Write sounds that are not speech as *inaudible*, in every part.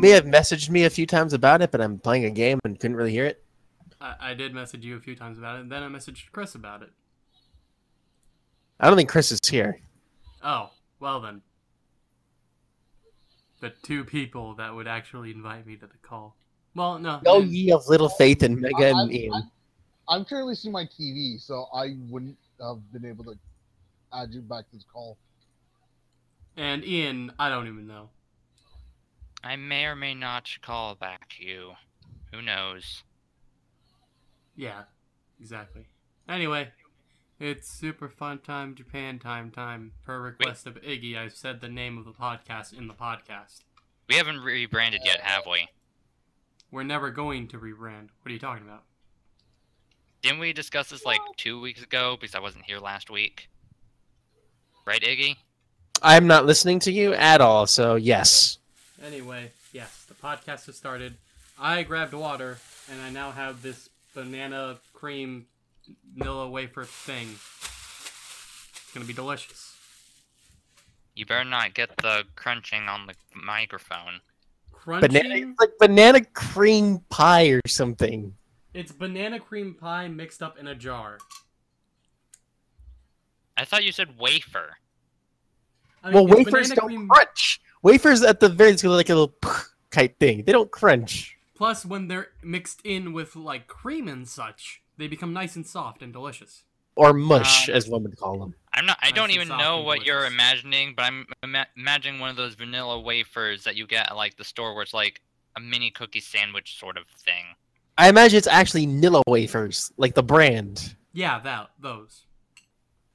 may have messaged me a few times about it, but I'm playing a game and couldn't really hear it. I, I did message you a few times about it, and then I messaged Chris about it. I don't think Chris is here. Oh, well then. The two people that would actually invite me to the call. Well, no. No, they- ye of little faith in Mega I- and I'm- Ian. I'm- I'm currently seeing my TV, so I wouldn't have been able to add you back to the call. And Ian, I don't even know. I may or may not call back you. Who knows? Yeah, exactly. Anyway, it's super fun time, Japan time time. Per request of Iggy, I've said the name of the podcast in the podcast. We haven't rebranded yet, have we? We're never going to rebrand. What are you talking about? Didn't we discuss this like two weeks ago because I wasn't here last week? Right, Iggy? I'm not listening to you at all, so yes. Anyway, yes, the podcast has started. I grabbed water, and I now have this banana cream vanilla wafer thing. It's gonna be delicious. You better not get the crunching on the microphone. Crunching. Banana, it's like banana cream pie or something. It's banana cream pie mixed up in a jar. I thought you said wafer. I mean, well, it's wafers banana don't cream- crunch. Wafers at the very least go like a little type thing. They don't crunch. Plus, when they're mixed in with like cream and such, they become nice and soft and delicious. Or mush, Um, as one would call them. I'm not. I Nice don't even know and what you're imagining, but I'm ima- imagining one of those vanilla wafers that you get at like the store, where it's like a mini cookie sandwich sort of thing. I imagine it's actually Nilla wafers, like the brand. Yeah, that those.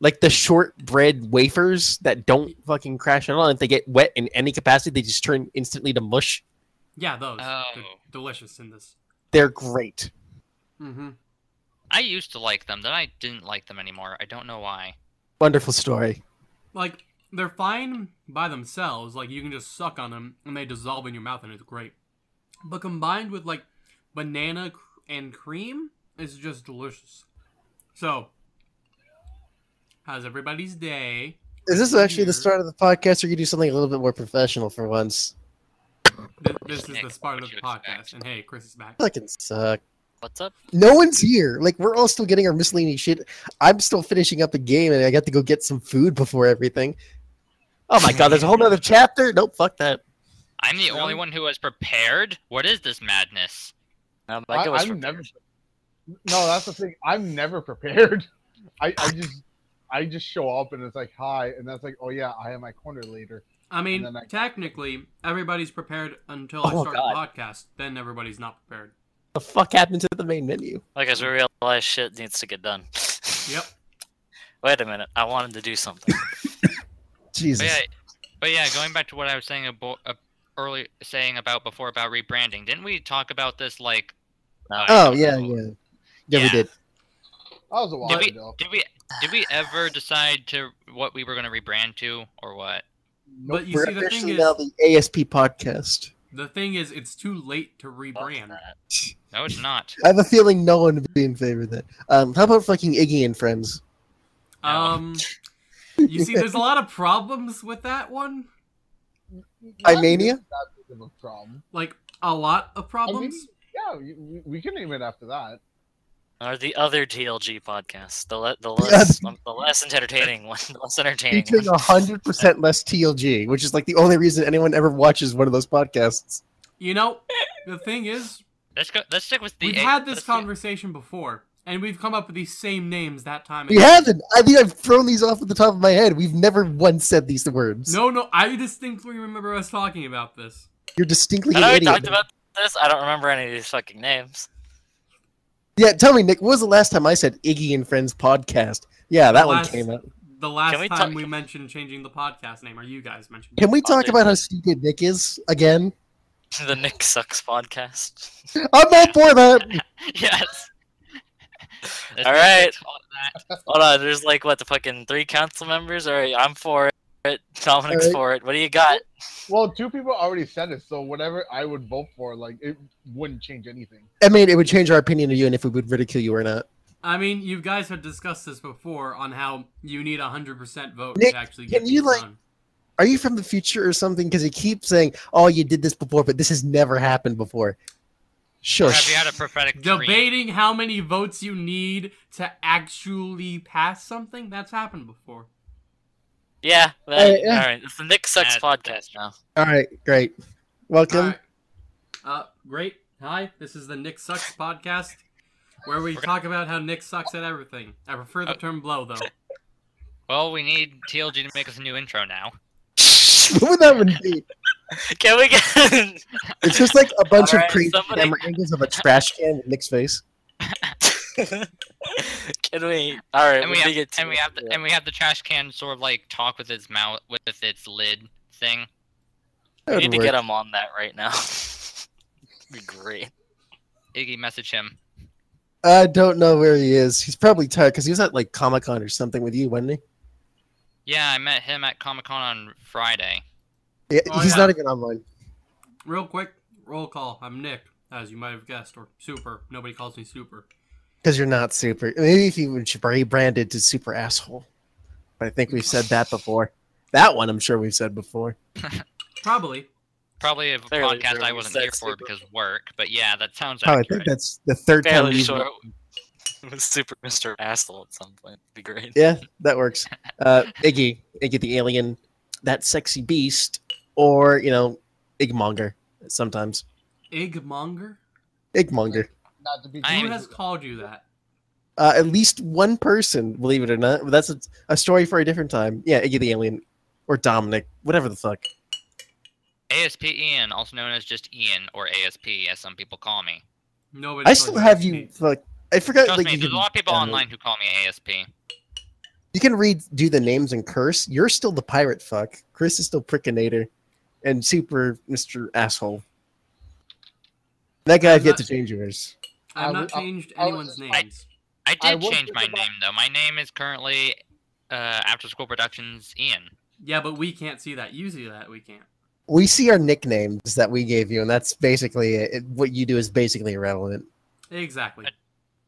Like the shortbread wafers that don't fucking crash at all. And if they get wet in any capacity, they just turn instantly to mush. Yeah, those. Oh. They're delicious in this. They're great. Mm-hmm. I used to like them, then I didn't like them anymore. I don't know why. Wonderful story. Like they're fine by themselves. Like you can just suck on them and they dissolve in your mouth and it's great. But combined with like banana cr- and cream, it's just delicious. So, how's everybody's day? Is this actually the start of the podcast, or you do something a little bit more professional for once? Th- This is the start of the podcast, and hey, Chris is back. Fucking suck. What's up? No one's here. Like we're all still getting our miscellaneous shit. I'm still finishing up a game, and I got to go get some food before everything. Oh my god, there's a whole nother chapter. Nope, fuck that. I'm the only one who was prepared. What is this madness? Um, I, like it was I'm for- never. No, that's the thing. I'm never prepared. *laughs* I, I *laughs* just I just show up and it's like hi, and that's like oh yeah, I have my corner leader. I mean, I- technically, everybody's prepared until I Oh, start God. the podcast. Then everybody's not prepared. The fuck happened to the main menu? like as we realize shit needs to get done. Yep. *laughs* Wait a minute. I wanted to do something. *laughs* Jesus. But yeah, but yeah, going back to what I was saying about uh, early saying about before about rebranding. Didn't we talk about this like? No. Oh don't yeah, yeah, yeah. We did. That was a while Did we, ago. did we did we ever decide to what we were going to rebrand to or what? But you We're see, the thing is, now the ASP podcast. the thing is, it's too late to rebrand. that. No, it's not. I have a feeling no one would be in favor of that. Um, how about fucking Iggy and friends? Um, you see, there's a lot of problems with that one. I Not Mania? that a problem. Like a lot of I mean, problems. yeah, we- we, we can name it after that. Or the other TLG podcast, the le- the less um, the less entertaining one, the less entertaining Featuring one. hundred percent less TLG, which is like the only reason anyone ever watches one of those podcasts. You know, the thing is, Let's go. Let's stick with the. we've A- had this let's do- conversation before, and we've come up with these same names that time. We again. haven't. I think I've thrown these off at the top of my head. We've never once said these words. No, no, I distinctly remember us talking about this. You're distinctly I an know we idiot. talked about this. I don't remember any of these fucking names. Yeah, tell me, Nick, when was the last time I said Iggy and Friends podcast? Yeah, that one came up. The last we time we mentioned changing the podcast name, or you guys mentioned. Can we talk about how stupid Nick is again? *laughs* the Nick Sucks podcast. I'm all for that. *laughs* yes. Let's All do- right. let's call it that. Hold on, there's like what the fucking three council members. All right, I'm for it. Dominic's Alright. for it. What do you got? Well, two people already said it, so whatever I would vote for, like it wouldn't change anything. I mean, it would change our opinion of you and if we would ridicule you or not. I mean, you guys have discussed this before on how you need a hundred percent vote Nick, to actually can get you, these like- done. Are you from the future or something? Because you keep saying, "Oh, you did this before, but this has never happened before." Or Sure. have you had a prophetic dream? Debating how many votes you need to actually pass something? That's happened before. Yeah. Uh, that- yeah. All right. It's the Nick Sucks That- podcast now. All right, great. Welcome. Alright. Uh, great. Hi, this is the Nick Sucks podcast, where we talk about how Nick sucks at everything. I prefer the term blow, though. *laughs* Well, we need TLG to make us a new intro now. *laughs* what would that one be? Can we get? It's just like a bunch Alright, of crazy somebody- camera angles of a trash can with Nick's face. *laughs* *laughs* Can we? All right. And we when have, get and we have the, and we have the trash can sort of like talk with its mouth with its lid thing. That We would need to get him on that right now. *laughs* be great. Iggy, message him. I don't know where he is. He's probably tired because he was at like Comic Con or something with you, wasn't he? Yeah, I met him at Comic Con on Friday. Yeah, Oh, he's yeah. not even online. Real quick, roll call. I'm Nick, as you might have guessed, or Super. Nobody calls me Super. Because you're not super. Maybe if you would rebranded to super asshole. But I think we've said that before. That one I'm sure we've said before. *laughs* Probably. Probably a Fairly podcast sure I wasn't said here for super. because work. But yeah, that sounds Oh, I think that's the third time. Fairly we've- sure. was *laughs* Super Mr. Asshole at some point. Be great. Yeah, that works. *laughs* Uh, Iggy, Iggy the alien, that sexy beast, or you know, Igmonger. Sometimes Igmonger? Igmonger. Not to be Who am- has called you that? Uh, at least one person, believe it or not. That's a, a story for a different time. Yeah, Iggy the alien, or Dominic, whatever the fuck. ASP Ian, also known as just Ian or ASP, as some people call me. Nobody. I still have that. you. Like, I forgot. Trust like, me, you there's a lot of people uh, online who call me ASP. You can read, do the names and curse. You're still the pirate fuck. Chris is still Prickinator, and Super Mr. Asshole. That guy I'm I've yet to change yours. I have not changed I was anyone's just- names. I I did will change my about- name though. My name is currently uh, After School Productions Ian. Yeah, but we can't see that. You see that. We can't. We see our nicknames that we gave you, and that's basically it. What you do is basically irrelevant. Exactly.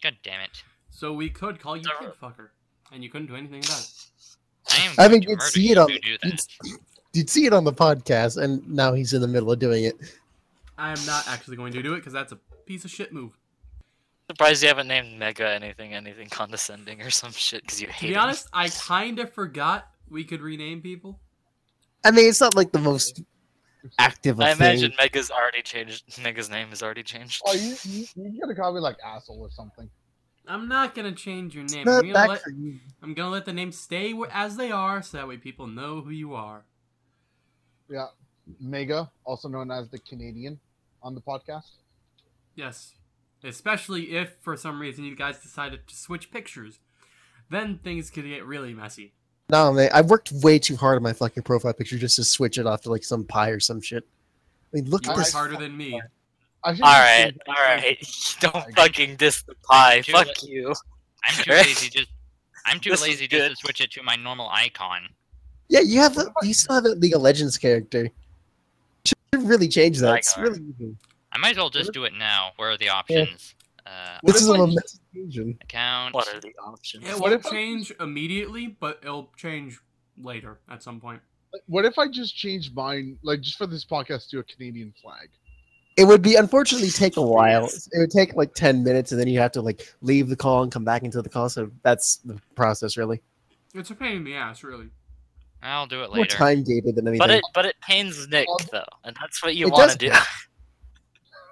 God damn it! So we could call you kid fucker, and you couldn't do anything about it. I am. I going mean, to you'd see it on. you do You'd, that. you'd see it on the podcast, and now he's in the middle of doing it. I am not actually going to do it because that's a piece of shit move. Surprised you haven't named Mega anything, anything condescending or some shit because you To hate be him. honest, I kind of forgot we could rename people. I mean, it's not like the most active of I imagine thing. Mega's already changed. Mega's name has already changed. Oh, you, you, you gotta call me like asshole or something. I'm not gonna change your name. I'm gonna, let. I'm gonna let the names stay as they are, so that way people know who you are. Yeah, Mega, also known as the Canadian, on the podcast. Yes, especially if for some reason you guys decided to switch pictures, then things could get really messy. No, man, I worked way too hard on my fucking profile picture just to switch it off to like some pie or some shit. I mean, look You at work this. harder than me. I should All just right, change- all right. *laughs* Don't fucking diss the pie. Fuck you. I'm too *laughs* lazy just. I'm too This lazy just to switch it to my normal icon. Yeah, you have the, you still have that League of Legends character. Should really change that. It's really easy. I might as well just do it now. Where are the options? Uh, This is a I- momentous occasion. account. What are the options? It What won't if I- change immediately, but it'll change later at some point. What if I just change mine, like just for this podcast, to a Canadian flag? It would be unfortunately take a while. It would take like ten minutes, and then you have to like leave the call and come back into the call. So that's the process, really. It's a pain in the ass, really. I'll do it later. More later. time gated than anything. But it but it pains Nick Well, though, and that's what you want to do. *laughs*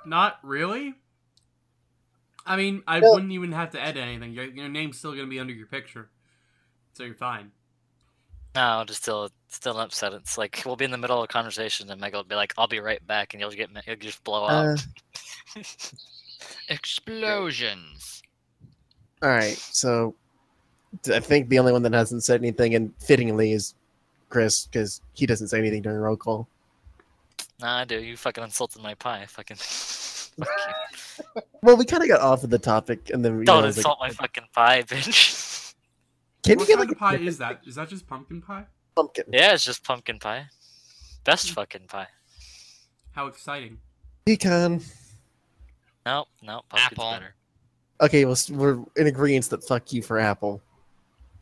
Not really. I mean, I Well- wouldn't even have to edit anything. Your, your name's still gonna be under your picture, so you're fine. no, just still still upset. It's like we'll be in the middle of a conversation, and Mega will be like, "I'll be right back," and you'll get you'll just blow up. Uh, *laughs* Explosions. all right, so I think the only one that hasn't said anything, and fittingly, is Chris because he doesn't say anything during roll call. Nah, I do. You fucking insulted my pie. Fucking. *laughs* Fuck you. *laughs* Well, we kind of got off of the topic, and then we Don't know, it was like, insult my fucking pie, bitch. *laughs* Can what you get kind like of pie a is that? Is that just pumpkin pie? pumpkin? yeah, it's just pumpkin pie. Best fucking pie. How exciting! Pecan. Nope, nope. Pumpkin's Apple. better. Okay, well, we're in agreement that fuck you for Apple.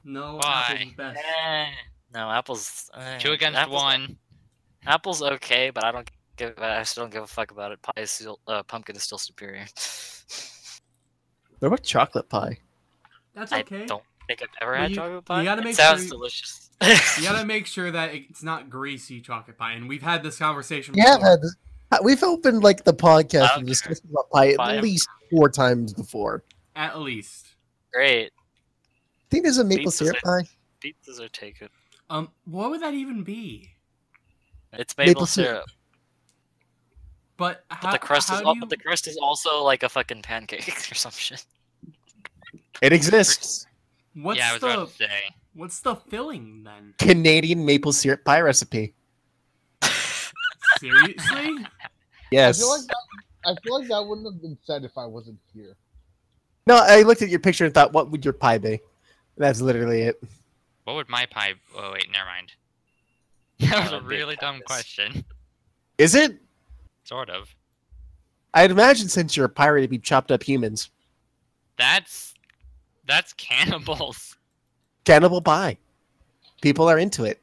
No, Why? apple's best. Eh, No, apples. eh, Two against apples, one. Apple's okay, but I don't give. I still don't give a fuck about it. Pie is still, uh, pumpkin is still superior. *laughs* What about chocolate pie? That's okay. I okay. don't think I've ever Well, had you- chocolate you pie. gotta it sounds sure you- delicious. You gotta make sure that it's not greasy chocolate pie, and we've had this conversation. We have had this. We've opened like the podcast and discussed about pie at Pie. least four times before. at least. Great. I think there's a maple Pizza syrup six. pie. Pizzas are taken. Um, what would that even be? It's maple, Maple syrup. syrup. But But how, the crust how is do al- you... but the crust is also like a fucking pancake *laughs* or some shit. It exists. what's yeah, I was the about to say. what's the filling then? Canadian maple syrup pie recipe. Seriously? Yes. I feel like that, I feel like that wouldn't have been said if I wasn't here. No, I looked at your picture and thought, what would your pie be? That's literally it. What would my pie? Oh wait, never mind. *laughs* That was a really dumb cactus. question. Is it? Sort of. I'd imagine since you're a pirate, it'd be chopped up humans. That's that's cannibals. *laughs* Cannibal pie. People are into it.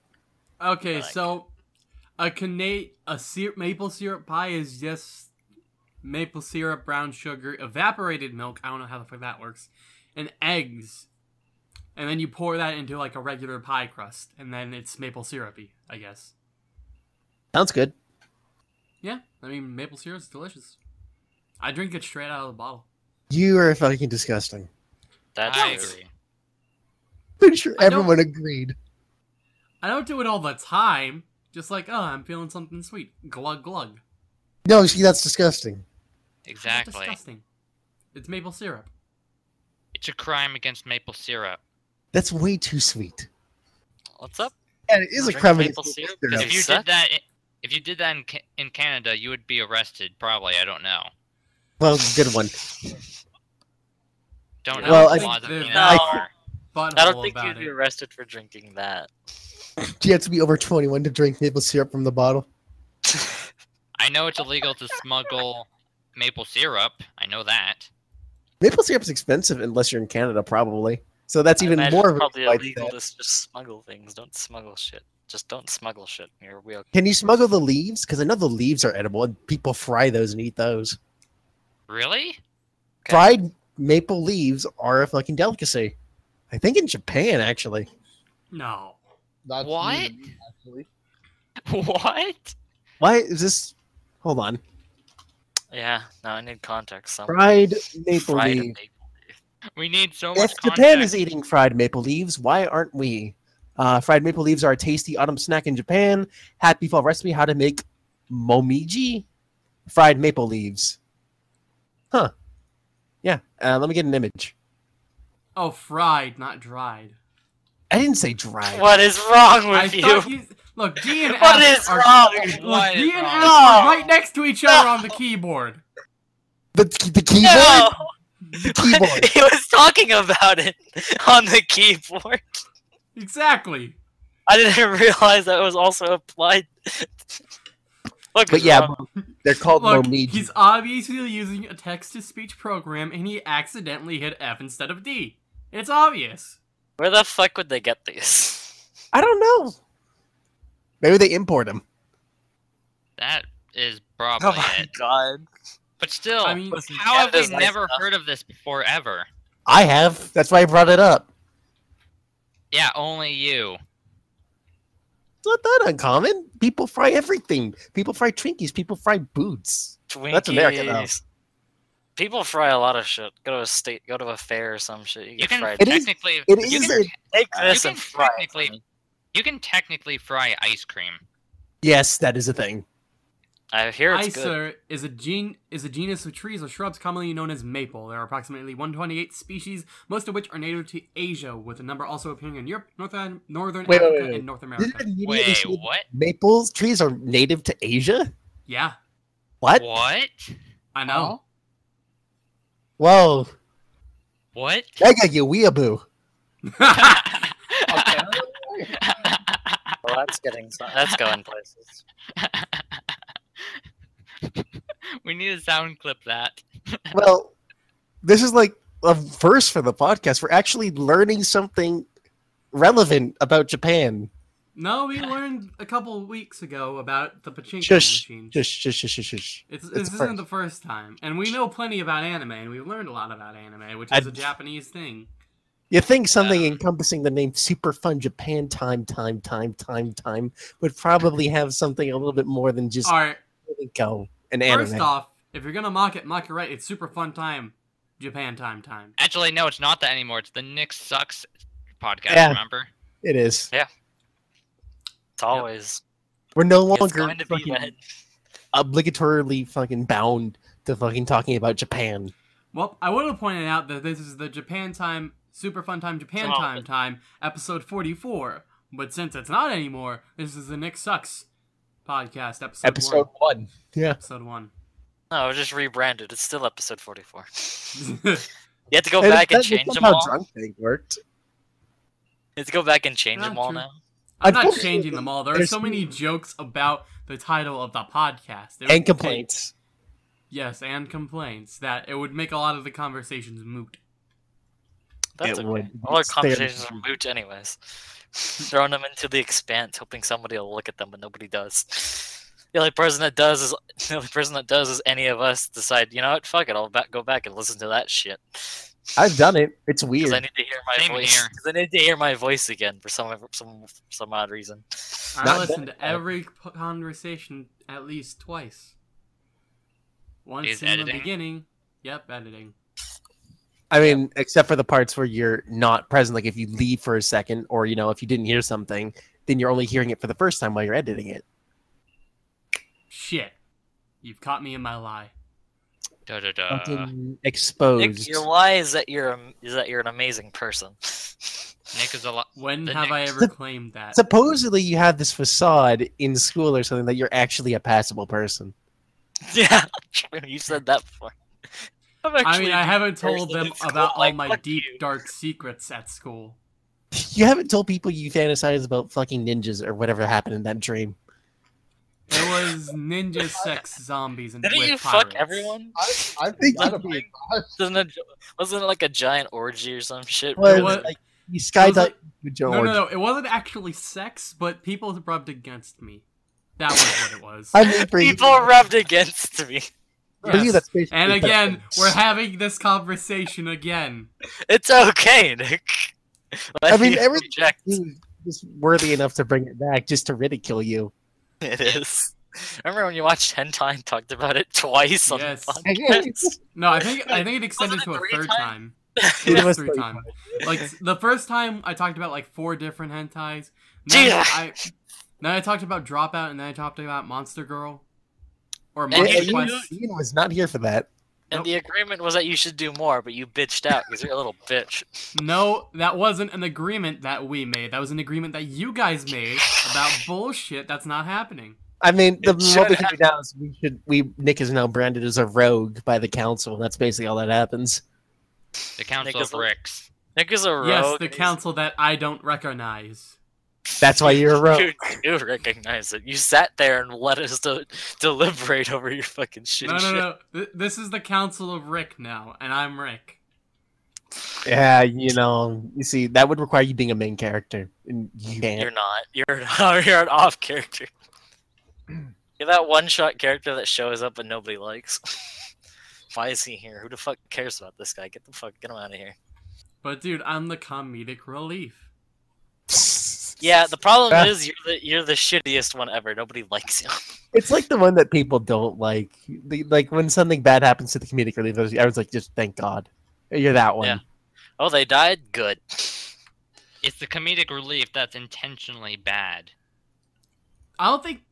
Okay, Like- so a Cana- a syrup, maple syrup pie is just maple syrup, brown sugar, evaporated milk. I don't know how the fuck that works, and eggs, and then you pour that into like a regular pie crust, and then it's maple syrupy. I guess. Sounds good. Yeah, I mean maple syrup's delicious. I drink it straight out of the bottle. You are fucking disgusting. That's I agree. Pretty *laughs* sure I everyone agreed. I don't do it all the time. Just like, oh, I'm feeling something sweet. Glug glug. No, see, that's disgusting. It's Exactly. disgusting. It's maple syrup. It's a crime against maple syrup. That's way too sweet. What's up? Yeah, it is a Drink crime maple against syrup? syrup. If you did that, if you did that in in Canada, you would be arrested. Probably. I don't know. Well, good one. Don't know Well, I- laws of No. I- I don't think you'd be arrested for drinking that. Do *laughs* you have to be over 21 to drink maple syrup from the bottle? *laughs* I know it's illegal to smuggle maple syrup. I know that. Maple syrup's expensive unless you're in Canada, probably. So that's even more it's of a probably illegal that. to just smuggle things. Don't smuggle shit. Just don't smuggle shit. You're real. Can you smuggle the leaves? Because I know the leaves are edible, and people fry those and eat those. Really? Okay. Fried maple leaves are a fucking delicacy. I think in Japan, actually. No. That's What? new me. *laughs* What? Why is this? Hold on. Yeah. No, I need context. Some Fried maple fried leaf. maple. We need so much If Japan is eating fried maple leaves, why aren't we? Uh, fried maple leaves are a tasty autumn snack in Japan. Happy fall recipe: how to make momiji fried maple leaves. Huh? Yeah. Uh, let me get an image. Oh, fried, not dried. I didn't say dried. What is wrong with you? you. Look, D and What F is are, wrong? Look, D and F wrong? are right next to each other on the keyboard. The the keyboard. No. The keyboard. *laughs* he was talking about it on the keyboard. Exactly. I didn't *laughs* realize that was also applied. Look, But yeah, wrong. they're called Look, momiji. he's obviously using a text-to-speech program, and he accidentally hit F instead of D. It's obvious. where the fuck would they get these? I don't know. Maybe they import them. That is oh probably Oh my it. god! But still, I mean, how have we nice never enough. heard of this before ever? I have. That's why I brought it up. Yeah, only you. It's not that uncommon. People fry everything. People fry Twinkies. People fry boots. Twinkies. That's American, though. People fry a lot of shit. Go to a state, go to a fair or some shit. You You can fried. It is- technically, It you is can, a Take uh, you can and fry technically- honey. you can technically fry ice cream. yes. That is a thing. I hear it's good. Acer is a gene is a genus of trees or shrubs commonly known as maple. There are approximately 128 species, most of which are native to Asia, with a number also appearing in Europe, North Northern Wait, wait, Africa, wait, wait. and North America. it Wait, what? Maples trees are native to Asia. Yeah, What? What? I know. Whoa! What? Mega you weeaboo. *laughs* *laughs* Okay. Well, that's getting that's going places. *laughs* *laughs* we need a sound clip that. *laughs* Well, this is like a first for the podcast. We're actually learning something relevant about Japan. No, we learned a couple weeks ago about the pachinko Shush. machine. Shush, shush, shush, shush, shush. It's, It's this the isn't the first time, and we know plenty about anime, and we've learned a lot about anime, which is I'd- a Japanese thing. You think something Yeah. encompassing the name Super Fun Japan Time Time Time Time Time would probably have something a little bit more than just All right, go an first off, if you're gonna mock it, mock it right. It's super fun time, Japan time time. Actually, no, it's not that anymore. It's the Nick Sucks podcast. Yeah. Remember? It is. Yeah. It's always We're no longer going to be fucking that. obligatorily fucking bound to fucking talking about Japan. Well, I would have pointed out that this is the Japan time, super fun time, Japan time time, episode 44. But since it's not anymore, this is the Nick Sucks podcast, episode, Episode one. one. Yeah. Episode one. No, it's just rebranded. It's still episode 44. *laughs* You have to go And back and that's- change that's them how all. drunk thing worked. You have to go back and change Not them all true. now. I'm not changing them all. There are so many jokes about the title of the podcast. It would And take- complaints. Yes, and complaints that it would make a lot of the conversations moot. That's It okay. would. All our conversations are moot anyways. *laughs* Throwing them into the expanse, hoping somebody will look at them, but nobody does. *laughs* The only person that does is *laughs* the only person that does is any of us decide. You know what? Fuck it. I'll back, go back and listen to that shit I've done it. It's weird. I need to hear my Same voice. here. 'Cause I need to hear my voice again for some some some odd reason. I Not listen bad. to every conversation at least twice. Once Is in editing? the beginning. Yep, editing. I mean, except for the parts where you're not present. Like if you leave for a second, or you know, if you didn't hear something, then you're only hearing it for the first time while you're editing it. Shit. You've caught me in my lie. Da, da, da. Fucking exposed. Nick, your lie is that you're a, is that you're an amazing person. *laughs* Nick is a lot. When The have I ever claimed that? Supposedly, you have this facade in school or something that you're actually a passable person. yeah. *laughs* You said that before. I'm I actually mean, a I good haven't told them about all like, my deep, you. dark secrets at school. You haven't told people you fantasize about fucking ninjas or whatever happened in that dream. It was *laughs* ninja sex zombies and Didn't you pirates. fuck everyone? I, I think forgot you about Wasn't it, wasn't it like a giant orgy or some shit? Well, what- like you Was skydived it- with No, George. no, no. It wasn't actually sex, but people rubbed against me. That was what it was. *laughs* I mean, *laughs* People rubbed against me. For you, that's basically And again, sex. we're having this conversation again. It's okay, Nick. *laughs* I mean, You everything is worthy enough to bring it back just to ridicule you. It is. Remember when you watched Hentai and talked about it twice on Yes. the podcast? *laughs* No, I think I think it extended Wasn't to a third times? time. *laughs* It It was was three three times. Like the first time, I talked about like four different hentais. Gee. Then I then I talked about Dropout, and then I talked about Monster Girl or And Yeah, Monster you- Quest. Was not here for that. And Nope. the agreement was that you should do more, but you bitched out because you're a little bitch. No, that wasn't an agreement that we made. That was an agreement that you guys made about bullshit that's not happening. I mean, the It should what we can do now is we should we Nick is now branded as a rogue by the council. That's basically all that happens. The Council Nick of Ricks. Nick is a rogue. yes, the council that I don't recognize. That's why you're a rogue. You do recognize it. You sat there and let us de- deliberate over your fucking shitty No, no, shit. no. Th- This is the council of Rick now, and I'm Rick. Yeah, you know, you see, that would require you being a main character, and you can't. You're not. You're not. *laughs* You're an off character. *clears throat* You're that one-shot character that shows up and nobody likes. *laughs* Why is he here? Who the fuck cares about this guy? Get the fuck, get him out of here. But dude, I'm the comedic relief. *laughs* Yeah, the problem Ah. is you're the you're the shittiest one ever. Nobody likes you. *laughs* It's like the one that people don't like. The, like when something bad happens to the comedic relief, I was like, just thank God. You're that one. Yeah. Oh, they died. Good. It's the comedic relief that's intentionally bad. I don't think.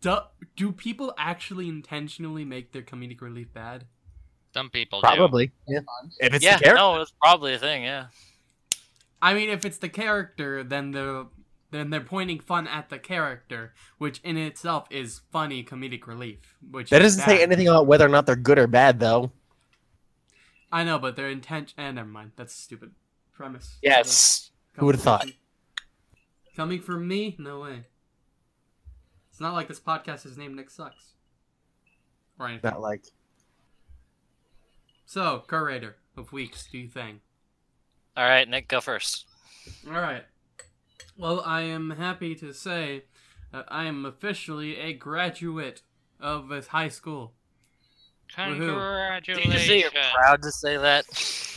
Do, do people actually intentionally make their comedic relief bad? Some people Probably. Yeah. If it's yeah, the character. no, it's probably a thing. Yeah. I mean, if it's the character, then they're then they're pointing fun at the character, which in itself is funny comedic relief. Which that doesn't say anything about whether or not they're good or bad, though. I know, but their intent. And eh, never mind. That's a stupid premise. Yes. Who would've thought? Coming from me? No way. It's not like this podcast is named Nick Sucks. Or anything. Not like. So, curator of weeks, do you think? All right, Nick, go first. All right. Well, I am happy to say that I am officially a graduate of this high school. Did Congratulations. you say you're proud to say that?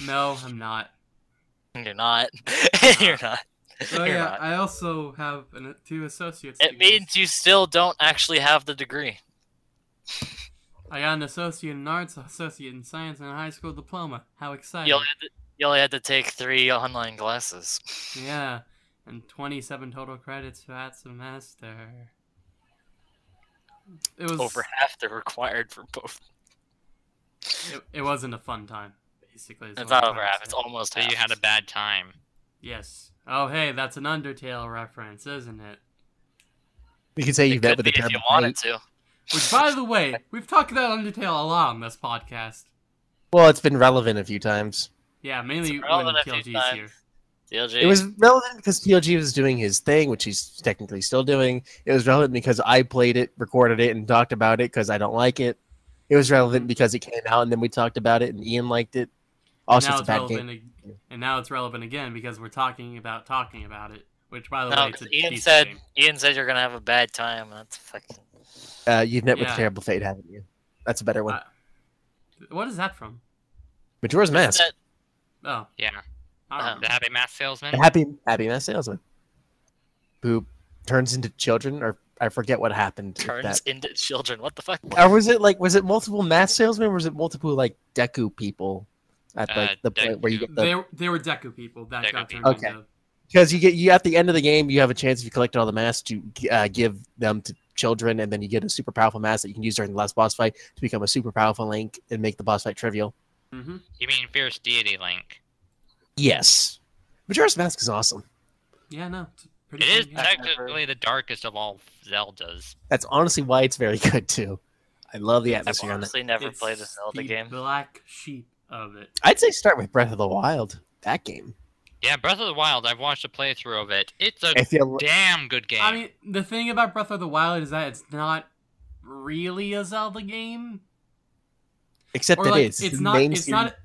No, I'm not. You're not. *laughs* you're not. Oh You're yeah, not. I also have an, two associates. It degrees. means you still don't actually have the degree. I got an associate in arts, associate in science, and a high school diploma. How exciting! You only, had to, you only had to take three online classes. Yeah, and 27 total credits for that semester. It was Over half the required for both. It, it wasn't a fun time, basically. It's not over half. It's almost half. you had a bad time. Yes. Oh, hey, that's an Undertale reference, isn't it? You could say you've met with the a if you terrible wanted fate. to. Which, by the way, *laughs* we've talked about Undertale a lot on this podcast. Well, it's been relevant a few times. Yeah, mainly when relevant a TLG's here. DLG. It was relevant because TLG was doing his thing, which he's technically still doing. It was relevant because I played it, recorded it, and talked about it because I don't like it. It was relevant because it came out and then we talked about it and Ian liked it. Also, now it's a bad relevant, game. and now it's relevant again because we're talking about talking about it. Which, by the no, way, it's 'cause a Ian said game. Ian said you're gonna have a bad time. That's fucking. Uh, you've met with Yeah. a terrible fate, haven't you? That's a better one. Uh, What is that from? Majora's Mask. That- Oh, Yeah. I don't Uh, know. The Happy Mask Salesman. A happy, happy mass salesman who turns into children, or I forget what happened. turns that. into children. What the fuck? Or was it like was it multiple mass salesmen? Or was it multiple like Deku people at like Uh, the point where you Deku. get the They, they were Deku people that Deku got turned people. Okay. because you get you at the end of the game you have a chance if you collect all the masks to uh, give them to children and then you get a super powerful mask that you can use during the last boss fight to become a super powerful link and make the boss fight trivial. hmm You mean Fierce Deity Link? Yes, Majora's Mask is awesome. Yeah, no. It's a pretty It is fun game. Technically the darkest of all Zeldas. That's honestly why it's very *laughs* good too. I love the I've atmosphere on it. honestly never It's played a Zelda the game. black sheep of it. I'd say start with Breath of the Wild. That game. Yeah, Breath of the Wild. I've watched a playthrough of it. It's a feel damn good game. I mean, the thing about Breath of the Wild is that it's not really a Zelda game. except or it like, is. It's the not. It's not.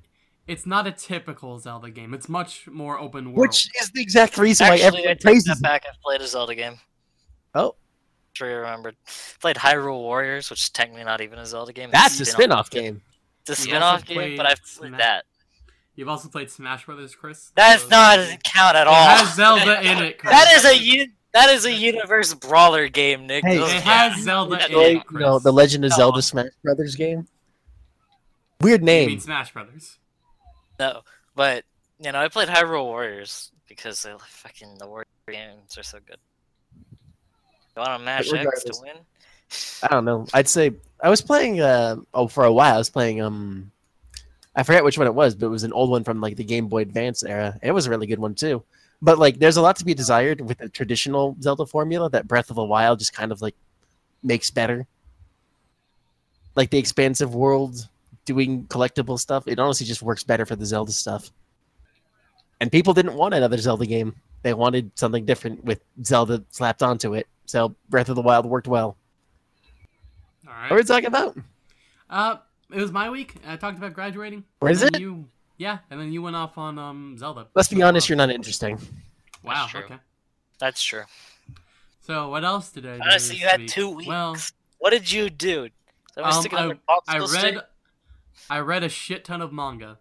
It's not a typical Zelda game. It's much more open world. which is the exact reason why Actually, I everyone take that it. back. I've played a Zelda game. Oh. Sure you remembered. Played Hyrule Warriors, which is technically not even a Zelda game. That's a It's spin-off game. It's a spin-off game, but I've played Sma- that. You've also played Smash Brothers, Chris. That's So- not doesn't count at It all. has Zelda *laughs* in it. Chris. That is a u- that is a universe brawler game, Nick. Hey. Those- It has Zelda in Like, it. you know, the Legend of No. Zelda Smash Brothers game. Weird You name. mean Smash Brothers? No, but you know, I played Hyrule Warriors because the fucking the Warrior games are so good. You want to match X to win? I don't know. I'd say I was playing. Uh, oh, for a while I was playing. Um, I forget which one it was, but it was an old one from like the Game Boy Advance era. It was a really good one too. But like, there's a lot to be desired with the traditional Zelda formula that Breath of the Wild just kind of like makes better. Like the expansive world doing collectible stuff, it honestly just works better for the Zelda stuff. And people didn't want another Zelda game. They wanted something different with Zelda slapped onto it. So Breath of the Wild worked well. All What are right. we talking about? Uh, it was my week. I talked about graduating. Where is it? You, yeah, and then you went off on um Zelda. Let's be honest, you're not interesting. Wow. That's true. Okay. That's true. So what else did I do? Honestly, you had week? two weeks. Well, what did you do? Did I Um, I- I read, stick? I read a shit ton of manga.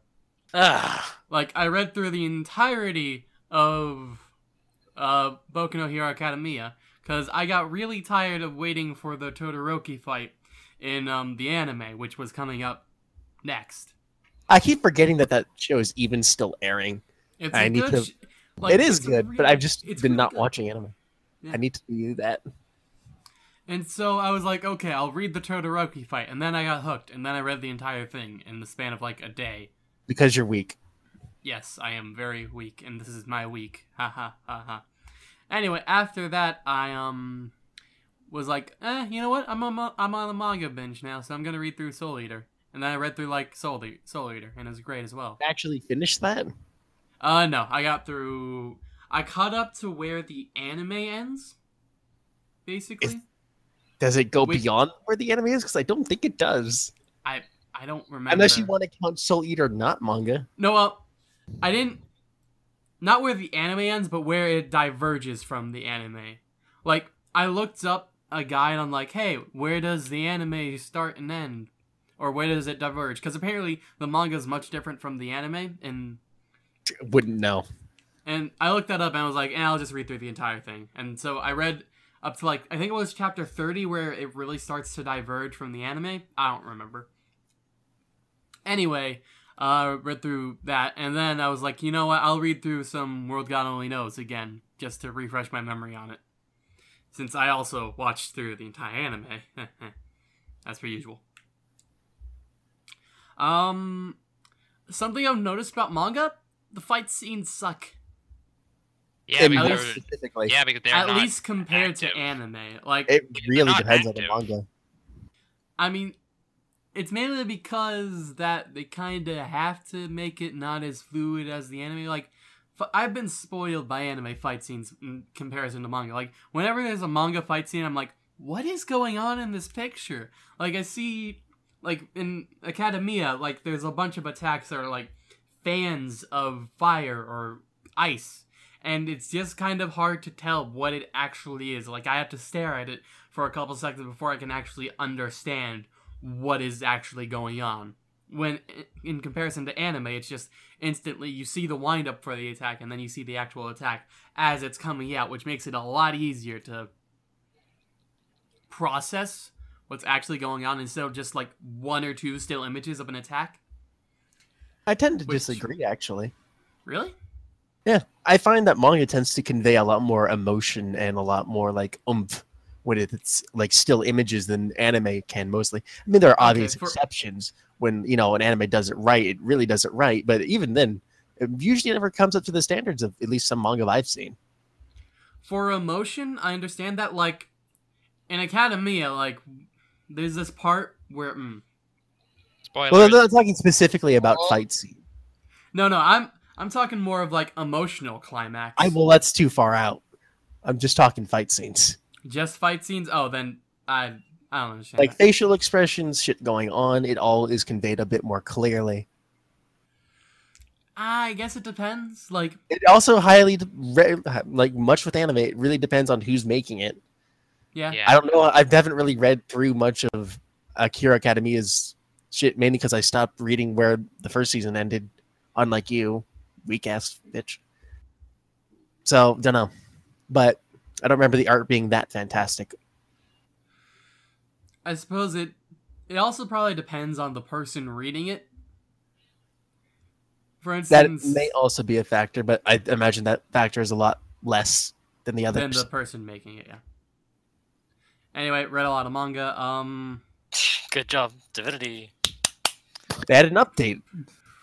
Ah, Like I read through the entirety of uh Boku no Hero Academia because I got really tired of waiting for the Todoroki fight in um the anime, which was coming up next. I keep forgetting that that show is even still airing. It's I need good to- like, it is good, but I've just been really not good. watching anime. Yeah. I need to do that And so I was like, okay, I'll read the Todoroki fight, and then I got hooked, and then I read the entire thing in the span of like a day. because you're weak. Yes, I am very weak, and this is my week. Ha ha ha ha. Anyway, after that, I um was like, eh, you know what? I'm on I'm on a manga binge now, so I'm gonna read through Soul Eater, and then I read through like Soul Eater, Soul Eater, and it was great as well. Actually, finished that. Uh, no, I got through. I caught up to where the anime ends, basically. Does it go Wait. beyond where the anime is? Because I don't think it does. I I don't remember. Unless you want to count Soul Eater not manga. No, well, I didn't. not where the anime ends, but where it diverges from the anime. Like I looked up a guide on like, hey, where does the anime start and end, or where does it diverge? Because apparently the manga is much different from the anime, and Wouldn't know. and I looked that up and I was like, eh, I'll just read through the entire thing. And so I read up to like I think it was chapter thirty where it really starts to diverge from the anime. I don't remember. Anyway, uh, read through that, and then I was like, you know what? I'll read through some World God Only Knows again, just to refresh my memory on it. Since I also watched through the entire anime, *laughs* as per usual. Um, something I've noticed about manga: the fight scenes suck. Yeah, In because least- they're, specifically, yeah, because they're At not least compared active. to anime. Like, it really not depends on the manga. I mean, it's mainly because that they kind of have to make it not as fluid as the anime. Like, f- I've been spoiled by anime fight scenes in comparison to manga. Like, whenever there's a manga fight scene, I'm like, what is going on in this picture? Like, I see, like, in Academia, like, there's a bunch of attacks that are, like, fans of fire or ice. And it's just kind of hard to tell what it actually is. Like, I have to stare at it for a couple seconds before I can actually understand what is actually going on. When in comparison to anime, it's just instantly you see the wind up for the attack and then you see the actual attack as it's coming out, which makes it a lot easier to process what's actually going on instead of just like one or two still images of an attack. I tend to Which- disagree, actually. Really? Yeah, I find that manga tends to convey a lot more emotion and a lot more like oomph when it's like still images than anime can mostly. I mean, there are obvious for- exceptions when you know an anime does it right, it really does it right. But even then, it usually never comes up to the standards of at least some manga I've seen. For emotion, I understand that like in Academia, like there's this part where mm, Spoilers. Well, I'm not talking specifically about Oh. fight scene. no, no, I'm I'm talking more of like emotional climax. I well, that's too far out. I'm just talking fight scenes, Just fight scenes? Oh, then I I don't understand. like that. facial expressions, shit going on. It all is conveyed a bit more clearly. I guess it depends. Like It also highly de- like much with anime. It really depends on who's making it. yeah. yeah. I don't know. I haven't really read through much of Akira Academia's shit, mainly because I stopped reading where the first season ended. Unlike you, weak ass bitch. So don't know, but I don't remember the art being that fantastic. I suppose it it also probably depends on the person reading it. For instance, That may also be a factor, but I imagine that factor is a lot less than the other than others. the person making it, yeah. Anyway, read a lot of manga. Um Good job, Divinity. They had an update.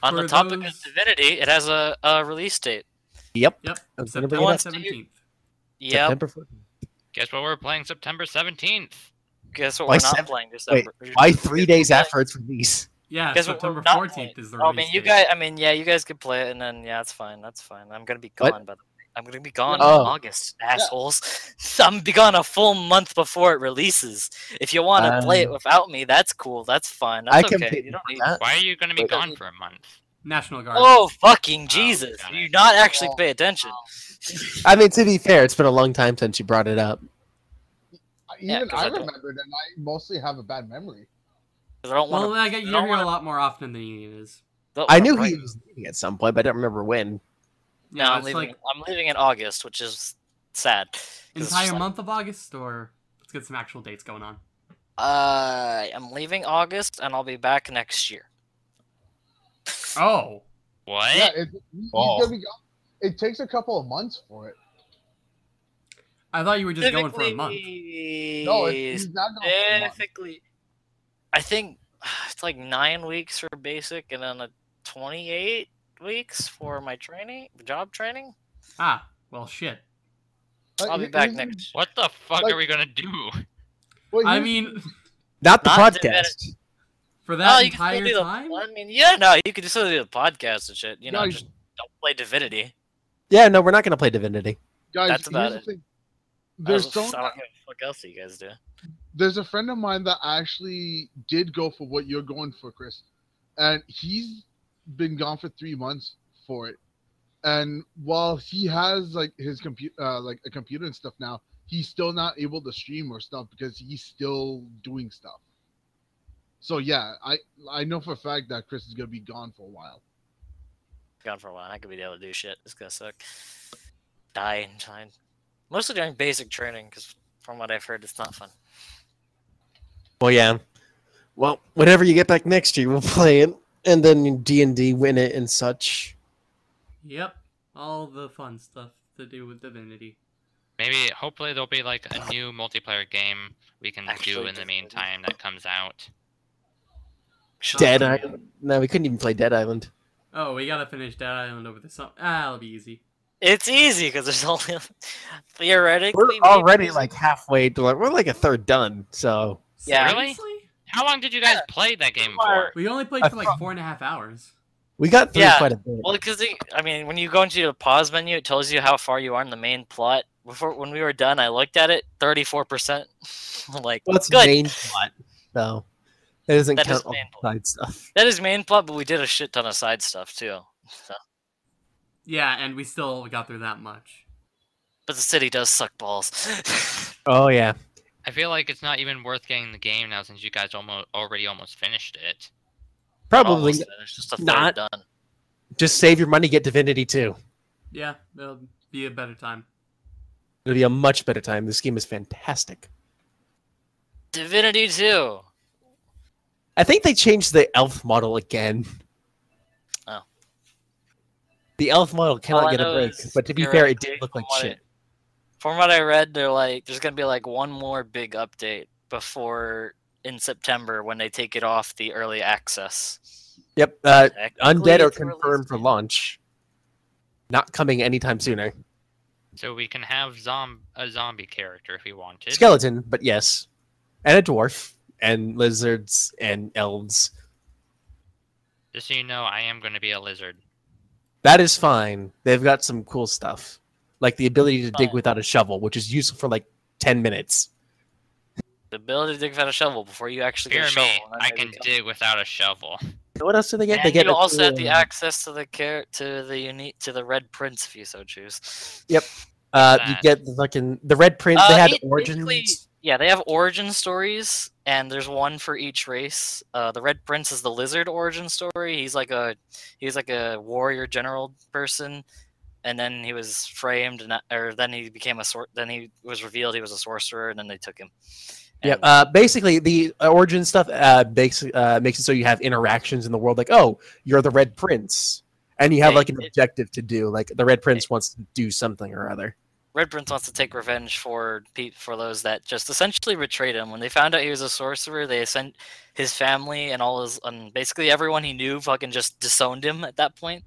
On the topic those- of Divinity, it has a, a release date. Yep. Yep. I was gonna September bring it up. seventeenth. Yep. September 14th. Guess what? We're playing September 17th. Guess what? Why We're not seven- playing Wait, December. why three days after its release? Yeah, Guess what? September fourteenth playing. is the release. Oh, I mean, you date. guys. I mean, yeah, you guys could play it, and then yeah, it's fine. That's fine. I'm gonna be What? gone, by the way. I'm gonna be gone Oh. in August, assholes. *laughs* I'm be gone a full month before it releases. If you want to play it Um, without me, that's cool. That's fine. I That's can okay. pay You don't need. that. Why are you going to be But- gone for a month? National Guard. Oh fucking Jesus! got you not actually pay attention. I mean, to be fair, it's been a long time since you brought it up. Yeah, Even 'cause I I don't- remembered, and I mostly have a bad memory. I don't want well, to. I get you're don't here a wanna- lot more often than he is. I knew he was leaving at some point, but I don't remember when. Yeah, No, I'm leaving. like I'm leaving in August, which is sad. entire just like- month of August, or let's get some actual dates going on. Uh, I'm leaving August, and I'll be back next year. Oh, What? Yeah, it, Oh. be. It takes a couple of months for it. I thought you were just going for a month. No, it's, not going for a month. I think *sighs* it's like nine weeks for basic, and then a 28 weeks for my training, job training. Ah, well, shit. Like, I'll be back he's- next. What the fuck Like- are we going to do? well, I mean, *laughs* Not the Not podcast. for Oh, that you entire do the. time. I mean, yeah, no, you could still do the podcast and shit. You know, No, just don't play Divinity. Yeah, no, we're not going to play Divinity. guys, that's about it. the thing. I There's was- I don't fuck else you guys do. there's a friend of mine that actually did go for what you're going for, Chris, and he's been gone for three months for it. and while he has like his computer, uh, like a computer and stuff now, he's still not able to stream or stuff because he's still doing stuff. So yeah, I I know for a fact that Chris is gonna be gone for a while. Gone for a while. I could be able to do shit. It's gonna suck. Die and time. Mostly during basic training, because from what I've heard, it's not fun. Well, yeah. Well, whenever you get back next year, we'll *laughs* play it, and then D and D win it and such. Yep, all the fun stuff to do with Divinity. Maybe, hopefully, there'll be like a new multiplayer game we can do Actually, in the meantime that comes out. Dead Oh, Island. No, we couldn't even play Dead Island. Oh, we gotta finish Dead Island over the summer. Ah, it'll be easy. It's easy because there's only *laughs* theoretically. We're maybe already there's- like halfway to like we're like a third done. So Yeah. Seriously? How long did you guys play that game for? We only played for like four and a half hours. we got through Yeah. quite a bit. Well, because I mean, when you go into the pause menu, it tells you how far you are in the main plot. Before when we were done, I looked at it, thirty-four percent. *laughs* like, Well, good. main plot, though. It doesn't That is count all main the plot. side stuff. That is main plot, but we did a shit ton of side stuff too. So. Yeah, and we still got through that much. But the city does suck balls. *laughs* Oh yeah. I feel like it's not even worth getting the game now since you guys almost already almost finished it. Probably Almost just a third not. done. just save your money, get Divinity 2. Yeah, it'll be a better time. It'll be a much better time. This game is fantastic. Divinity 2. I think they changed the elf model again. Oh. The elf model cannot get a break, but to be fair, it did look like from what shit. From what I read, they're like, there's gonna be like one more big update before in September when they take it off the early access. Yep, uh, undead are it's a release confirmed for launch. Not coming anytime sooner. So we can have zom- a zombie character if we wanted. Skeleton, but yes. And a dwarf, and lizards, and elves. Just so you know, I am going to be a lizard. That is fine. They've got some cool stuff. Like the ability to dig without a shovel, which is useful for like 10 minutes. The ability to dig without a shovel before you actually Fear get a me, shovel. I can dig without a shovel. What else do they get? And they get you a also have the access to the car- to the unique to the red prince if you so choose. Uh, you get the fucking the red Prince. Uh, they had it origins. Yeah, they have origin stories, and there's one for each race. Uh, the Red Prince is the lizard origin story. He's like a he's like a warrior general person, and then he was framed, and or then he became a sort. Then he was revealed he was a sorcerer, and then they took him. Yeah. Uh, basically, the origin stuff uh, makes uh, makes it so you have interactions in the world. Like, oh, you're the Red Prince, and you have Yeah, like an it- objective to do. Like the Red Prince wants to do something or other. Red Prince wants to take revenge for Pete for those that just essentially betrayed him. When they found out he was a sorcerer, they sent his family and all his and basically everyone he knew fucking just disowned him at that point.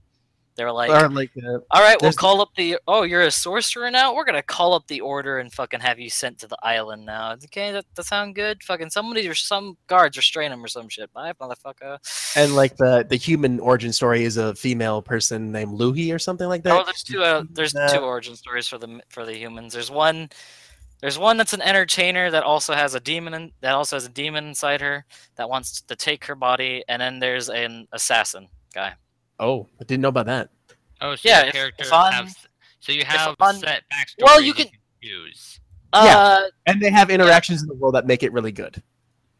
They were like, or like, uh, All right, we'll call up the. Oh, you're a sorcerer now. We're gonna call up the order and fucking have you sent to the island now. Okay, that, that sound good? Fucking somebody or some guards restrain him or some shit. Bye, motherfucker. and like the the human origin story is a female person named Luhi or something like that. oh, there's two. Uh, there's Uh, two origin stories for the for the humans. There's one. There's one that's an entertainer that also has a demon in, that also has a demon inside her that wants to take her body, and then there's an assassin guy. Oh, I didn't know about that. Oh, so Yeah, if- characters have so you have I'm- set backstories Well, you you can- can use. Yeah. Uh, And they have interactions in the world that make it really good.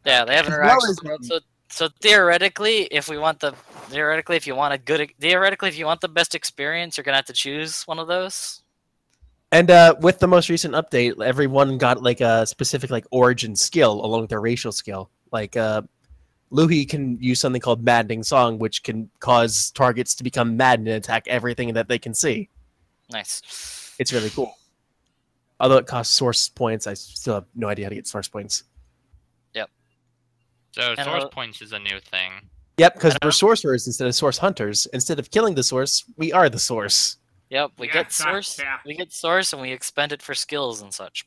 Yeah, they have As well interactions. as, with um, so, so theoretically, if we want the theoretically, if you want a good theoretically, if you want the best experience, you're gonna have to choose one of those. And uh, with the most recent update, everyone got like a specific like origin skill along with their racial skill. Like uh, Luhi can use something called Maddening Song, which can cause targets to become mad and attack everything that they can see. Nice. It's really cool. Although it costs source points, I still have no idea how to get source points. Yep. So And, source uh, points is a new thing. Yep, because we're don't- sorcerers instead of source hunters. Instead of killing the source, we are the source. Yep, we Yeah, get *laughs* source. yeah. We get source, and we expend it for skills and such.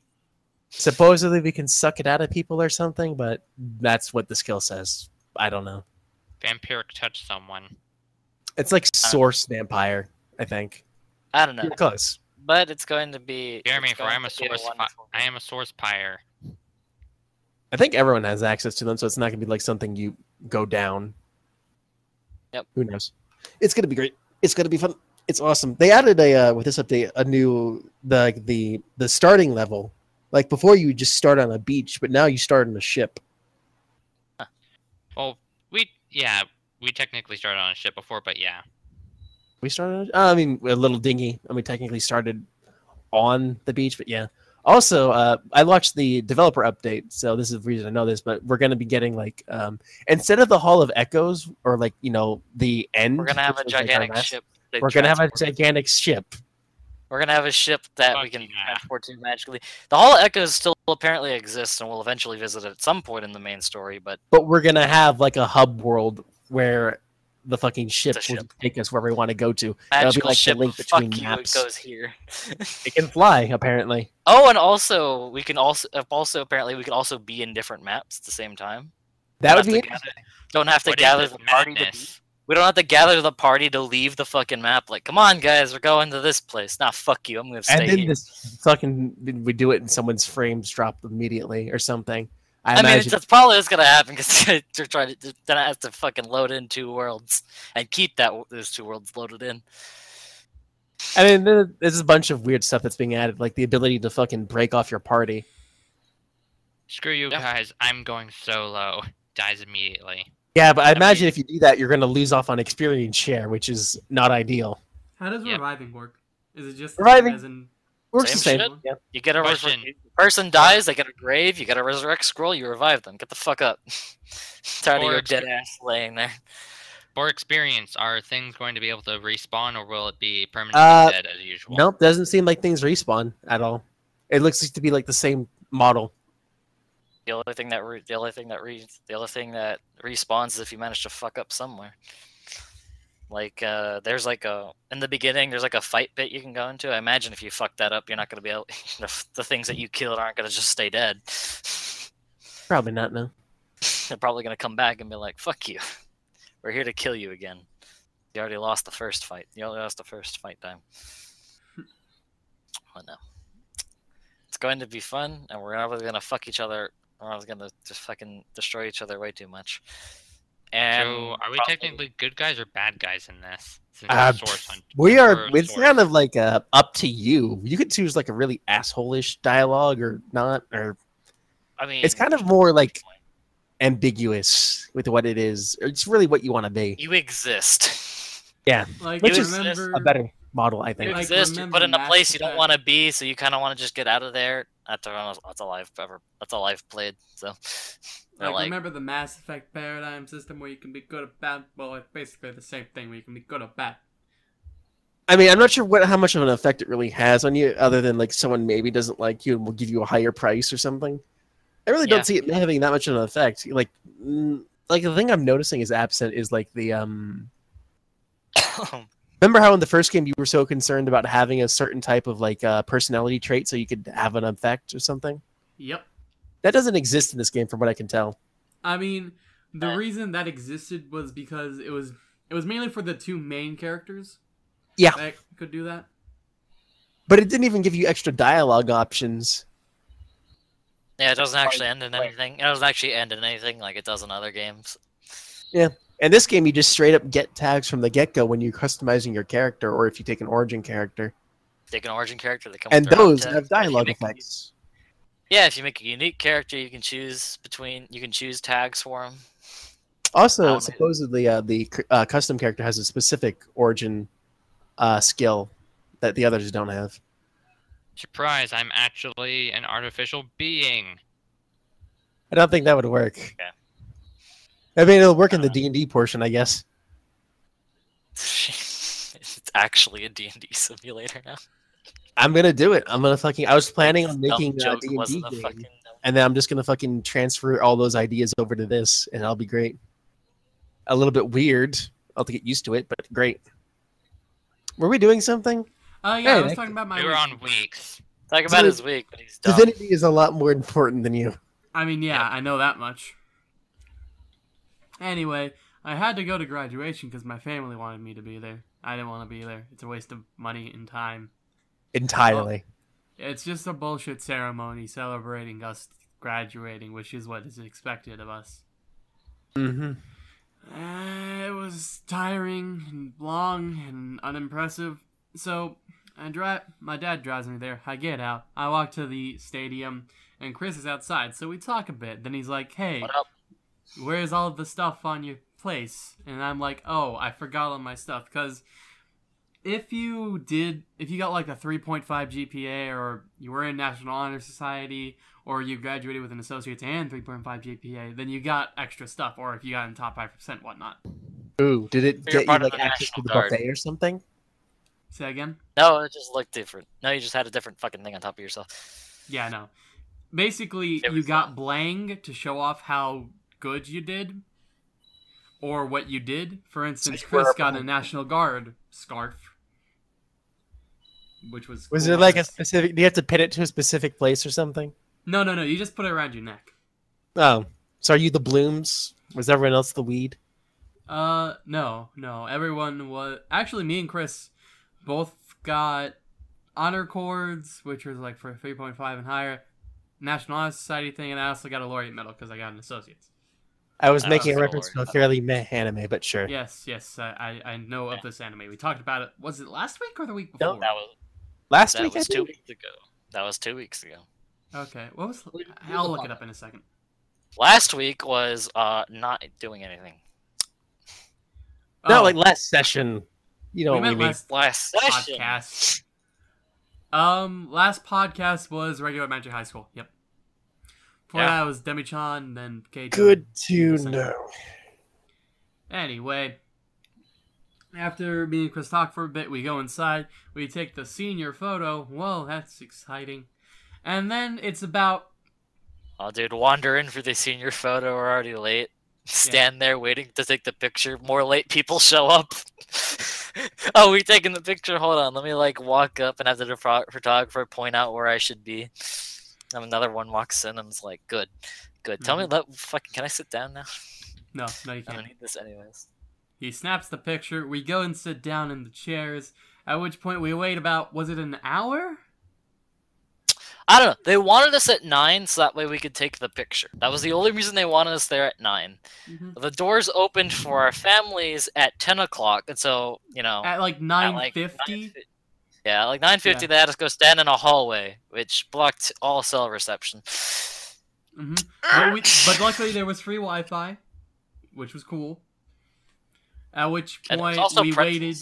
Supposedly we can suck it out of people or something, but that's what the skill says. I don't know. Vampiric touch someone. It's like source vampire, I think. I don't know, You're close. but it's going to be. Jeremy, for I'm a source. Fi- I am a source pyre. I think everyone has access to them, so it's not gonna be like something you go down. Yep. Who knows? It's gonna be great. It's gonna be fun. It's awesome. They added a uh, with this update a new the the the starting level. Like before, you just start on a beach, but now you start on a ship. Well, we yeah, we technically started on a ship before, but yeah. We started. Uh, I mean, a little dinghy. And we technically started on the beach, but yeah. Also, uh, I watched the developer update, so this is the reason I know this. But we're going to be getting like um, instead of the Hall of Echoes or like you know the end. We're gonna have a which like, gigantic ship. We're gonna have a gigantic ship. We're gonna have a ship that we can yeah. transport to magically. The Hall of Echoes still apparently exists, and we'll eventually visit it at some point in the main story. But But we're gonna have like a hub world where the fucking ship It's a will ship. take us wherever we want to go to. That'll be magical like the ship, link fuck between you, maps. it goes here. *laughs* It can fly, apparently. oh, and also we can also uh, also apparently we can also be in different maps at the same time. That would Don't be have gather- Don't have to What is gather this the party. To be, madness? We don't have to gather the party to leave the fucking map. Like, come on, guys, we're going to this place. Nah, fuck you. I'm gonna stay and then here. this fucking we do it and someone's frames drop immediately or something. I, I, mean, imagine it's, that's probably what's gonna happen because *laughs* they're trying to. Then I have to fucking load in two worlds and keep that those two worlds loaded in. I mean there's a bunch of weird stuff that's being added, like the ability to fucking break off your party. Screw you Yeah. guys, I'm going solo. Dies immediately. Yeah, but I I imagine mean- if you do that, you're gonna lose off on experience share, which is not ideal. How does Yep. reviving work? Is it just Reviving- same as in Works Same the same. shit. Yeah. You get a res- Question. person dies, they get a grave. You get a resurrect scroll. You revive them. Get the fuck up. *laughs* Tired of your dead ass laying there. For experience, are things going to be able to respawn, or will it be permanently Uh, dead as usual? Nope, doesn't seem like things respawn at all. It looks to be like the same model. The only thing that re- the only thing that re- the only thing that respawns is if you manage to fuck up somewhere. Like uh, there's like a in the beginning there's like a fight bit you can go into. I imagine if you fuck that up, you're not gonna be able. *laughs* The, the things that you killed aren't gonna just stay dead. Probably not, no. *laughs* They're probably gonna come back and be like, "Fuck you, we're here to kill you again." You already lost the first fight. You only lost the first fight time. But no, it's going to be fun, and we're probably gonna fuck each other. We're always gonna just fucking destroy each other way too much. And so, are we probably- technically good guys or bad guys in this? Since Uh, it's a source hunt. We are. It's source. kind of like uh, up to you. You could choose like a really asshole-ish dialogue or not, or I mean, it's kind of more like ambiguous with what it is. It's really what you want to be. you exist. Yeah, like Which is remember A better model, I You think. Like, exist. You're put in a place you don't want to be, so you kind of want to just get out of there. That's all, that's all I've ever. That's all I've played. So, *laughs* like, like, remember the Mass Effect paragon system where you can be good or bad? Well, it's basically the same thing where you can be good or bad. I mean, I'm not sure what how much of an effect it really has on you, other than like someone maybe doesn't like you and will give you a higher price or something. I really Yeah. don't see it having that much of an effect. Like, mm, like the thing I'm noticing is absent is like the um. *coughs* *coughs* Remember how in the first game you were so concerned about having a certain type of like uh, personality trait so you could have an effect or something? Yep. That doesn't exist in this game, from what I can tell. I mean, the Uh, reason that existed was because it was it was mainly for the two main characters. Yeah. that could do that. But it didn't even give you extra dialogue options. yeah, it doesn't actually end in anything. It doesn't actually end in anything like it does in other games. In this game, you just straight up get tags from the get-go when you're customizing your character, or if you take an origin character. Take an origin character, they come And with those have dialogue make- effects. Yeah, if you make a unique character, you can choose between. You can choose tags for them. Also, Um, supposedly, uh, the uh, custom character has a specific origin uh, skill that the others don't have. Surprise! I'm actually an artificial being. I don't think that would work. Okay. I mean, it'll work in the Uh, D and D portion, I guess. *laughs* it's actually a D&D simulator now. I'm gonna do it. I'm gonna fucking. I was planning on making a D and D game, fucking- and then I'm just gonna fucking transfer all those ideas over to this, and I'll be great. A little bit weird. I'll have to get used to it, but great. Were we doing something? Uh, yeah, Hey, I was that- talking about my. We were on weeks. Talk about his week, but he's dumb. Divinity is a lot more important than you. I mean, yeah, I know that much. Anyway, I had to go to graduation because my family wanted me to be there. I didn't want to be there. It's a waste of money and time. Entirely. It's just a bullshit ceremony celebrating us graduating, which is what is expected of us. Mm-hmm. Uh, it was was tiring and long and unimpressive. So I drive. My dad drives me there. I get out. I walk to the stadium, and Chris is outside. So we talk a bit. Then he's like, "Hey, What up? Where's all the stuff on your place?" And I'm like, "Oh, I forgot all my stuff." Because if you did, if you got like a 3.5 GPA, or you were in National Honor Society, or you graduated with an associate's and 3.5 GPA, then you got extra stuff. Or if you got in top five percent, whatnot. Ooh, did it You're get you like access to National the Guard. buffet or something? Say again. No, it just looked different. No, you just had a different fucking thing on top of yourself. Yeah, no. Basically, you got fun. blang to show off how good you did, or what you did. For instance, Chris were- got a National Guard scarf, which was. Was cool. there like a specific? Do you have to pin it to a specific place or something? No, no, no. You just put it around your neck. Oh, so are you the blooms? Was everyone else the weed? Uh, no, no. Everyone was actually me and Chris both got honor cords, which was like for three point five and higher. National Honor Society thing, and I also got a laureate medal because I got an associate's. I was I making a reference to a fairly meh anime, but sure. Yes, yes, I, I I know of this anime. We talked about it. Was it last week or the week No, before? that was Last that week, I was two weeks ago. That was two weeks ago. Okay, what was? I'll look it up in a second. Last week was uh not doing anything. Not Oh, like last session. You know we what we meant mean. last Last session. podcast. Um, last podcast was regular Magic High School. Yep. Before Yeah. that was Demi-chan, then Kate. Good to know. Anyway, after me and Chris talk for a bit, we go inside. We take the senior photo. Whoa, that's exciting. And then it's about Oh, dude, wander in for the senior photo. We're already late. Stand there waiting to take the picture. More late people show up. *laughs* oh, we're taking the picture. Hold on. Let me like walk up and have the photographer point out where I should be. And another one walks in and is like, "Good, good. Tell me, let fucking. Can I sit down now? *laughs* no, no, you *laughs* I can't. need this anyways." He snaps the picture. We go and sit down in the chairs. At which point we wait about was it an hour? I don't know. They wanted us at nine, so that way we could take the picture. That was the only reason they wanted us there at nine. Mhm. The doors opened for our families at ten o'clock, and so you know, At like nine like, fifty. 9:50 Yeah, like nine fifty, Yeah. they had us go stand in a hallway, which blocked all cell reception. Mm-hmm. But, we, but luckily there was free Wi-Fi, which was cool. At which And there was point we pretzels. waited.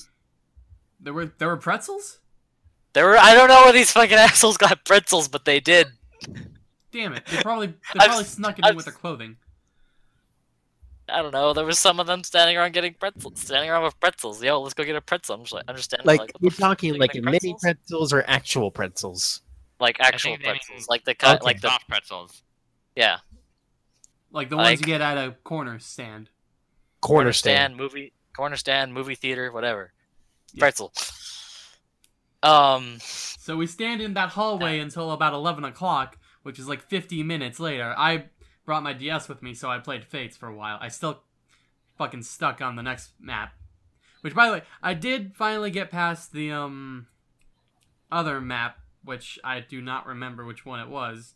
There were there were pretzels. There were I don't know where these fucking *laughs* assholes got pretzels, but they did. Damn it! They probably they I've probably snuck it in I've with their clothing. I don't know. There was some of them standing around getting pretzels, standing around with pretzels. Yo, let's go get a pretzel. I'm just like, understand. Like, what you're talking like getting mini pretzels or actual pretzels? like actual think mean- pretzels, like the cut, Okay. like the soft pretzels. yeah. Like the ones Like- you get at a corner stand. Corner stand. movie, corner stand, movie theater, whatever. Yeah. Pretzel. Um, So we stand in that hallway until about eleven o'clock, which is like fifty minutes later. I brought my DS with me, so I played Fates for a while. I still fucking stuck on the next map. Which, by the way, I did finally get past the um other map, which I do not remember which one it was.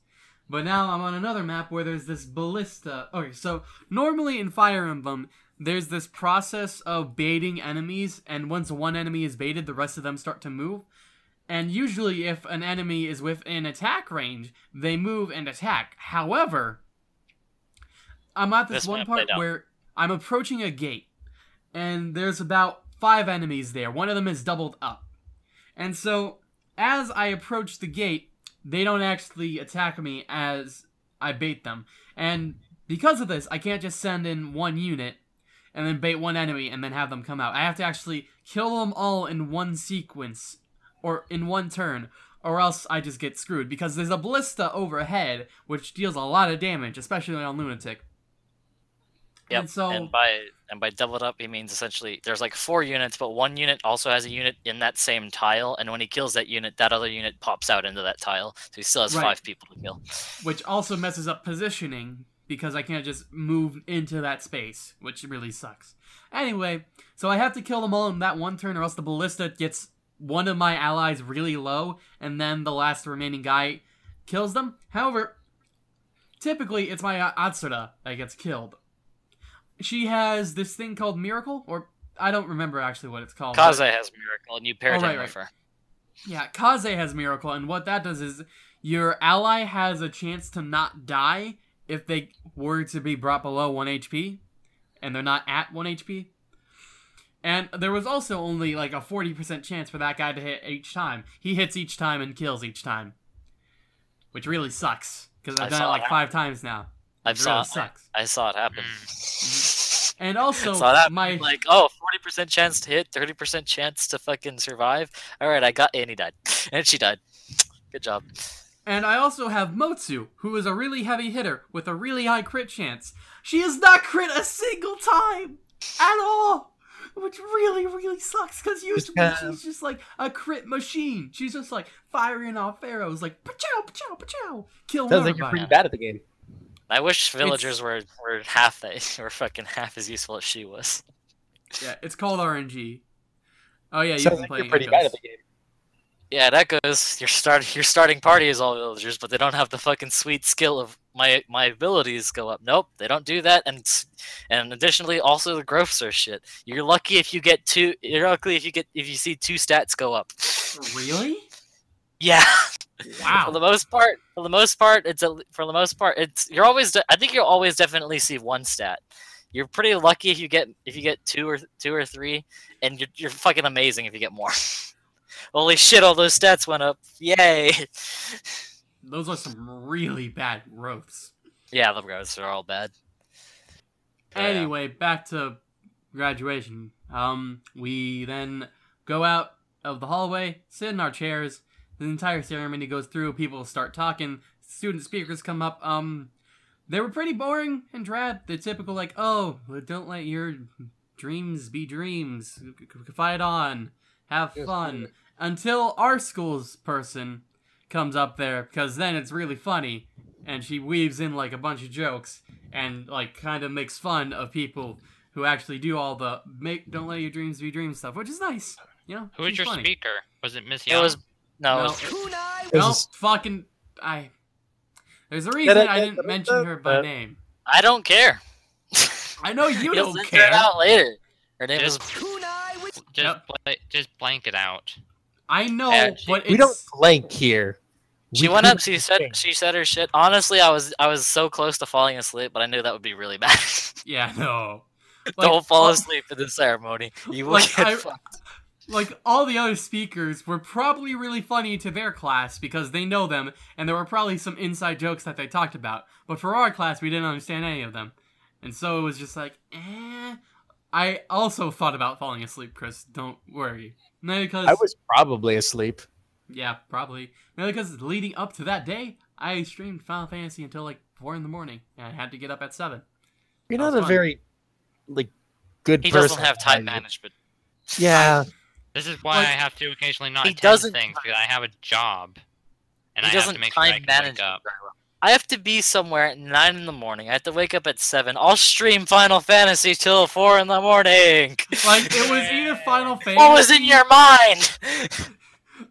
But now I'm on another map where there's this ballista. Okay, so normally in Fire Emblem, there's this process of baiting enemies, and once one enemy is baited, the rest of them start to move. And usually, if an enemy is within attack range, they move and attack. However, I'm at this, This one part where I'm approaching a gate, and there's about five enemies there. One of them is doubled up. And so, as I approach the gate, they don't actually attack me as I bait them. And because of this, I can't just send in one unit and then bait one enemy and then have them come out. I have to actually kill them all in one sequence or in one turn, or else I just get screwed because there's a ballista overhead which deals a lot of damage, especially on lunatic. Yep. And so and by and by doubled up, he means essentially there's like four units, but one unit also has a unit in that same tile, and when he kills that unit, that other unit pops out into that tile, so he still has Right. five people to kill. which also messes up positioning because I can't just move into that space, which really sucks. Anyway, so I have to kill them all in that one turn, or else the ballista gets one of my allies really low, and then the last remaining guy kills them. However, typically it's my uh, Azura that gets killed. She has this thing called Miracle, or I don't remember actually what it's called. Kaze but- has miracle, and you pair Oh, right, her. Yeah, Kaze has Miracle, and what that does is your ally has a chance to not die if they were to be brought below 1 HP, and they're not at 1 HP. And there was also only like a 40% chance for that guy to hit each time. He hits each time and kills each time. Which really sucks, because I I've done it like that. five times now. I It saw really it. sucks. I saw it happen. Mm. Mm-hmm. And also, saw that my like, oh, 40% chance to hit, 30% chance to fucking survive. All right, I got, and he died, *laughs* and she died. Good job. And I also have Mozu, who is a really heavy hitter with a really high crit chance. She has not crit a single time at all, which really, really sucks because usually have- she's just like a crit machine. She's just like firing off arrows, like pachow, pachow, pachow, kill Sounds like you're everybody. pretty bad at the game. I wish villagers were, were half that, *laughs* were fucking half as useful as she was. Yeah, it's called RNG. Oh yeah, you've Sounds been like playing you're pretty Echoes. bad at the game. Yeah, that goes. Your start, your starting party is all villagers, but they don't have the fucking sweet skill of my my abilities go up. Nope, they don't do that, and and additionally, also the growths are shit. You're lucky if you get two. You're lucky if you get if you see two stats go up. Really? Yeah, Wow. for the most part, for the most part, it's a, for the most part, it's you're always. I think you'll always definitely see one stat. You're pretty lucky if you get if you get two or two or three, and you're you're fucking amazing if you get more. *laughs* Holy shit! All those stats went up! Yay! *laughs* Those are some really bad growths. Yeah, the growths are all bad. Yeah. Anyway, back to graduation. Um, we then go out of the hallway, sit in our chairs. The entire ceremony goes through. People start talking. Student speakers come up. Um, they were pretty boring and drab. The typical like, oh, don't let your dreams be dreams. C- c- Fight on, have Yes, fun. sir. Until our school's person comes up there, because then it's really funny, and she weaves in like a bunch of jokes and like kind of makes fun of people who actually do all the make don't let your dreams be dreams stuff, which is nice. You know, Who was your funny. speaker? Was it Miss It Young? was no, it No. was, This No, fucking I. There's a reason I didn't mention her by uh, name. I don't care. I know you You'll don't figure care. it out later. Her name Just, was just, Yep. bla- just blank it out. I know, Yeah, she- but we don't blank here. She We went up. She said thing. she said her shit. Honestly, I was I was so close to falling asleep, but I knew that would be really bad. yeah, no. *laughs* Like, Don't fall asleep in the ceremony. You will Like, get I- fucked. Like all the other speakers were probably really funny to their class because they know them, and there were probably some inside jokes that they talked about. But for our class, we didn't understand any of them, and so it was just like, eh. I also thought about falling asleep, Chris. Don't worry. Mainly because I was probably asleep. Yeah, probably. Mainly because leading up to that day, I streamed Final Fantasy until like four in the morning, and I had to get up at seven. You're That not a fun. very like good He person. doesn't have time management. Yeah, This is why Like, I have to occasionally not he attend doesn't- things because I have a job, and he I have doesn't to make sure I time can manage wake up. I have to be somewhere at nine in the morning. I have to wake up at seven. I'll stream Final Fantasy till four in the morning. Like it was either *laughs* Final Fantasy. what was in your mind? *laughs*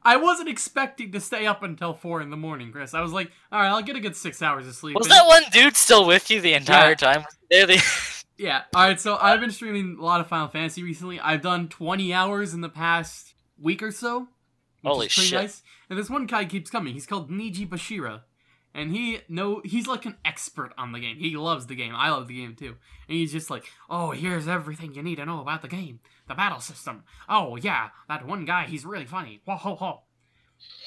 I wasn't expecting to stay up until four in the morning, Chris. I was like, all right, I'll get a good six hours of sleep. Was And- that one dude still with you the entire Yeah. time? Yeah. All right. So I've been streaming a lot of Final Fantasy recently. I've done 20 hours in the past week or so. Holy shit. Nice. And this one guy keeps coming. He's called Niji Bashira, and he no, he's like an expert on the game. He loves the game. I love the game too. And he's just like, oh, here's everything you need to know about the game, the battle system. Oh yeah, that one guy, he's really funny. Whoa ho ho.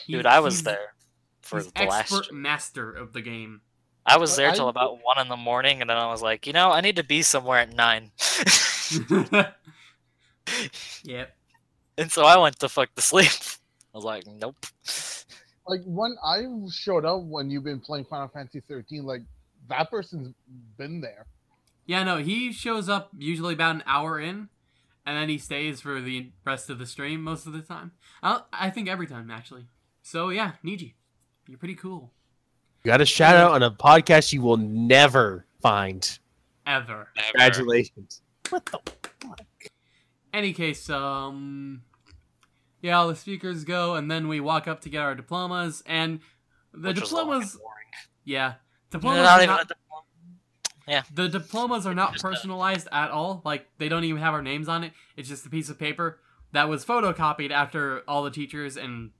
He- Dude, I was there for he's the last. expert master of the game. I was there I- till about one in the morning, and then I was like, you know, I need to be somewhere at nine. *laughs* *laughs* yep. and so I went to fuck to sleep. *laughs* I was like, nope. Like when I showed up when you've been playing Final Fantasy 13, like that person's been there. Yeah, no, he shows up usually about an hour in, and then he stays for the rest of the stream most of the time. I, I think every time, actually. So, yeah, Niji, you're pretty cool. You got a shout out on a podcast you will never find. Ever. Never. Congratulations. What the? Fuck? Any case, um. Yeah, all the speakers go, and then we walk up to get our diplomas, and the Which was long and diplomas. Yeah. Diplomas not are not- Yeah. The diplomas are not uh, personalized at all. Like they don't even have our names on it. It's just a piece of paper that was photocopied after all the teachers and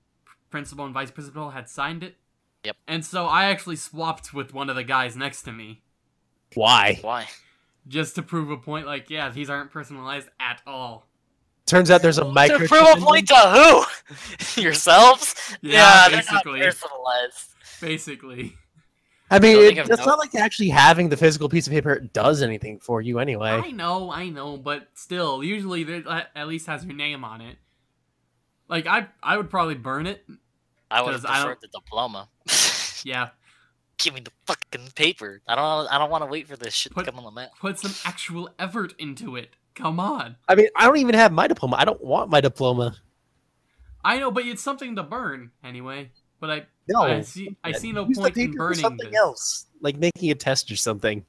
principal and vice principal had signed it. Yep. And so I actually swapped with one of the guys next to me Why? Why? just to prove a point. Like, yeah, these aren't personalized at all. Turns out there's a To prove a point to who? *laughs* Yourselves? Yeah, they're not basically. personalized. Basically. I mean, it, it's no- not like actually having the physical piece of paper does anything for you anyway. I know, I know, but still, usually it at at least has your name on it. Like I, I would probably burn it. I would have 'Cause I preferred the diploma. *laughs* Yeah, Give me the fucking paper. I don't. I don't want to wait for this shit Put- to come on the mail. put some actual effort into it. Come on. I mean, I don't even have my diploma. I don't want my diploma. I know, but it's something to burn anyway. But I, No, I see, I see no Use the point in paper for burning something this. else, like making a test or something.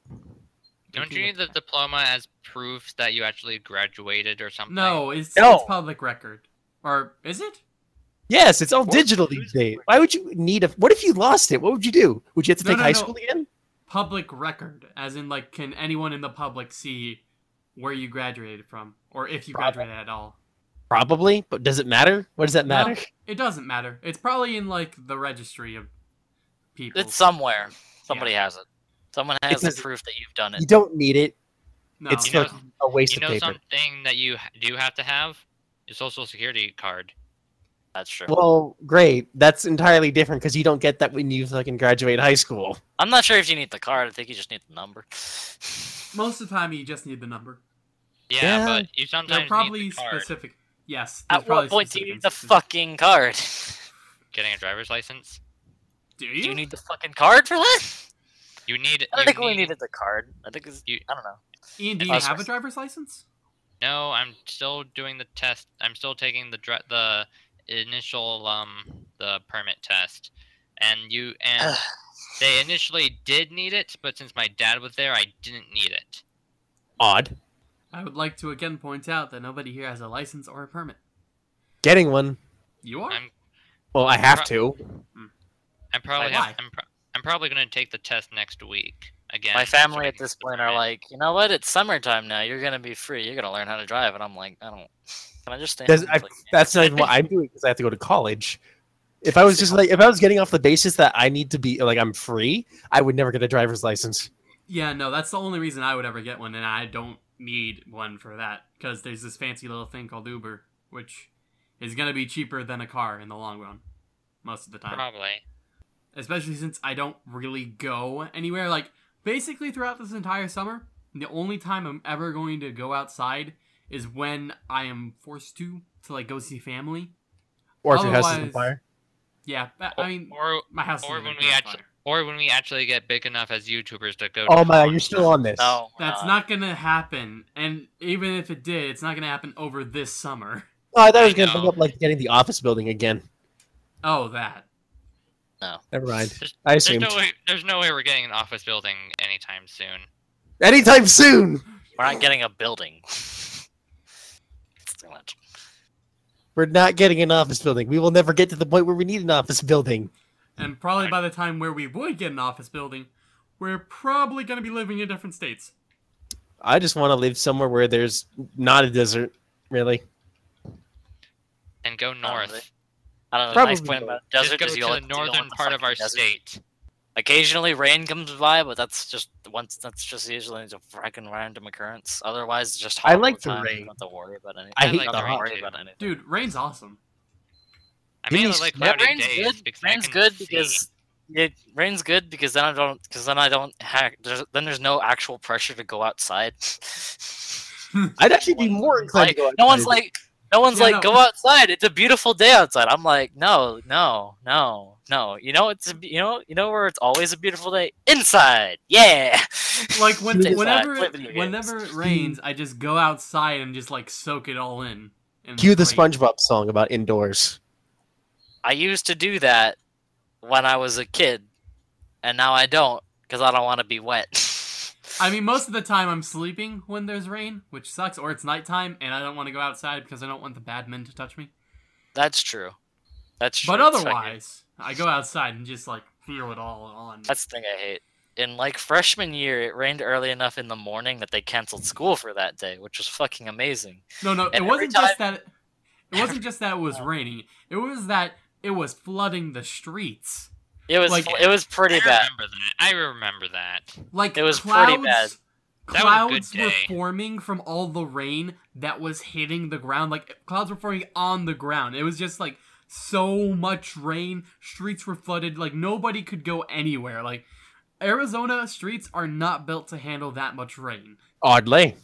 Don't you need the diploma as proof that you actually graduated or something? No, it's, No. it's public record, or is it? Yes, it's all What? digital these days. Why would you need a? What if you lost it? What would you do? Would you have to No, take no, high no. school again? Public record, as in like, can anyone in the public see where you graduated from, or if you Probably. graduated at all? Probably, but does it matter? What does that No. matter? It doesn't matter. It's probably in like the registry of people. It's somewhere. Somebody has it. Someone has the proof that you've done it. You don't need it. no. it's You know- a waste of paper. You know something that you do have to have? Your social security card. That's true. Well, great. That's entirely different because you don't get that when you fucking graduate high school. I'm not sure if you need the card. I think you just need the number. *laughs* Most of the time, you just need the number. Yeah, Yeah. but you sometimes They're probably need the card. specific. Yes. At probably what point do you need the fucking card? *laughs* Getting a driver's license. Do Do you? you need the fucking card for that? You need. I don't you think we needed the card. I think it's, You- I don't know. Ian, do you have a driver's license? No, I'm still doing the test. I'm still taking the dr- the initial um the permit test, and you and they initially did need it, but since my dad was there, I didn't need it. Odd. I would like to again point out that nobody here has a license or a permit. Getting one. You are? I'm Well, I have to. I'm probably Why? have, I'm pro- I'm probably gonna take the test next week again. My family at this point are like, you know what? It's summertime now. You're gonna be free. You're gonna learn how to drive. And I'm like, I don't. Can I just stay? Does- I- and play games? That's not even what I'm doing because I have to go to college. If I was just like, if I was getting off the basis that I need to be like I'm free, I would never get a driver's license. yeah, no, that's the only reason I would ever get one, and I don't need one for that because there's this fancy little thing called Uber, which is gonna be cheaper than a car in the long run, most of the time. probably. especially since I don't really go anywhere. Like basically throughout this entire summer, the only time I'm ever going to go outside is when I am forced to to like go see family. Or if your house is on fire. Yeah, but, I mean or my house. or isn't when we actually fire. or when we actually get big enough as YouTubers to go. Oh to my, you're still on this. Oh no, That's not gonna happen, and even if it did, it's not gonna happen over this summer. *laughs* Oh, I thought I was going to bring up like getting the office building again. Oh, that. No. Never mind. There's- I There's assumed. no way. There's no way we're getting an office building anytime soon. Anytime soon. We're not getting a building. *laughs* it's too much. We're not getting an office building. We will never get to the point where we need an office building. And probably by the time where we would get an office building, we're probably gonna be living in different states. I just want to live somewhere where there's not a desert, really. And go really. north. I don't know. The nice Probably point not. about Just desert go is to you the like northern part of our desert. state. Occasionally, rain comes by, but that's just once. That's just usually a freaking random occurrence. Otherwise, it's just hot I like the the time. rain. Don't to worry about anything. I I hate like the don't have to hot. worry too. about anything. Dude, rain's awesome. I mean, mainly me like some- Yeah, rain's days good. because Rain's good see. because it rain's good because then I don't because then I don't hack. There's, then there's no actual pressure to go outside. *laughs* *laughs* I'd actually be more inclined like, to go no one's like, no one's Yeah, like, no. go outside. It's a beautiful day outside. I'm like, no, no, no, no. You know, it's a, you know, you know where it's always a beautiful day inside. Yeah. *laughs* Like when, Inside, whenever play whenever it rains, I just go outside and just like soak it all in. And Cue the it's. SpongeBob song about indoors. I used to do that when I was a kid, and now I don't because I don't want to be wet. *laughs* I mean, most of the time I'm sleeping when there's rain, which sucks, or it's nighttime and I don't want to go outside because I don't want the bad men to touch me. That's true. That's true. But otherwise, I go outside and just like feel it all on. that's the thing I hate. in like freshman year, it rained early enough in the morning that they canceled school for that day, which was fucking amazing. No, no, And it wasn't just that. It wasn't just that it was *laughs* raining. It was that it was flooding the streets. It was Like- it was pretty I bad. remember that. I remember that. Like It was clouds, pretty bad. That was a good Clouds were forming from all the rain that was hitting the ground. Like clouds were forming on the ground. It was just like so much rain. Streets were flooded. Like nobody could go anywhere. Like Arizona streets are not built to handle that much rain. Oddly.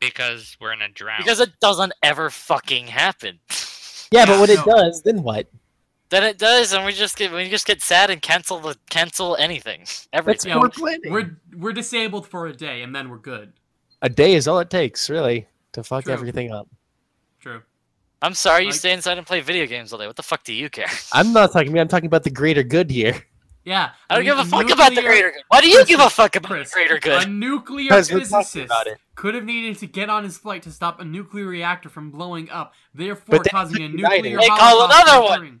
Because we're in a drought. Because it doesn't ever fucking happen. Yeah, but when it does, then what? Then it does, and we just get we just get sad and cancel the cancel anything, *laughs* That's everything. Yeah, poor planning. We're we're disabled for a day and then we're good. A day is all it takes, really, to fuck True. everything up. True. I'm sorry, you stay inside and play video games all day. What the fuck do you care? *laughs* I'm not talking. I'm talking about the greater good here. Yeah. I don't mean, give a fuck about the greater good. Why do you Chris, give a fuck about Chris, the greater good? A nuclear Because we're talking physicist could have needed to get on his flight to stop a nuclear reactor from blowing up, therefore causing a nuclear it. They call another one.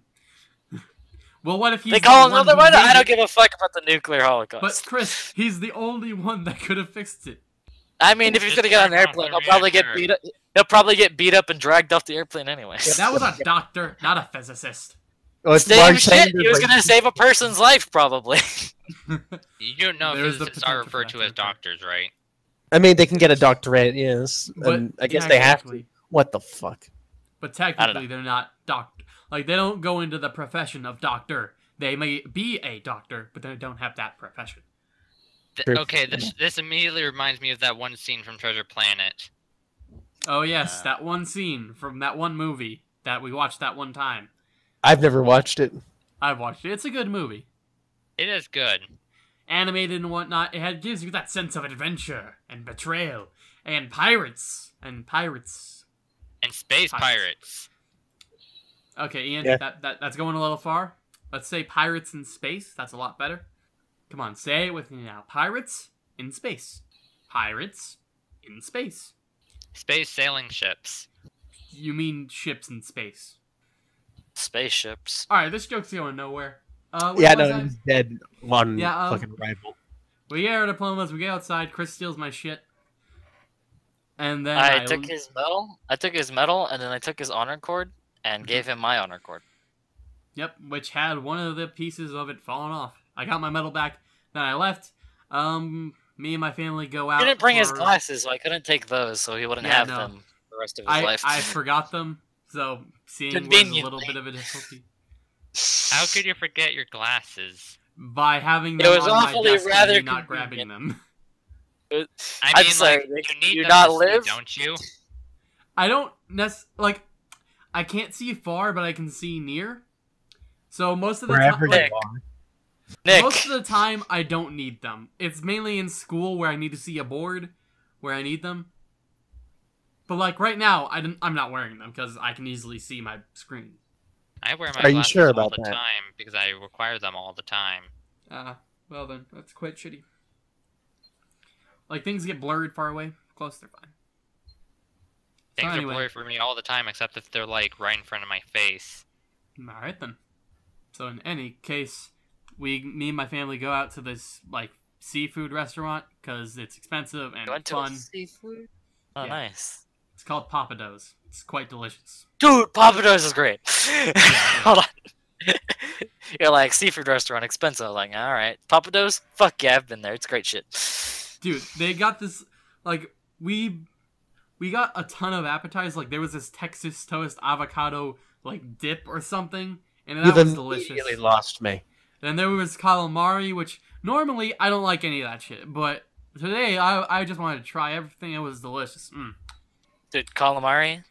Occurring. well, what if he's They call one another one. I don't give a fuck about the nuclear holocaust. But Chris, he's the only one that could have fixed it. I mean, if he's gonna get on an airplane, he'll probably get beat up. He'll probably get beat up and dragged off the airplane anyway. That was a *laughs* doctor, not a physicist. Oh, it's Same Mark shit. Sanders, He was like- gonna save a person's life, probably. *laughs* You don't know There's the physicists are referred to to as doctors, right? I mean, they can get a doctorate, yes. But and I guess yeah, they have to. exactly. What the fuck? But technically, they're not doctor. Like they don't go into the profession of doctor. They may be a doctor, but they don't have that profession. Th- okay, this this immediately reminds me of that one scene from Treasure Planet. Oh yes, Uh, that one scene from that one movie that we watched that one time. I've never watched it. I've watched it. It's a good movie. It is good. Animated and whatnot. It gives you that sense of adventure and betrayal and pirates and pirates. And space Pirates. pirates. Okay, Ian, Yeah. that, that that's going a little far. Let's say pirates in space. That's a lot better. Come on, say it with me now. Pirates in space. Pirates in space. Space sailing ships. You mean ships in space? Spaceships. All right, this joke's going nowhere. Uh, Yeah, no, I- he's dead on Yeah, um, fucking rival. We get our diplomas. We get outside. Chris steals my shit, and then I I, took his medal. I took his medal, and then I took his honor cord and gave him my honor cord. Yep, which had one of the pieces of it fallen off. I got my medal back. Then I left. Um, me and my family go out. He didn't bring his glasses, so I couldn't take those, so he wouldn't Yeah, have no. them the rest of his I life. I forgot them, so seeing was a little bit of a difficulty. *laughs* How could you forget your glasses? By having them It them was on my awfully desk and rather me not grabbing them. *laughs* I I'm mean, sorry, like, you need you them not to see, live? don't you? I don't nec- like. I can't see far, but I can see near. So most of the time, Wherever like. Nick, Most of the time, I don't need them. It's mainly in school where I need to see a board, where I need them. But like right now, I didn't, I'm not wearing them because I can easily see my screen. I wear my Are you glasses sure all about the that? time because I require them all the time. Uh, well then, that's quite shitty. Like things get blurred far away, close they're fine. Things anyway. are blurry for me all the time, except if they're like right in front of my face. All right then. So in any case, we, me and my family go out to this like seafood restaurant because it's expensive and you went to fun. a seafood? Oh, Yeah. nice. It's called Pappadeaux. It's quite delicious. Dude, Pappadeaux is great. *laughs* Hold on. *laughs* You're like, seafood restaurant, expensive. I'm like, all right. Pappadeaux? Fuck yeah, I've been there. It's great shit. dude they got this like we we got a ton of appetizers like there was this texas toast avocado like dip or something and that You've was delicious immediately lost me. then there was calamari which normally i don't like any of that shit but today i, I just wanted to try everything it was delicious mm. Dude, calamari?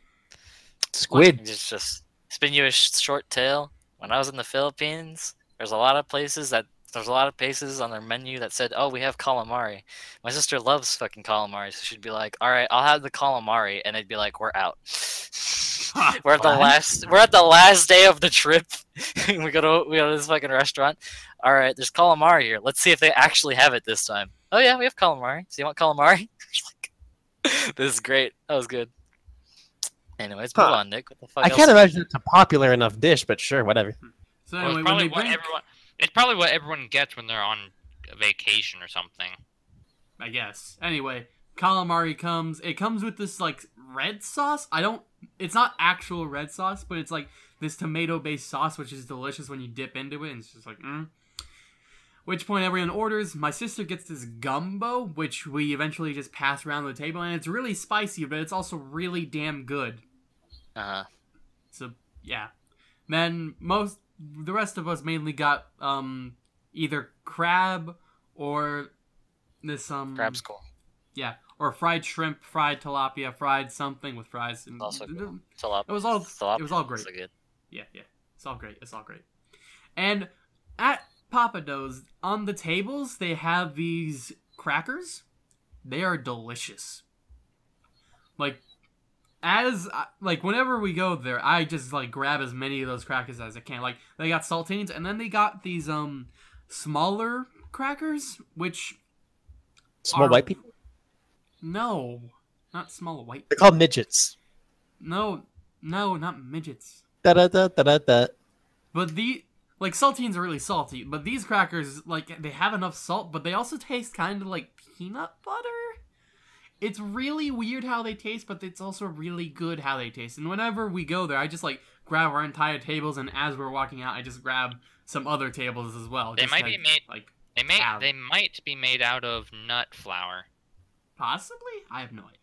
Squid. It's just spin you a short tail. When I was in the Philippines, there's a lot of places that there's a lot of places on their menu that said, "Oh, we have calamari." My sister loves fucking calamari, so she'd be like, "All right, I'll have the calamari," and they'd be like, "We're out." *laughs* we're at the last. We're at the last day of the trip. *laughs* we go to we go to this fucking restaurant. All right, there's calamari here. Let's see if they actually have it this time. Oh yeah, we have calamari. So you want calamari? *laughs* This is great. That was good. Anyways, move on, Nick. What the fuck I else? can't imagine it's a popular enough dish, but sure, whatever. Hmm. so Well, anyway it's when probably they what bring everyone. It's probably what everyone gets when they're on vacation or something. I guess. Anyway, calamari comes. It comes with this like red sauce. I don't. It's not actual red sauce, but it's like this tomato-based sauce, which is delicious when you dip into it. And it's just like, mm. Which point everyone orders. My sister gets this gumbo, which we eventually just pass around the table, and it's really spicy, but it's also really damn good. Uh-huh. So yeah. Then most the rest of us mainly got um either crab or this um Crab's cool. yeah or fried shrimp, fried tilapia, fried something with fries. And Also cool. It was all tilapia it was all great. good. Yeah, yeah. It's all great. It's all great. And at Pappadeaux's, on the tables, they have these crackers. They are delicious. Like, as like whenever we go there, I just like grab as many of those crackers as I can. Like they got saltines, and then they got these um smaller crackers, which Small Are- white people. no, not small white. People. They're called midgets. No, no, not midgets. Da da da da da da. But the like saltines are really salty, but these crackers like they have enough salt, but they also taste kind of like peanut butter. It's really weird how they taste, but it's also really good how they taste. And whenever we go there, I just like grab our entire tables, and as we're walking out, I just grab some other tables as well. They just might be made- like They may Ow. they might be made out of nut flour. possibly. I have no idea.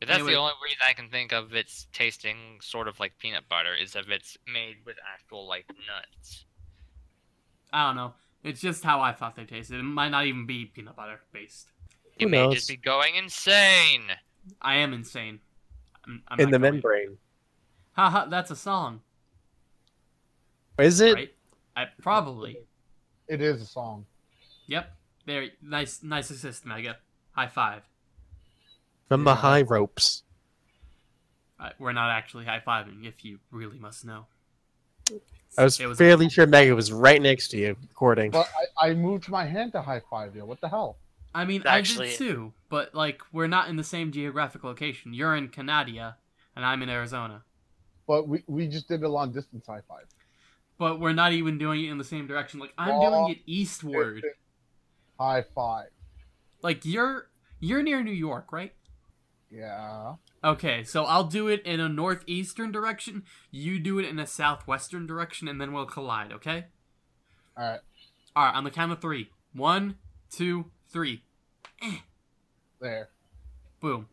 But that's Anyway. the only reason I can think of it's tasting sort of like peanut butter is if it's made with actual like nuts. I don't know. It's just how I thought they tasted. It might not even be peanut butter based. You may knows? just be going insane. I am insane. I'm, I'm In the going- membrane. Haha, that's a song, Is it? right? I probably. It is a song. Yep. Very nice, nice assist, Mega. High five. From the high ropes. Uh, we're not actually high fiving, if you really must know. I was, It was- fairly sure Mega was right next to you, recording. But I, I moved my hand to high five you. What the hell? I mean, Actually- I did too, but like we're not in the same geographic location. You're in Canada, and I'm in Arizona. But we, we just did a long distance high five. But we're not even doing it in the same direction. Like I'm Oh, doing it eastward. High five. Like you're you're near New York, right? Yeah. Okay, so I'll do it in a northeastern direction. You do it in a southwestern direction, and then we'll collide. Okay. All right. All right, on the count of three. One, two, three. There. Boom.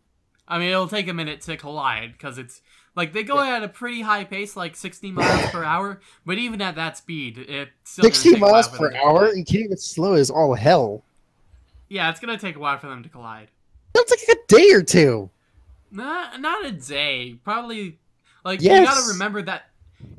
I mean, it'll take a minute to collide because it's like they go at a pretty high pace, like 60 miles *coughs* per hour. But even at that speed, it's still 60 take a while miles per hour? collide. You can't even slow as all hell. Yeah, it's gonna take a while for them to collide. That's like a day or two. Not not a day. Probably like Yes. you gotta remember that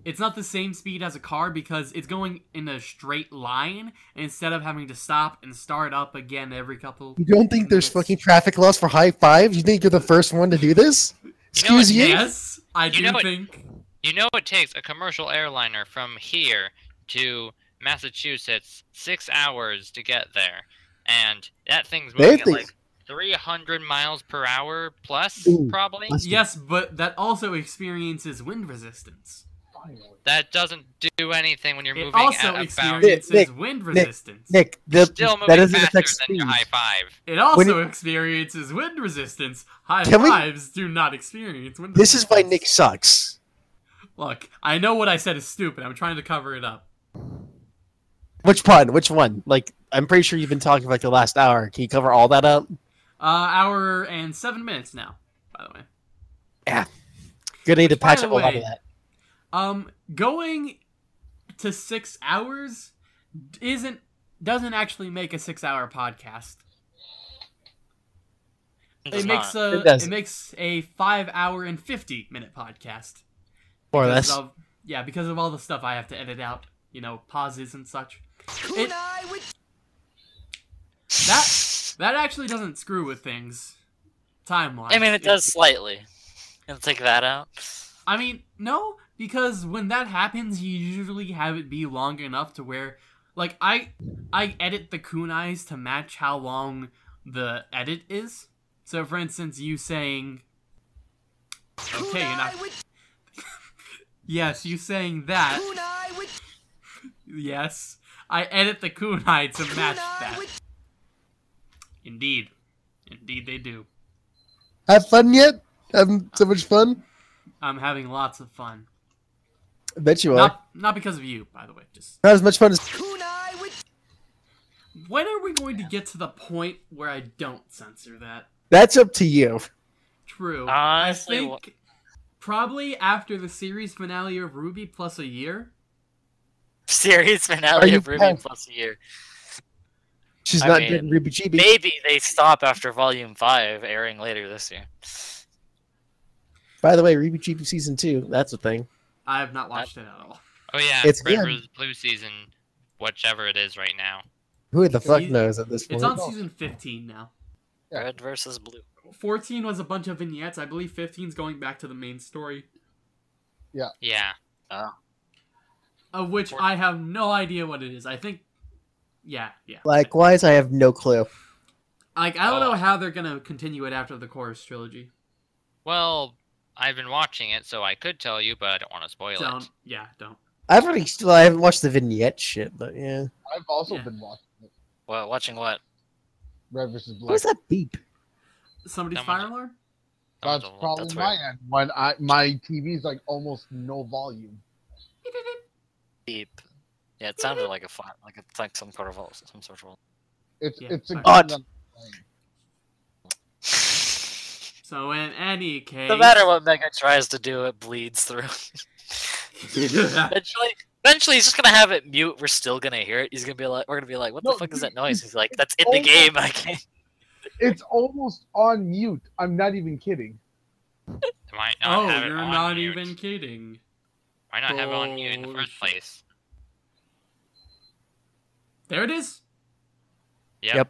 it's not the same speed as a car because it's going in a straight line instead of having to stop and start up again every couple. You don't think there's fucking traffic laws for high fives? You think you're the first one to do this? You know Excuse what- you? Yes, I You do know what- think. You know it takes a commercial airliner from here to Massachusetts six hours to get there, and that thing's They moving at think- like 300 miles per hour plus, Ooh, probably. Yes, but that also experiences wind resistance. Finally. That doesn't do anything when you're It moving also at about. experiences Nick, wind Nick, resistance. Nick, the, Still moving that doesn't faster affect than your speed. high five. It also you- experiences wind resistance. High Can we- fives do not experience wind This is resistance. why Nick sucks. Look, I know what I said is stupid. I'm trying to cover it up. Which one? Which one? Like, I'm pretty sure you've been talking for like the last hour. Can you cover all that up? Uh, hour and seven minutes now, by the way. Gonna need to patch up a lot way- of that. Um, going to six hours isn't doesn't actually make a six-hour podcast. It It, makes not. a It it makes a five-hour and fifty-minute podcast. More or less. Of, yeah, because of all the stuff I have to edit out, you know, pauses and such. It, that that actually doesn't screw with things. Timeline. I mean, it does slightly. Gonna take that out. I mean, no, because when that happens, you usually have it be long enough to where, like, I I edit the kunais to match how long the edit is. So, for instance, you saying, okay, you're not. *laughs* yes, you saying that. *laughs* yes, I edit the kunai to match that. Indeed. Indeed, they do. Have fun yet? Having so much fun? I'm having lots of fun. I bet you are. Not, not because of you, by the way. Just Not as much fun as when are we going to get to the point where I don't censor that? that's up to you. True. Honestly, I think probably after the series finale of RWBY plus a year. Series finale of RWBY playing- plus a year. She's I not mean, getting RWBY Chibi. Maybe they stop after Volume Five, airing later this year. By the way, RWBY Chibi season two. That's a thing. I have not watched it at all. Oh yeah, It's Red good. Rose Blue season, whichever it is right now. Who the fuck It's- knows at this point? It's on season 15 now. Red versus Blue. 14 was a bunch of vignettes. I believe 15 is going back to the main story, Yeah, Yeah. Oh. of which I have no idea what it is. I think, yeah, yeah. Likewise, I have no clue. Like I don't Oh. know how they're gonna continue it after the chorus trilogy. well, I've been watching it, so I could tell you, but I don't want to spoil Don't, it. yeah, don't. I've already still I haven't watched the vignette shit, but yeah. I've also Yeah. been watching it. What? Watching what? Red versus Blue. What was that beep? Somebody's Someone's- fire alarm. That's probably that's my end when I my TV is like almost no volume. Beep. Yeah, it sounded like a fire, like it's like some sort of some sort of. It's Yeah. it's a game Odd. that I'm playing. So in any case, no matter what Mega tries to do, it bleeds through. *laughs* eventually, eventually, he's just gonna have it mute. We're still gonna hear it. He's gonna be like, we're gonna be like, what No, the fuck is that noise? He's like, that's in it's the game. *laughs* I can't. *laughs* It's almost on mute. I'm not even kidding. Why not oh, have it you're on not mute? even kidding. Why not have it on mute in the first place? There it is. Yep. Yep.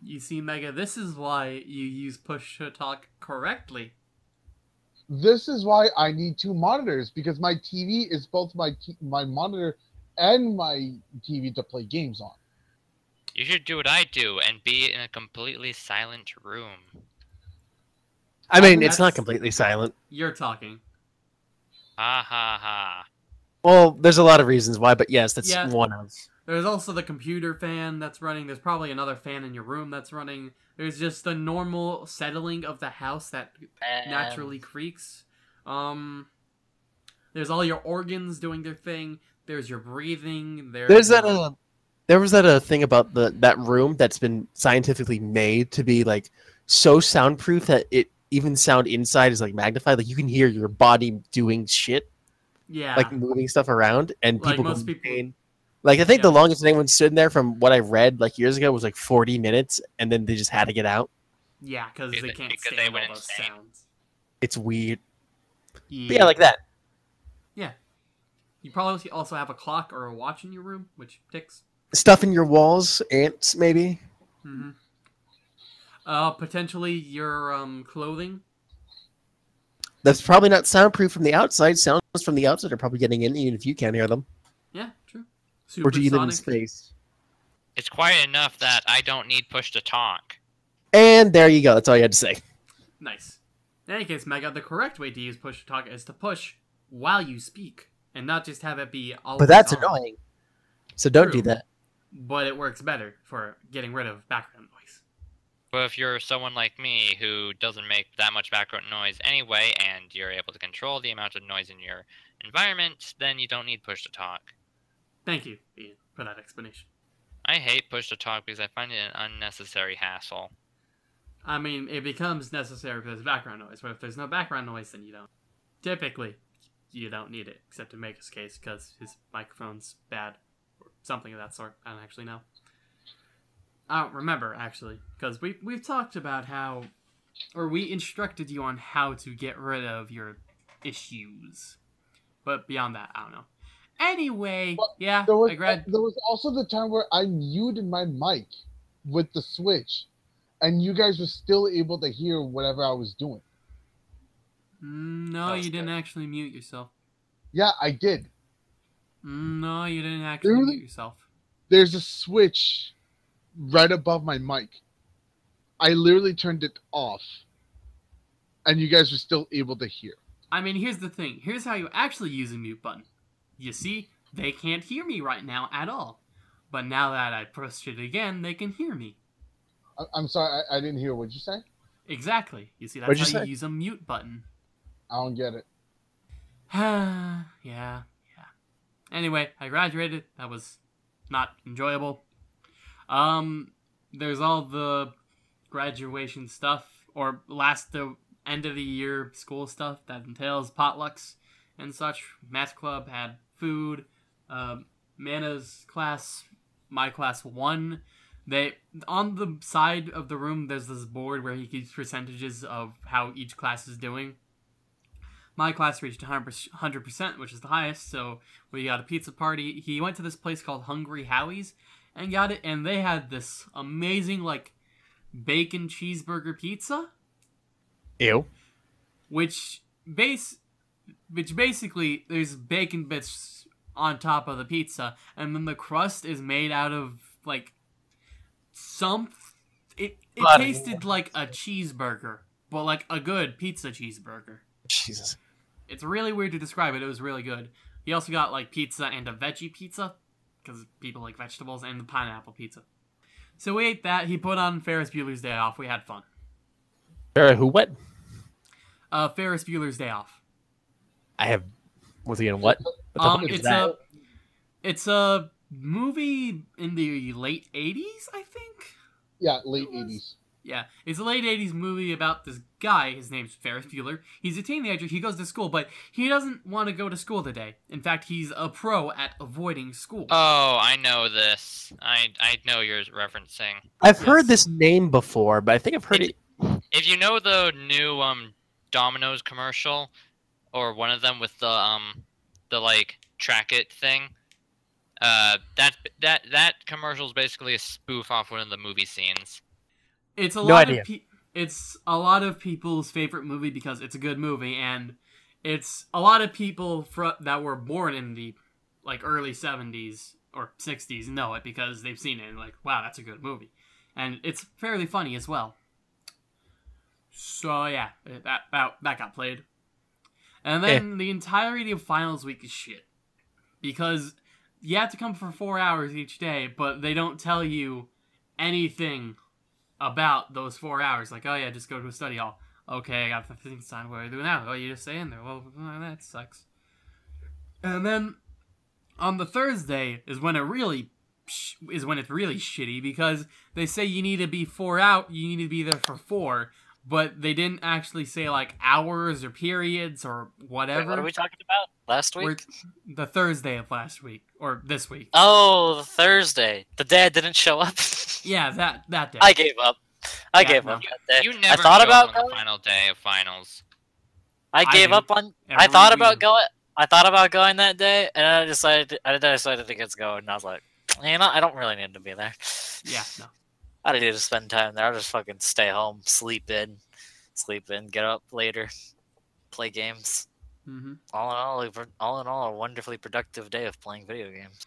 You see, Mega, this is why you use push to talk correctly. This is why I need two monitors because my TV is both my t- my monitor and my TV to play games on. You should do what I do and be in a completely silent room. I mean, it's not completely silent. You're talking. Ha ha ha. Well, there's a lot of reasons why, but yes, that's Yeah. one of. There's also the computer fan that's running. There's probably another fan in your room that's running. There's just the normal settling of the house that And naturally creaks. Um, there's all your organs doing their thing. There's your breathing. There's, There's that uh, there was that uh, thing about the that room that's been scientifically made to be like so soundproof that it even sound inside is like magnified. Like you can hear your body doing shit, yeah. like moving stuff around, and Like people most go people- insane. Like I think the longest anyone stood in there, from what I read like years ago, was like 40 minutes, and then they just had to get out. yeah, because Because they they- can't because they stand all those insane. sounds. It's weird. Yeah. But yeah, like that. Yeah. You probably also have a clock or a watch in your room, which ticks. Stuff in your walls, ants maybe. hmm Uh, potentially your um clothing. That's probably not soundproof from the outside. Sounds from the outside are probably getting in, even if you can't hear them. Yeah, true. Or do you live in space? It's quiet enough that I don't need push to talk. And there you go. That's all you had to say. Nice. In any case, Mega, the correct way to use push to talk is to push while you speak, and not just have it be all. But that's annoying. So don't do that. But it works better for getting rid of background noise. But if you're someone like me who doesn't make that much background noise anyway, and you're able to control the amount of noise in your environment, then you don't need push to talk. Thank you, Ian, for that explanation. I hate push to talk because I find it an unnecessary hassle. I mean, it becomes necessary if there's background noise, but if there's no background noise, then you don't. Typically, you don't need it, except in Mega's case, because his microphone's bad, or something of that sort. I don't actually know. I don't remember, actually, because we, we've talked about how, or we instructed you on how to get rid of your issues. But beyond that, I don't know. Anyway, Well, yeah, There was I read. there was also the time where I muted my mic with the switch, and you guys were still able to hear whatever I was doing. Mm, No, was you didn't actually mute yourself. Yeah, I did. Mm, No, you didn't actually Really? mute yourself. There's a switch right above my mic. I literally turned it off, and you guys were still able to hear. I mean, here's the thing. Here's how you actually use a mute button. You see, they can't hear me right now at all. But now that I pushed it again, they can hear me. I, I'm sorry, I, I didn't hear what you say. Exactly. You see, What'd that's you how say? you use a mute button. I don't get it. *sighs* yeah, yeah. Anyway, I graduated. That was not enjoyable. Um, there's all the graduation stuff or last the end of the year school stuff that entails potlucks and such. Math club had food. Um, Mana's class, my class one. They on the side of the room. There's this board where he keeps percentages of how each class is doing. My class reached 100%, which is the highest, so we got a pizza party. He went to this place called Hungry Howie's and got it, and they had this amazing, like, bacon cheeseburger pizza, Ew. which base, which basically there's bacon bits on top of the pizza, and then the crust is made out of like some. It it tasted like a cheeseburger, but like a good pizza cheeseburger. Jesus. It's really weird to describe it. It was really good. He also got like pizza and a veggie pizza because people like vegetables and the pineapple pizza. So we ate that. He put on Ferris Bueller's Day Off. We had fun. Sarah, who what? Uh, Ferris Bueller's Day Off. I have. Was he in what? What the Um, fuck is it's that? a it's a movie in the late '80s, I think. Yeah, late eighties. Yeah, it's a late '80s movie about this guy. His name's Ferris Bueller. He's a teenager. He goes to school, but he doesn't want to go to school today. In fact, he's a pro at avoiding school. Oh, I know this. I I know you're referencing. I've heard this name before, but I think I've heard it. If you know the new um Domino's commercial, or one of them with the um the like track it thing, uh that that that commercial is basically a spoof off one of the movie scenes. It's a No lot idea. of pe- it's a lot of people's favorite movie because it's a good movie, and it's a lot of people fr- that were born in the like early '70s or '60s know it because they've seen it and like, wow, that's a good movie, and it's fairly funny as well. So yeah, that that, that got played, and then the entirety of finals week is shit because you have to come for four hours each day, but they don't tell you anything about those four hours. Like, oh yeah, just go to a study hall. Okay, I got the things signed. What do I do now? Oh, you just stay in there. Well, uh, that sucks. And then on the Thursday is when it really is when it's really shitty because they say you need to be four out. You need to be there for four, but they didn't actually say like hours or periods or Wait, whatever. what are we talking about? Last We're- week? the Thursday of last week or this week. Oh, the Thursday. The day I didn't show up. *laughs* Yeah, that that day. I gave up. I Yeah, gave no. up that day. You never I thought showed about on going. the final day of finals. I I gave do. up on. I Every thought about week. going. I thought about going that day, and I decided. I decided against going, and I was like, you know, I don't really need to be there. Yeah, no. I don't need to spend time there. I'll just fucking stay home, sleep in, sleep in, get up later, play games. hmm All in all, all in all, a wonderfully productive day of playing video games.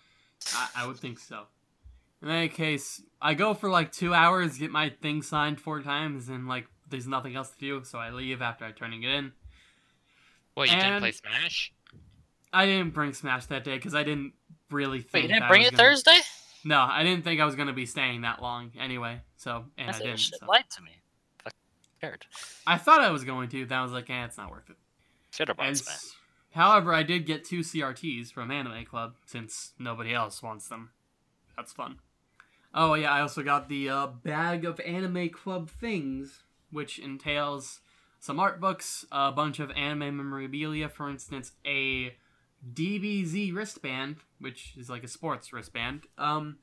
I, I would think so. In any case, I go for like two hours, get my thing signed four times, and like there's nothing else to do, so I leave after I turning it in. What you didn't play Smash? I didn't bring Smash that day because I didn't really think. Wait, you didn't I bring it gonna- Thursday? No, I didn't think I was gonna be staying that long anyway. So and I That's didn't. So. lied to me. Fuck, scared. I thought I was going to. Then I was like, eh, it's not worth it. Should have brought And Smash. s- however, I did get two CRTs from Anime Club since nobody else wants them. That's fun. Oh yeah, I also got the uh, bag of Anime Club things, which entails some art books, a bunch of anime memorabilia, for instance, a DBZ wristband, which is like a sports wristband. Um,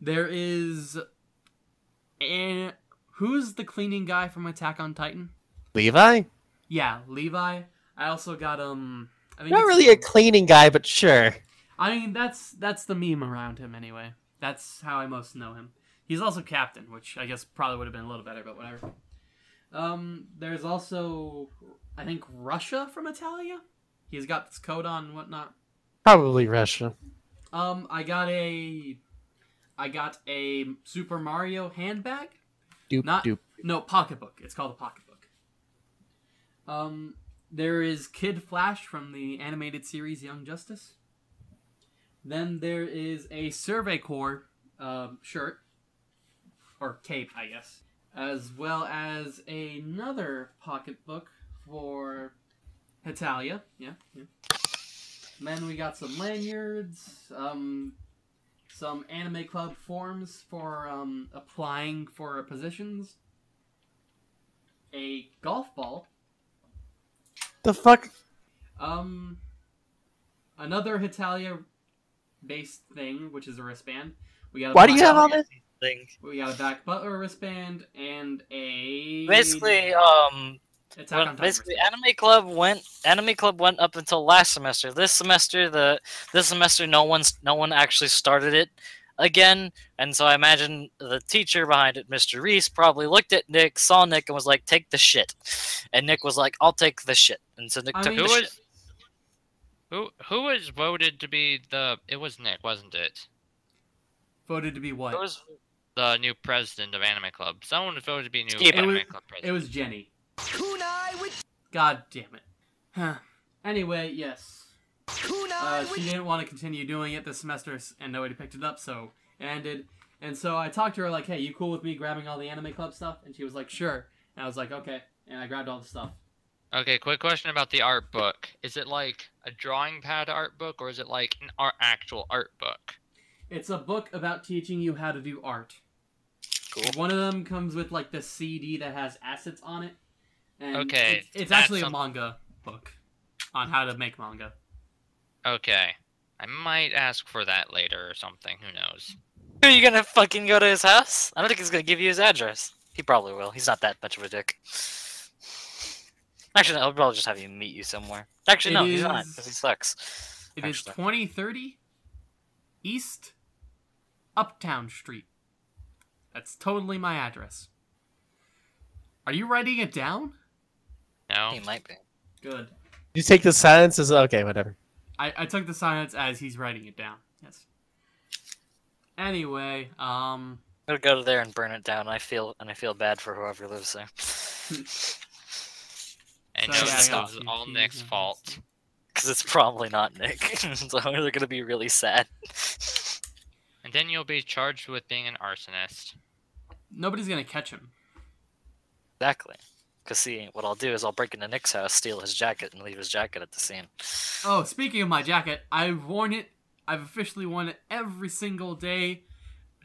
there is And who's the cleaning guy from Attack on Titan? Levi? Yeah, Levi. I also got um. I think Not really a cleaning guy, but sure. I mean, that's that's the meme around him anyway. That's how I most know him. He's also captain, which I guess probably would have been a little better, but whatever. Um, there's also I think Russia from Hetalia. He's got this coat on and whatnot. Probably Russia. Um, I got a, I got a Super Mario handbag. Doop Not- doop. No, pocketbook. It's called a pocketbook. Um, there is Kid Flash from the animated series Young Justice. Then there is a Survey Corps um, shirt. or cape, I guess, as well as another pocketbook for Hetalia. Yeah, yeah. Then we got some lanyards, um, some anime club forms for um, applying for positions, a golf ball, The fuck? um, another Hetalia based thing, which is a wristband. We got a Why do you have all this? Thing. We got a Black Butler wristband and a Basically, um, Attack Well, on Titan basically. Anime Club went. Anime Club went up until last semester. This semester, the this semester, no one's no one actually started it again, and so I imagine the teacher behind it, Mr. Reese, probably looked at Nick, saw Nick, and was like, "Take the shit," and Nick was like, "I'll take the shit," and so Nick I took mean- the Who shit. was who who was voted to be the? It was Nick, wasn't it? voted to be what? It was The new president of Anime Club. Someone was voted to be new Skip. Anime It was- Club president. It was Jenny. God damn it. Huh. Anyway, yes. Uh, she didn't want to continue doing it this semester, and nobody picked it up, so it ended. And so I talked to her like, "Hey, you cool with me grabbing all the anime club stuff?" And she was like, "Sure." And I was like, "Okay." And I grabbed all the stuff. Okay, quick question about the art book. Is it like a drawing pad art book, or is it like an art actual art book? It's a book about teaching you how to do art. cool. One of them comes with like the CD that has assets on it. And Okay, It's, it's that's actually a some- manga book on how to make manga. Okay, I might ask for that later or something. Who knows? Are you gonna fucking go to his house? I don't think he's gonna give you his address. He probably will. He's not that much of a dick. Actually, no, he'll probably just have you meet you somewhere. Actually, It no, he's not because he sucks. It is Actually. 2030 East Uptown Street. That's totally my address. Are you writing it down? No. He might be. Good. You take the silence as okay, whatever. I, I took the silence as he's writing it down. Yes. Anyway, um, I'm gonna go there and burn it down. I feel and I feel bad for whoever lives there. *laughs* and So, know yeah, this I all you. Nick's fault. Because it's probably not Nick. *laughs* so *laughs* they're gonna be really sad. And then you'll be charged with being an arsonist. nobody's gonna catch him. Exactly. Because see, what I'll do is I'll break into Nick's house, steal his jacket, and leave his jacket at the scene. Oh, speaking of my jacket, I've worn it. I've officially worn it every single day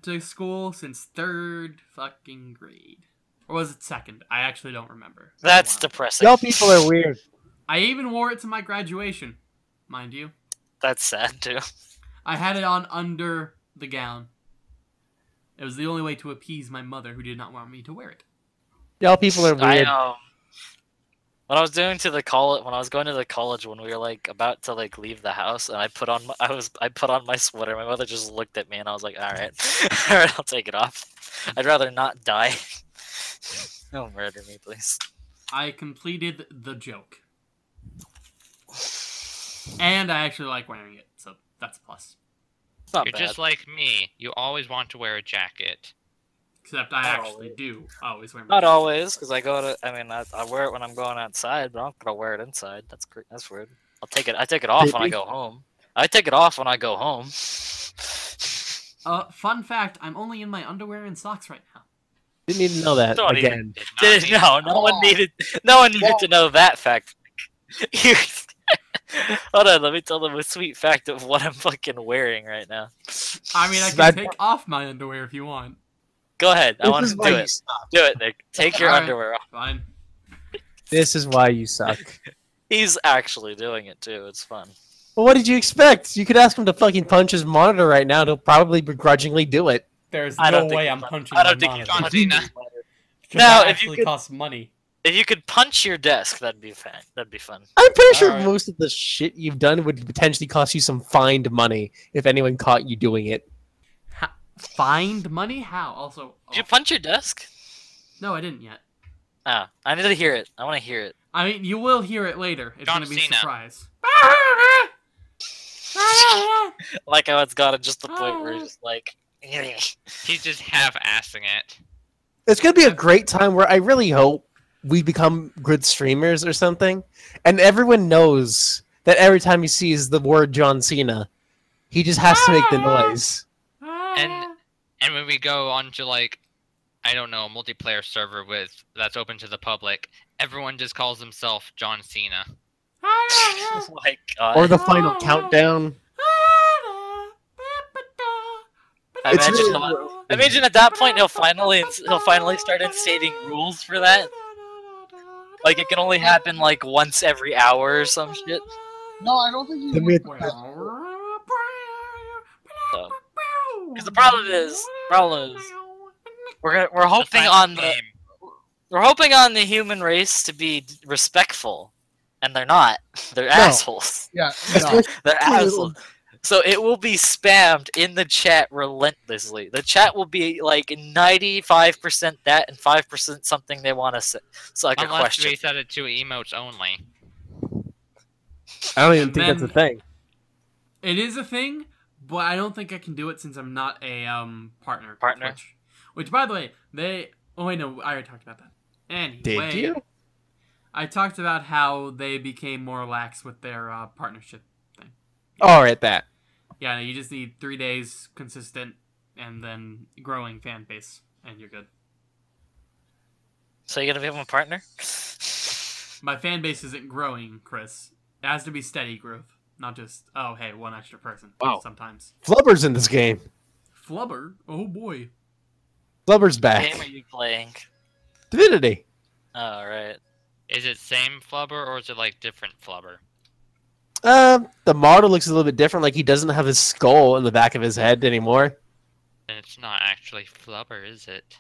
to school since third fucking grade. Or was it second? I actually don't remember. It's been That's depressing. Y'all people are weird. I even wore it to my graduation, mind you. That's sad too. I had it on under the gown. It was the only way to appease my mother, who did not want me to wear it. Y'all people are I weird. um when I was doing to the college when I was going to the college when we were like about to like leave the house and I put on my, I was I put on my sweater. My mother just looked at me and I was like, "All right, *laughs* all right, I'll take it off. I'd rather not die. *laughs* Don't murder me, please." I completed the joke. And I actually like wearing it, so that's a plus. Not You're bad. just like me. You always want to wear a jacket. Except I Not actually always. do always wear my Not always, because I go to. I mean, I, I wear it when I'm going outside, but I'm not gonna wear it inside. That's. That's weird. I'll take it. I take it off when I go home. I take it off when I go home. Uh, fun fact: I'm only in my underwear and socks right now. Didn't need to know that Don't even- again. Did Did, need- no, no one needed. No one needed to know that fact. *laughs* You- *laughs* Hold on, let me tell them a sweet fact of what I'm fucking wearing right now. I mean, I can take off my underwear if you want. Go ahead. I This want to do it. suck. Do it, Nick. Take your Alright. underwear off. Fine. This is why you suck. *laughs* He's actually doing it too. It's fun. Well, what did you expect? You could ask him to fucking punch his monitor right now. He'll probably begrudgingly do it. There's I no don't way I'm can- punching I don't think you monitor. can. John Cena. Now, that if you actually could- costs money. If you could punch your desk, that'd be fun. That'd be fun. I'm pretty sure Alright. most of the shit you've done would potentially cost you some fined money if anyone caught you doing it. Ha- find money? How? Also, Did you oh, punch your desk? no, I didn't yet. Ah, I need to hear it. I want to hear it. I mean, you will hear it later. It's John gonna be a Cena. surprise. *laughs* Like how it's gotten just the point where it's just *laughs* like. *laughs* He's just half-assing it. It's going to be a great time where I really hope we become good streamers or something. And everyone knows that every time he sees the word John Cena, he just has to make the noise. And- And when we go on to like I don't know, a multiplayer server with that's open to the public, everyone just calls themselves John Cena. *laughs* Oh my god. Or the final countdown. I It's imagine, really- imagine at that point he'll finally he'll finally start instating rules for that. Like it can only happen like once every hour or some shit. No, I don't think he. Then we have- So, because the problem is, problem is, we're we're hoping final on the game. we're hoping on the human race to be respectful, and they're not. *laughs* They're No. assholes. Yeah, *laughs* no. They're assholes. So it will be spammed in the chat relentlessly. The chat will be like 95% that and 5% something they want to say. It's like a Unless question. we set it to emotes only. I don't even And think that's a thing. It is a thing, but I don't think I can do it since I'm not a um partner. Partner? Twitch. Which, by the way, they. Oh wait, no, I already talked about that. Anyway, Did you? I talked about how they became more lax with their uh, partnership. Thing. All right, that. Yeah, no, you just need three days consistent and then growing fan base, and you're good. So you gonna become a partner? My fan base isn't growing, Chris. It has to be steady growth, not just oh hey one extra person. Wow. Sometimes Flubber's in this game. flubber. Oh boy. Flubber's What back. game are you playing? Divinity. All right. Is it same flubber or is it like different flubber? Um, the model looks a little bit different. Like he doesn't have his skull in the back of his head anymore. And it's not actually flubber, is it?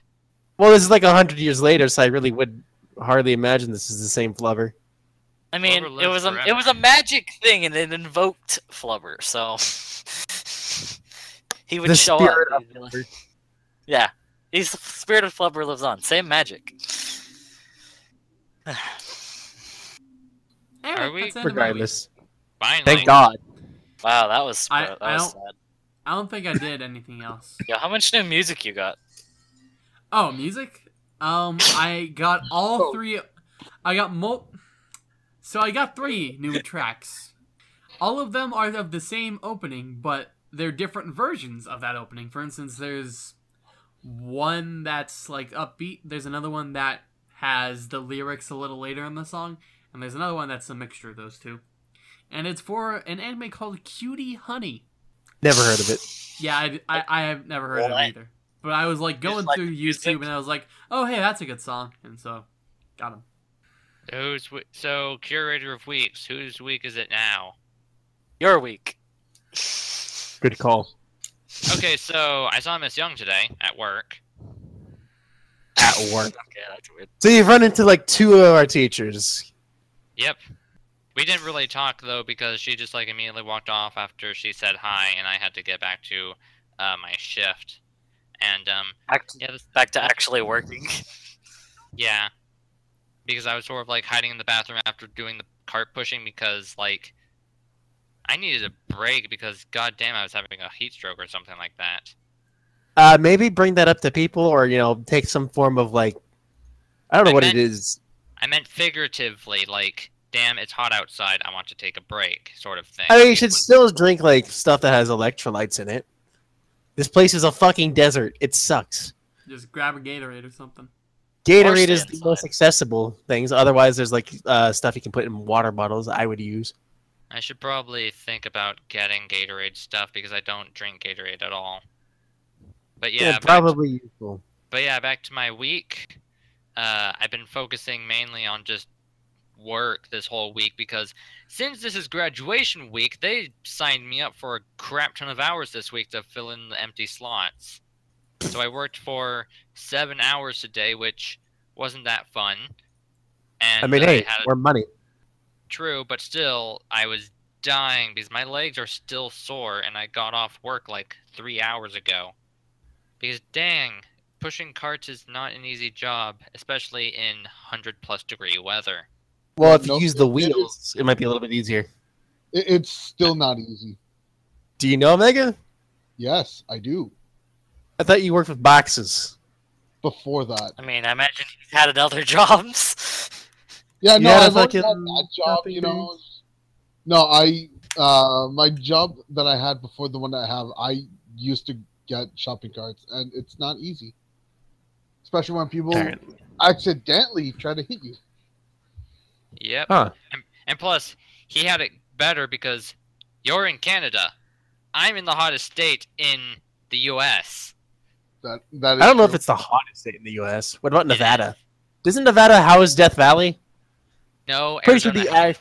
Well, this is like a hundred years later, so I really would hardly imagine this is the same Flubber. I mean, Flubber it was a it was a magic thing, and it invoked Flubber, so *laughs* he would The show up. of like- yeah, he's the spirit of Flubber lives on. Same magic. *sighs* Are we- that's the end of my week. Regardless, Finally. thank God. Wow, that was I- that I was don't- sad. I don't think I did anything else. *laughs* Yeah, how much new music you got? Oh, music. Um, I got all Oh. three. I got mo. So I got three new *laughs* tracks. All of them are of the same opening, but they're different versions of that opening. For instance, there's one that's like upbeat. There's another one that has the lyrics a little later in the song, and there's another one that's a mixture of those two. And it's for an anime called Cutie Honey. Never heard of it. Yeah, I, I, I have never heard of What? it either. But I was like going like through the music? YouTube and I was like, oh hey, that's a good song, and so got him. Who's wi- so curator of weeks? Whose week is it now? Your week. Good call. Okay, so I saw Miss Young today at work. At work. Okay, that's weird. So you've run into like two of our teachers. Yep. We didn't really talk though because she just like immediately walked off after she said hi, and I had to get back to uh, my shift. And um, Back to, yeah, this, back to actually working. yeah, because I was sort of like hiding in the bathroom after doing the cart pushing because like I needed a break because goddamn I was having a heat stroke or something like that. Uh, maybe bring that up to people, or you know, take some form of like, I don't know I what meant- it is. I meant figuratively, like, damn, it's hot outside. I want to take a break, sort of thing. I mean, you should still drink like stuff that has electrolytes in it. This place is a fucking desert. It sucks. Just grab a Gatorade or something. Gatorade is the most accessible things. Otherwise, there's like uh, stuff you can put in water bottles. I would use. I should probably think about getting Gatorade stuff because I don't drink Gatorade at all. But yeah, Yeah, back to- probably useful. but yeah, back to my week. Uh, I've been focusing mainly on just work this whole week because since this is graduation week, they signed me up for a crap ton of hours this week to fill in the empty slots. So I worked for seven hours a day, which wasn't that fun. And I mean, hey, had a- more money. True, but still, I was dying because my legs are still sore, and I got off work like three hours ago. Because dang, pushing carts is not an easy job, especially in hundred plus degree weather. Well, if you Nope, use the wheels, it might be a little bit easier. It's still not easy. Do you know Omega? Yes, I do. I thought you worked with boxes. Before that, I mean, I imagine you had other *laughs* jobs. yeah, no, had a I've already had fucking that job. You know, no, I uh, my job that I had before the one that I have, I used to get shopping carts, and it's not easy. especially when people Alright. accidentally try to hit you. Yep. Huh. And plus, he had it better because you're in Canada. I'm in the hottest state in the U.S. That that is I don't know if it's the hottest state in the U.S. What about Nevada? Doesn't Nevada house Death Valley? No, Pretty sure Arizona,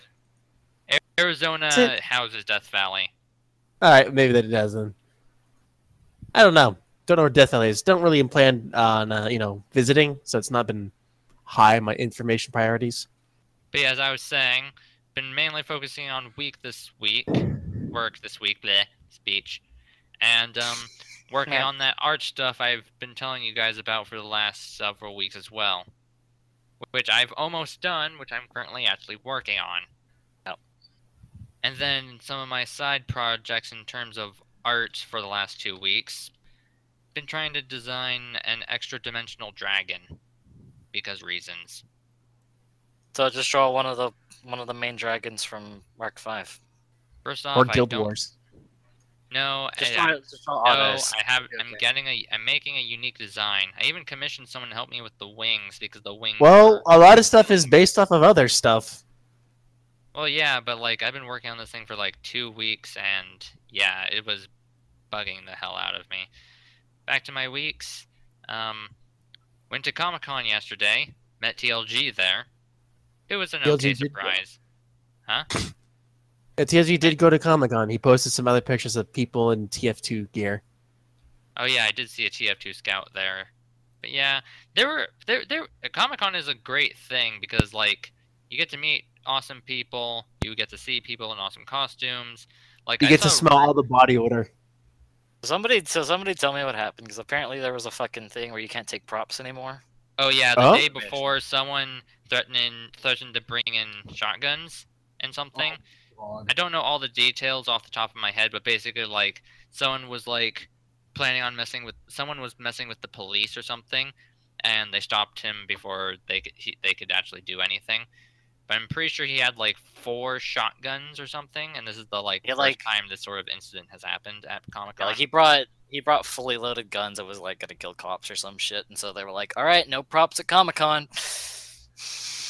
the I. Arizona houses Death Valley. All right, maybe that it doesn't. I don't know. Don't know where Death Valley is. Don't really plan on uh, you know visiting, so it's not been high on my information priorities. But yeah, as I was saying, been mainly focusing on week this week, work this week, bleh, speech, and um, working Yeah. on that art stuff I've been telling you guys about for the last several weeks as well, which I've almost done, which I'm currently actually working on. Yep. And then some of my side projects in terms of art for the last two weeks, been trying to design an extra dimensional dragon, because reasons. So just draw one of the one of the main dragons from Mark Five. First off, or I Guild don't Wars. No, Just I, draw, just draw no, others. I have. I'm Okay. getting a. I'm making a unique design. I even commissioned someone to help me with the wings because the wings. Well, were- a lot of stuff is based off of other stuff. well, yeah, but like I've been working on this thing for like two weeks, and yeah, it was bugging the hell out of me. Back to my weeks. Um, went to Comic Con yesterday. Met TLG there. It was an TLG okay did go. surprise. Yeah, *laughs* TSG did go to Comic Con. He posted some other pictures of people in TF2 gear. Oh yeah, I did see a TF2 scout there. But yeah, there were there there Comic Con is a great thing because like you get to meet awesome people, you get to see people in awesome costumes. Like You I get to smell all the body odor. Somebody, so somebody tell me what happened because apparently there was a fucking thing where you can't take props anymore. Oh yeah, the Oh? day before someone threatening threatened to bring in shotguns and something. God. I don't know all the details off the top of my head, but basically, like, someone was like planning on messing with someone was messing with the police or something, and they stopped him before they could he, they could actually do anything. But I'm pretty sure he had like four shotguns or something, and this is the like Yeah, first like- time this sort of incident has happened at Comic Yeah, Con. like he brought he brought fully loaded guns that was like gonna kill cops or some shit, and so they were like, "All right, no props at Comic Con."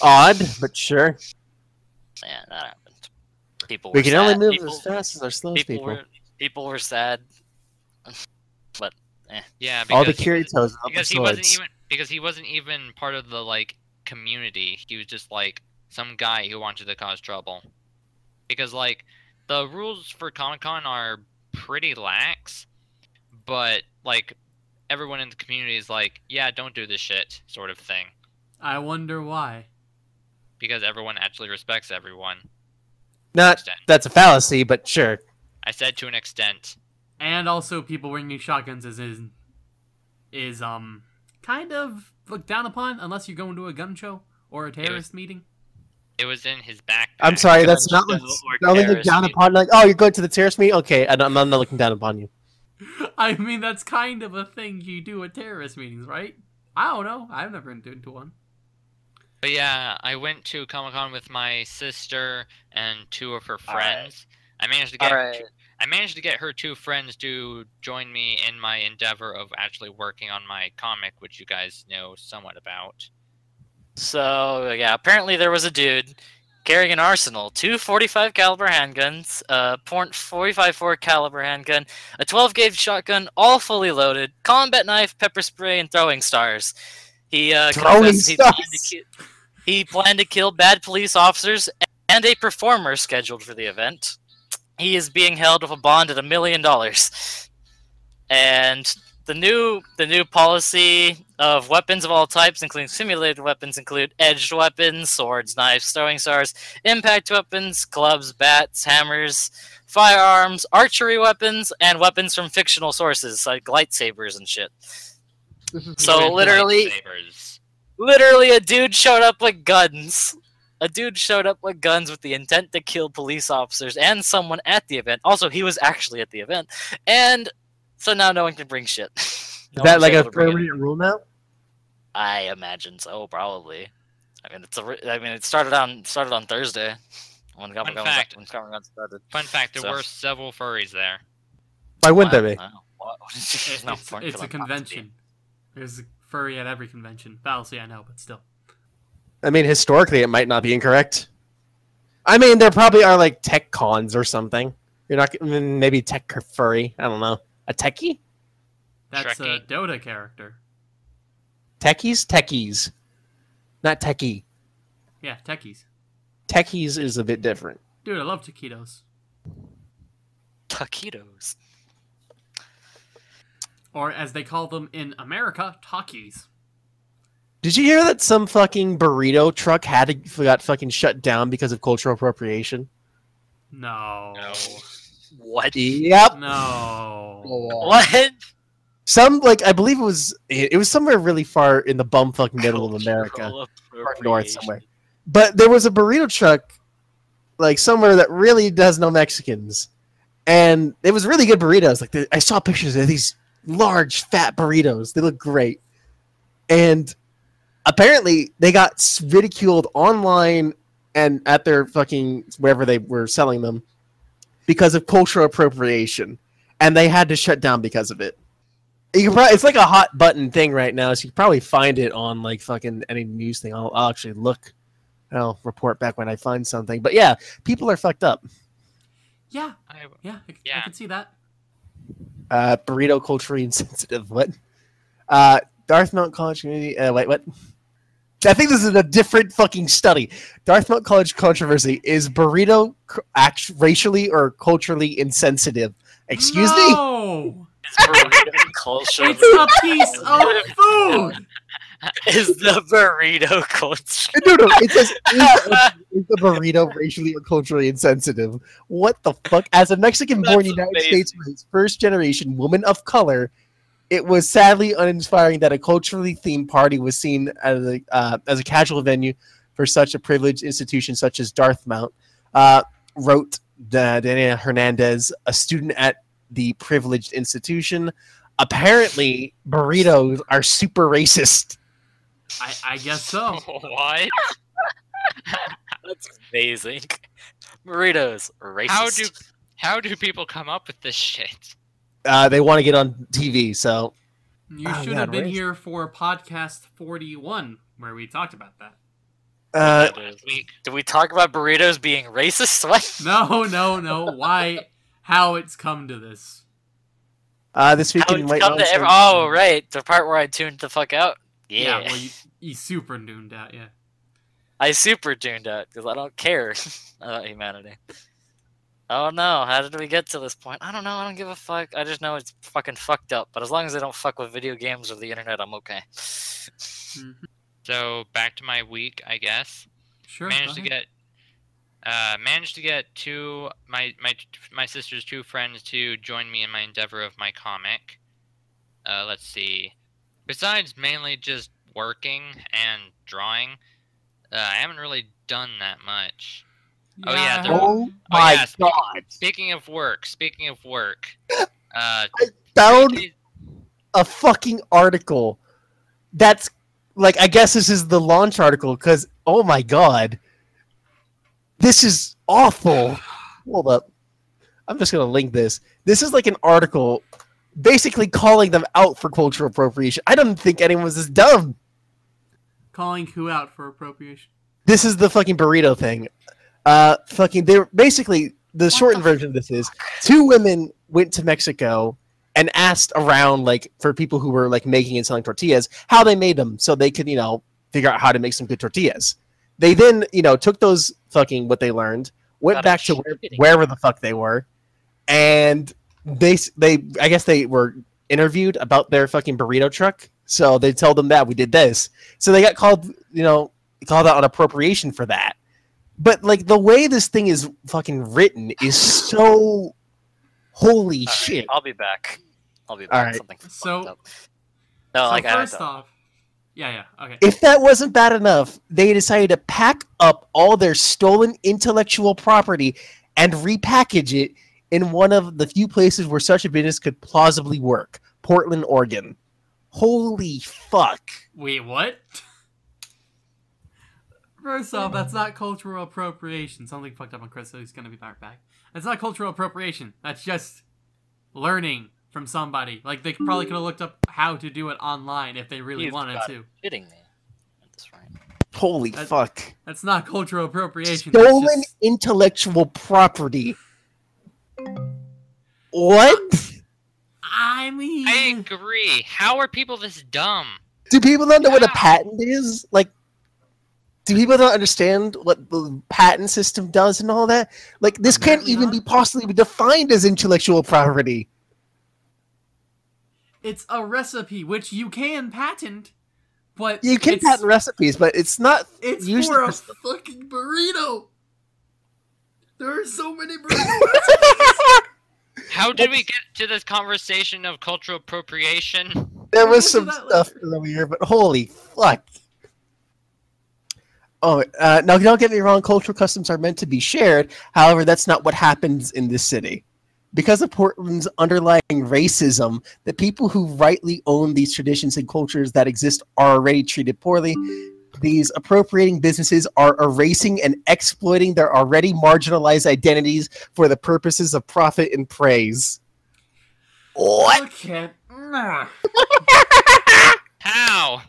Odd, but sure. Yeah, that happened. People We were can only move people, as fast as our slowest people, people. were people were sad. *laughs* Eh. yeah, All the because he was- Kiritos up because the he wasn't swords. even because he wasn't even part of the like community. He was just like some guy who wanted to cause trouble. Because like the rules for Comic Con are pretty lax, but like everyone in the community is like, yeah, don't do this shit, sort of thing. I wonder why. Because everyone actually respects everyone. Not Extent. that's a fallacy, but sure. I said to an extent. And also, people bringing shotguns is is, is um kind of looked down upon unless you're going to a gun show or a terrorist meeting. It was in his back. I'm sorry, that's not Guns like looking down meeting. upon. Like, oh, you're going to the terrorist meet? Okay, I don't, I'm not looking down upon you. *laughs* I mean, that's kind of a thing you do at terrorist meetings, right? I don't know. I've never been to one. But yeah, I went to Comic Con with my sister and two of her All right. friends. I managed to get All right, I managed to get her two friends to join me in my endeavor of actually working on my comic, which you guys know somewhat about. So yeah, apparently there was a dude carrying an arsenal, two 45 caliber handguns, a .45 4 caliber handgun, a 12 gauge shotgun, all fully loaded, combat knife, pepper spray, and throwing stars. He uh, Throwing confessed he planned, to stars? ki- he planned to kill bad police officers and a performer scheduled for the event. He is being held with a bond at a million dollars. And the new the new policy of weapons of all types, including simulated weapons, include edged weapons, swords, knives, throwing stars, impact weapons, clubs, bats, hammers, firearms, archery weapons, and weapons from fictional sources like lightsabers and shit. So literally- lightsabers. Literally, a dude showed up with guns. A dude showed up with guns with the intent to kill police officers and someone at the event. Also, he was actually at the event, and so now no one can bring shit. *laughs* Is that like a able to bring it. permanent rule now? I imagine so, probably. I mean, it's a. re- I mean, it started on started on Thursday when Comic Con fact. when Comic started. Fun fact: there So- were several furries there. Why wouldn't there be? It's, *laughs* no it's, it's a them not to be. convention. There's furry at every convention. Fallacy, I know, but still. I mean, historically, it might not be incorrect. I mean, there probably are like tech cons or something. You're not maybe tech furry. I don't know. A techie? That's a Dota character. Techies? Techies. Not techie. Yeah, techies. Techies is a bit different. Dude, I love taquitos. Taquitos. Or as they call them in America, Takis. Did you hear that some fucking burrito truck had to, got fucking shut down because of cultural appropriation? No. No. What? Yep. No. What? Some like I believe it was it it was somewhere really far in the bumfuck middle of America. North somewhere. But there was a burrito truck like somewhere that really does no Mexicans. And it was really good burritos. Like the, I saw pictures of these large fat burritos. They look great. And apparently they got ridiculed online and at their fucking wherever they were selling them because of cultural appropriation. And they had to shut down because of it. You can probably, it's like a hot button thing right now, so you can probably find it on like fucking any news thing. I'll, I'll actually look. I'll report back when I find something. But yeah, people are fucked up. Yeah, I, yeah, I, I can see that. Uh, burrito culturally *laughs* insensitive. What? Uh, Dartmouth College community. Uh, wait, what? I think this is a different fucking study. Dartmouth College controversy is burrito act racially or culturally insensitive. Excuse me. no! Is burrito culture? It's a piece of *laughs* food! Is the burrito culture? No, no. It says is, the burrito racially or culturally insensitive? What the fuck? As a Mexican-born United. States first-generation woman of color, it was sadly uninspiring that a culturally themed party was seen as a uh, as a casual venue for such a privileged institution such as Dartmouth. Uh, wrote uh, Dana Hernandez, a student at the privileged institution. Apparently, burritos are super racist. I, I guess so. *laughs* what? *laughs* That's amazing. Burritos, racist. How do how do people come up with this shit? Uh, they want to get on TV, so You Oh, should God, have been race. here for podcast 41, where we talked about that. uh, Last week. Did we talk about burritos being racist? *laughs* What? No, no, no. Why? How it's come to this. uh, this week How in it's come to Mountain- oh, right. The part where I tuned the fuck out. Yeah, Yeah. well, you, you super tuned out, yeah. I super tuned out because I don't care *laughs* about humanity. Oh no, how did we get to this point? I don't know, I don't give a fuck. I just know it's fucking fucked up. But as long as they don't fuck with video games or the internet, I'm okay. Mhm. So back to my week, I guess. Sure. managed to get uh managed to get two my my my sister's two friends to join me in my endeavor of my comic uh let's see besides mainly just working and drawing uh, i haven't really done that much Oh, yeah, there- Oh Oh, my yeah, speak- god! speaking of work speaking of work *laughs* uh Found three days- a fucking article that's like I guess this is the launch article because oh my god, this is awful. Hold up, I'm just gonna link this. This is like an article basically calling them out for cultural appropriation. I don't think anyone was this dumb. Calling who out for appropriation? This is the fucking burrito thing. Uh, fucking, they're basically the shortened version of this is two women went to Mexico and asked around like for people who were like making and selling tortillas how they made them so they could you know figure out how to make some good tortillas. They then you know took those fucking what they learned went Got back a to where, wherever the fuck they were, and they they I guess they were interviewed about their fucking burrito truck. So they told them that we did this. So they got called you know called out on appropriation for that. But like the way this thing is fucking written is so holy All right, shit. I'll be back. I'll be back. right. Something So- fucked. No, so like I first don't- off, yeah, yeah, okay. If that wasn't bad enough, they decided to pack up all their stolen intellectual property and repackage it in one of the few places where such a business could plausibly work, Portland, Oregon. Holy fuck. Wait, what? First off, that's not cultural appropriation. Something fucked up on Chris, so he's gonna be right back. That's not cultural appropriation. That's just learning from somebody. Like they probably could have looked up how to do it online if they really You've wanted to. Kidding me. That's right. Holy That- fuck. That's not cultural appropriation. Stolen just- intellectual property. What? I mean, I agree. How are people this dumb? Do people not know what a patent is? Like, do people not understand what the patent system does and all that? Like, this can't Apparently even not. be possibly defined as intellectual property. it's a recipe which you can patent, but You can it's, patent recipes, but it's not It's usually for a fucking burrito. There are so many *laughs* burritos. How did we get to this conversation of cultural appropriation? There was get to some that stuff earlier, but holy fuck. Oh, uh, now don't get me wrong, cultural customs are meant to be shared. However, that's not what happens in this city. Because of Portland's underlying racism, the people who rightly own these traditions and cultures that exist are already treated poorly. These appropriating businesses are erasing and exploiting their already marginalized identities for the purposes of profit and praise. What? Okay. Nah. *laughs* How?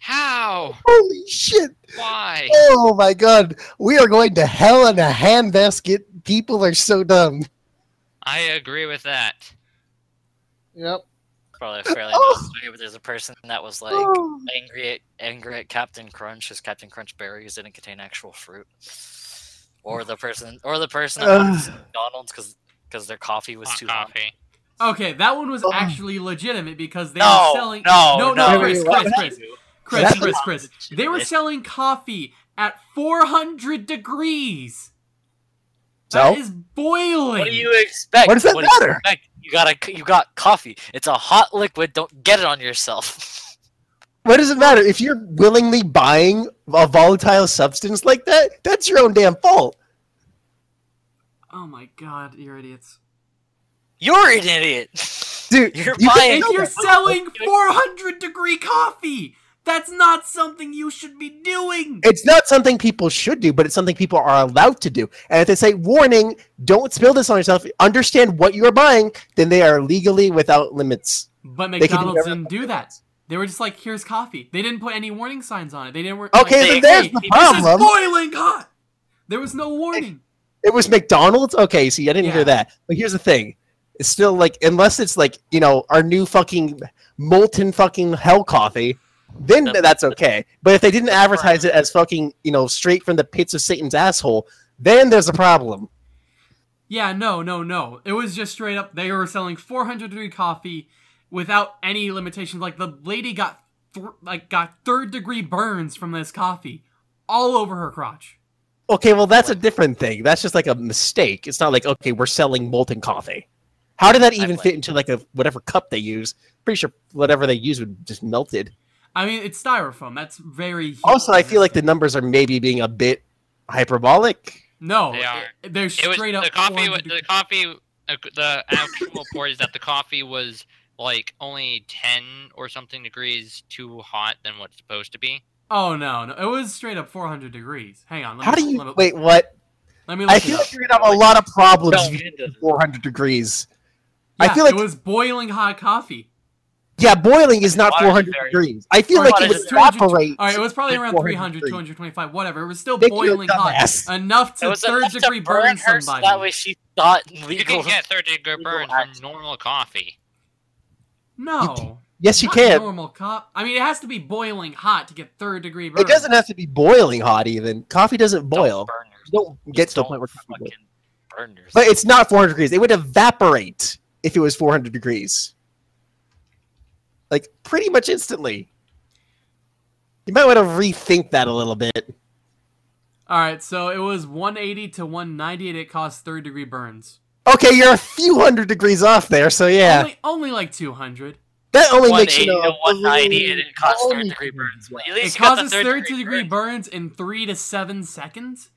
How? Holy shit! Why? Oh my god, we are going to hell in a handbasket. People are so dumb. I agree with that. Yep. Probably a fairly *laughs* Oh. nice way, but there's a person that was like Oh. angry at angry at Captain Crunch because Captain Crunch berries didn't contain actual fruit, or the person or the person that went to *sighs* McDonald's because because their coffee was Hot too hot. coffee. Okay, that one was Oh. actually legitimate because they No, were selling. no, no, no, Chris, no, Chris, no. Chris, Chris, That's Chris, Chris. They were selling coffee at 400 degrees. So? That is boiling. What do you expect? What does that do you matter? expect? You got a you got coffee. It's a hot liquid. Don't get it on yourself. *laughs* What does it matter? If you're willingly buying a volatile substance like that, that's your own damn fault. Oh my god, you're idiots. You're an idiot. Dude, *laughs* You're you buying- you're selling 400 degree coffee, that's not something you should be doing. It's not something people should do, but it's something people are allowed to do. And if they say, warning, don't spill this on yourself, understand what you're buying, then they are legally without limits. But can do McDonald's didn't do that. They were just like, here's coffee. They didn't put any warning signs on it. They didn't. wor- Okay, like, then there's hey, the This problem. is boiling hot. There was no warning. It was McDonald's? Okay, see, I didn't Yeah. hear that. But here's the thing. It's still like, unless it's like, you know, our new fucking molten fucking hell coffee, then that's okay. But if they didn't advertise it as fucking, you know, straight from the pits of Satan's asshole, then there's a problem. Yeah, no, no, no. It was just straight up. They were selling 400 degree coffee without any limitations. Like the lady got like got third degree burns from this coffee all over her crotch. Okay, well, that's a different thing. That's just like a mistake. It's not like, okay, we're selling molten coffee. How did that even fit into like a whatever cup they use? Pretty sure whatever they use would just melted. I mean, it's styrofoam. That's very. heat Also, I feel like the numbers are maybe being a bit hyperbolic. no, They are. it- they're It was straight up. the coffee. was- The coffee. uh, The actual report is that the coffee was like only ten or something degrees too hot than what's supposed to be. Oh no, no, it was straight up 400 degrees. Hang on. Let How me, do you let me, wait? What? Let me look I feel up. like you're gonna have a lot of problems Don't if get you into do 400 degrees. Yeah, I feel like it was boiling hot coffee. Yeah, boiling is not 400 very- degrees. I feel like it would is 200 evaporate. All right, it was probably around 400 300, 225, whatever. It was still Nick, boiling hot dumbass. enough to third enough degree to burn burn her, somebody. that way she thought You can get third degree legal burns from normal coffee. no, Yes, you not can. Normal cop. I mean, it has to be boiling hot to get third degree burn. It doesn't have to be boiling hot. Even coffee doesn't boil. Don't burn yourself. You don't get to the point where coffee burn. But it's not 400 degrees. It would evaporate if it was 400 degrees. Like, pretty much instantly. You might want to rethink that a little bit. All right, so it was 180 to 190, and it caused third degree burns. Okay, you're a few hundred degrees off there, so yeah. Only, only like 200. that only makes you 180 know, to 190 and it caused third degree burns. Well, at It least you causes third, third degree, degree burns. burns in three to seven seconds.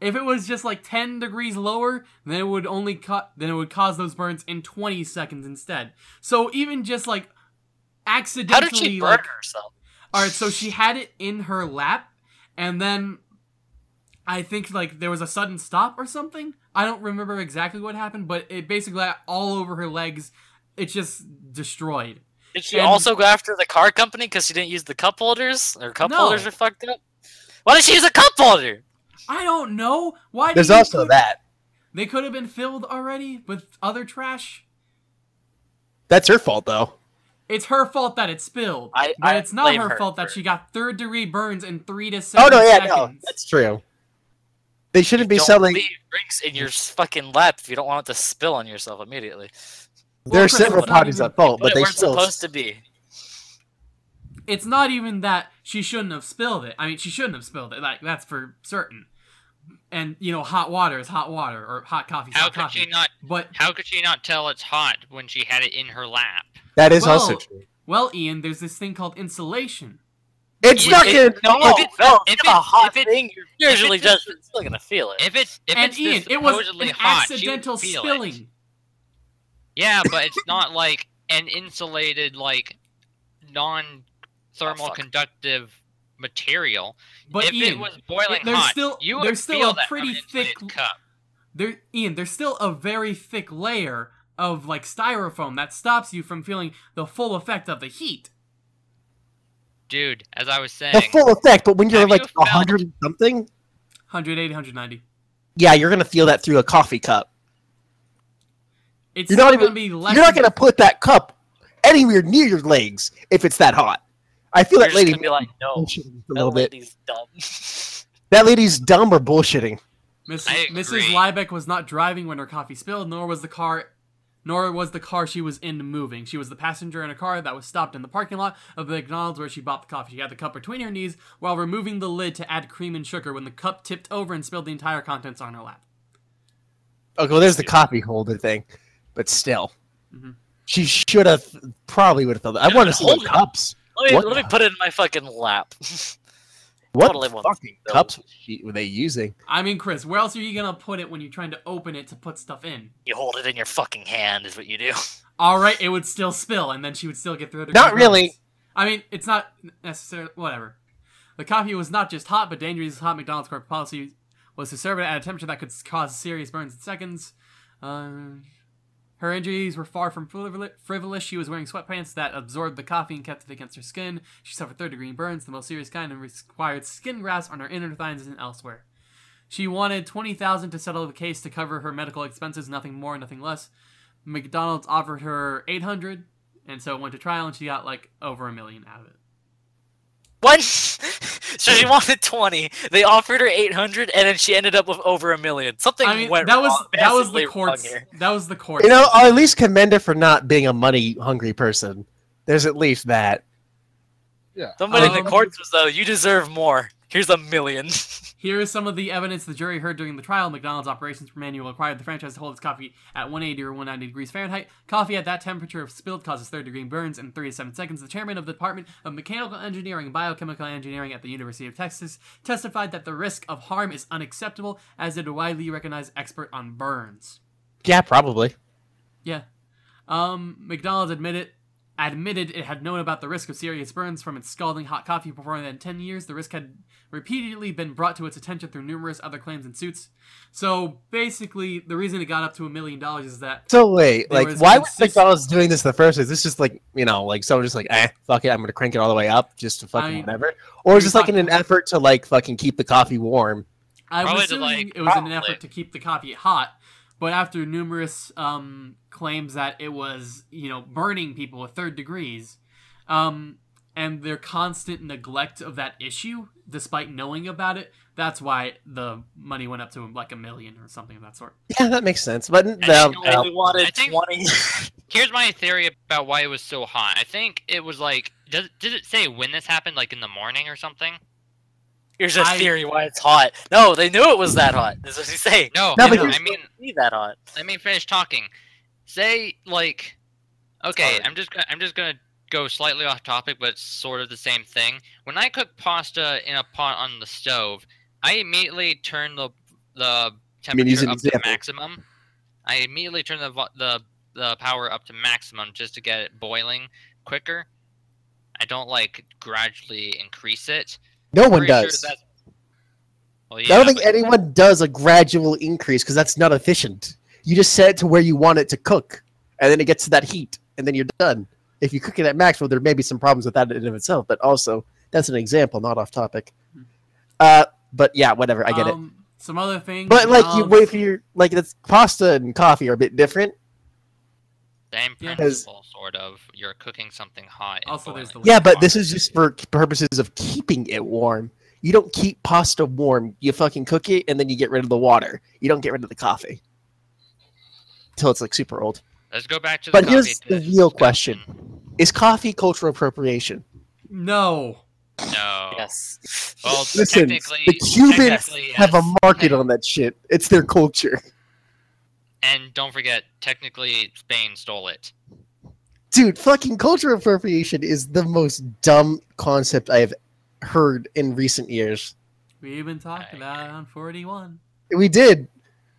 If it was just like 10 degrees lower, then it would only cut. Then it would cause those burns in 20 seconds instead. So even just like How accidentally, did she burn like, herself? All right, so she had it in her lap, and then I think like there was a sudden stop or something. I don't remember exactly what happened, but it basically all over her legs. It's just destroyed. Did she And- also go after the car company because she didn't use the cup holders? Or cup No. holders are fucked up? Why did she use a cup holder? I don't know. Why? There's also put- that. They could have been filled already with other trash. That's her fault, though. It's her fault that it spilled. I- but I it's not her, her fault that she got third degree burns in three to Oh seven no, yeah, seconds. no, that's true. They shouldn't be Don't selling. leave drinks in your fucking lap if you don't want it to spill on yourself immediately. There are several it's parties at fault, But, but they weren't still. supposed to be. It's not even that she shouldn't have spilled it. I mean, she shouldn't have spilled it. Like that's for certain. And you know, hot water is hot water, or hot coffee is How hot could coffee. she not? But How could she not tell it's hot when she had it in her lap? That is Well, also true. well, Ian, there's this thing called insulation. It's it- not It- gonna. no, if it- no, if if it- a hot if it- thing, you're if usually it's- just still gonna feel it. If it's if and it's Ian, it was an hot, accidental spilling. It. Yeah, but it's not like an insulated, like non-thermal Oh, conductive material. But if Ian, it was boiling there's hot, still- you there's would still feel a that pretty thick- cup. there, Ian, there's still a very thick layer of like styrofoam that stops you from feeling the full effect of the heat. Dude, as I was saying, The full effect, but when you're like you a felt- hundred something, 180, 190. yeah, you're gonna feel that through a coffee cup. It's You're not still even- gonna be less. You're not gonna put that cup anywhere near your legs if it's that hot. I feel You're that lady be like, no, a that little bit. lady's dumb. *laughs* That lady's dumb or bullshitting. Miss, I Mrs. Liebeck was not driving when her coffee spilled, nor was the car, nor was the car she was in moving. She was the passenger in a car that was stopped in the parking lot of the McDonald's where she bought the coffee. She had the cup between her knees while removing the lid to add cream and sugar when the cup tipped over and spilled the entire contents on her lap. Okay, well, there's the coffee holder thing, but still, Mhm. she should have probably would have felt. I Yeah, want to see what hold it. cups. Let me, What let me put it in my fucking lap. *laughs* What Totally fucking cups were they using? I mean, Chris, where else are you gonna put it when you're trying to open it to put stuff in? you hold it in your fucking hand, is what you do. *laughs* All right, it would still spill, and then she would still get through. The Not really. I mean, it's not necessarily whatever. The coffee was not just hot, but dangerous. Hot McDonald's corporate policy was to serve it at a temperature that could cause serious burns in seconds. Uh, her injuries were far from frivolous. She was wearing sweatpants that absorbed the coffee and kept it against her skin. She suffered third degree burns, the most serious kind, and required skin grafts on her inner thighs and elsewhere. She wanted twenty thousand to settle the case to cover her medical expenses, nothing more, nothing less. McDonald's offered her eight hundred, and so it went to trial, and she got like over a million out of it. What? *laughs* so she wanted 20. They offered her 800, and then she ended up with over a million. Something I mean, went that was wrong, that was the wrong court's here. that was the court. You know, I'll at least commend her for not being a money hungry person. There's at least that. Yeah. Somebody in Um, the courts was though, you deserve more. Here's a million. *laughs* Here is some of the evidence the jury heard during the trial. McDonald's operations manual required the franchise to hold its coffee at 180 or 190 degrees Fahrenheit. Coffee at that temperature, if spilled, causes third degree burns in 3 to 7 seconds. The chairman of the Department of Mechanical Engineering and Biochemical Engineering at the University of Texas testified that the risk of harm is unacceptable, as did a widely recognized expert on burns. Yeah, probably. Yeah. Um, McDonald's admitted admitted it had known about the risk of serious burns from its scalding hot coffee for more than 10 years. The risk had repeatedly been brought to its attention through numerous other claims and suits. So basically, the reason it got up to a million dollars is that So wait, like, was why was McDonald's doing this in the first place? This just like, you know, like someone just like, eh, fuck it, I'm gonna crank it all the way up just to fucking I- whatever. Or is this like in an effort to like fucking keep the coffee warm? I was assuming like- it was in an effort to keep the coffee hot. But after numerous um, claims that it was, you know, burning people with third degrees, um, and their constant neglect of that issue, despite knowing about it, that's why the money went up to like a million or something of that sort. Yeah, that makes sense. But no, think They no. only wanted I think- 20. *laughs* Here's my theory about why it was so hot. I think it was like, does, did it say when this happened, like in the morning or something? Here's a I- theory why it's hot. No, they knew it was that hot. That's what he's saying. No, No, I, but I mean, Be that hot. let me finish talking. Say like, okay. I'm just gonna, I'm just gonna go slightly off topic, but it's sort of the same thing. When I cook pasta in a pot on the stove, I immediately turn the the mean, use temperature an up to maximum. I immediately turn the the the power up to maximum just to get it boiling quicker. I don't like gradually increase it. No one Pretty sure does. that's- Well, I don't think anyone does a gradual increase because that's not efficient. You just set it to where you want it to cook, and then it gets to that heat, and then you're done. If you cook it at max, well, there may be some problems with that in and of itself, but also that's an example, not off topic. Uh, but yeah, whatever, I get it. Um, Some other things. But like you um, wait for your like that's pasta and coffee are a bit different. Same Yeah. principle, sort of. You're cooking something hot. and Also, there's the Yeah, but this is just for purposes of keeping it warm. You don't keep pasta warm. You fucking cook it and then you get rid of the water. You don't get rid of the coffee until it's like super old. Let's go back to the But coffee here's the real question. Is coffee cultural appropriation? no. No. Yes. Well, Listen, technically, the Cubans technically, have a yes. market on that shit. It's their culture. And don't forget, technically, Spain stole it. Dude, fucking cultural appropriation is the most dumb concept I have heard in recent years. We even talked about it on 41. We did.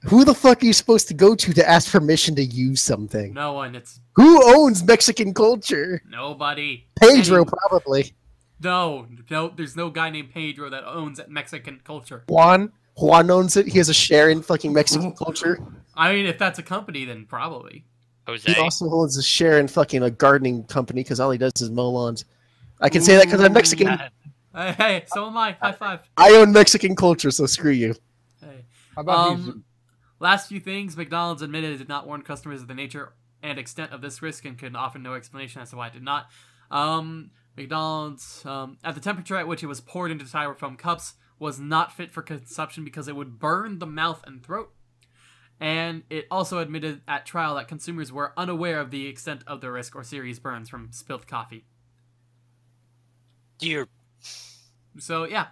Who the fuck are you supposed to go to to ask permission to use something? No one. It's Who owns Mexican culture? nobody. Pedro, Any- probably. No, no. There's no guy named Pedro that owns Mexican culture. Juan. Juan owns it. He has a share in fucking Mexican *laughs* culture. I mean, if that's a company, then probably. Jose. He also holds a share in fucking a gardening company because all he does is mow lawns. I can say that because I'm Mexican. Hey, hey, so am I. High five. I own Mexican culture, so screw you. Hey. How about Um, Jesus? Last few things, McDonald's admitted it did not warn customers of the nature and extent of this risk and could offer no explanation as to why it did not. Um, McDonald's, um, at the temperature at which it was poured into styrofoam cups, was not fit for consumption because it would burn the mouth and throat. And it also admitted at trial that consumers were unaware of the extent of the risk or serious burns from spilled coffee. You're So, yeah.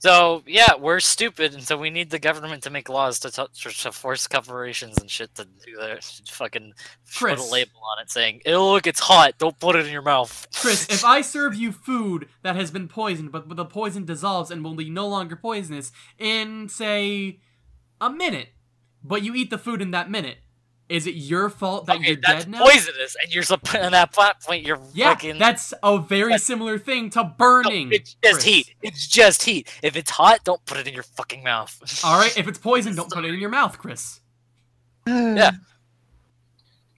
So yeah, we're stupid, and so we need the government to make laws to to to force corporations and shit to do their fucking put a label on it saying, "Oh look, it's hot. Don't put it in your mouth." Chris, if I serve you food that has been poisoned, but the poison dissolves and will be no longer poisonous in, say, a minute, but you eat the food in that minute, is it your fault that okay, you're dead now? poisonous, and you're at that point you're Yeah, fucking. that's a very similar thing to No, burning. it's just Chris. heat. It's just heat. If it's hot, don't put it in your fucking mouth. *laughs* All right, if it's poison, don't put it in your mouth, Chris. Yeah. *sighs*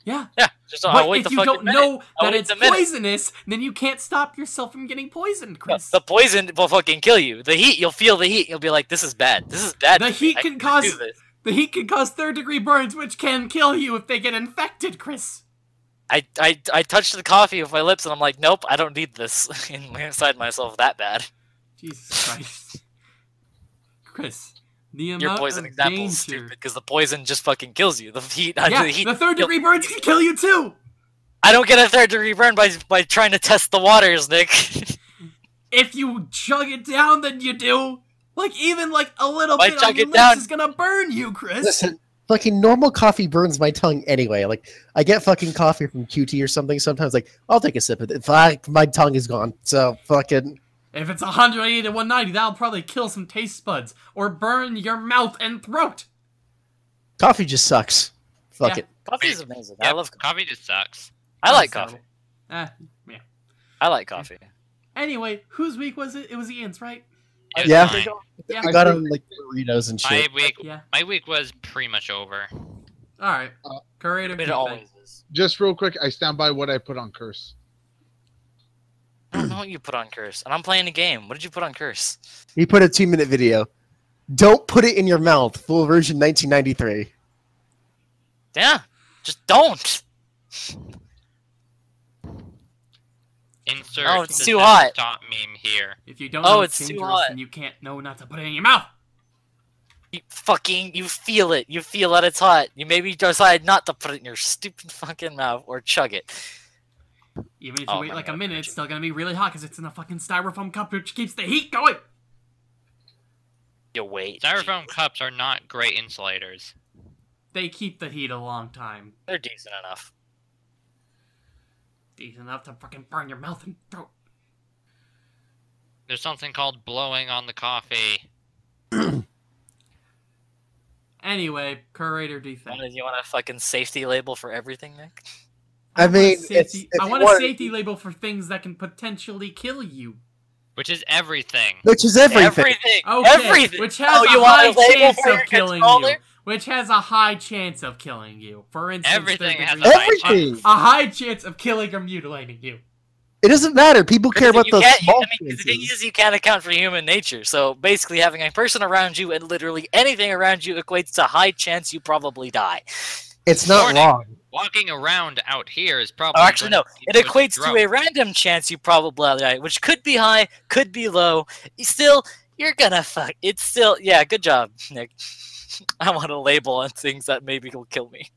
Yeah, yeah, just uh, but I'll wait if the you don't minute. know I'll that it's the poisonous, then you can't stop yourself from getting poisoned, No, Chris. the poison will fucking kill you. The heat, you'll feel the heat. You'll be like, "This is bad. This is bad." The me. heat I can can't cause- do this." The heat can cause third degree burns, which can kill you if they get infected, Chris. I, I I touched the coffee with my lips, and I'm like, "Nope, I don't need this *laughs* inside myself that bad." Jesus Christ. Chris, the amount Your poison of example danger. is stupid because the poison just fucking kills you. The heat, *laughs* Yeah, the heat. the third degree burns can kill you too. I don't get a third degree burn by by trying to test the waters, Nick. *laughs* If you chug it down, then you do. Like even like a little Why bit on chug your lips down? is gonna burn you, Chris. Listen, fucking normal coffee burns my tongue anyway. Like, I get fucking coffee from QT or something. Sometimes, like, I'll take a sip of it. Fuck, my tongue is gone. So, fucking... If it's 180 to 190, that'll probably kill some taste buds or burn your mouth and throat. Coffee just sucks. Fuck Yeah. it. Coffee is amazing. I love. coffee. coffee. just sucks. I like That's coffee. terrible. Eh, I like coffee. Anyway, whose week was it? It was Ian's, right? It Yeah. mine. Yeah. I got on, like, burritos and shit. My shit. week, Yeah. my week was pretty much over. All right. Uh, Curator. I it always is. Just real quick, I stand by what I put on Curse. *clears throat* I don't know what you put on curse, and I'm playing a game. What did you put on curse? He put a two-minute video. Don't put it in your mouth. Full version 1993. Yeah, just don't. Insert Oh, it's too hot. desktop meme here. If you don't Oh, know it's it's too hot. then you can't know not to put it in your mouth. You fucking, you feel it. You feel that it's hot. You maybe decide not to put it in your stupid *laughs* fucking mouth or chug it. Even if you Oh wait like God, a minute, Richard. it's still gonna be really hot because it's in a fucking styrofoam cup which keeps the heat going. You wait. Styrofoam Jeez. cups are not great insulators. They keep the heat a long time. They're decent enough. Decent enough to fucking burn your mouth and throat. There's something called blowing on the coffee. *clears throat* Anyway, curator defect. Wanna- You want a fucking safety label for everything, Nick? I want a mean, safety- it's- I you want a want- safety label for things that can potentially kill you. Which is everything. Which is everything. Everything. Okay, Everything. which has oh, a you high want a label chance for of killing controller? you. Which has a high chance of killing you. For instance, Everything has a, a high Everything. a high chance of killing or mutilating you. It doesn't matter. People care about You the can't- small I mean, the thing is, you can't account for human nature. So basically, having a person around you and literally anything around you equates to high chance you probably die. It's not Warning. wrong. Walking around out here is probably. Oh, actually, no. It lead to equates to a random chance you probably die, which could be high, could be low. Still, you're gonna fuck. It's still, yeah. Good job, Nick. *laughs* I want a label on things that maybe will kill me.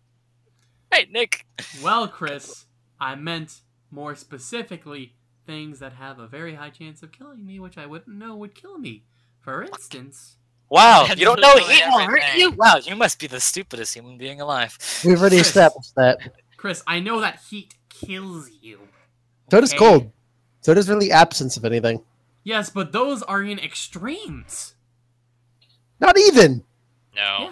Hey, Nick. Well, Chris, I meant more specifically things that have a very high chance of killing me, which I wouldn't know would kill me. For instance, Wow, you don't know literally heat will hurt you? Wow, you must be the stupidest human being alive. We've already Chris. established that. Chris, I know that heat kills you. So does okay? cold. So does really absence of anything. Yes, but those are in extremes. Not even. No, Yeah.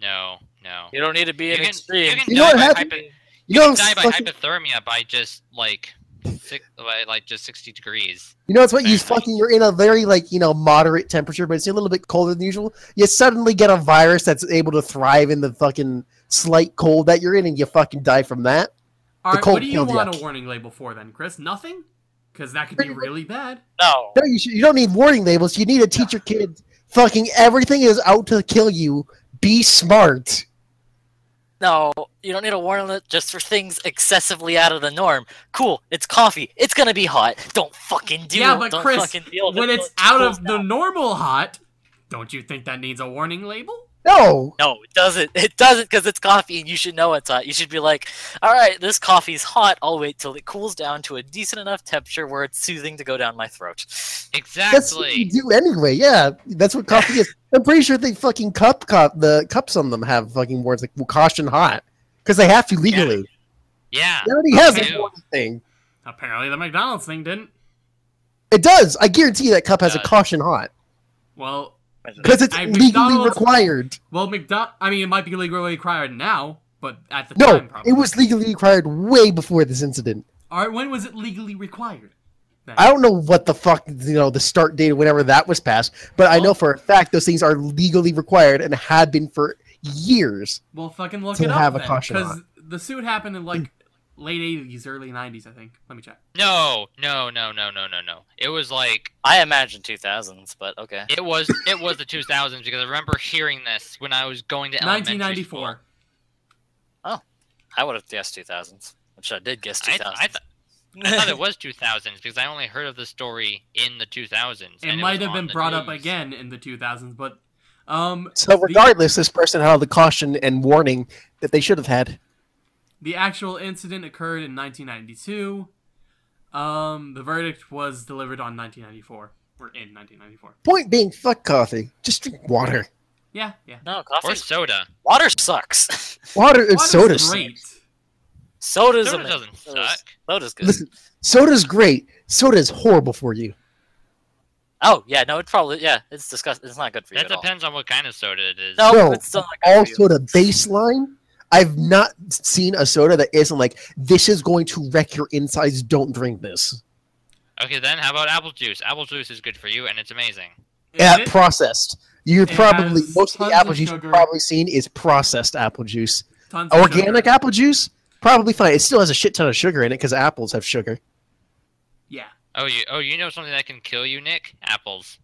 no, no. You don't need to be You an can, extreme. you can You die by hypo- You you can die by hypothermia by just like six, by, like just sixty degrees. you know, it's what you fucking you're in a very like you know moderate temperature, but it's a little bit colder than usual. You suddenly get a virus that's able to thrive in the fucking slight cold that you're in, and you fucking die from that. All The right, cold what do you want you. a warning label for then, Chris? Nothing? Because that could be really bad. No. No, you, should, you don't need warning labels. You need to teach your kids fucking everything is out to kill you. Be smart. No, you don't need a warning li- just for things excessively out of the norm. Cool, it's coffee. It's gonna be hot. Don't fucking do yeah, but Don't Chris, fucking deal when it it's out cools of the normal hot, don't you think that needs a warning label? No. No, it doesn't. *laughs* It doesn't because it's coffee and you should know it's hot. You should be like, all right, this coffee's hot. I'll wait till it cools down to a decent enough temperature where it's soothing to go down my throat. That's what you Exactly. do anyway. Yeah, that's what coffee is. *laughs* I'm pretty sure they fucking cup cup the cups on them have fucking words like caution hot because they have to legally. Yeah. It already has Okay. a thing. Apparently, the McDonald's thing didn't. It does. I guarantee that cup has a uh, caution hot Well, because it's I- legally required. well, McDonald. I mean, it might be legally required now, but at the No, time, probably. it was legally required way before this incident. All right, when was it legally required? Then? I don't know what the fuck you know the start date whenever that was passed, but I know for a fact those things are legally required and had been for years. Well, fucking look To it up have a then, caution because the suit happened in like late '80s, early '90s, I think. Let me check. No, no, no, no, no, no, no. It was like I imagine 2000s, but okay. it was it was the 2000s because I remember hearing this when I was going to elementary 1994. I would have guessed 2000s, which I did guess 2000s. I, I, th- I thought it was 2000s because I only heard of the story in the 2000s. It might was have been the brought up again in the 2000s, but um, So the- regardless, this person had the caution and warning that they should have had. The actual incident occurred in 1992. Um, the verdict was delivered on 1994 or in 1994. Point being, fuck coffee. Just drink water. Yeah, yeah. no, coffee. Or soda. Water sucks. *laughs* Water and Water's soda's great. Soda's Soda ama- doesn't soda's- suck. Soda's good. Listen, soda's great. Soda is horrible for you. Oh yeah, no, it probably yeah, it's disgusting. It's not good for you That at all. depends on what kind of soda it is. No, No, it's still not good All for you. soda baseline. I've not seen a soda that isn't like this is going to wreck your insides. Don't drink this. Okay, then how about apple juice? Apple juice is good for you and it's amazing. Yeah, it? processed. You're It probably has most of the apple of juice you've probably seen is processed apple juice. Tons Organic apple juice probably fine. It still has a shit ton of sugar in it because apples have sugar. Yeah. Oh, you oh you know something that can kill you, Nick? Apples.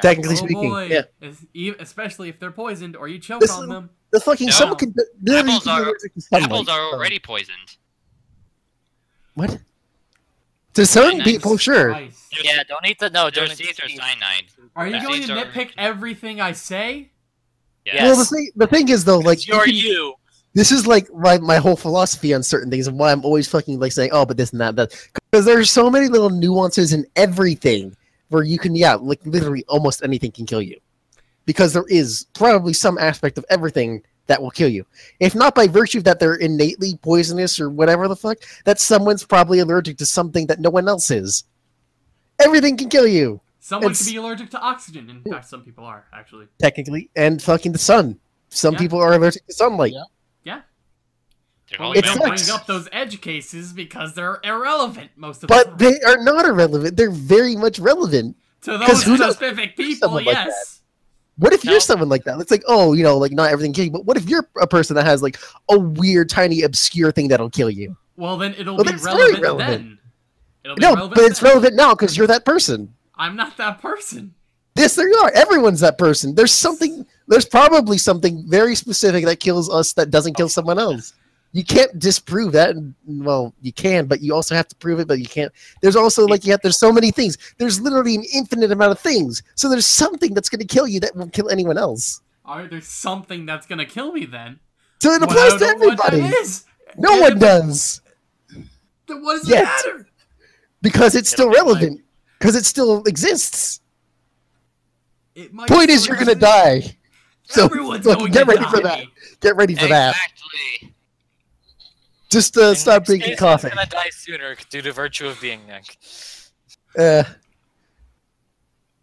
Technically Oh speaking, boy. yeah. Especially if they're poisoned or you choke This on them. The fucking No. some can literally Apples are- allergic to sunlight. Apples are so- already poisoned. what? To some Cyanide. people, sure. Christ. Yeah, don't eat the no. Don't eat seeds the are cyanide. Are you going to Seeds are- nitpick everything I say? Yes. Well, the thing, the thing is though, like It's your you can- you. this is like my, my whole philosophy on certain things and why I'm always fucking like saying, oh, but this and that, that. Because there's so many little nuances in everything where you can, yeah, like literally almost anything can kill you. Because there is probably some aspect of everything that will kill you. If not by virtue that they're innately poisonous or whatever the fuck, that someone's probably allergic to something that no one else is. Everything can kill you, Someone It's- could be allergic to oxygen. In fact, some people are, actually. technically, and fucking the sun. Some Yeah. people are allergic to sunlight. Yeah. They're Well, all we It don't sucks. bring up those edge cases because they're irrelevant most of the time. But they are not irrelevant. They're very much relevant. to 'cause those who knows- specific people, someone like yes. What if No. you're someone like that? It's like, oh, you know, like not everything kill you, but what if you're a person that has like a weird, tiny, obscure thing that'll kill you? Well, then it'll Well, be relevant, relevant. then. It'll be No, relevant but it's then. relevant now because you're that person. I'm not that person. Yes, there you are. Everyone's that person. There's something. There's probably something very specific that kills us that doesn't kill someone else. You can't disprove that. and- Well, you can, but you also have to prove it. But you can't. There's also like you have. There's so many things. There's literally an infinite amount of things. So there's something that's going to kill you that won't kill anyone else. All right, there's something that's gonna kill me then. So it Well, I applies to don't know what that everybody. is. No And one does Then what does Yet. it matter? because it's still It'll be relevant. Because it still exists. It might Point is, you're going to die. So Everyone's fucking going get to ready die. for that. Get ready for that. Exactly. Just uh, In stop drinking case, coffee. He's gonna die sooner due to virtue of being Nick. Uh,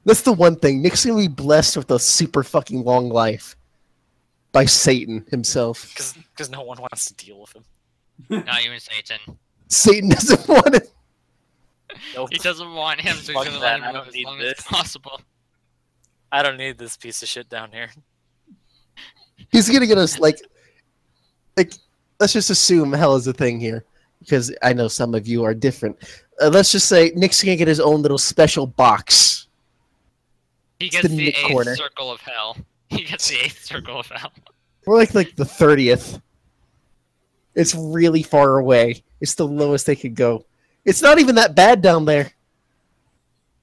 that's the one thing. Nick's gonna be blessed with a super fucking long life by Satan himself. Because because no one wants to deal with him. *laughs* Not even Satan. Satan doesn't *laughs* want it. Nope. He doesn't want him, so he's gonna that, let I him don't live as need long as this. possible. I don't need this piece of shit down here. He's gonna get us like, like. Let's just assume hell is a thing here, because I know some of you are different. Uh, let's just say Nick's gonna get his own little special box. He It's gets the the eighth corner. circle of hell. *laughs* He gets the eighth circle of hell. We're like like the thirtieth. It's really far away. It's the lowest they could go. It's not even that bad down there.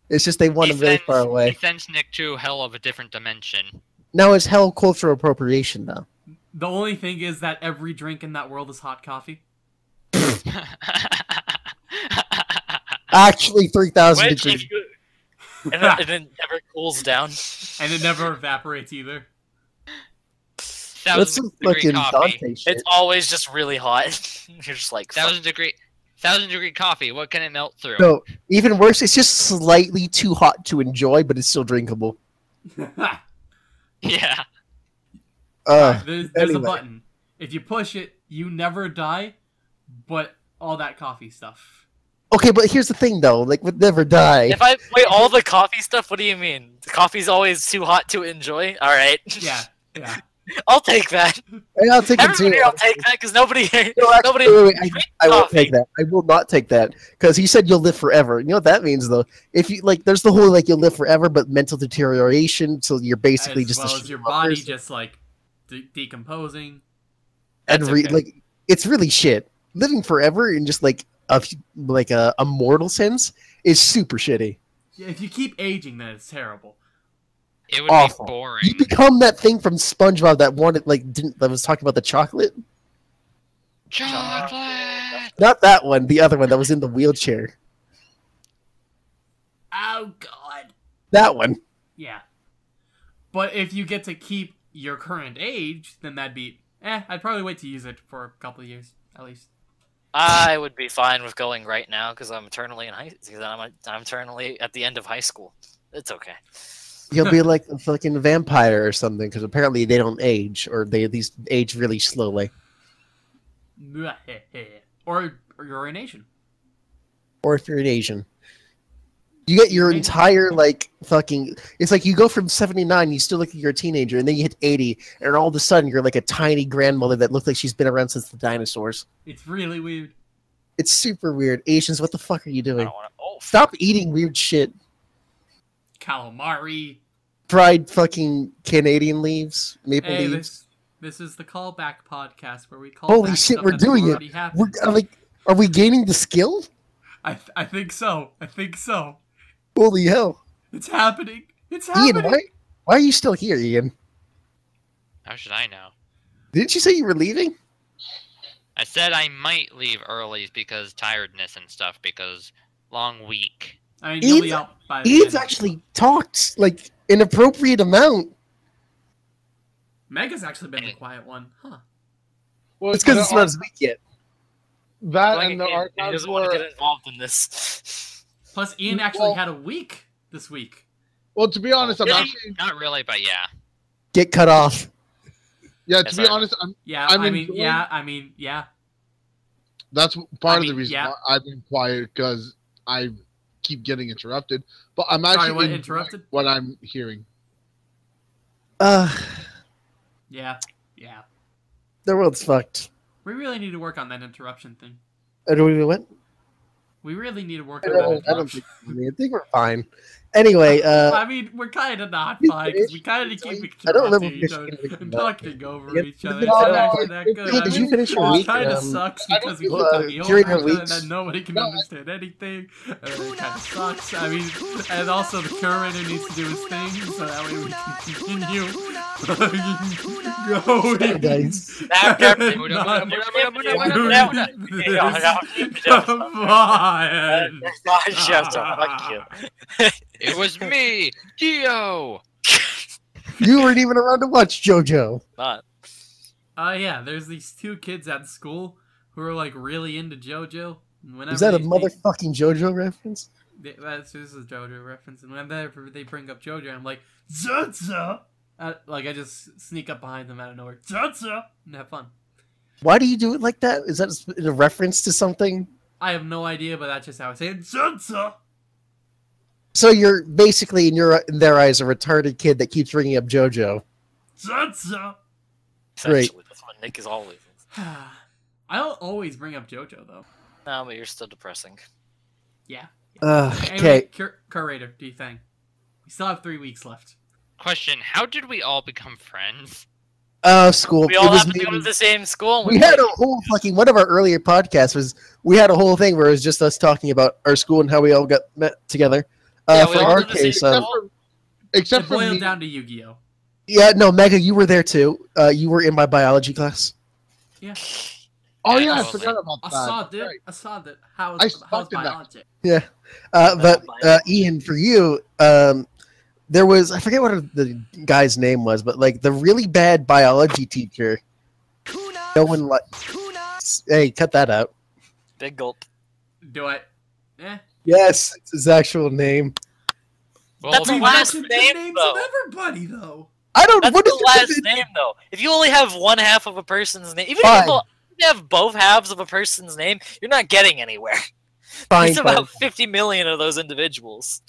It's just they want He him really far away. He sends Nick to hell of a different dimension. Now it's hell cultural appropriation though. The only thing is that every drink in that world is hot coffee. *laughs* Actually, three thousand degrees. you, and, it, and it never cools down. *laughs* And it never evaporates either. That's thousand some degree fucking coffee. Dante shit. It's always just really hot. *laughs* You're just like, fuck. Thousand degree, thousand degree coffee. What can it melt through? No, even worse, it's just slightly too hot to enjoy, but it's still drinkable. Yeah. Uh, there's there's anyway. a button. If you push it, you never die, but all that coffee stuff. okay, but here's the thing though, like would never die. If I wait all the coffee stuff, what do you mean? The coffee's always too hot to enjoy. All right, Yeah, yeah. *laughs* I'll take that. And I'll take it too. I'll take that because nobody, No, actually, nobody. wait, wait, I, I won't take that. I will not take that because he said you'll live forever. You know what that means though? If you like, there's the whole like you'll live forever, but mental deterioration. So you're basically as just a well as shit your person. body just like de- decomposing. and That's re- okay. like it's really shit. Living forever in just like a like a, a mortal sense is super shitty. Yeah, if you keep aging, then it's terrible. It would Awful. be boring. You become that thing from SpongeBob that wanted like didn't that was talking about the chocolate. Chocolate. Not that one, the other one that was in the wheelchair. Oh God. That one. Yeah. But if you get to keep your current age, then that'd be eh. I'd probably wait to use it for a couple of years at least. I would be fine with going right now because I'm eternally in high. Because I'm, I'm eternally at the end of high school. It's okay. You'll be *laughs* like a fucking vampire or something because apparently they don't age or they at least age really slowly. or or you're an Asian. Or if you're an Asian. You get your entire like fucking it's like you go from 79 you still look like you're a teenager and then you hit 80 and all of a sudden you're like a tiny grandmother that looks like she's been around since the dinosaurs. It's really weird. It's super weird. Asians, what the fuck are you I doing? don't want to. Oh, Stop eating weird shit. Calamari. Fried fucking Canadian leaves, maple Hey, leaves. this this is the callback podcast where we call. Holy back shit, we're doing it. We're uh, like are we gaining the skill? I th- I think so. I think so. Holy hell. It's happening. It's happening. Ian, happening. why why are you still here, Ian? How should I know? Didn't you say you were leaving? I said I might leave early because tiredness and stuff because long week. I mean, you'll be Ian's- out by Ian's end. actually talked like an appropriate amount. Mega's actually been the quiet one, huh? Well, It's because it's not ar- his week yet. that Like, and the he- he archives doesn't want to were get involved in this. *laughs* Plus, Ian actually Well- had a week this week. well. To be honest, I'm Really? actually Not really, but yeah. Get cut off. yeah. To Yes, be sir. honest, I'm Yeah, I'm I mean, enjoying- yeah, I mean, yeah. That's part I of the reason yeah. why I've been quiet because I keep getting interrupted. But I'm Sorry, actually what interrupted? what I'm hearing. Uh, Yeah, yeah. the world's fucked. We really need to work on that interruption thing. Uh, do we what? We really need to work I on that don't, I don't think, I think we're fine. Anyway, *laughs* uh, I mean, we're kind of not fine because we kind of keep I don't remember each other finishing and the- *laughs* talking over each other. did It's not you- that good. Hey, I mean, you finish your week? kind of Um, sucks because we think- keep uh, talking over each other and then nobody can understand anything. And it kind of sucks. I mean, and also the curator needs to do his thing so that way we can continue. Going. *laughs* Hey, guys. Come on. Shut up, fuck you. It was *laughs* me, Dio. you weren't even around to watch JoJo. Not. Uh, yeah, there's these two kids at school who are like really into JoJo. Whenever Is that a they- motherfucking JoJo reference? They, that's this is a JoJo reference, and whenever they bring up JoJo, I'm like Zaza. Uh, like I just sneak up behind them out of nowhere, Zaza, and have fun. Why do you do it like that? Is that a reference to something? I have no idea, but that's just how I say it. Zaza. So you're basically, in your in their eyes, a retarded kid that keeps bringing up JoJo. Zaza. Great. Essentially, that's what Nick is always. *sighs* I don't always bring up JoJo though. No, but you're still depressing. Yeah. Uh, Anyway, okay, cur- curator, do you think? We still have three weeks left. Question: How did we all become friends? uh, school. We all was have to go to the same school. and we had a whole fucking one of our earlier podcasts was we had a whole thing where it was just us talking about our school and how we all got met together. Uh, Yeah, for our did the case, um, school. Except it for boiled me. down to Yu-Gi-Oh. yeah, no, Mega, you were there too. Uh, you were in my biology class. Yeah. Oh Yeah, yeah, I totally. forgot about I that. saw That's it. right. I saw that. How's, I how's sucked in that. biology? Uh, but uh, Ian, for you, um, there was I forget what the guy's name was, but like the really bad biology teacher. No one like. Hey, cut that out. Big gulp. Do I? Eh. Yes, it's his actual name. Well, That's we a last name, names though. of everybody, though. I don't. That's what the is last name, though. If you only have one half of a person's name, even Fine. if you you have both halves of a person's name, you're not getting anywhere. Fine, It's fine. about 50 million of those individuals.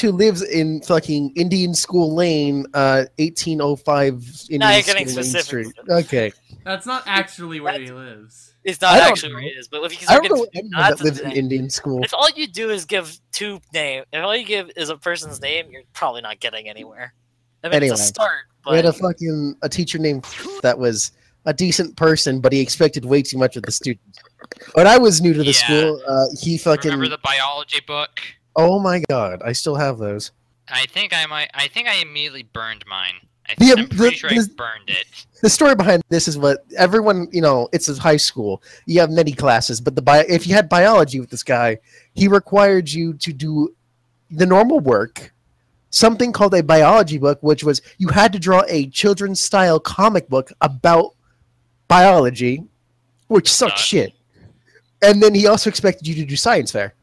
Who lives in fucking Indian School Lane, uh, 1805 Indian Now you're getting School Lane specific. Street. Okay, That's not actually where he lives. It's not I don't actually where he is, but if you I don't know getting anyone that nonsense lives in names- Indian School. If all you do is give two name, if all you give is a person's name, you're probably not getting anywhere. I mean, Anyway, it's a start, We had a fucking a teacher named that was a decent person, but he expected way too much of the students. When I was new to the Yeah. school, uh, he fucking. remember the biology book? Oh my god, I still have those. I think I might. I think I immediately burned mine. I The- think, I'm pretty the- sure I burned it. The story behind this is what everyone, you know, it's a high school. You have many classes, but the bio, if you had biology with this guy, he required you to do the normal work, something called a biology book, which was you had to draw a children's style comic book about biology, which sucked Sucks. shit. And then he also expected you to do science fair.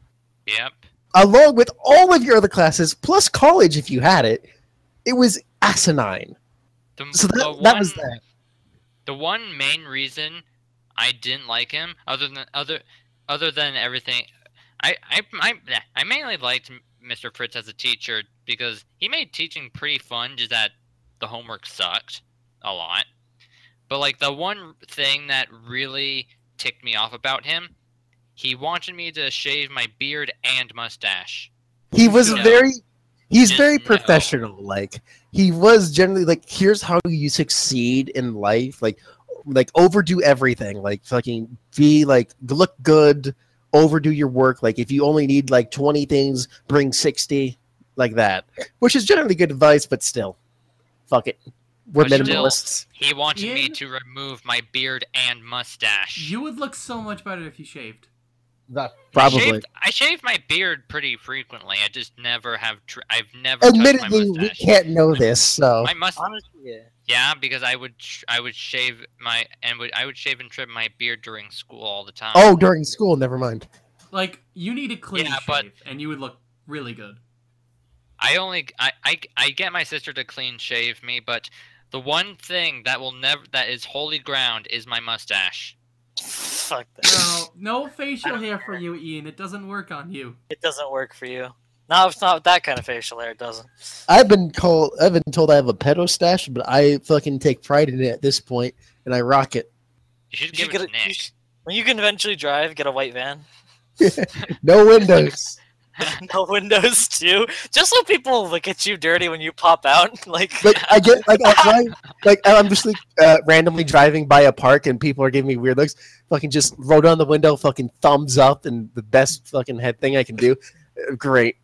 Yep. along with all of your other classes, plus college if you had it, it was asinine. The, So that, the that was one- that. The one main reason I didn't like him, other than other, other than everything, I I I, I mainly liked Mr. Fritz as a teacher because he made teaching pretty fun. Just that the homework sucked a lot. But like the one thing that really ticked me off about him, he wanted me to shave my beard and mustache. He was No. very, he's very no. professional. Like he was generally like, here's how you succeed in life. Like, like overdo everything. Like fucking be like look good, overdo your work. Like if you only need like 20 things, bring 60, like that. Which is generally good advice, but still, fuck it. We're But still- minimalists. He wanted me to remove my beard and mustache. You would look so much better if you shaved. That Probably. I shaved, I shave my beard pretty frequently. I just never have. Tr- I've never touched Admittedly, my we can't know this, so My must. honestly, yeah. Yeah, because I would. I would shave my and would. I would shave and trim my beard during school all the time. oh, during school, never mind. Like you need a clean Yeah, shave, but- and you would look really good. I only. I, I. I get my sister to clean shave me, but the one thing that will never. That is holy ground is my mustache. Fuck that. No, no facial hair for you, Ian. It doesn't work on you. It doesn't work for you. No, it's not that kind of facial hair. It doesn't. I've been called. I've been told I have a pedo stash, but I fucking take pride in it at this point, and I rock it. You should You give should it to a, you Nick. should- when you can eventually drive, get a white van. *laughs* No windows. *laughs* *laughs* no windows too, just so people look at you dirty when you pop out. *laughs* Like, like I get like I drive, like I'm just like uh, randomly driving by a park and people are giving me weird looks. Fucking just roll down the window, fucking thumbs up, and the best fucking head thing I can do. Uh, Great.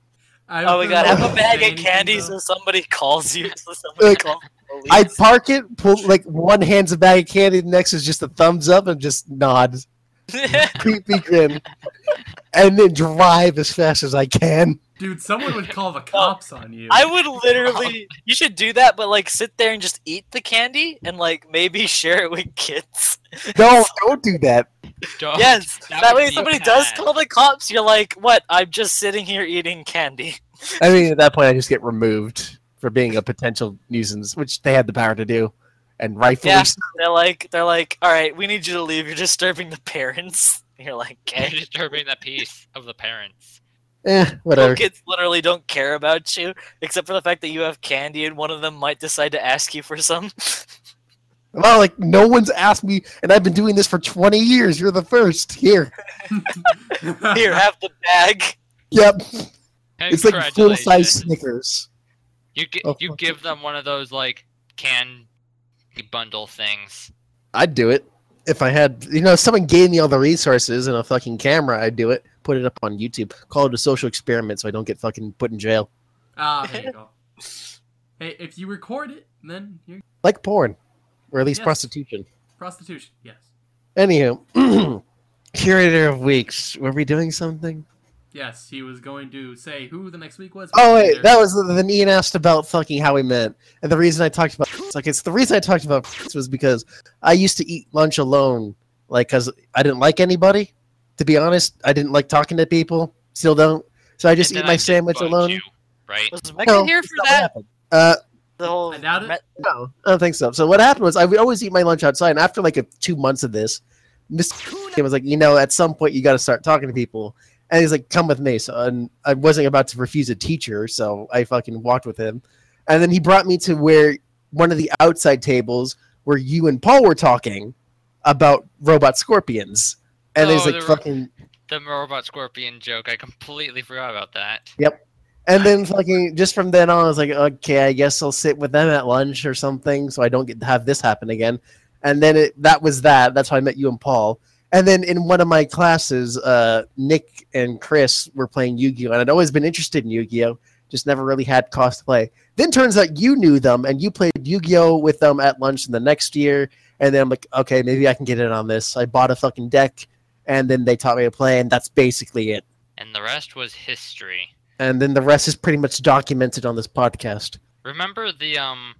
I oh my god, know have a bag of candy anything, so somebody calls you. *laughs* So somebody Like, calls I park it, pull like one hand's a bag of candy, the next is just a thumbs up and just nod, *laughs* creepy grin, and then drive as fast as I can. Dude, someone would call the cops on you. I would literally. You should do that, but like sit there and just eat the candy and like maybe *laughs* share it with kids. No, don't do that. Don't- yes, that that, way be somebody does call the cops. You're like, what? I'm just sitting here eating candy. I mean, at that point, I just get removed for being a potential nuisance, which they had the power to do, and rightfully Yeah. so. They're like, they're like, all right, we need you to leave. You're disturbing the parents. *laughs* You're like, You're disturbing the peace of the parents. Eh, Little whatever. kids literally don't care about you, except for the fact that you have candy, and one of them might decide to ask you for some. *laughs* Well, like no one's asked me, and I've been doing this for 20 years. You're the first. Here. *laughs* Here, have the bag. Yep. It's like full size Congratulations. Snickers. You gi- Oh, you give them one of those like can bundle things. I'd do it if I had, you know, if someone gave me all the resources and a fucking camera. I'd do it. Put it up on YouTube. Call it a social experiment, so I don't get fucking put in jail. ah, *laughs* there you go. Hey, if you record it, then you're Like porn, or at least Yes. prostitution. prostitution. Yes. Anywho, *clears throat* curator of weeks. Were we doing something? Yes, he was going to say who the next week was. Oh wait, There- that was the, then Ian asked about fucking how we met, and the reason I talked about it's like it's the reason I talked about was because I used to eat lunch alone, like because I didn't like anybody. To be honest, I didn't like talking to people. Still don't. So I just And eat my I just sandwich alone. you, right? Was Megan No, here for that? happened. Uh, The whole I doubt it. no, I don't think so. So what happened was I would always eat my lunch outside, and after like a, two months of this, Mr. Kim was like, you know, at some point you got to start talking to people, and he's like, come with me. So and I wasn't about to refuse a teacher, so I fucking walked with him, and then he brought me to where one of the outside tables where you and Paul were talking about robot scorpions, and he's Oh, like the fucking. The robot scorpion joke. I completely forgot about that. Yep. And then fucking just from then on, I was like, okay, I guess I'll sit with them at lunch or something, so I don't get to have this happen again. And then it, that was that. That's how I met you and Paul. And then in one of my classes, uh, Nick and Chris were playing Yu-Gi-Oh, and I'd always been interested in Yu-Gi-Oh, just never really had cost to play. Then turns out you knew them, and you played Yu-Gi-Oh with them at lunch in the next year. And then I'm like, okay, maybe I can get in on this. I bought a fucking deck, and then they taught me to play, and that's basically it. And the rest was history. And then the rest is pretty much documented on this podcast. Remember the um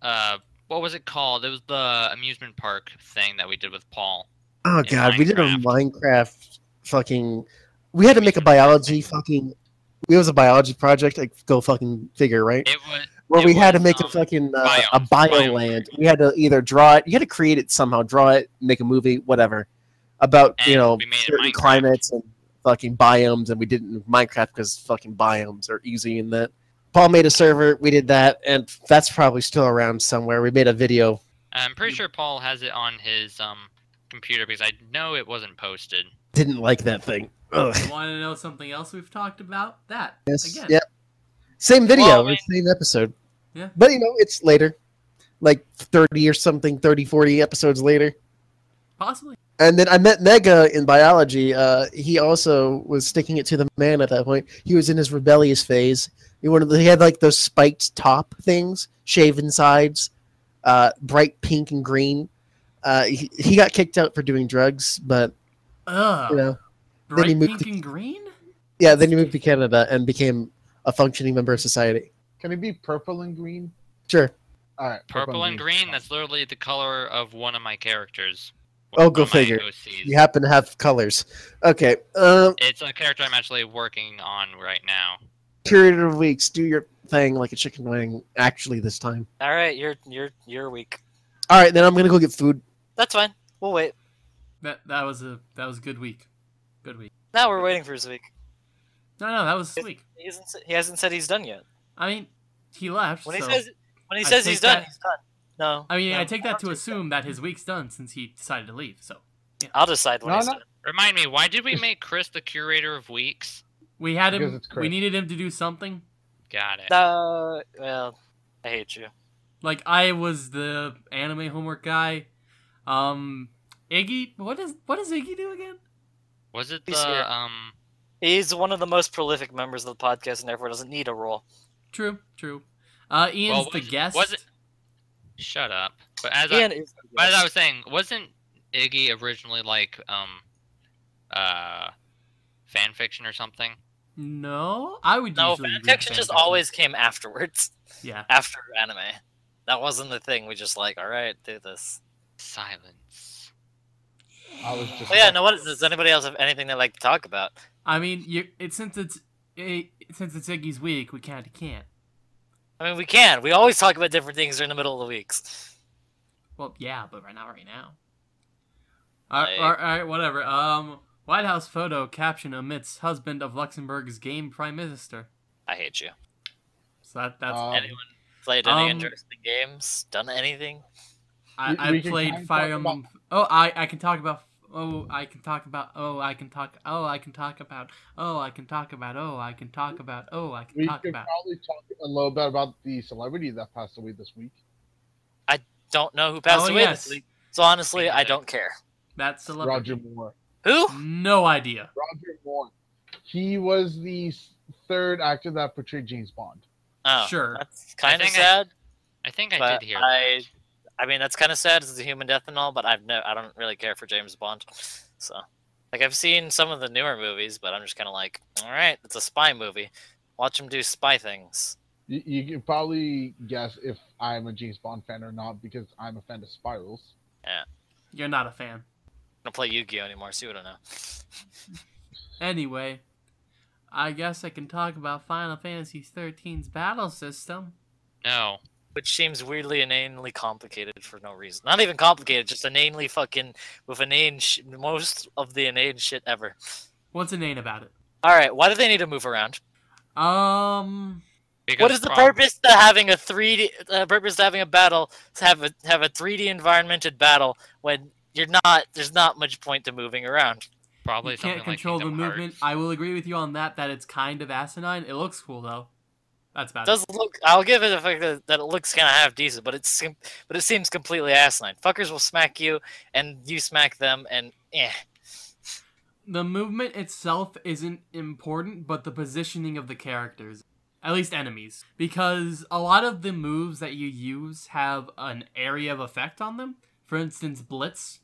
uh what was it called? It was the amusement park thing that we did with Paul. Oh god, we did a Minecraft. Fucking. We had to make a biology fucking. It was a biology project. Like go fucking figure, right? It was Where it we had to make a um, fucking uh, a biomes, bio. We had to either draw it. You had to create it somehow, draw it, make a movie, whatever, about you know we made it certain climates and fucking biomes. And we did it in Minecraft because fucking biomes are easy in that. Paul made a server. We did that, and that's probably still around somewhere. We made a video. I'm pretty sure Paul has it on his um computer because I know it wasn't posted. Didn't like that thing. Ugh. Want to know something else we've talked about? That Yes. again. Yep. Same video, Well, I or same episode. Yeah. But you know, it's later. Like 30 or something, 30, 40 episodes later. Possibly. And then I met Mega in biology. Uh, he also was sticking it to the man at that point. He was in his rebellious phase. He wanted. He had like those spiked top things, shaven sides, uh, bright pink and green. Uh, he, he got kicked out for doing drugs, but Ugh. you know, Bright he moved pink to- and green. yeah. Then he moved to Canada and became a functioning member of society. Can it be purple and green? Sure. All right. Purple and green, that's literally the color of one of my characters. Oh, One go figure. OCs. You happen to have colors. Okay. Um, It's a character I'm actually working on right now. Period of weeks, do your thing like a chicken wing. Actually, this time. All right, you're you're you're weak. All right, then I'm gonna go get food. That's fine. We'll wait. That that was a that was a good week. Good week. Now we're waiting for his week. No, no, that was this week. He hasn't, he hasn't said he's done yet. I mean, he left. When he so- says when he I says take he's done, that- he's done. No. I mean, no, I take that to assume that his week's done since he decided to leave. So I'll decide when No, he's no. done. Remind me, why did we make Chris the curator of weeks? we had him. We needed him to do something. Got it. No, well, I hate you. Like I was the anime homework guy. Um, Iggy, what does what does Iggy do again? Was it He's here. the um? He's one of the most prolific members of the podcast and therefore doesn't need a role. True, true. Uh, Ian's well, the was it- guest. Was it? Shut up. But as Ian I, is the but as I was saying, wasn't Iggy originally like um, uh, fan fiction or something? No, I would No, usually fan read fiction just fanfiction. always came afterwards, Yeah, after anime. That wasn't the thing. We just like, all right, do this. Silence. I was just. But yeah, no. What does anybody else have anything they like to talk about? I mean, you it since it's it, since it's Iggy's week, we can't can't. I mean, we can. We always talk about different things during the middle of the weeks. Well, yeah, but right now, right now. All right, Like- all right, whatever. Um, White House photo caption omits husband of Luxembourg's game prime minister. I hate you. So that that's Um, Anyone played any um, interesting games? Done anything? I, we- I we can played Fire talk Emblem. Oh, I I can talk about. Oh, I can talk about. Oh, I can talk. Oh, I can talk about. Oh, I can talk about. Oh, I can talk about. Oh, I can We talk could about. probably talk a little bit about the celebrity that passed away this week. I don't know who passed Oh, away yes. this week. So honestly, I don't care. That celebrity. Roger Moore. Who? No idea. Roger Moore. He was the third actor that portrayed James Bond. Oh, Sure. That's kind of think I- sad. I think I did hear I, that. I mean, that's kind of sad. It's a human death and all, but I've no, I don't really care for James Bond. *laughs* So, like, I've seen some of the newer movies, but I'm just kind of like, all right, it's a spy movie. Watch him do spy things. You, you can probably guess if I'm a James Bond fan or not because I'm a fan of Spirals. Yeah. You're not a fan. I don't play Yu-Gi-Oh anymore, so you don't know. *laughs* Anyway, I guess I can talk about Final Fantasy XIII's battle system. No. Which seems weirdly inanely complicated for no reason. Not even complicated, just inanely fucking with inane sh- most of the inane shit ever. What's inane about it? All right, why do they need to move around? Um, Because what is the prob- purpose to having a 3D uh, purpose to having a battle to have a have a 3D environmented battle when you're not there's not much point to moving around. Probably you can't something control like the Kingdom movement. Hearts. I will agree with you on that. That it's kind of asinine. It looks cool though. That's about It does look I'll give it the fact that, that it looks kind of half decent, but it's but it seems completely asinine. Fuckers will smack you and you smack them and eh. The movement itself isn't important, but the positioning of the characters, at least enemies, because a lot of the moves that you use have an area of effect on them. For instance, Blitz,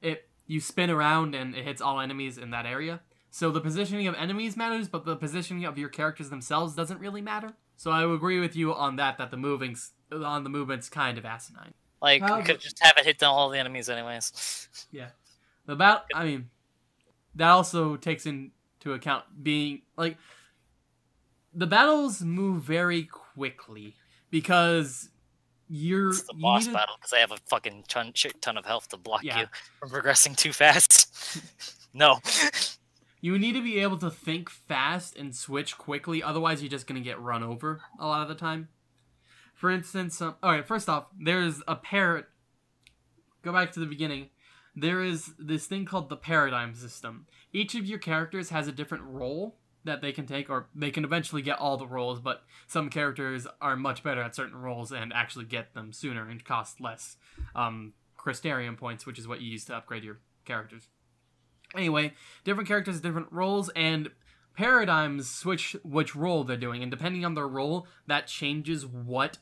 it you spin around and it hits all enemies in that area. So the positioning of enemies matters, but the positioning of your characters themselves doesn't really matter. So I would agree with you on that. That the moving's on the movement's kind of asinine. Like How you could just have it hit down all the enemies anyways. *laughs* Yeah, the battle, I mean, that also takes into account being like the battles move very quickly because you're It's the boss need to- battle because I have a fucking ton, shit ton of health to block Yeah. you from progressing too fast. *laughs* no. *laughs* You need to be able to think fast and switch quickly, otherwise you're just gonna get run over a lot of the time. For instance, um, all right. First off, there's a parrot. Go back to the beginning. There is this thing called the paradigm system. Each of your characters has a different role that they can take, or they can eventually get all the roles. But some characters are much better at certain roles and actually get them sooner and cost less um, Crystarium points, which is what you use to upgrade your characters. Anyway, different characters different roles and paradigms switch which role they're doing and depending on their role that changes what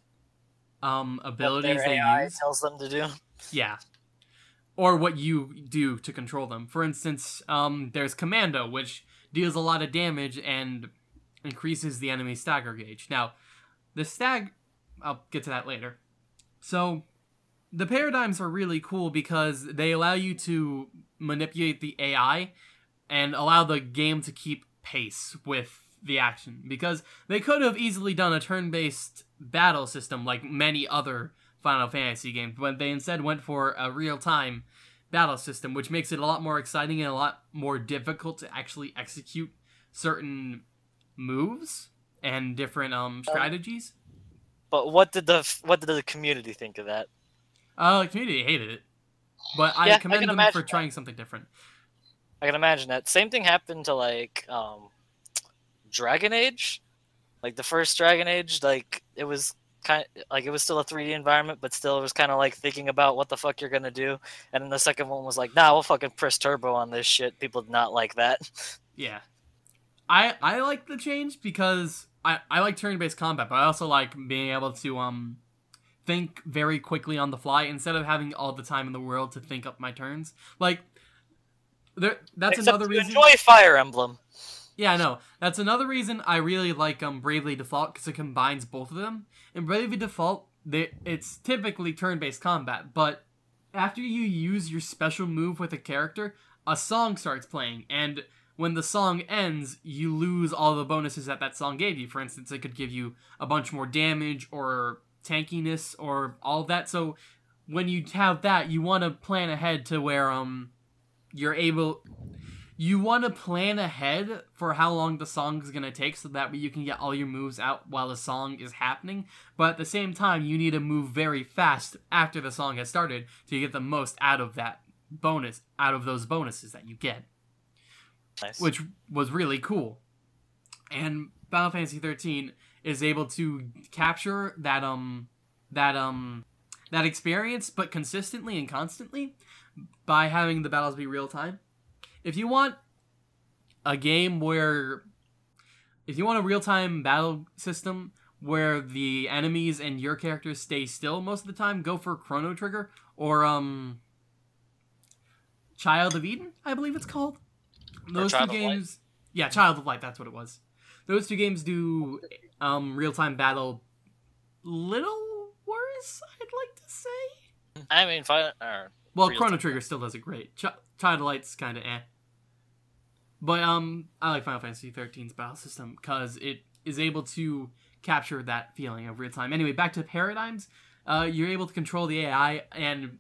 um What abilities their they AI use. tells them to do. yeah. Or what you do to control them. For instance um there's commando which deals a lot of damage and increases the enemy stagger gauge. Now the stag i'll get to that later. So the paradigms are really cool because they allow you to manipulate the AI and allow the game to keep pace with the action. Because they could have easily done a turn based battle system like many other Final Fantasy games, but they instead went for a real time battle system, which makes it a lot more exciting and a lot more difficult to actually execute certain moves and different um strategies. But what did the what did the community think of that? Uh, community hated it, but Yeah, I I commend can them for that. trying something different. I can imagine that. Same thing happened to like um Dragon Age. Like the first Dragon Age, like it was kind like it was still a 3D environment, but still it was kind of like thinking about what the fuck you're gonna do. And then the second one was like, nah, we'll fucking press turbo on this shit. People did not like that. *laughs* Yeah, I I like the change because I I like turn-based combat, but I also like being able to um think very quickly on the fly instead of having all the time in the world to think up my turns. Like there, that's Except another reason. enjoy Fire Emblem. Yeah, I know. That's another reason I really like um Bravely Default because it combines both of them. In Bravely Default, they, it's typically turn-based combat, but after you use your special move with a character, a song starts playing, and when the song ends, you lose all the bonuses that that song gave you. For instance, it could give you a bunch more damage or tankiness or all that. So when you have that, you want to plan ahead to where um you're able you want to plan ahead for how long the song is going to take so that way you can get all your moves out while the song is happening but at the same time you need to move very fast after the song has started to get the most out of that bonus out of those bonuses that you get Nice. which was really cool and Final Fantasy 13 is able to capture that um that um that experience but consistently and constantly by having the battles be real time. If you want a game where if you want a real-time battle system where the enemies and your characters stay still most of the time, go for Chrono Trigger or um Child of Eden, I believe it's called. Those two Child of Light. games Yeah, Child of Light, that's what it was. Those two games do um real-time battle little worse, I'd like to say. I mean, Fire. Uh, Well, Chrono time. Trigger still does it great. Ch- Child Light's kind of eh. But um, I like Final Fantasy 13's battle system because it is able to capture that feeling of real time. Anyway, back to paradigms. Uh, you're able to control the AI, and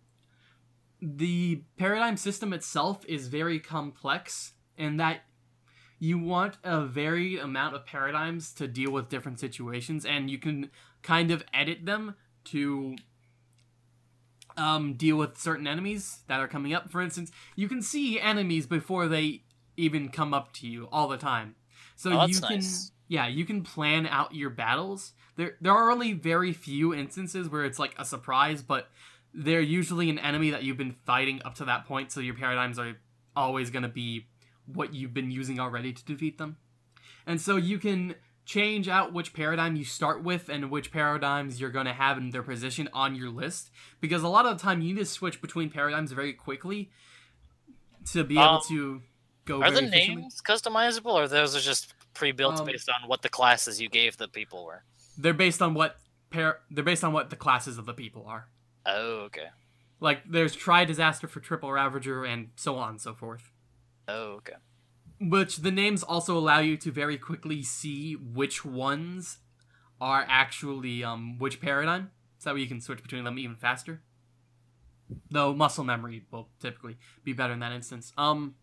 the paradigm system itself is very complex in that you want a varied amount of paradigms to deal with different situations, and you can kind of edit them to um, deal with certain enemies that are coming up. For instance, you can see enemies before they even come up to you all the time. So Oh, you can nice. yeah, you can plan out your battles. There there are only very few instances where it's like a surprise, but they're usually an enemy that you've been fighting up to that point, so your paradigms are always going to be what you've been using already to defeat them. And so you can change out which paradigm you start with and which paradigms you're going to have in their position on your list because a lot of the time you need to switch between paradigms very quickly to be able Um, to go are the efficiently. names customizable, or those are just pre-built Um, based on what the classes you gave the people were? They're based on what par- they're based on what the classes of the people are. Oh, okay. Like there's Tri-Disaster for Triple Ravager and so on and so forth. Oh, okay. Which the names also allow you to very quickly see which ones are actually um which paradigm, so that way you can switch between them even faster. Though muscle memory will typically be better in that instance. Um,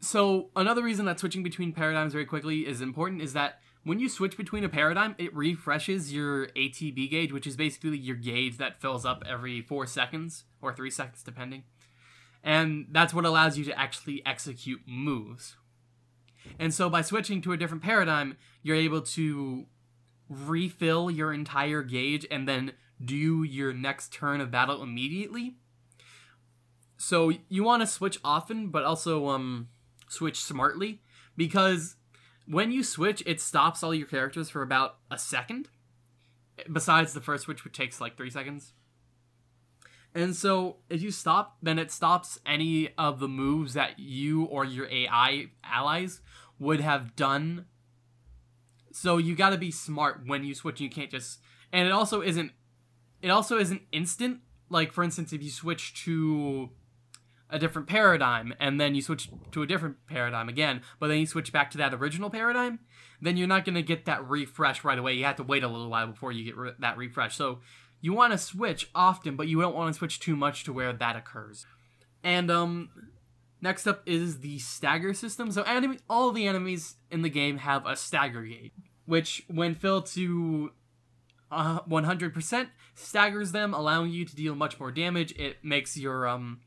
so another reason that switching between paradigms very quickly is important is that when you switch between a paradigm, it refreshes your ATB gauge, which is basically your gauge that fills up every four seconds or three seconds, depending. And that's what allows you to actually execute moves. And so by switching to a different paradigm, you're able to refill your entire gauge and then do your next turn of battle immediately. So you want to switch often, but also um switch smartly because when you switch, it stops all your characters for about a second. Besides the first switch, which takes like three seconds. And so if you stop, then it stops any of the moves that you or your AI allies would have done. So you got to be smart when you switch. You can't just and it also isn't it also isn't instant. Like for instance, if you switch to a different paradigm and then you switch to a different paradigm again, but then you switch back to that original paradigm, then you're not going to get that refresh right away. You have to wait a little while before you get re- that refresh. So you want to switch often, but you don't want to switch too much to where that occurs. And um Next up is the stagger system. So enemy, all the enemies in the game have a stagger gauge, which when filled to uh, 100% staggers them, allowing you to deal much more damage. It makes your um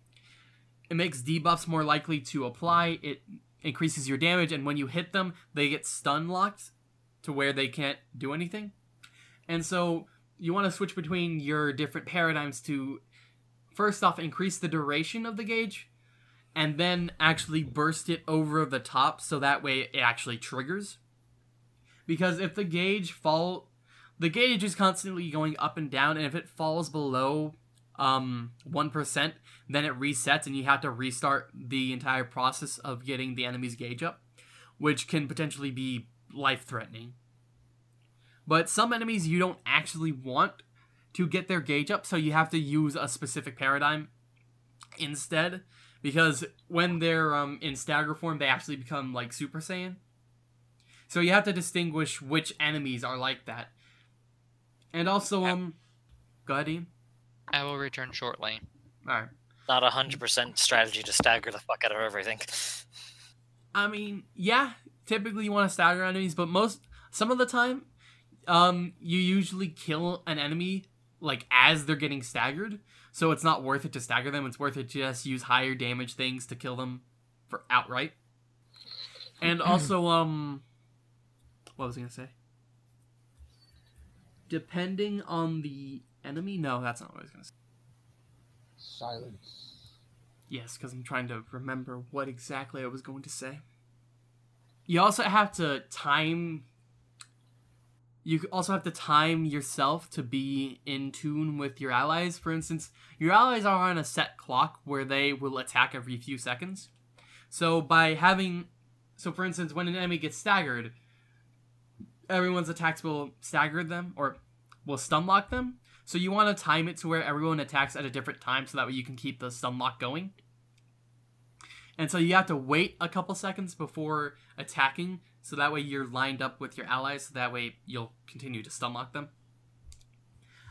it makes debuffs more likely to apply. It increases your damage and when you hit them, they get stun locked to where they can't do anything. And so you want to switch between your different paradigms to first off increase the duration of the gauge and then actually burst it over the top so that way it actually triggers. Because if the gauge fall the gauge is constantly going up and down and if it falls below um 1%, then it resets and you have to restart the entire process of getting the enemy's gauge up, which can potentially be life threatening. But some enemies you don't actually want to get their gauge up, so you have to use a specific paradigm instead because when they're um, in stagger form, they actually become like Super Saiyan. So you have to distinguish which enemies are like that. And also, um, go ahead, Ian. I will return shortly. All right. Not a hundred percent strategy to stagger the fuck out of everything. I mean, yeah, typically you want to stagger enemies, but most some of the time, um, you usually kill an enemy like as they're getting staggered, so it's not worth it to stagger them. It's worth it to just use higher damage things to kill them for outright. And *clears throat* also, um, what was I gonna say? Depending on the enemy, no, that's not what I was gonna say. Silence. Yes, because I'm trying to remember what exactly I was going to say. You also have to time. You also have to time yourself to be in tune with your allies. For instance, your allies are on a set clock where they will attack every few seconds. So by having, so for instance, when an enemy gets staggered, everyone's attacks will stagger them or will stun lock them. So you want to time it to where everyone attacks at a different time so that way you can keep the stun lock going. And so you have to wait a couple seconds before attacking so that way you're lined up with your allies so that way you'll continue to stun lock them.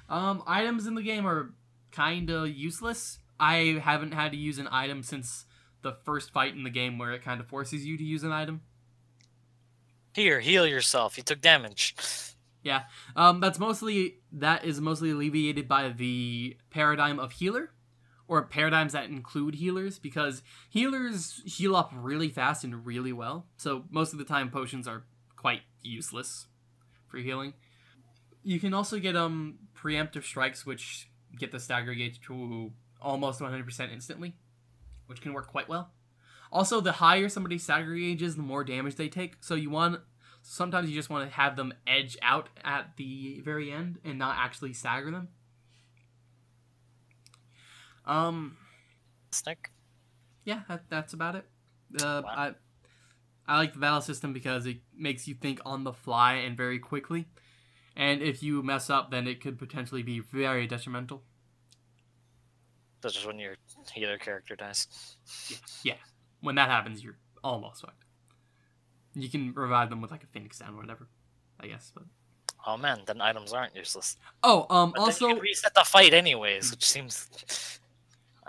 Um, items in the game are kind of useless. I haven't had to use an item since the first fight in the game where it kind of forces you to use an item. Here, heal yourself. You took damage. Yeah, um, that's mostly that is mostly alleviated by the paradigm of healer, or paradigms that include healers, because healers heal up really fast and really well. So most of the time, potions are quite useless for healing. You can also get um preemptive strikes, which get the stagger gauge to almost 100% instantly, which can work quite well. Also, the higher somebody's stagger gauge is, the more damage they take. So you want sometimes you just want to have them edge out at the very end and not actually stagger them. Um, Snick. yeah, that, that's about it. Uh, Wow. I I like the battle system because it makes you think on the fly and very quickly. And if you mess up, then it could potentially be very detrimental. That's just when your healer character dies. Yeah, when that happens, you're almost fucked. You can revive them with like a phoenix down or whatever, I guess. But Oh man, then items aren't useless. oh, um, But also then you can reset the fight anyways, which seems.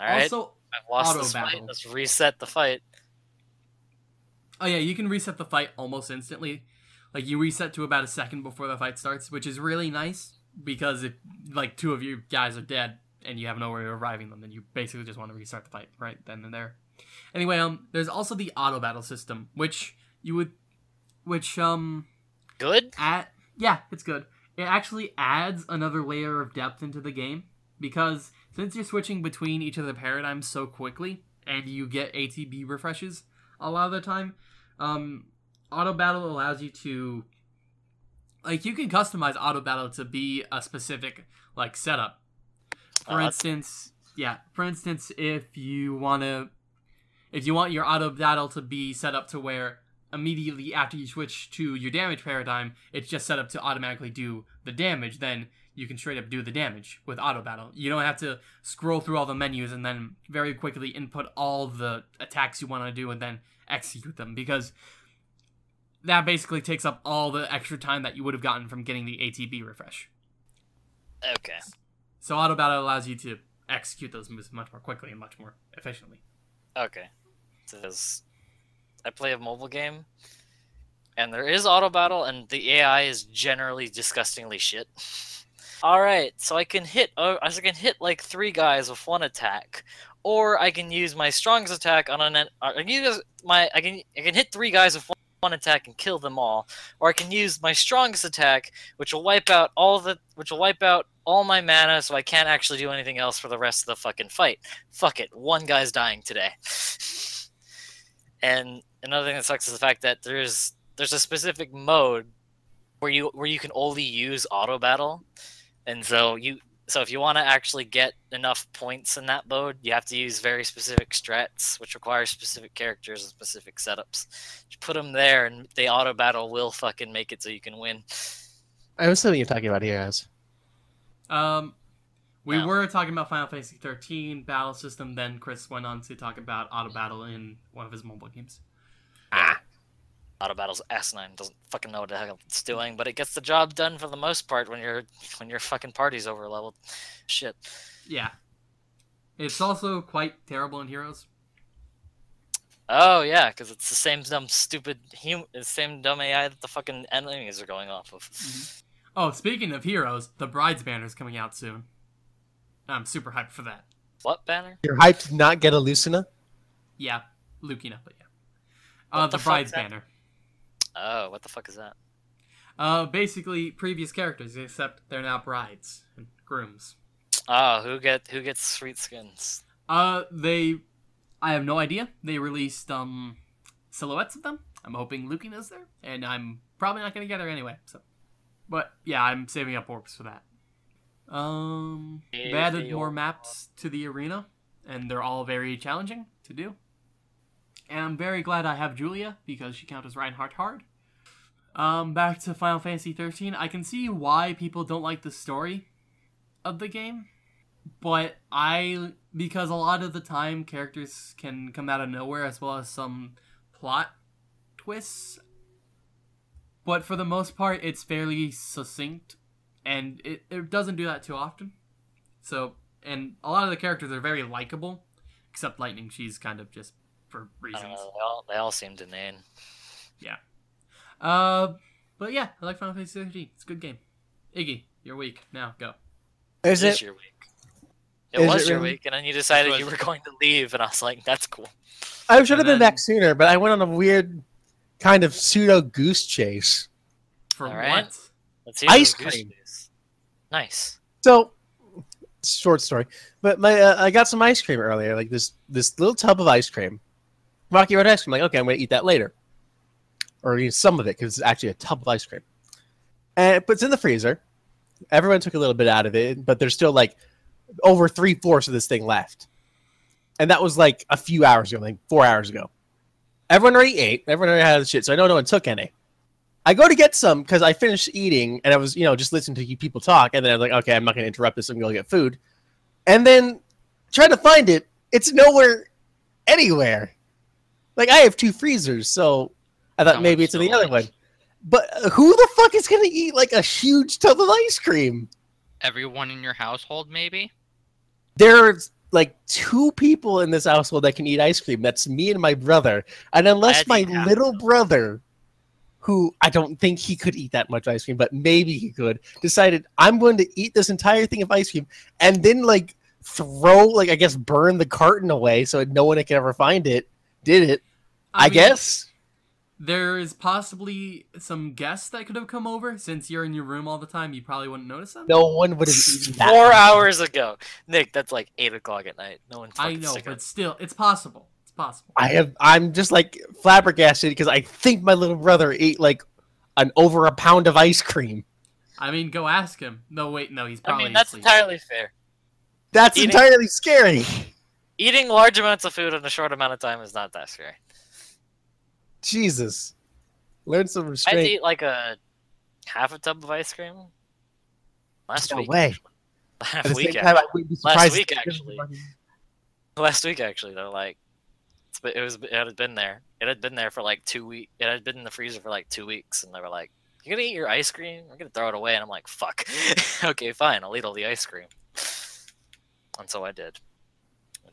All right, also I've lost auto this fight. battle. Let's reset the fight. Oh yeah, you can reset the fight almost instantly. Like you reset to about a second before the fight starts, which is really nice because if like two of you guys are dead and you have no way of reviving them, then you basically just want to restart the fight right then and there. Anyway, um, there's also the auto battle system, which you would, which um, Good. at yeah, it's good. It actually adds another layer of depth into the game because since you're switching between each of the paradigms so quickly and you get ATB refreshes a lot of the time, um, auto battle allows you to like you can customize auto battle to be a specific like setup. For that's- instance, yeah, for instance, if you want to if you want your auto battle to be set up to where immediately after you switch to your damage paradigm, it's just set up to automatically do the damage, then you can straight up do the damage with auto battle. You don't have to scroll through all the menus and then very quickly input all the attacks you want to do and then execute them because that basically takes up all the extra time that you would have gotten from getting the ATB refresh. Okay. So auto battle allows you to execute those moves much more quickly and much more efficiently. Okay. is I play a mobile game, and there is auto battle, and the AI is generally disgustingly shit. *laughs* All right, so I can hit uh, I can hit like three guys with one attack, or I can use my strongest attack on an. I can use my I can I can hit three guys with one, one attack and kill them all, or I can use my strongest attack, which will wipe out all the which will wipe out all my mana, so I can't actually do anything else for the rest of the fucking fight. Fuck it, one guy's dying today. and another thing that sucks is the fact that there's there's a specific mode where you where you can only use auto battle, and so you so if you want to actually get enough points in that mode, you have to use very specific strats, which require specific characters and specific setups. You put them there, and the auto battle will fucking make it so you can win. I was something you're talking about here, guys. Um, we No. were talking about Final Fantasy 13 battle system. Then Chris went on to talk about auto battle in one of his mobile games. Auto battle's asinine. Doesn't fucking know what the hell it's doing, but it gets the job done for the most part when your when your fucking party's over leveled. Shit. Yeah, it's also quite terrible in Heroes. Oh yeah, because it's the same dumb stupid hum the same dumb AI that the fucking enemies are going off of. Oh, speaking of Heroes, the Bride's banner is coming out soon. I'm super hyped for that. What banner? You're hyped to not get a Lucina? Yeah, Lucina, but yeah. Uh, the, the fuck's Bride's that? banner. Oh, what the fuck is that? Uh, basically previous characters, except they're now brides and grooms. Oh, who get who gets sweet skins? Uh, they, I have no idea. They released um silhouettes of them. I'm hoping Lucina's there, and I'm probably not gonna get her anyway. So, but yeah, I'm saving up orbs for that. Um, they added more maps to the arena, and they're all very challenging to do. And I'm very glad I have Julia because she counts as Reinhardt hard. Um, back to Final Fantasy 13. I can see why people don't like the story of the game, but I because a lot of the time characters can come out of nowhere as well as some plot twists. But for the most part, it's fairly succinct, and it, it doesn't do that too often. So, and a lot of the characters are very likable, except Lightning. She's kind of just for reasons. don't know. They all, they all seem inane. Uh, but yeah, I like Final Fantasy 13. It's a good game. Iggy, you're weak. Now go. Is It is it? your week. It Is was it your really? week, and then you decided you were going to leave, and I was like, "That's cool." I should have And been back sooner, but I went on a weird kind of pseudo goose chase. For All right. what? Let's hear Ice cream. Nice. So, short story, but my uh, I got some ice cream earlier, like this this little tub of ice cream, Rocky Road ice cream. Like, okay, I'm gonna eat that later, or eat some of it because it's actually a tub of ice cream, and but it's in the freezer. Everyone took a little bit out of it, but there's still like over three fourths of this thing left, and that was like a few hours ago, like four hours ago. Everyone already ate. Everyone already had the shit, so I know no one took any. I go to get some because I finished eating and I was, you know, just listening to people talk. And then I'm like, okay, I'm not going to interrupt this. I'm going to get food. And then try to find it. It's nowhere anywhere. Like, I have two freezers, so I thought maybe it's in the other one. But uh, who the fuck is going to eat like a huge tub of ice cream? Everyone in your household, maybe? There's like two people in this household that can eat ice cream. That's me and my brother. And unless I'd my little brother, who I don't think he could eat that much ice cream, but maybe he could, decided I'm going to eat this entire thing of ice cream and then like throw, like I guess burn the carton away so no one can ever find it. Did it? I, mean, guess. There is possibly some guests that could have come over. Since you're in your room all the time, you probably wouldn't notice them. No one would have eaten that. Four much. hours ago, Nick. That's like eight o'clock at night. No one's. I know, sick of but still, it's possible. It's possible. I have. I'm just like flabbergasted because I think my little brother ate like an over a pound of ice cream. I mean, go ask him. No, wait, no, he's I probably mean, that's asleep. entirely fair. That's Eating- entirely scary. Eating large amounts of food in a short amount of time is not that scary. Jesus. Learn some restraint. I had to restraint. eat like a half a tub of ice cream last No week. way. actually. *laughs* At Last week, same time, I wouldn't be surprised week, actually. last week actually. They're like, it's, it was it had been there. It had been there for like two weeks. It had been in the freezer for like two weeks, and they were like, "You're gonna eat your ice cream? We're gonna throw it away." And I'm like, "Fuck." *laughs* okay, fine. I'll eat all the ice cream. And so I did.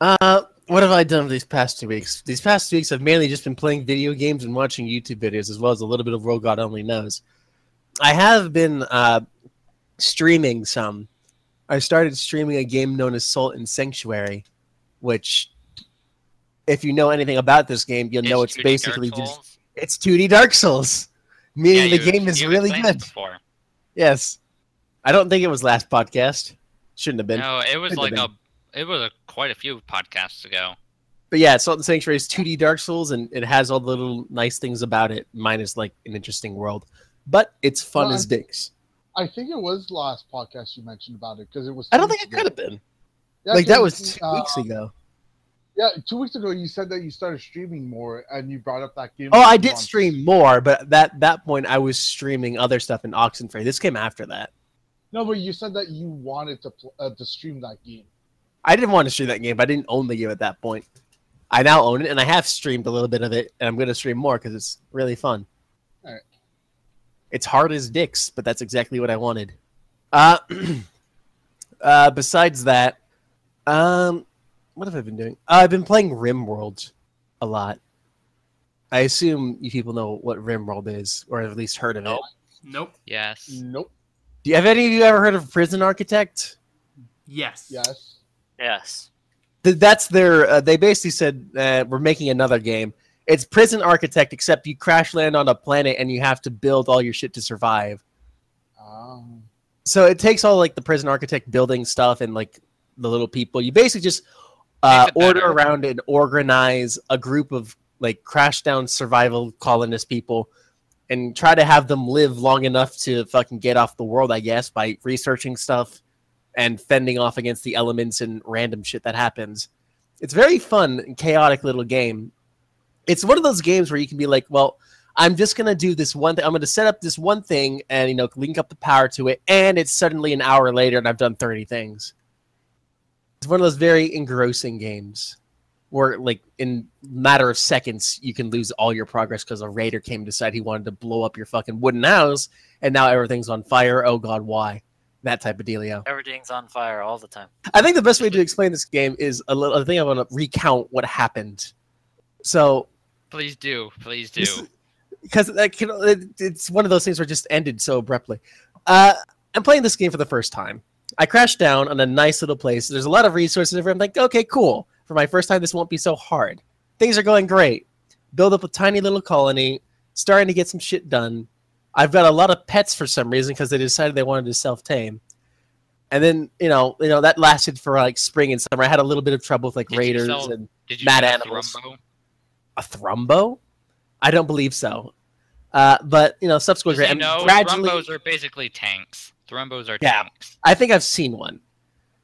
Uh, what have I done these past two weeks? These past two weeks, I've mainly just been playing video games and watching YouTube videos, as well as a little bit of World God Only Knows. I have been uh, streaming some. I started streaming a game known as Salt and Sanctuary, which, if you know anything about this game, you'll know it's basically just it's 2D Dark Souls, *laughs* meaning Yeah, the game is really good. Yes, I don't think it was last podcast. Shouldn't have been. No, it was Could've like a, it was a, quite a few podcasts ago. But yeah, Salt and Sanctuary is 2D Dark Souls, and it has all the little nice things about it, minus like an interesting world. But it's fun Well, as dicks. I think it was last podcast you mentioned about it because it was. I don't think weeks it could have been. Yeah, like that was two uh, weeks ago. Yeah, two weeks ago you said that you started streaming more and you brought up that game. Oh, that I did launched. stream more, but that that point I was streaming other stuff in Oxenfree. This came after that. No, but you said that you wanted to uh, to stream that game. I didn't want to stream that game, but I didn't own the game at that point. I now own it, and I have streamed a little bit of it, and I'm going to stream more because it's really fun. Alright. It's hard as dicks, but that's exactly what I wanted. Uh, *clears throat* uh, besides that, um, what have I been doing? Uh, I've been playing RimWorld a lot. I assume you people know what RimWorld is, or at least heard of it. Nope. Nope. Yes. Nope. Do you have any of you ever heard of Prison Architect? Yes. Yes. Yes. Th- That's their. Uh, they basically said uh, we're making another game. It's Prison Architect, except you crash land on a planet and you have to build all your shit to survive. Um, So it takes all like the Prison Architect building stuff and like the little people. You basically just uh, order around and organize a group of like crash down survival colonist people and try to have them live long enough to fucking get off the world, I guess, by researching stuff and fending off against the elements and random shit that happens. It's very fun chaotic little game. It's one of those games where you can be like, well, I'm just gonna do this one thing. I'm gonna set up this one thing and you know link up the power to it, and it's suddenly an hour later and I've done 30 things. It's one of those very engrossing games where like in matter of seconds you can lose all your progress because a raider came to decide he wanted to blow up your fucking wooden house and now everything's on fire. Oh god, why? That type of dealio. Everything's on fire all the time. I think the best way to explain this game is a little. I think I want to recount what happened. So Please do. Please do. Because like, you know, it, it's one of those things where it just ended so abruptly. Uh, I'm playing this game for the first time. I crashed down on a nice little place. There's a lot of resources. everywhere. I'm like, okay, cool. For my first time, this won't be so hard. Things are going great. Build up a tiny little colony, starting to get some shit done. I've got a lot of pets for some reason because they decided they wanted to self-tame. And then, you know, you know that lasted for like spring and summer. I had a little bit of trouble with like Did raiders sell- and Did you Mad animals. Thrumbo? a thrumbo. I don't believe so. Uh, but you know, stuff's going Just great. so you know, gradually, Thrumbos are basically tanks. Thrumbos are Yeah. tanks. I think I've seen one.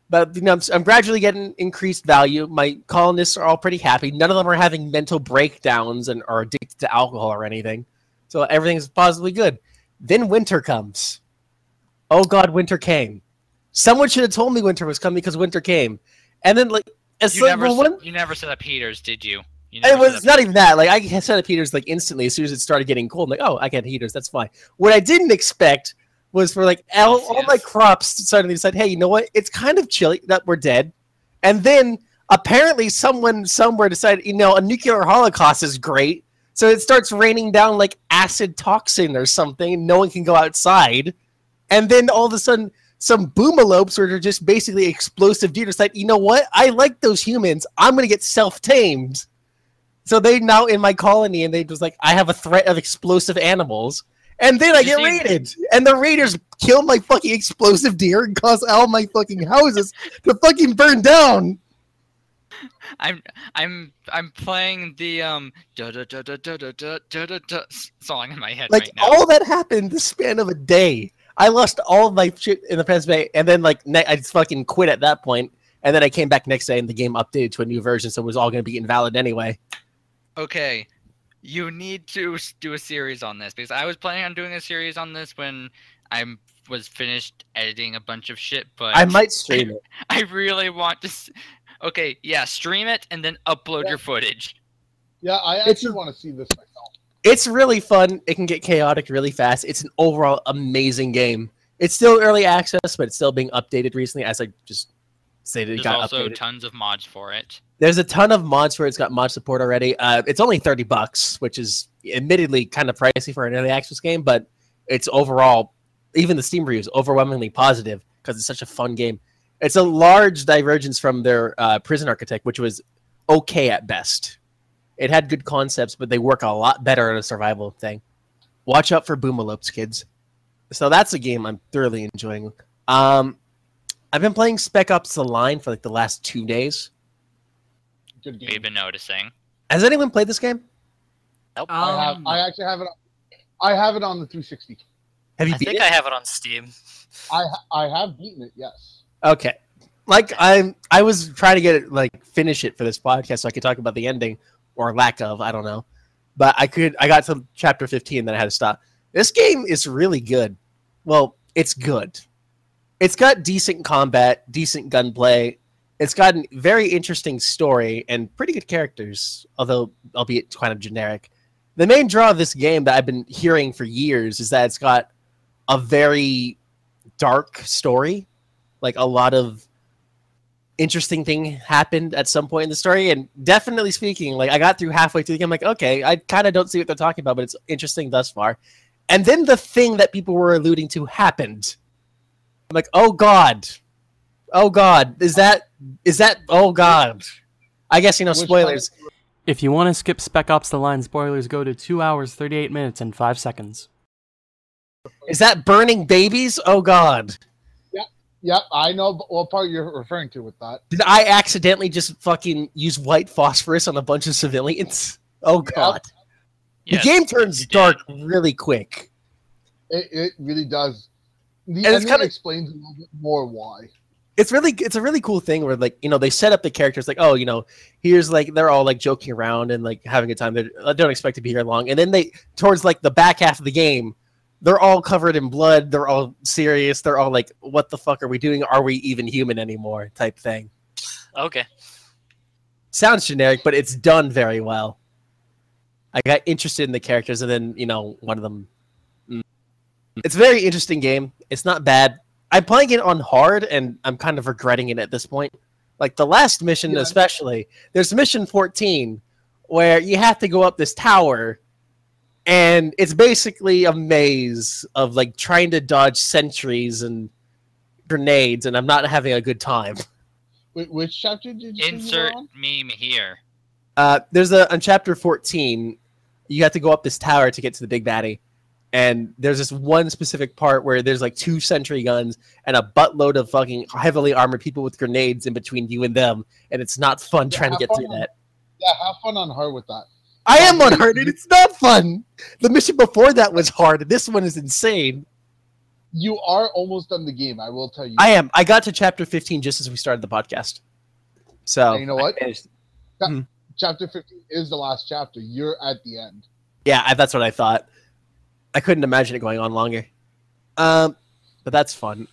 But you know, I'm, I'm gradually getting increased value. My colonists are all pretty happy. None of them are having mental breakdowns and are addicted to alcohol or anything. So everything's positively good. Then winter comes. Oh God, winter came. Someone should have told me winter was coming because winter came. And then like, it's You like, never, well, set, you never set up heaters, did you? you It was not even that. Like I set up heaters like instantly as soon as it started getting cold. I'm like, oh, I get heaters. That's fine. What I didn't expect was for like all, all my crops to suddenly decide, hey, you know what? It's kind of chilly that we're dead. And then apparently someone somewhere decided, you know, a nuclear holocaust is great. So it starts raining down like acid toxin or something. No one can go outside. And then all of a sudden, some boomalopes or just basically explosive deer decide, you know what? I like those humans. I'm going to get self-tamed. So they now in my colony, and they just like, I have a threat of explosive animals. And then I get raided. And the raiders kill my fucking explosive deer and cause all my fucking houses to fucking burn down. I'm I'm I'm playing the um da da da da da da da da da song in my head Like right now. all that happened the span of a day. I lost all of my shit in the past day, and then like I just fucking quit at that point. And then I came back next day, and the game updated to a new version, so it was all going to be invalid anyway. Okay, you need to do a series on this because I was planning on doing a series on this when I was finished editing a bunch of shit, but I might stream it. I really want to. S- okay, yeah, stream it and then upload Yeah. your footage. Yeah, I It's actually a- want to see this myself. It's really fun. It can get chaotic really fast. It's an overall amazing game. It's still early access, but it's still being updated recently as I just So it There's got also updated. tons of mods for it. There's a ton of mods where it's got mod support already. Uh, it's only 30 bucks, which is admittedly kind of pricey for an early access game, but it's overall, even the Steam reviews, overwhelmingly positive because it's such a fun game. It's a large divergence from their uh, Prison Architect, which was okay at best. It had good concepts, but they work a lot better on a survival thing. Watch out for Boomalopes, kids. So that's a game I'm thoroughly enjoying. Um, I've been playing Spec Ops: The Line for like the last two days. Good game. We've been noticing. Has anyone played this game? Nope. I have. Um, I actually have it. On, I have it on the 360. Have you I beat think it? I have it on Steam. I I have beaten it. Yes. Okay. Like I'm I was trying to get it like finish it for this podcast so I could talk about the ending or lack of, I don't know. But I could I got to chapter 15 then I had to stop. This game is really good. Well, it's good. It's got decent combat, decent gunplay. It's got a very interesting story and pretty good characters, although albeit kind of generic. The main draw of this game that I've been hearing for years is that it's got a very dark story like a lot of interesting thing happened at some point in the story. And definitely speaking like i got through halfway through the game like okay i kind of don't see what they're talking about but it's interesting thus far. And then the thing that people were alluding to happened. I'm like oh god. Oh god. Is that is that oh god. I guess you know spoilers. If you want to skip Spec Ops The Line spoilers, go to 2 hours, 38 minutes, and 5 seconds. is that burning babies? Oh god Yep. I know what part you're referring to with that. did i accidentally just fucking use white phosphorus on a bunch of civilians *laughs* oh god Yes, the game turns dark really quick. It, it really does. The it's ending kinda- explains a little bit more why. It's really it's a really cool thing where like you know they set up the characters like oh you know here's like they're all like joking around and like having a good time they uh, don't expect to be here long and then they towards like the back half of the game they're all covered in blood they're all serious they're all like what the fuck are we doing? Are we even human anymore? type thing. Okay. sounds generic but it's done very well. I got interested in the characters and then you know one of them. Mm. it's a very interesting game. It's not bad. I'm playing it on hard and I'm kind of regretting it at this point. Like the last mission Yeah. especially there's mission 14 where you have to go up this tower and it's basically a maze of like trying to dodge sentries and grenades and I'm not having a good time Wait, which chapter did you say you were Insert on? meme here. Uh, there's a on chapter 14, you have to go up this tower to get to the big baddie. And there's this one specific part where there's like two sentry guns and a buttload of fucking heavily armored people with grenades in between you and them. And it's not fun Yeah, trying to get fun through on- that. Yeah, have fun on hard with that. I am on hard and it's not fun. The mission before that was hard. This one is insane. You are almost done the game. I will tell you. I am. I got to chapter 15 just as we started the podcast. So And you know what? Managed- chapter 15 is the last chapter. You're at the end. Yeah, I, that's what I thought. I couldn't imagine it going on longer. Um, but that's fun.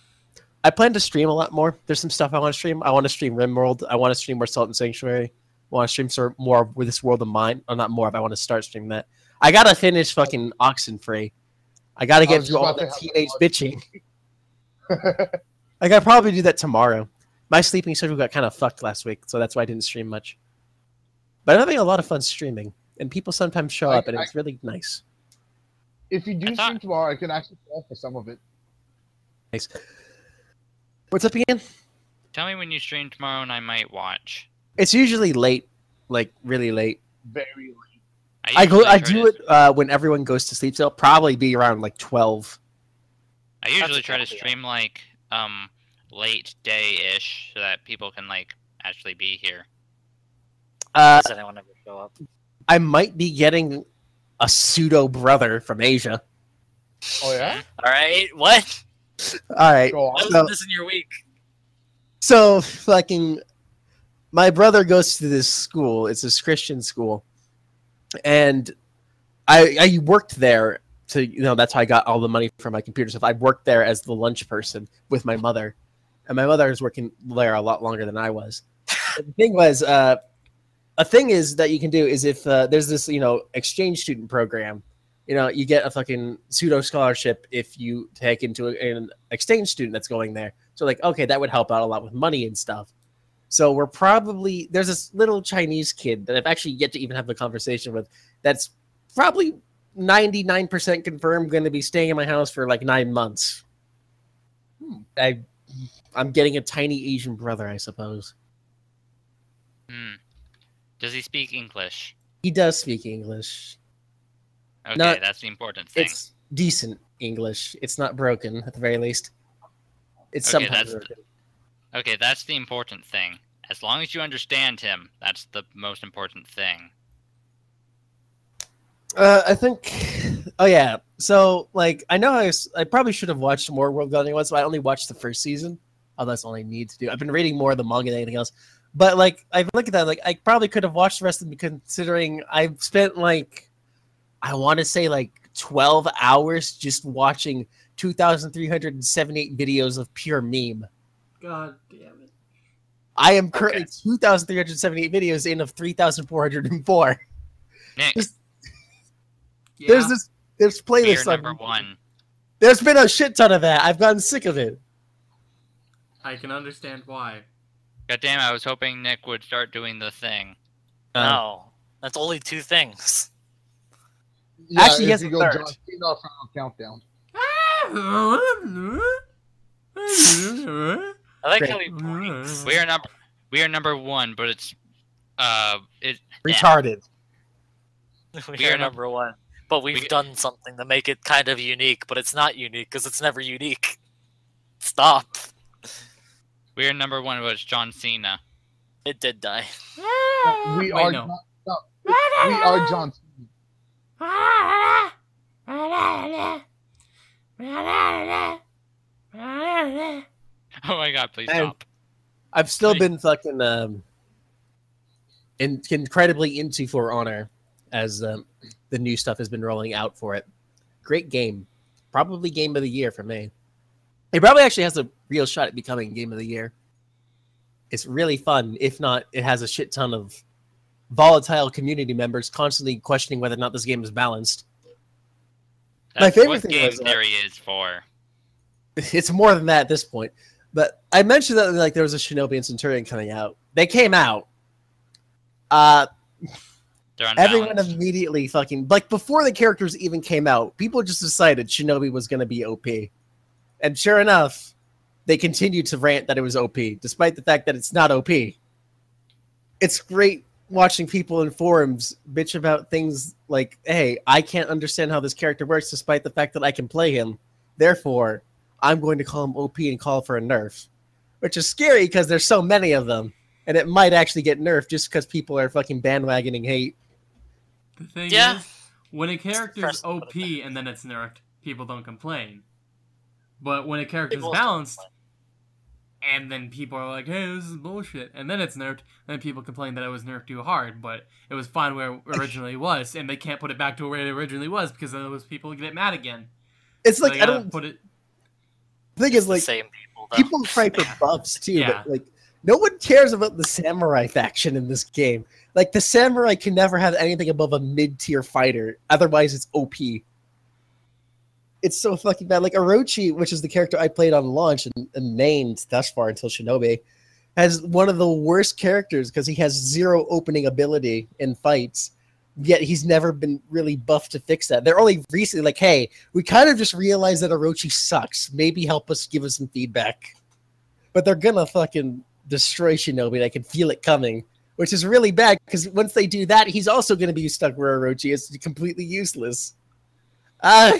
I plan to stream a lot more. There's some stuff I want to stream. I want to stream RimWorld. I want to stream more Salt and Sanctuary. I want to stream some more with This War of Mine. Or not more, but I want to start streaming that. I gotta finish fucking Oxenfree. I gotta get was through all about the teenage that bitching. *laughs* I gotta probably do that tomorrow. My sleeping schedule got kind of fucked last week, so that's why I didn't stream much. But I'm having a lot of fun streaming, and people sometimes show I- up, and I- it's really nice. if you do I stream tomorrow, I can actually fall for some of it. Nice. What's up again? Tell me when you stream tomorrow and I might watch. It's usually late, like really late. Very late. I go, I do it uh, when everyone goes to sleep. So it'll probably be around like twelve. I usually a try to couple, yeah. stream like um late day ish so that people can like actually be here. Uh, Does anyone ever show up? I might be getting a pseudo brother from Asia. Oh yeah. All right. What? All right. Go on. So- wasn't this in your week? So fucking, my brother goes to this school. It's this Christian school, and I I worked there to you know that's how I got all the money for my computer stuff. I worked there as the lunch person with my mother, and my mother was working there a lot longer than I was. The thing was, uh, a thing is that you can do is if uh, there's this you know exchange student program, you know you get a fucking pseudo scholarship if you take into an exchange student that's going there. So like, okay, that would help out a lot with money and stuff. So we're probably there's this little Chinese kid that I've actually yet to even have a conversation with. That's probably 99% confirmed going to be staying in my house for like nine months. Hmm. I, I'm getting a tiny Asian brother, I suppose. Hmm. Does he speak English? He does speak English. Okay, Not- that's the important thing. It's decent English. It's not broken, at the very least. It's Okay, sometimes broken. Okay, that's the important thing. As long as you understand him, that's the most important thing. Uh, I think, oh yeah. So like, I know I I probably should have watched more World Building Ones, but I only watched the first season. Oh, that's all I need to do. I've been reading more of the manga than anything else. But like, I look at that, like, I probably could have watched the rest of them considering I've spent like, I want to say like 12 hours just watching 2,378 videos of pure meme. God damn it. I am currently 2,378 videos in of 3,404. Nick, Just- Yeah. There's this, there's we playlists are on number one. There's been a shit ton of that. I've gotten sick of it. I can understand why. God damn, I was hoping Nick would start doing the thing. Uh, No, that's only two things. Yeah, Actually, he has you a go third. John Cena countdown. *laughs* *laughs* I like Great. how he breathes. *laughs* We are number we are number one, but it's uh it yeah. Retarded. *laughs* we We are are number one. But we've we- done something to make it kind of unique, but it's not unique because it's never unique. *laughs* Stop. we are number one, but it's John Cena. It did die. We Wait, are no. John, no, we are John. Cena. *laughs* Oh my god, please And- stop. I've still Right. been fucking um, in, incredibly into For Honor as um, the new stuff has been rolling out for it. Great game. Probably game of the year for me. It probably actually has a real shot at becoming game of the year. It's really fun. If not, it has a shit ton of volatile community members constantly questioning whether or not this game is balanced. My favorite thing game was, uh, theory is for. *laughs* it's more than that at this point. But I mentioned that like there was a Shinobi and Centurion coming out. They came out. Uh, everyone immediately fucking like before the characters even came out, people just decided Shinobi was going to be OP, and sure enough, they continued to rant that it was OP, despite the fact that it's not OP. It's great watching people in forums bitch about things like, "Hey, I can't understand how this character works, despite the fact that I can play him. Therefore, I'm going to call them OP and call for a nerf," which is scary because there's so many of them, and it might actually get nerfed just because people are fucking bandwagoning hate. The thing Yeah. is, when a character's first one, OP and then it's nerfed, people don't complain. But when a character's People balanced, and then people are like, "Hey, this is bullshit," and then it's nerfed, then people complain that it was nerfed too hard, but it was fine where it *laughs* originally was, and they can't put it back to where it originally was because then those people get mad again. It's So like they I don't. put it. Thing It's is, like same people. Though. people cry for *laughs* buffs too, Yeah. but like no one cares about the samurai faction in this game. Like the samurai can never have anything above a mid-tier fighter, otherwise it's OP. It's so fucking bad. Like Orochi, which is the character I played on launch and, and named thus far until Shinobi, has one of the worst characters because he has zero opening ability in fights. Yet he's never been really buffed to fix that. They're only recently like, hey, we kind of just realized that Orochi sucks. Maybe help us give us some feedback. But they're gonna fucking destroy Shinobi. I can feel it coming, which is really bad because once they do that, he's also gonna be stuck where Orochi is completely useless. Ah,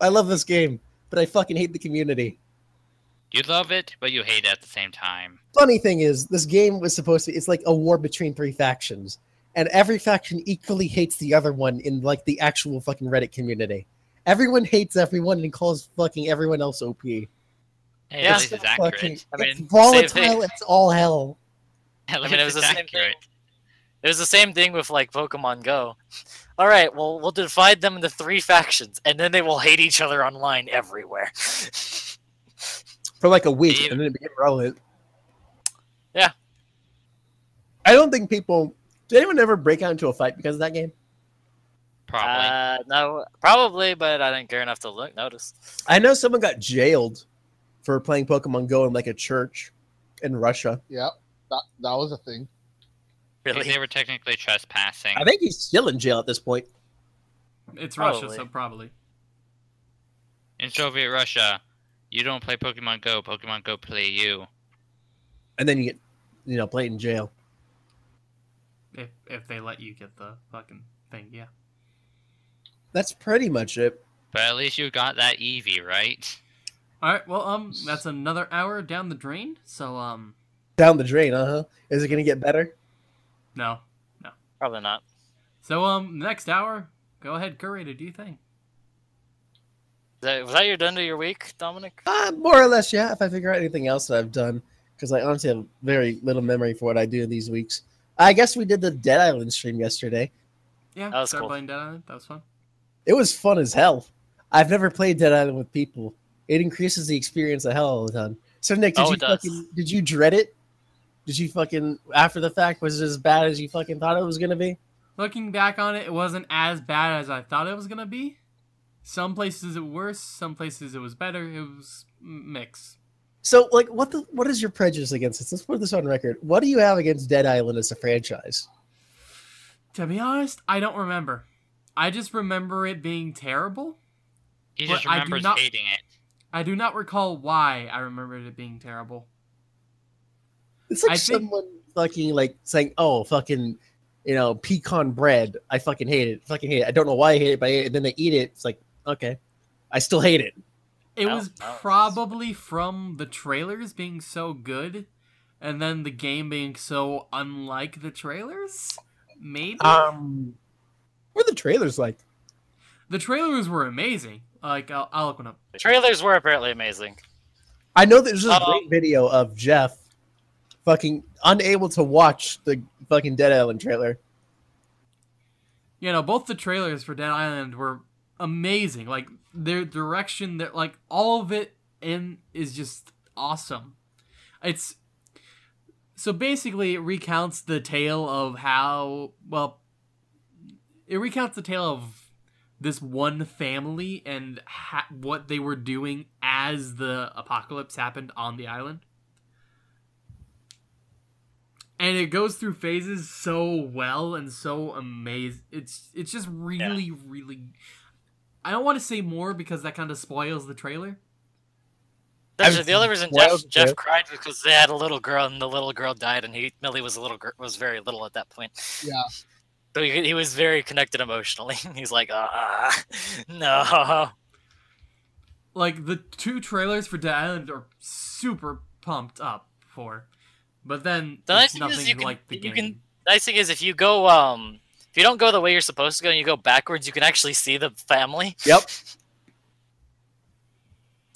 I love this game, but I fucking hate the community. You love it, but you hate it at the same time. Funny thing is, this game was supposed to it's like a war between three factions. And every faction equally hates the other one in like the actual fucking Reddit community. Everyone hates everyone and calls fucking everyone else OP. Hey, Yeah. at least it's Fucking- accurate. I mean, it's volatile, it's all hell. *laughs* I mean, it was the it's same thing. It was the same thing with like Pokemon Go. All right, well, we'll divide them into three factions, and then they will hate each other online everywhere. *laughs* for like a week, Dave- and then it became relevant. Yeah. I don't think people. Did anyone ever break out into a fight because of that game? Probably. Uh, no, probably, but I didn't care enough to look notice. I know someone got jailed for playing Pokemon Go in like a church in Russia. Yeah. That that was a thing. Really? They were technically trespassing. I think he's still in jail at this point. It's Russia, so probably. In Soviet Russia, you don't play Pokemon Go. Pokemon Go play you. And then you get, you know, played in jail. If if they let you get the fucking thing, yeah. That's pretty much it. But at least you got that Eevee, right? All right, well, um, that's another hour down the drain. So, um, Down the drain, uh huh. Is it gonna get better? no. No. Probably not. So, um, next hour, go ahead, Curry, to do you think? Is that, was that your done to your week, Dominic? Uh, more or less, yeah. If I figure out anything else that I've done, because I honestly have very little memory for what I do in these weeks. I guess we did the Dead Island stream yesterday. Yeah, That was start cool. playing Dead Island. That was fun. It was fun as hell. I've never played Dead Island with people. It increases the experience a hell of a ton. So Nick, did Oh, you fucking did you dread it? Did you fucking after the fact was it as bad as you fucking thought it was gonna be? Looking back on it, it wasn't as bad as I thought it was gonna be. Some places it was worse, some places it was better. It was mix. So like what the what is your prejudice against this? Let's put this on record. What do you have against Dead Island as a franchise? To be honest, I don't remember. I just remember it being terrible. He But just I do remembers not- hating it. I do not recall why I remembered it being terrible. It's like I think- someone fucking like saying, "Oh, fucking, you know, pecan bread. I fucking hate it. Fucking hate it. I don't know why I hate it, but I hate it. And then they eat it. It's like, okay, I still hate it. It was probably from the trailers being so good, and then the game being so unlike the trailers. Maybe Um, what are the trailers like? the trailers were amazing. Like I'll, I'll look one up. The trailers were apparently amazing. I know there's this Uh-oh. great video of Jeff fucking unable to watch the fucking Dead Island trailer. You know, both the trailers for Dead Island were amazing. Like their direction, that like all of it in is just awesome. It's so basically it recounts the tale of how well it recounts the tale of this one family and ha- what they were doing as the apocalypse happened on the island. And it goes through phases so well and so amazing. It's it's just really really I don't want to say more because that kind of spoils the trailer. Actually, the only reason Jeff, Jeff cried was because they had a little girl and the little girl died, and he Millie was a little gir- was very little at that point. Yeah. So he, he was very connected emotionally. *laughs* He's like, ah, *laughs* no. Like the two trailers for Dead Island are super pumped up for, but then The nice it's thing is nothing you can- like the you game. can- Nice thing is if you go um if you don't go the way you're supposed to go and you go backwards, you can actually see the family. Yep. *laughs*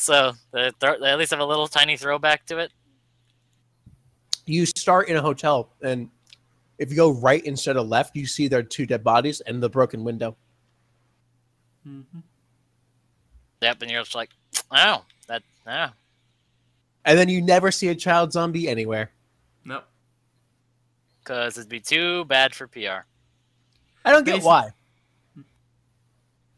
So they, they at least have a little tiny throwback to it. You start in a hotel, and if you go right instead of left, you see their two dead bodies and the broken window. Mhm. Yep, and you're just like, oh, that, oh. And then you never see a child zombie anywhere. Nope. Because it'd be too bad for PR. I don't get Basi- why.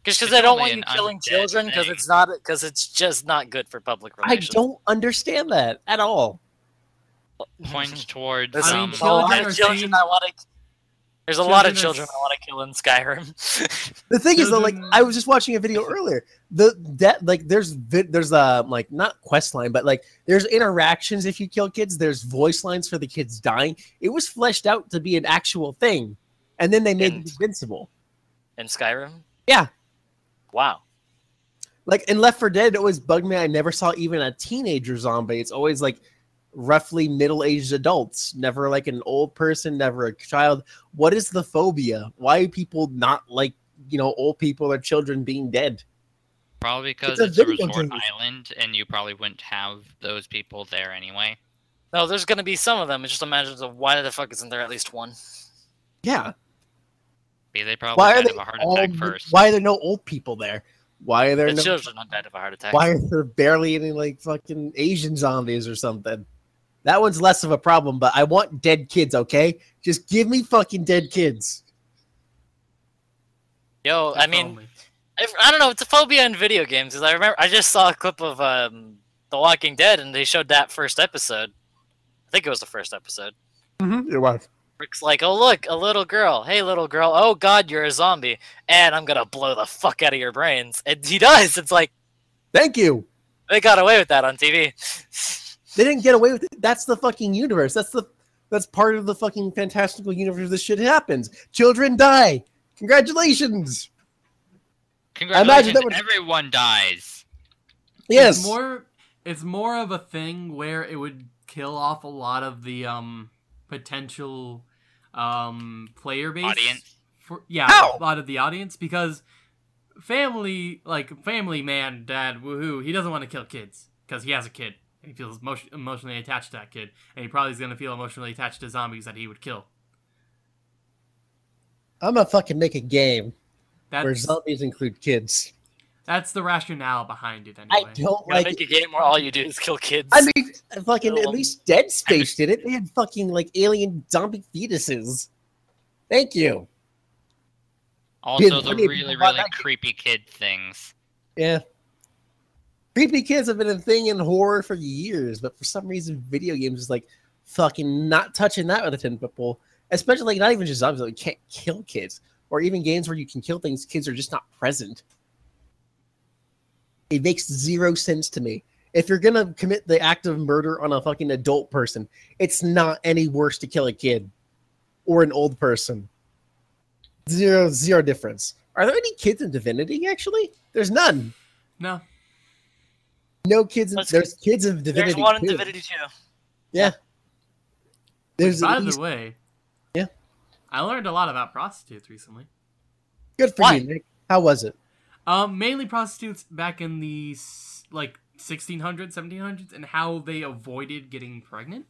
Because It's they don't want you killing children because it's not because it's just not good for public relations. I don't understand that at all. Points *laughs* towards There's mean, um, children lot of children I want to. There's a lot of children I want to kill in Skyrim. *laughs* The thing is, though, like I was just watching a video earlier. The that like there's vid, there's uh like not quest line, but like there's interactions if you kill kids. There's voice lines for the kids dying. It was fleshed out to be an actual thing, and then they made And- it invincible. in Skyrim. Yeah. Wow. Like in Left 4 Dead, it always bugged me. I never saw even a teenager zombie. It's always like roughly middle-aged adults, never like an old person, never a child. What is the phobia? Why do people not like you know old people or children being dead? probably because a it's a, video resort game. island, and you probably wouldn't have those people there anyway. No, there's gonna be some of them. It's Just imagine the, why the fuck isn't there at least one? Yeah. Be they probably Why are died they of a heart all, attack first. Why are there no old people there? Why are there The no? children not died of a heart attack. Why are there barely any like fucking Asian zombies or something? That one's less of a problem, but I want dead kids. Okay, just give me fucking dead kids. Yo, I mean. I, I don't know. It's a phobia in video games. 'cause I remember I just saw a clip of um, The Walking Dead, and they showed that first episode. I think it was the first episode. Mm-hmm. It was. Rick's like, "Oh look, a little girl. Hey, little girl. Oh God, you're a zombie, and I'm gonna blow the fuck out of your brains." And he does. It's like Thank you. they got away with that on TV. *laughs* They didn't get away with it. That's the fucking universe. That's the that's part of the fucking fantastical universe. This shit happens. Children die. Congratulations. Congratulations, that would- everyone dies. Yes. It's more it's more of a thing where it would kill off a lot of the um potential um player base Audience. For, yeah, How? a lot of the audience because family like family man dad woohoo he doesn't want to kill kids because he has a kid and he feels emo- emotionally attached to that kid and he probably is going to feel emotionally attached to zombies that he would kill I'm gonna fucking make a game where zombies include kids. That's the rationale behind it anyway. I anyway don't You like. make a game where all you do is kill kids. I mean, fucking at least Dead Space did it. They had fucking like alien zombie fetuses. Thank you. Also, Dude, the really, really that game. creepy kid things. Yeah. Creepy kids have been a thing in horror for years, but for some reason, video games is like fucking not touching that with a 10 foot pole. Especially like not even just zombies, like you can't kill kids. Or even games where you can kill things, kids are just not present. It makes zero sense to me. If you're gonna commit the act of murder on a fucking adult person, it's not any worse to kill a kid or an old person. Zero, zero difference. Are there any kids in Divinity, actually? There's none. no No kids. In, Let's- there's kids in Divinity. There's one in too. Divinity too. Yeah. There's by at the way Yeah. i learned a lot about prostitutes recently good for Why? you, Nick. How was it? Um, mainly prostitutes back in the like 1600s, 1700s, and how they avoided getting pregnant.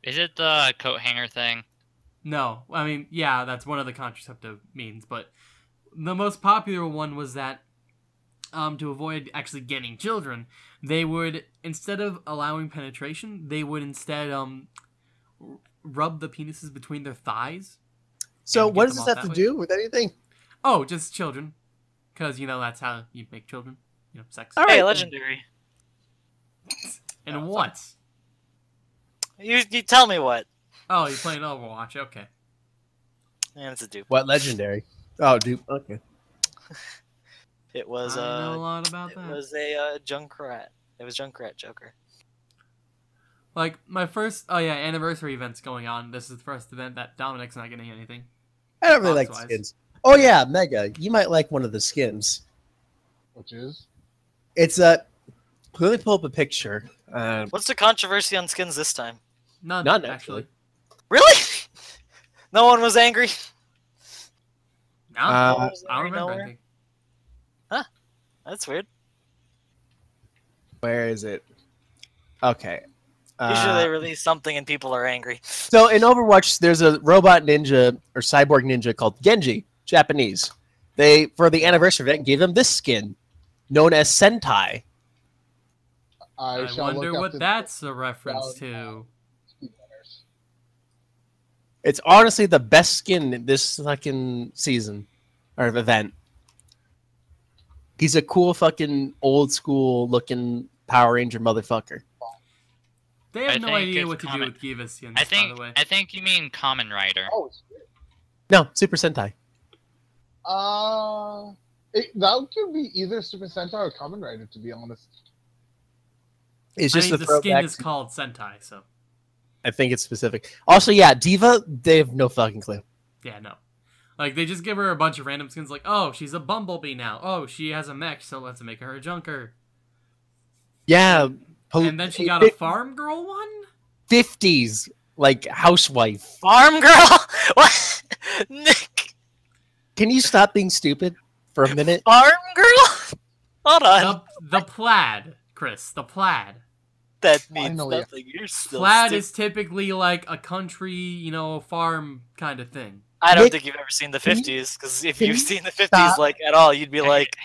Is it the coat hanger thing? No, I mean, yeah, that's one of the contraceptive means, but the most popular one was that um, to avoid actually getting children, they would instead of allowing penetration, they would instead um r- rub the penises between their thighs. So what does this have to way? do with anything? Oh, just children, because you know that's how you make children. You know, sex. All right, Hey, legendary. And Oh, what? You you tell me what? Oh, you're playing Overwatch. Okay. Yeah, it's a dupe. What legendary? Oh, dude. Okay. *laughs* It was I know a uh, lot about it that. was a uh, Junkrat. It was Junkrat Joker. Like my first, oh yeah, anniversary event's going on. This is the first event that Dominic's not getting anything. I don't really like the skins. Oh yeah, Mega. You might like one of the skins. Which is It's a. let me pull up a picture. Uh, What's the controversy on skins this time? None, None, actually. actually. Really? *laughs* no one was angry. No, Uh, I don't remember nowhere? anything. That's weird. where is it? Okay. Usually Uh, they release something and people are angry. So in Overwatch, there's a robot ninja or cyborg ninja called Genji, Japanese. They for the anniversary event gave him this skin, known as Sentai. I, I wonder what that's a reference to. It's honestly the best skin in this fucking season or event. He's a cool fucking old school looking Power Ranger motherfucker. They have I no idea what to common- do with D.Va skins, I by think the way. I think you mean Kamen Rider. Oh. No, Super Sentai. Uh, it, that could be either Super Sentai or Kamen Rider, to be honest. It's I just mean, a the skin throwback. is called Sentai, so I think it's specific. Also, yeah, D.Va, they have no fucking clue. yeah, no. Like they just give her a bunch of random skins, like, oh, she's a bumblebee now. Oh, she has a mech, so let's make her a junker. Yeah. po- And then she got a farm girl one. 50s, like housewife. Farm girl? *laughs* What? *laughs* Nick? Can you stop being stupid for a minute? Farm girl? *laughs* Hold on. The, the plaid, Chris, the plaid. that means Finally. nothing. You're still Plaid stupid. is typically like a country, you know, farm kind of thing. I don't Nick, think you've ever seen the 50s, because if you've seen the 50s stop? like at all, you'd be Have like,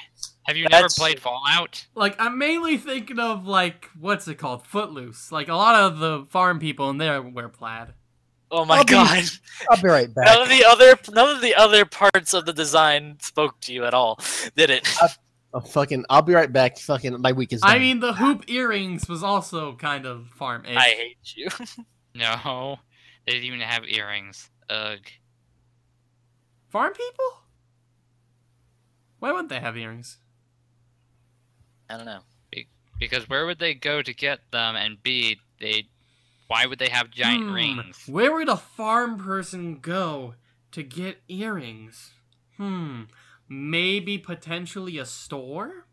Have you never played Fallout? Like I'm mainly thinking of like what's it called, Footloose. Like a lot of the farm people in there wear plaid. Oh my I'll be- god. I'll be right back. None of the other none of the other parts of the design spoke to you at all, did it? Oh, fucking, I'll be right back. Fucking, my week is done. I mean, the hoop earrings was also kind of farm. I hate you. *laughs* No, they didn't even have earrings. Ugh. farm people. Why wouldn't they have earrings? I don't know. Because where would they go to get them? And B, they, why would they have giant Hmm, rings? Where would a farm person go to get earrings? Hmm. Maybe potentially a store?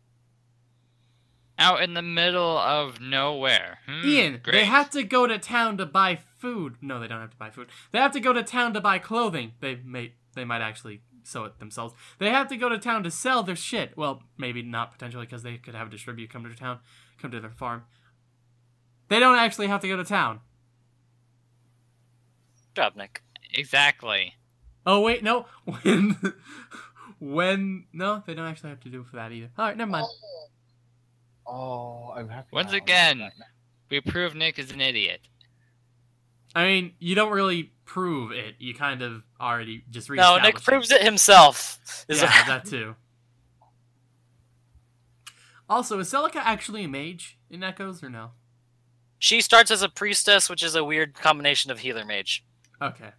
Out in the middle of nowhere. Hmm, Ian, great. they have to go to town to buy food. No, they don't have to buy food. They have to go to town to buy clothing. They may they might actually sew it themselves. They have to go to town to sell their shit. Well, maybe not potentially because they could have a distributor come to town, come to their farm. They don't actually have to go to town. Job, Nick. Exactly. Oh wait, no. *laughs* When when no, they don't actually have to do it for that either. All right, never mind. Oh, oh, I'm happy. Once now. again, we prove Nick is an idiot. I mean, you don't really prove it. You kind of already just read. No, reestablished Nick it. proves it himself. Is Yeah, that too. Also, is Celica actually a mage in Echoes or no? She starts as a priestess, which is a weird combination of healer mage. Okay.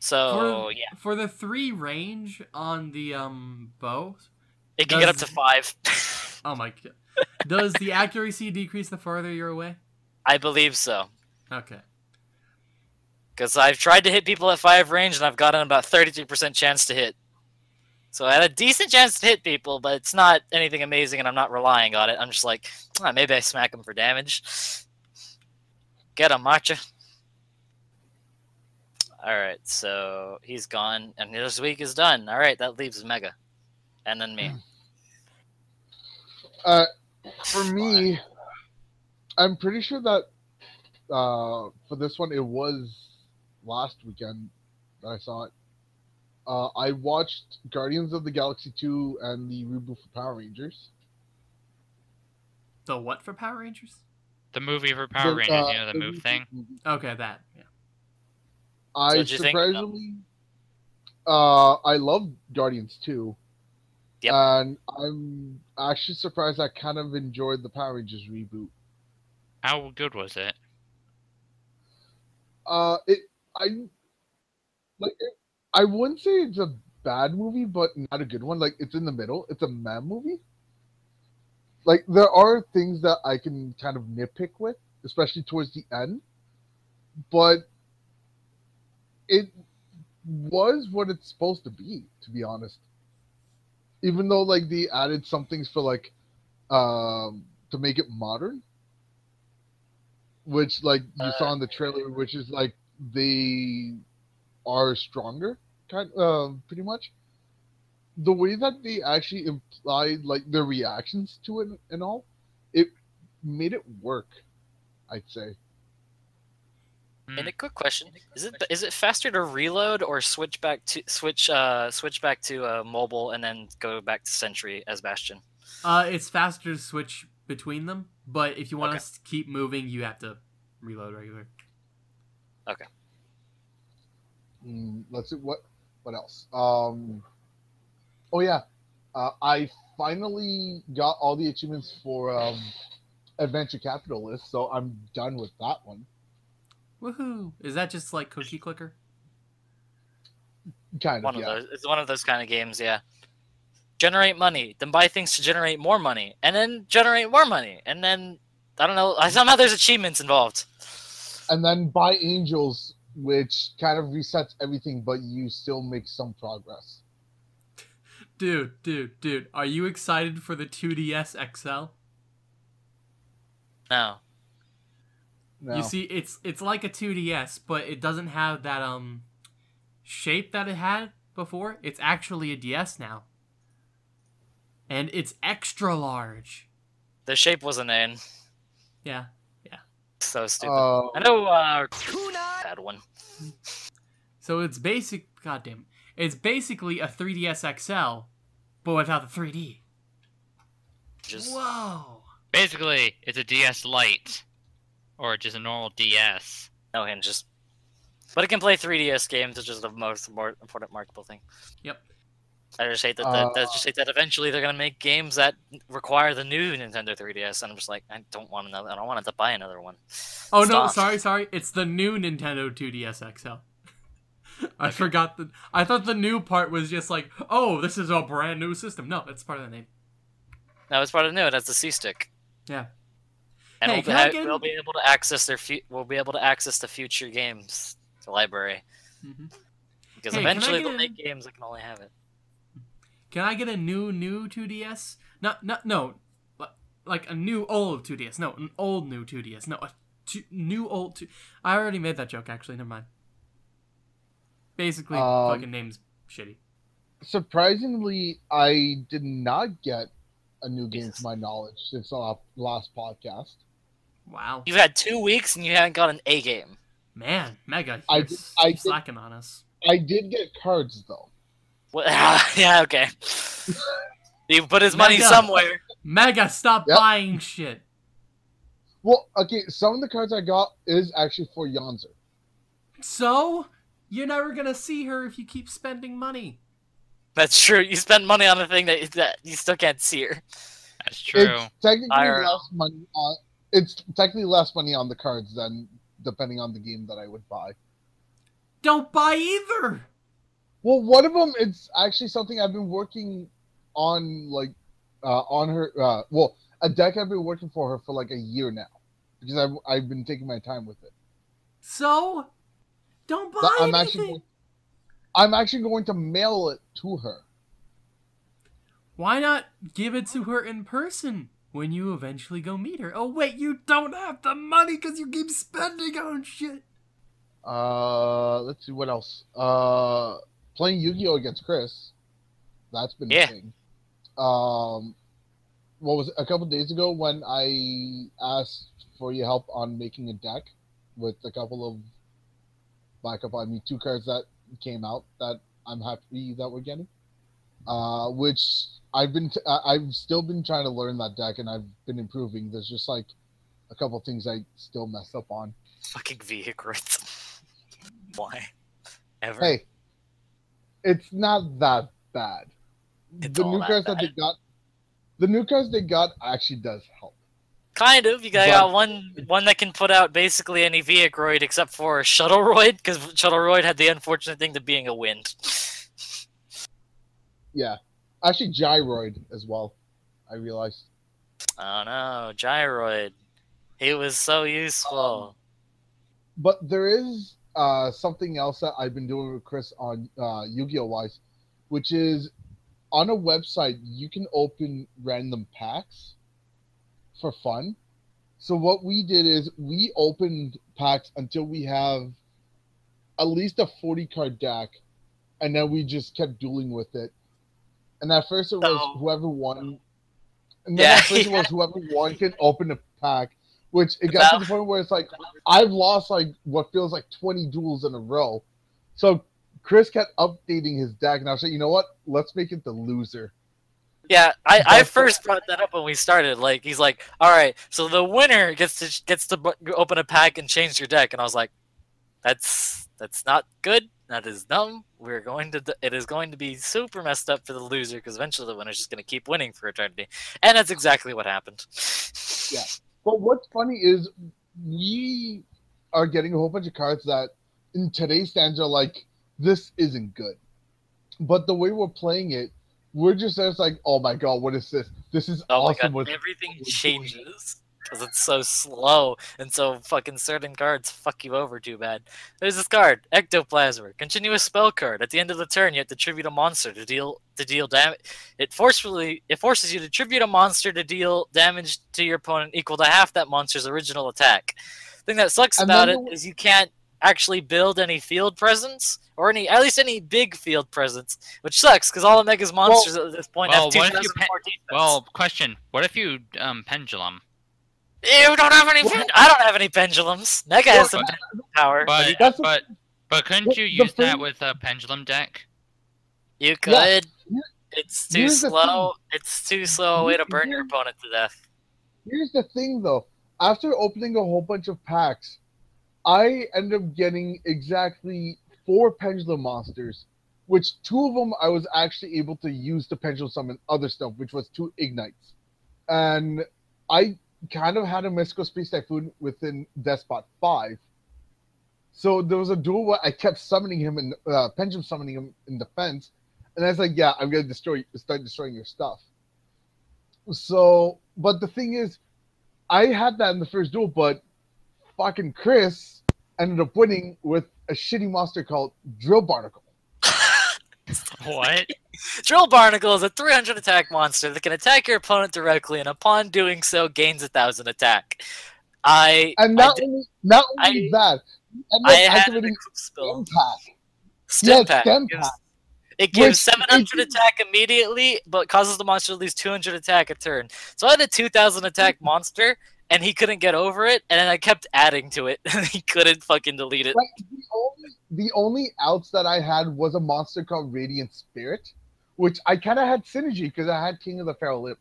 So for, yeah, For the three range on the um bow, it can get up to five. *laughs* oh my god, *laughs* does the accuracy decrease the farther you're away? I believe so. Okay. Because I've tried to hit people at five range and I've gotten about 33% chance to hit. So I had a decent chance to hit people, but it's not anything amazing and I'm not relying on it. I'm just like, "Ah, maybe I smack them for damage. Get him, Marcha. Alright, so he's gone and this week is done. Alright, that leaves Mega. And then me. Uh, for me, I'm pretty sure that uh, for this one, it was last weekend that I saw it. Uh, I watched Guardians of the Galaxy 2 and the reboot for Power Rangers. The what for Power Rangers? The movie for Power The, Rangers, uh, you know, the move thing. movie. Okay, that. Yeah. I what'd think? surprisingly, uh, I love Guardians 2. Yep. And I'm actually surprised I kind of enjoyed the Power Rangers reboot. How good was it? Uh, it I like it, I wouldn't say it's a bad movie, but not a good one. Like it's in the middle. It's a man movie. Like there are things that I can kind of nitpick with, especially towards the end, but it was what it's supposed to be. To be honest, even though like they added some things for like um to make it modern which like you saw in the trailer, which is like they are stronger, kind um, pretty much. The way that they actually implied like their reactions to it and all, it made it work. I'd say. Hmm. And a quick question: Is it is it faster to reload or switch back to switch uh switch back to uh, mobile and then go back to Sentry as Bastion? Uh, it's faster to switch between them, but if you want Okay. us to keep moving, you have to reload regular. Mm, let's see what what else. Um, oh yeah, uh, I finally got all the achievements for um, Adventure Capitalist, so I'm done with that one. Woohoo! Is that just like cookie clicker? Kind of, One of yeah. those. It's one of those kind of games. Yeah. Generate money, then buy things to generate more money, and then generate more money, and then I don't know. I *laughs* somehow there's achievements involved. and then buy angels which kind of resets everything but you still make some progress Dude, dude, dude, are you excited for the 2DS XL? No. now You see, it's it's like a 2DS, but it doesn't have that um shape that it had before. It's actually a DS now, and it's extra large. The shape wasn't in. Yeah, So stupid. uh, I know. Uh, had one. so it's basic. Goddamn, it's basically a 3DS XL, but without the 3D. Just Whoa! Basically, it's a DS Lite, or just a normal DS. no hinges. But it can play 3DS games, which is the most more important marketable thing. Yep. I just hate that. that I just hate that eventually they're gonna make games that require the new Nintendo 3DS, and I'm just like, I don't want another. I don't want to buy another one. Oh no, sorry, sorry. It's the new Nintendo 2DS XL. *laughs* I forgot the. I thought the new part was just like, oh, this is a brand new system. No, that's part of the name. No, it's part of the new. That's the C stick. Yeah. And Hey, we'll, can I ha- get- we'll be able to access their. We'll be able to access the future games the library Mhm. because Hey, eventually they'll make games that can only have it. Can I get a new new 2DS? Not not no, like a new old 2DS. No, an old new 2DS. No, a two, new old. Two, I already made that joke. Actually, never mind. Basically, Um, fucking name's shitty. Surprisingly, I did not get a new game Jesus. to my knowledge since our last podcast. Wow, You've had two weeks and you haven't got an A game. man, Mega, I you're did- s- I did- slacking on us. I did get cards though. What? *laughs* yeah, okay. he put his money Mega. somewhere. Mega, stop Yep. buying shit. Well, okay, some of the cards I got is actually for Yonzer. So you're never gonna see her if you keep spending money. That's true. You spend money on a thing that, that you still can't see her. That's true. It's technically IRL. less money on. It's technically less money on the cards than depending on the game that I would buy. Don't buy either. Well, one of them, it's actually something I've been working on, like, uh, on her. Uh, well, a deck I've been working for her for like a year now, because I've I've been taking my time with it. So don't buy I'm anything. actually, going- I'm actually going to mail it to her. Why not give it to her in person when you eventually go meet her? Oh wait, you don't have the money because you keep spending on shit. Uh, let's see what else. Uh, playing Yu-Gi-Oh against Chris. That's been Yeah. a thing. Um, what was it, a couple days ago when I asked for your help on making a deck with a couple of backup. I mean, two cards that came out that I'm happy that we're getting. Uh, which I've been, t- I've still been trying to learn that deck, and I've been improving. There's just like a couple things I still mess up on. Fucking vehicles. *laughs* Why? Ever? Hey, it's not that bad. It's the new that cards that they got, the new cards they got actually does help. Kind of. You got, got uh, one one that can put out basically any Vehicroid except for Shuttleroid, because Shuttleroid had the unfortunate thing to being a wind. Yeah, actually Gyroid as well. I realized. Oh no, Gyroid. He was so useful. Um, but there is uh, something else that I've been doing with Chris on uh, Yu-Gi-Oh wise, which is on a website you can open random packs for fun. So what we did is we opened packs until we have at least a 40 card deck and then we just kept dueling with it. And at first it was So- whoever won and then Yeah, at first it *laughs* was whoever won can open a pack, which it got to the point where it's like I've lost like what feels like 20 duels in a row. So Chris kept updating his deck, and I was like, you know what? Let's make it the loser. Yeah, I, I first brought that up when we started. Like, he's like, "All right, so the winner gets to gets to open a pack and change your deck," and I was like, "That's that's not good. That is dumb. We're going to. It is going to be super messed up for the loser because eventually the winner's just going to keep winning for eternity." And that's exactly what happened. Yeah. *laughs* But what's funny is we are getting a whole bunch of cards that in today's stands are like, this isn't good. But the way we're playing it, we're just it's like, oh my god, what is this? This is Oh awesome. my god, everything changes because it's so slow, and so fucking certain cards fuck you over too bad. There's this card, Ectoplasmer, continuous spell card. At the end of the turn, you have to tribute a monster to deal to deal damage. It forcefully it forces you to tribute a monster to deal damage to your opponent equal to half that monster's original attack. The thing that sucks about then it the- is you can't actually build any field presence or any at least any big field presence, which sucks because all the Omega's monsters at this point well, have two what if you thousand pe- more defense. Well, question: What if you um pendulum? You don't have any. Well- I don't have any pendulums. Mega has some Well, power. But you, That's the- but but couldn't you the use that with a pendulum deck? you could. Yeah. It's too Here's slow. It's too slow a way to burn your opponent to death. Here's the thing though. After opening a whole bunch of packs, I ended up getting exactly four pendulum monsters which two of them I was actually able to use to pendulum summon other stuff, which was two Igknights, and I kind of had a mystical space typhoon within Despot five. So there was a duel where I kept summoning him and uh, pendulum summoning him in defense, and I was like, "Yeah, I'm gonna destroy, start destroying your stuff." So, but the thing is, I had that in the first duel, but fucking Chris ended up winning with a shitty monster called Drill Barnacle. *laughs* What? Drill Barnacle is a 300 attack monster that can attack your opponent directly, and upon doing so, gains a thousand attack. I And I not did- only not only I- that, ended I up had an activating spell. Impact. Stem Yes, pack. Stim-Pack. It gives Which 700 is- attack immediately, but causes the monster to lose 200 attack a turn. So I had a 2000 attack monster, and he couldn't get over it, and then I kept adding to it, *laughs* and he couldn't fucking delete it. Like the only the only outs that I had was a monster called Radiant Spirit, which I kind of had synergy because I had King of the Feral Imps.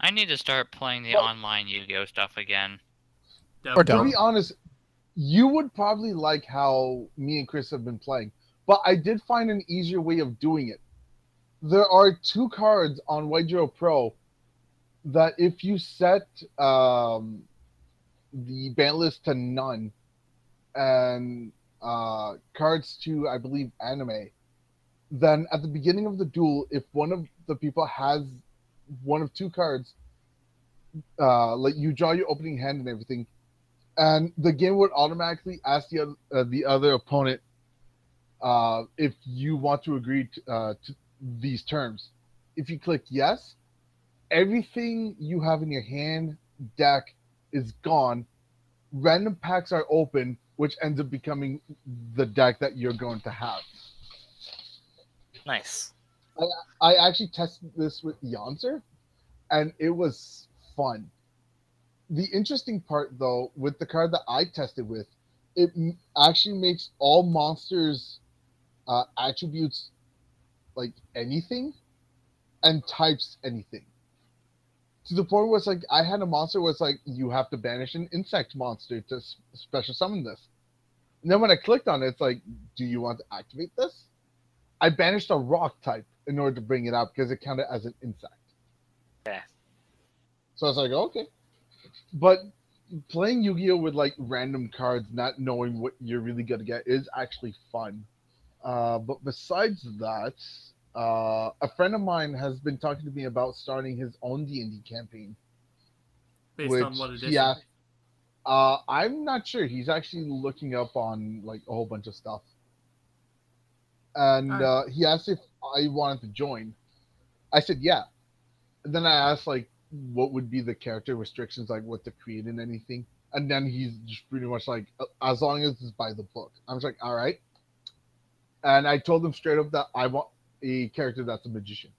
I need to start playing the Well- online Yu-Gi-Oh stuff again. Or To don't. be honest, you would probably like how me and Chris have been playing, but I did find an easier way of doing it. There are two cards on White Zero Pro that if you set um, the ban list to none and uh, cards to, I believe, anime, then at the beginning of the duel, if one of the people has one of two cards, uh, like you draw your opening hand and everything, and the game would automatically ask the uh, the other opponent uh, if you want to agree to, uh, to these terms. If you click yes, everything you have in your hand deck is gone. Random packs are open, which ends up becoming the deck that you're going to have. Nice. I actually tested this with Yonzer, and it was fun. The interesting part, though, with the card that I tested with, it m- actually makes all monsters' uh, attributes like anything, and types anything. To the point where it's like I had a monster where it's like you have to banish an insect monster to special summon this. And then when I clicked on it, it's like, do you want to activate this? I banished a rock type in order to bring it out because it counted as an insect. Okay. So I was like, okay. But playing Yu-Gi-Oh with like random cards, not knowing what you're really gonna get, is actually fun. Uh, but besides that, uh, a friend of mine has been talking to me about starting his own D&D campaign. Based which on what edition? he asked- Uh, I'm not sure. He's actually looking up on like a whole bunch of stuff, and uh, he asked if I wanted to join. I said yeah. And then I asked like what would be the character restrictions, like what to create and anything. And then he's just pretty much like, "Uh, as long as it's by the book. I was like, all right. And I told him straight up that I want a character that's a magician.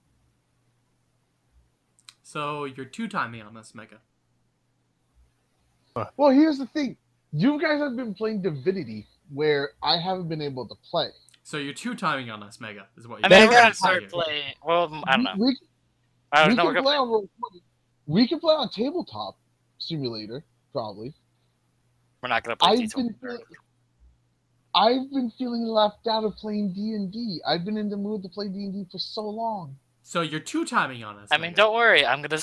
So you're two timing on this, Mega. Well, here's the thing: you guys have been playing Divinity, where I haven't been able to play. So you're two timing on us, Mega, is what you're mean, we're gonna start playing. Well, I don't know. We, I don't know. can We're play on We can play on tabletop simulator, probably. we're not gonna play I've been feeling, I've been feeling left out of playing D and D. I've been in the mood to play D and D for so long. So you're two timing on us. I mean, don't worry. I'm gonna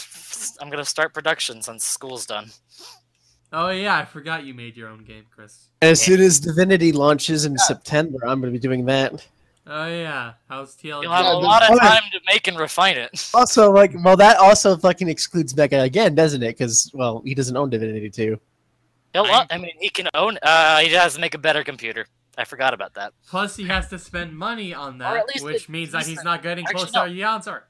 I'm gonna start production since school's done. Oh yeah, I forgot you made your own game, Chris. As soon as Divinity launches in September, I'm going to be doing that. Oh yeah, how's TLG? You'll have Yeah, a lot of time to make and refine it. *laughs* Also, like, well, that also fucking excludes Mega again, doesn't it? Because, well, he doesn't own Divinity 2. He'll, I'm- I mean, he can own. Uh, he has to make a better computer. I forgot about that. Plus, he has to spend money on that, which it- means that he's not getting Actually, close no. to your answer.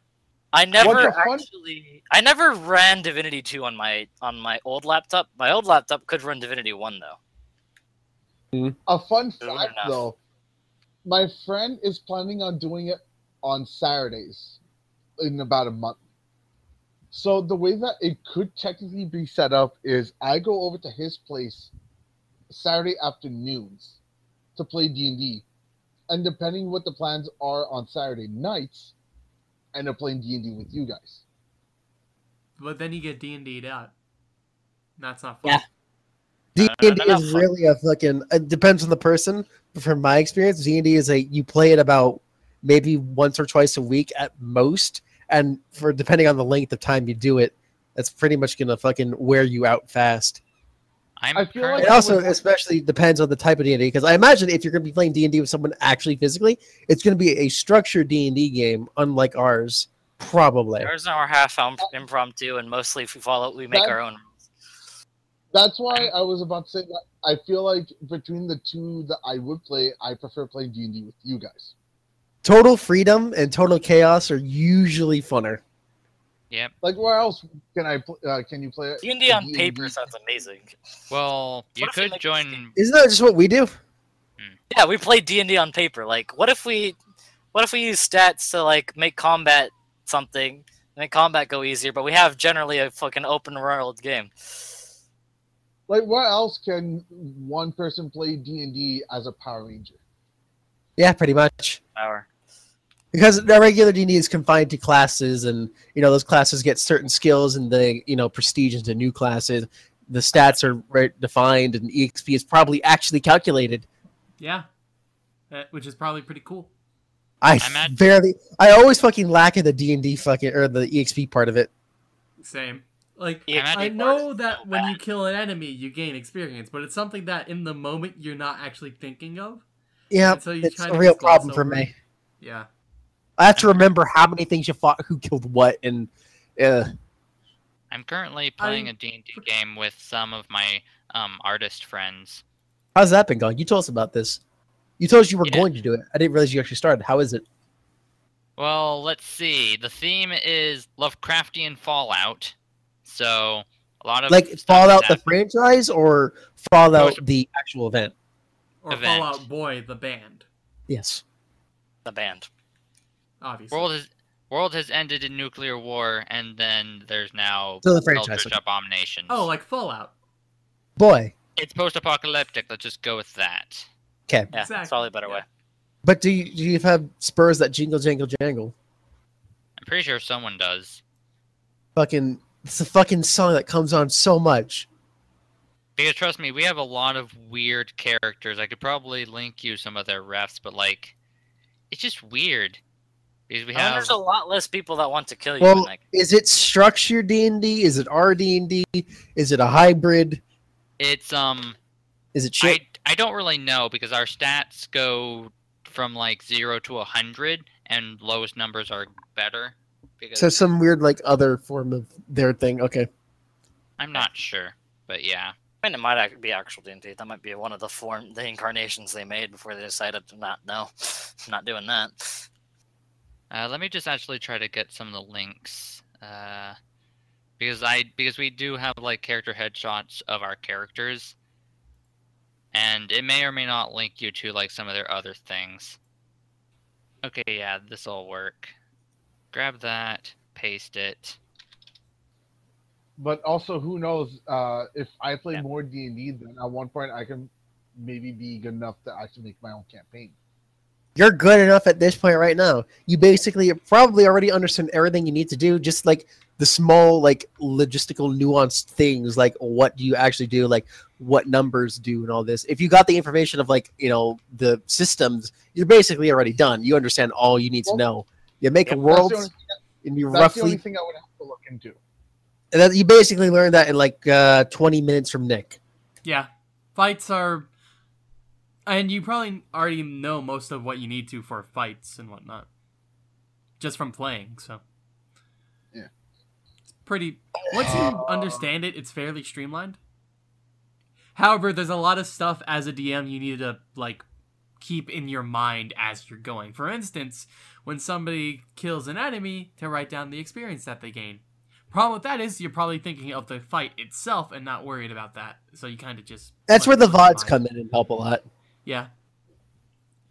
I never the actually. I never ran Divinity 2 on my on my old laptop. My old laptop could run Divinity 1 though. Hmm. A fun Fair fact, enough. though, my friend is planning on doing it on Saturdays in about a month. So the way that it could technically be set up is I go over to his place Saturday afternoons to play D and D, and depending what the plans are on Saturday nights, end up playing D and D with you guys. But then you get D and D'd out. That's not fun. Yeah. Uh, D&D no, no, is fuck. really a fucking... It depends on the person. But from my experience, D&D is a... You play it about maybe once or twice a week at most. And for depending on the length of time you do it, that's pretty much gonna fucking wear you out fast. I'm I feel currently- It also especially depends on the type of D&D because I imagine if you're going to be playing D&D with someone actually physically, it's going to be a structured D&D game unlike ours, probably. Ours are half impromptu, and mostly if we follow, we make That- our own. That's why I was about to say that I feel like between the two that I would play, I prefer playing D and D with you guys. Total freedom and total chaos are usually funner. Yep. Like where else can I uh, can you play? D&D on D&D? paper sounds amazing. Well, you What if could join. Isn't that just what we do? Yeah, we play D&D on paper. Like, what if we, what if we use stats to like make combat something, make combat go easier, but we have generally a fucking open world game. Like where else can one person play D and D as a Power Ranger? Yeah, pretty much. Power. Because the regular D&D is confined to classes and, you know, those classes get certain skills and they, you know, prestige into new classes. The stats are right defined and EXP is probably actually calculated. Yeah, Uh, which is probably pretty cool. I I'm at- barely, I always fucking lack in the D&D fucking, or the EXP part of it. Same. Like Yeah, I'm at- I EXP know that so when bad. you kill an enemy, you gain experience, but it's something that in the moment you're not actually thinking of. Yeah, so you it's kinda a real just gloss problem for me. Yeah. I have to remember how many things you fought, who killed what, and uh, I'm currently playing I'm- a D&D game with some of my um, artist friends. how's that been going? You told us about this. You told us you were Yeah. going to do it. I didn't realize you actually started. How is it? Well, let's see. The theme is Lovecraftian Fallout. So a lot of Like Fallout the franchise or Fallout Most- the actual event? Or Event. Fall Out Boy, the band, Yes. The band. Obviously. world has world has ended in nuclear war, and then there's now So the franchise. Eldritch Abominations. oh, like Fallout. Boy. it's post-apocalyptic. Let's just go with that. Okay. Yeah, that's Exactly, probably a better yeah. way. But do you, do you have spurs that jingle, jangle, jangle? I'm pretty sure someone does. Fucking, it's a fucking song that comes on so much. Because trust me, we have a lot of weird characters. I could probably link you some of their refs, but like, it's just weird. Because we have there's a lot less people that want to kill you. Well, than, like, is it structured D&D? Is it RD&D? Is it a hybrid? it's um Is it shit? I I don't really know because our stats go from like zero to a hundred, and lowest numbers are better. Because So some weird, like, other form of their thing. Okay. I'm not sure, but yeah. I mean, it might be actual D&D. That might be one of the form, the incarnations they made before they decided to not. No, *laughs* I'm not doing that. Uh, let me just actually try to get some of the links, uh, because I because we do have like character headshots of our characters, and it may or may not link you to like some of their other things. Okay, yeah, this will work. Grab that, paste it. But also, who knows? Uh, if I play Yeah. more D and D, then at one point I can maybe be good enough to actually make my own campaign. You're good enough at this point right now. You basically probably already understand everything you need to do, just like the small, like logistical nuanced things, like what do you actually do, like what numbers do and all this. If you got the information of like, you know, the systems, you're basically already done. You understand all you need to know. You make a That's world the only, and you that's the only thing I would have to look into. and that, you basically learn that in like uh, 20 minutes from Nick. Yeah. Fights are. And you probably already know most of what you need to for fights and whatnot. Just from playing, so. Yeah. It's pretty. Once you um, understand it, it's fairly streamlined. However, there's a lot of stuff as a DM you need to, like, keep in your mind as you're going. For instance, when somebody kills an enemy, to write down the experience that they gain. Problem with that is you're probably thinking of the fight itself and not worried about that. So you kind of just. That's where the go in your VODs mind. come in and help a lot. Yeah.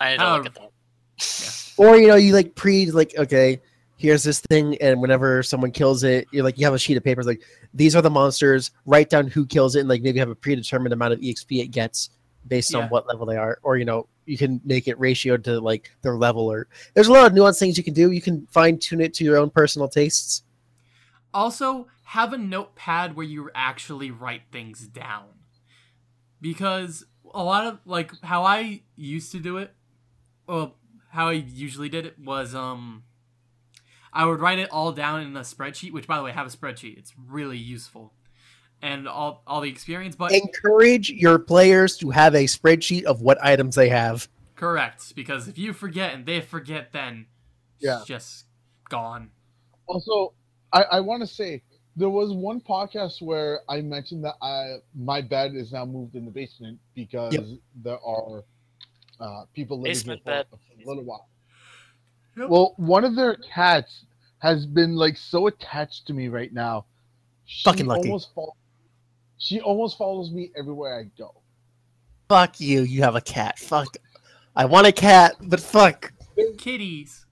I need to Oh. look at that. Or you know, you like pre like okay, here's this thing, and whenever someone kills it, you're like you have a sheet of papers like these are the monsters. Write down who kills it, and like maybe have a predetermined amount of exp it gets based Yeah. on what level they are, or you know you can make it ratio to like their level. Or there's a lot of nuanced things you can do. You can fine tune it to your own personal tastes. Also, have a notepad where you actually write things down. Because a lot of, like, how I used to do it, well, how I usually did it was um I would write it all down in a spreadsheet, which by the way, I have a spreadsheet. It's really useful. And all all the experience, but Encourage your players to have a spreadsheet of what items they have. correct, because if you forget and they forget then Yeah. it's just gone. Also, I, I want to say there was one podcast where I mentioned that I my bed is now moved in the basement because Yep. there are uh, people living Basement here bed. for a little while. Yep. Well, one of their cats has been like so attached to me right now. She Fucking lucky. Almost fol- she almost follows me everywhere I go. Fuck you, you have a cat. Fuck. I want a cat, but fuck. Kitties.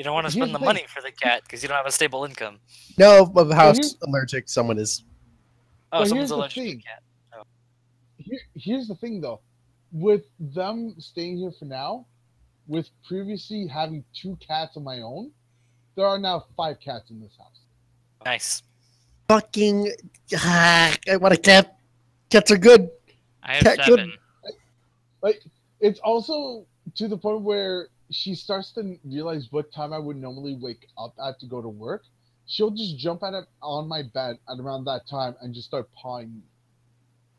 You don't want to spend the the money for the cat because you don't have a stable income. No, of how here's- allergic someone is. Oh, But someone's here's allergic to thing. the cat. Here, here's the thing though, with them staying here for now, with previously having two cats of my own, there are now five cats in this house. Nice. Fucking. Ah, I want a cat. Cats are good. I have Cat good. seven. Like it's also to the point where she starts to realize what time I would normally wake up at to go to work. She'll just jump at it on my bed at around that time and just start pawing me.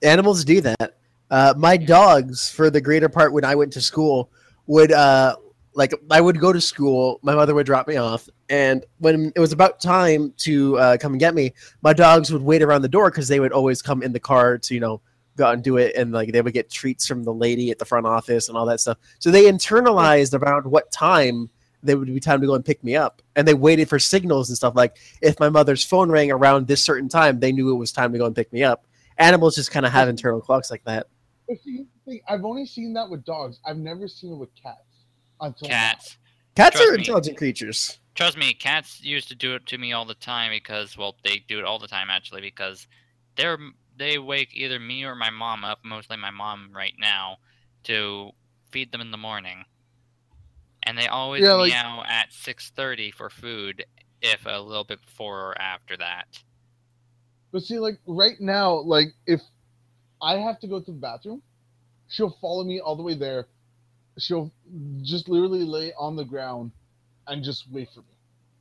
Animals do that. Uh, my dogs, for the greater part when I went to school, would uh, like I would go to school. My mother would drop me off, and when it was about time to uh, come and get me, my dogs would wait around the door because they would always come in the car to you know go out and do it, and like they would get treats from the lady at the front office and all that stuff. So they internalized around what time they would be time to go and pick me up, and they waited for signals and stuff. Like if my mother's phone rang around this certain time, they knew it was time to go and pick me up. Animals just kind of have internal clocks like that. See, I've only seen that with dogs. I've never seen it with cats until now. Cats. Cats Trust are me. intelligent creatures. Trust me, cats used to do it to me all the time because, well, they do it all the time actually because they're they wake either me or my mom up, mostly my mom right now, to feed them in the morning, and they always Yeah, like- meow at six thirty for food, if a little bit before or after that. But see, like right now, like if I have to go to the bathroom, she'll follow me all the way there. She'll just literally lay on the ground and just wait for me.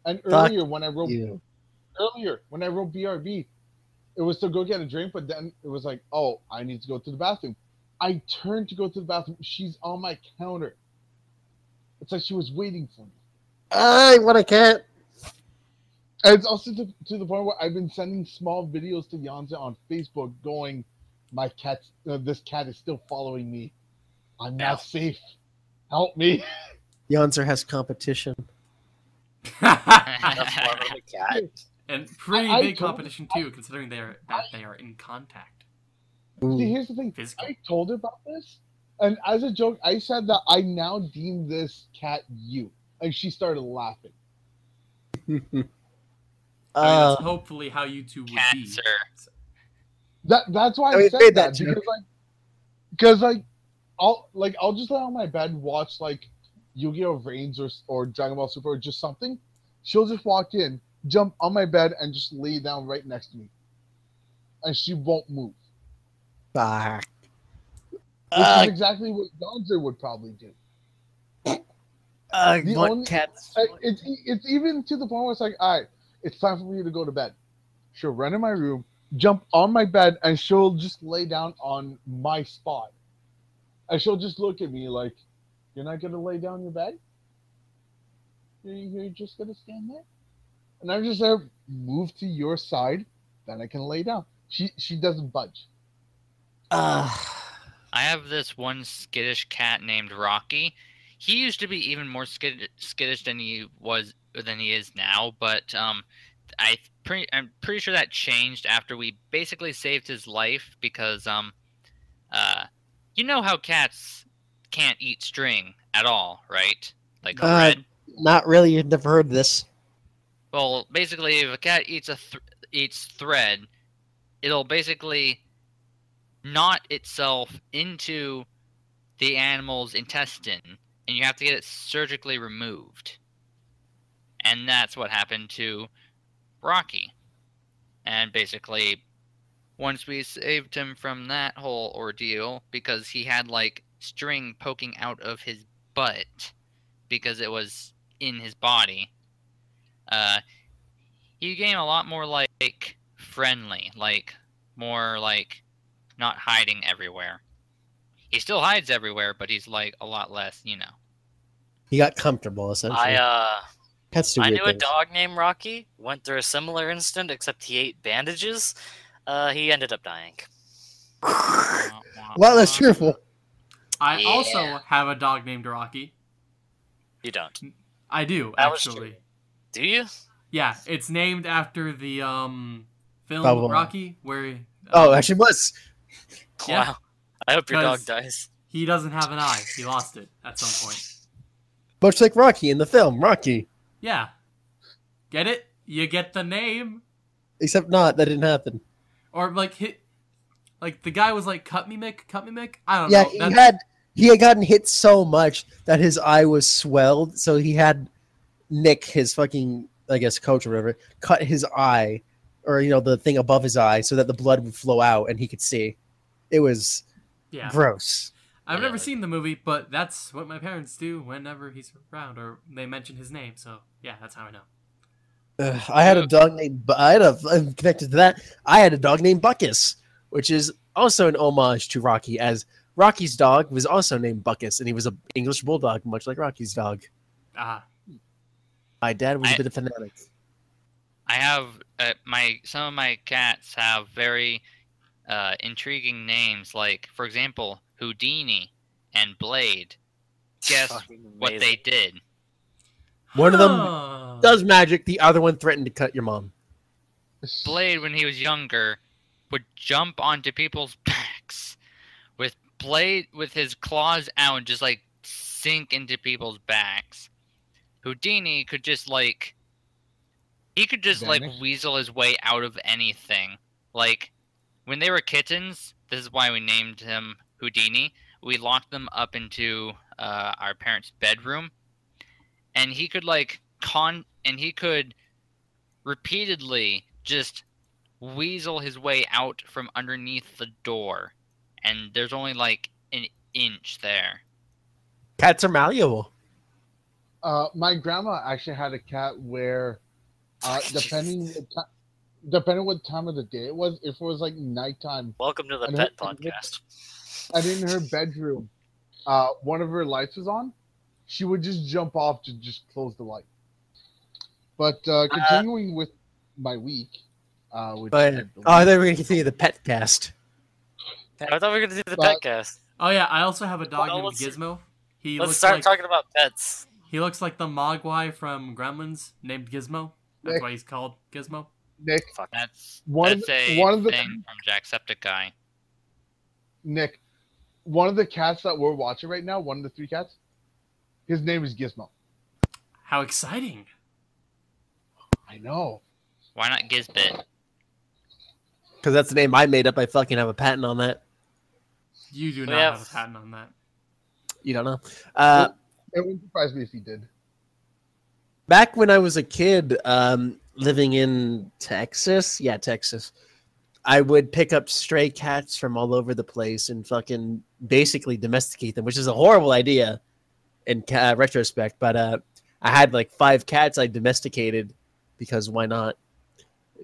And Fuck earlier when I wrote you. earlier when I wrote BRB, it was to go get a drink, but then it was like, oh, I need to go to the bathroom. I turned to go to the bathroom. She's on my counter. It's like she was waiting for me. I want a cat. And it's also to, to the point where I've been sending small videos to Yanza on Facebook going, my cat, uh, this cat is still following me. I'm Ow. safe. Help me. *laughs* Yonzer has competition. *laughs* That's more of a cat. And pretty I- I big told- competition too, considering they are that they are in contact. See, here's the thing. Physical. I told her about this, and as a joke, I said that I now deem this cat you. And she started laughing. *laughs* I mean, Uh, that's hopefully how you two would be. Cats That that's why I I, mean, said that, that because like because like I'll like I'll just lay on my bed watch like Yu-Gi-Oh! VRAINS or or Dragon Ball Super or just something. She'll just walk in, jump on my bed, and just lay down right next to me, and she won't move. fuck. Which Uh, is exactly what Gonzer would probably do. uh, the want only- cats. Like, it's it's even to the point where it's like, all right, it's time for me to go to bed. She'll run in my room, jump on my bed, and she'll just lay down on my spot. And she'll just look at me like, "You're not gonna lay down your bed? You're, you're just gonna stand there?" And I'm just there, move to your side, then I can lay down. She she doesn't budge. Uh, I have this one skittish cat named Rocky. He used to be even more skid- skittish than he was than he is now, but um, I pretty I'm pretty sure that changed after we basically saved his life because um, uh, you know how cats can't eat string at all, right? Like Uh, thread. not really. You've never heard this. Well, basically, if a cat eats a th- eats thread, it'll basically knot itself into the animal's intestine, and you have to get it surgically removed. And that's what happened to Rocky. And basically, once we saved him from that whole ordeal, because he had like string poking out of his butt, because it was in his body. Uh, he became a lot more like friendly, like more like not hiding everywhere. He still hides everywhere, but he's like a lot less, you know. He got comfortable, essentially. I uh, Pets do I weird knew a dog named Rocky. Went through a similar incident, except he ate bandages. Uh, he ended up dying. Well, that's cheerful. I Yeah. also have a dog named Rocky. You don't, I do That was actually. Do you? Yeah, it's named after the um film Bubble. Rocky, where Oh, um, actually was. Yeah. Wow. I hope your dog dies. he doesn't have an eye. He lost it at some point. Much like Rocky in the film, Rocky. Yeah, get it? You get the name, Except not, that didn't happen. or like hit, like the guy was like, "Cut me, Mick, cut me, Mick." I don't Yeah, know. he had he had gotten hit so much that his eye was swelled, so he had Nick, his fucking I guess coach or whatever, cut his eye or you know the thing above his eye so that the blood would flow out and he could see. It was yeah. gross. I've Yeah, never seen the movie, but that's what my parents do whenever he's around or they mention his name. So yeah, that's how I know. Ugh, I had a dog named I had a I'm connected to that. I had a dog named Butkus, which is also an homage to Rocky, as Rocky's dog was also named Butkus, and he was an English bulldog, much like Rocky's dog. Ah, My dad was a I- bit of a fanatic. I have uh, my some of my cats have very uh, intriguing names. Like, for example, Houdini and Blade. Guess what they did? One of them does magic, the other one threatened to cut your mom. Blade, when he was younger, would jump onto people's *laughs* backs with Blade with his claws out and just like sink into people's backs. Houdini could just like he could just like weasel his way out of anything. Like when they were kittens, this is why we named him Houdini. We locked them up into uh, our parents' bedroom, and he could like con and he could repeatedly just weasel his way out from underneath the door, and there's only like an inch there. Cats are malleable. Uh, my grandma actually had a cat where, uh, depending what ti- depending what time of the day it was, if it was like nighttime, Welcome to the And pet who- and who- podcast. and in her bedroom, uh, one of her lights was on, she would just jump off to just close the light. But uh, continuing with my week, uh, which But, I oh, I thought we were going to continue the pet cast. I thought we were gonna do the But- pet cast. Oh yeah, I also have a dog Well, named Gizmo. He Let's looks start like talking about pets. He looks like the Mogwai from Gremlins named Gizmo. That's Nick. why he's called Gizmo. Nick, Fuck. That's One of the- a one of the- thing from Jacksepticeye. Nick, one of the cats that we're watching right now, one of the three cats, his name is Gizmo. How exciting! I know. Why not Gizbit? Because that's the name I made up. I fucking have a patent on that. You do We not have- have a patent on that. You don't know. Uh, It wouldn't surprise me if he did. back when I was a kid, um, living in Texas, yeah, Texas, I would pick up stray cats from all over the place and fucking basically domesticate them, which is a horrible idea in ca- retrospect. But uh, I had like five cats I domesticated because why not?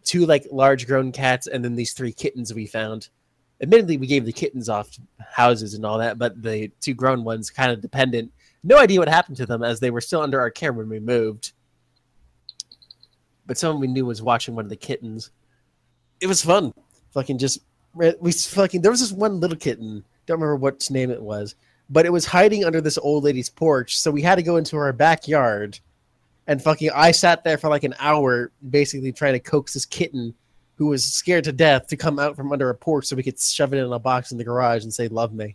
Two like large grown cats, and then these three kittens we found. Admittedly, we gave the kittens off houses and all that, but the two grown ones kind of dependent. No idea what happened to them as they were still under our care when we moved. But someone we knew was watching one of the kittens. It was fun. Fucking just we fucking there was this one little kitten. Don't remember what name it was, but it was hiding under this old lady's porch. So we had to go into our backyard, and fucking I sat there for like an hour, basically trying to coax this kitten who was scared to death to come out from under a porch so we could shove it in a box in the garage and say "love me."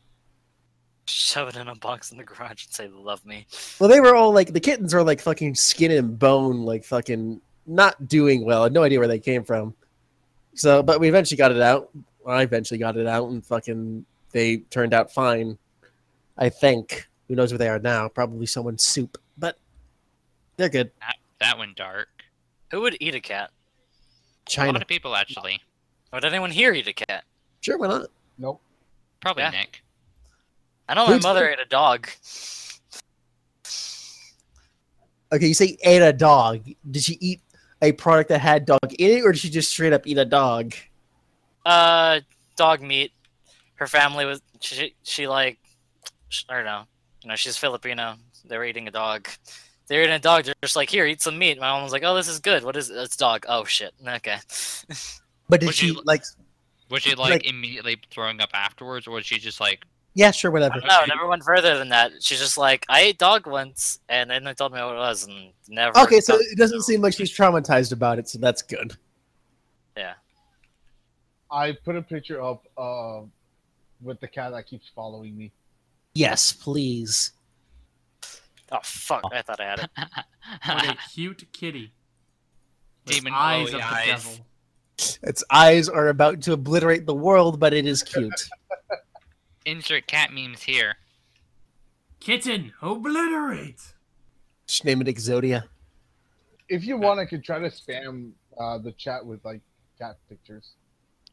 Shove it in a box in the garage and say "love me." Well, they were all like the kittens are like fucking skin and bone, like fucking not doing well. I had no idea where they came from. So, but we eventually got it out. I eventually got it out, and fucking they turned out fine. I think. Who knows where they are now? Probably someone's soup, but they're good. That went dark. Who would eat a cat? A China, lot of people actually. Would anyone here eat a cat? sure, why not? Nope. Probably Yeah. Nick. I know my Who's mother ate a dog. Okay, you say ate a dog. Did she eat a product that had dog in it, or did she just straight up eat a dog? Uh, dog meat. Her family was she she like I don't know. You know, she's Filipino. They were eating a dog. They were eating a dog. They're just like, here, eat some meat. My mom was like, oh, this is good. What is it? It's dog. Oh shit. Okay. But did Would she you- like? Was she like, Like- immediately throwing up afterwards, or was she just like, Yeah, sure, whatever. no, never went further than that. She's just like, I ate dog once, and then they told me what it was, and never. Okay, so it doesn't seem like she's traumatized about it, so that's good. Yeah. I put a picture up uh, with the cat that keeps following me. Yes, please. Oh fuck! I thought I had it. *laughs* What a *laughs* cute kitty. With Demon eyes glowy of the eyes. devil. Its eyes are about to obliterate the world, but it is cute. *laughs* insert cat memes here? Kitten, obliterate. Just name it Exodia. If you want, I could try to spam uh, the chat with like cat pictures.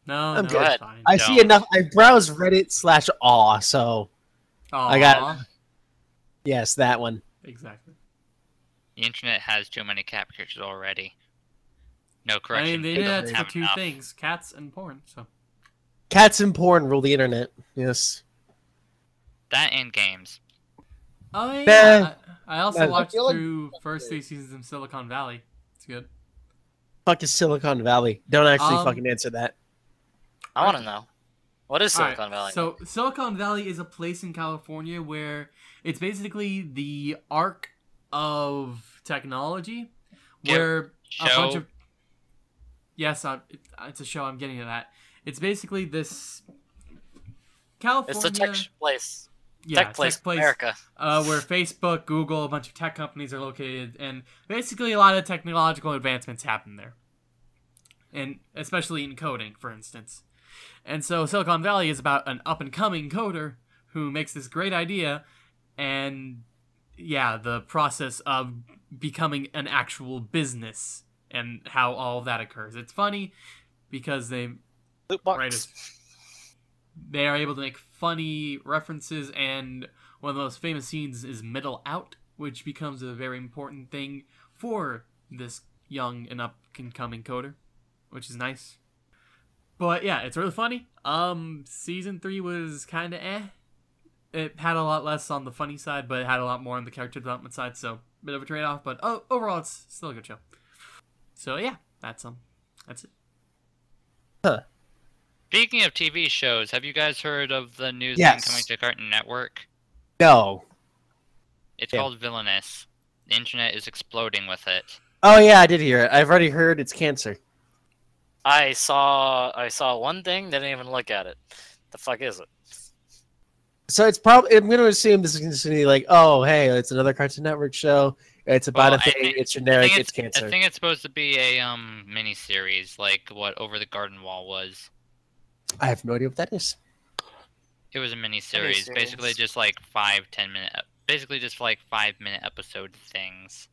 No, I'm no, good. it's fine. I see enough. I browse Reddit slash aww, so I got Aw, yes, that one. Exactly. The internet has too many cat pictures already. No correction. I mean, the it doesn't internet's for two enough. things: cats and porn. So Cats and porn rule the internet. Yes. That and games. Oh yeah. I, I also Nah, I watched like- through first three seasons of Silicon Valley. It's good. Fuck is Silicon Valley? Don't actually Um, fucking answer that. I want to know. What is All right, Silicon Valley? So Silicon Valley is a place in California where it's basically the arc of technology, Yeah, where a bunch of yes, i it, it's a show. I'm getting to that. It's basically this California, it's the tech place. yeah, tech place, place America. uh, where Facebook, Google, a bunch of tech companies are located, and basically a lot of technological advancements happen there, and especially in coding, for instance. And so Silicon Valley is about an up and coming coder who makes this great idea, and yeah, the process of becoming an actual business and how all that occurs. It's funny because they Loot box. writers they are able to make funny references and one of the most famous scenes is middle out which becomes a very important thing for this young and up and coming coder which is nice. But yeah it's really funny. Um season three was kind of eh. It had a lot less on the funny side but it had a lot more on the character development side so bit of a trade-off but oh, overall it's still a good show. So yeah that's um that's it Speaking of TV shows, have you guys heard of the new Yes. thing coming to Cartoon Network? No. It's Yeah. called Villainous. The internet is exploding with it. Oh yeah, I did hear it. I've already heard it's cancer. I saw I saw one thing, didn't even look at it. The fuck is it? So it's probably I'm going to assume this is going to be like, oh hey, it's another Cartoon Network show. It's about Well, a I thing. think- it's I generic. think It's, cancer. I think it's supposed to be a um mini series, like what Over the Garden Wall was. I have no idea what that is. It was a mini series, basically just like five, ten minute, basically just like five minute episode things.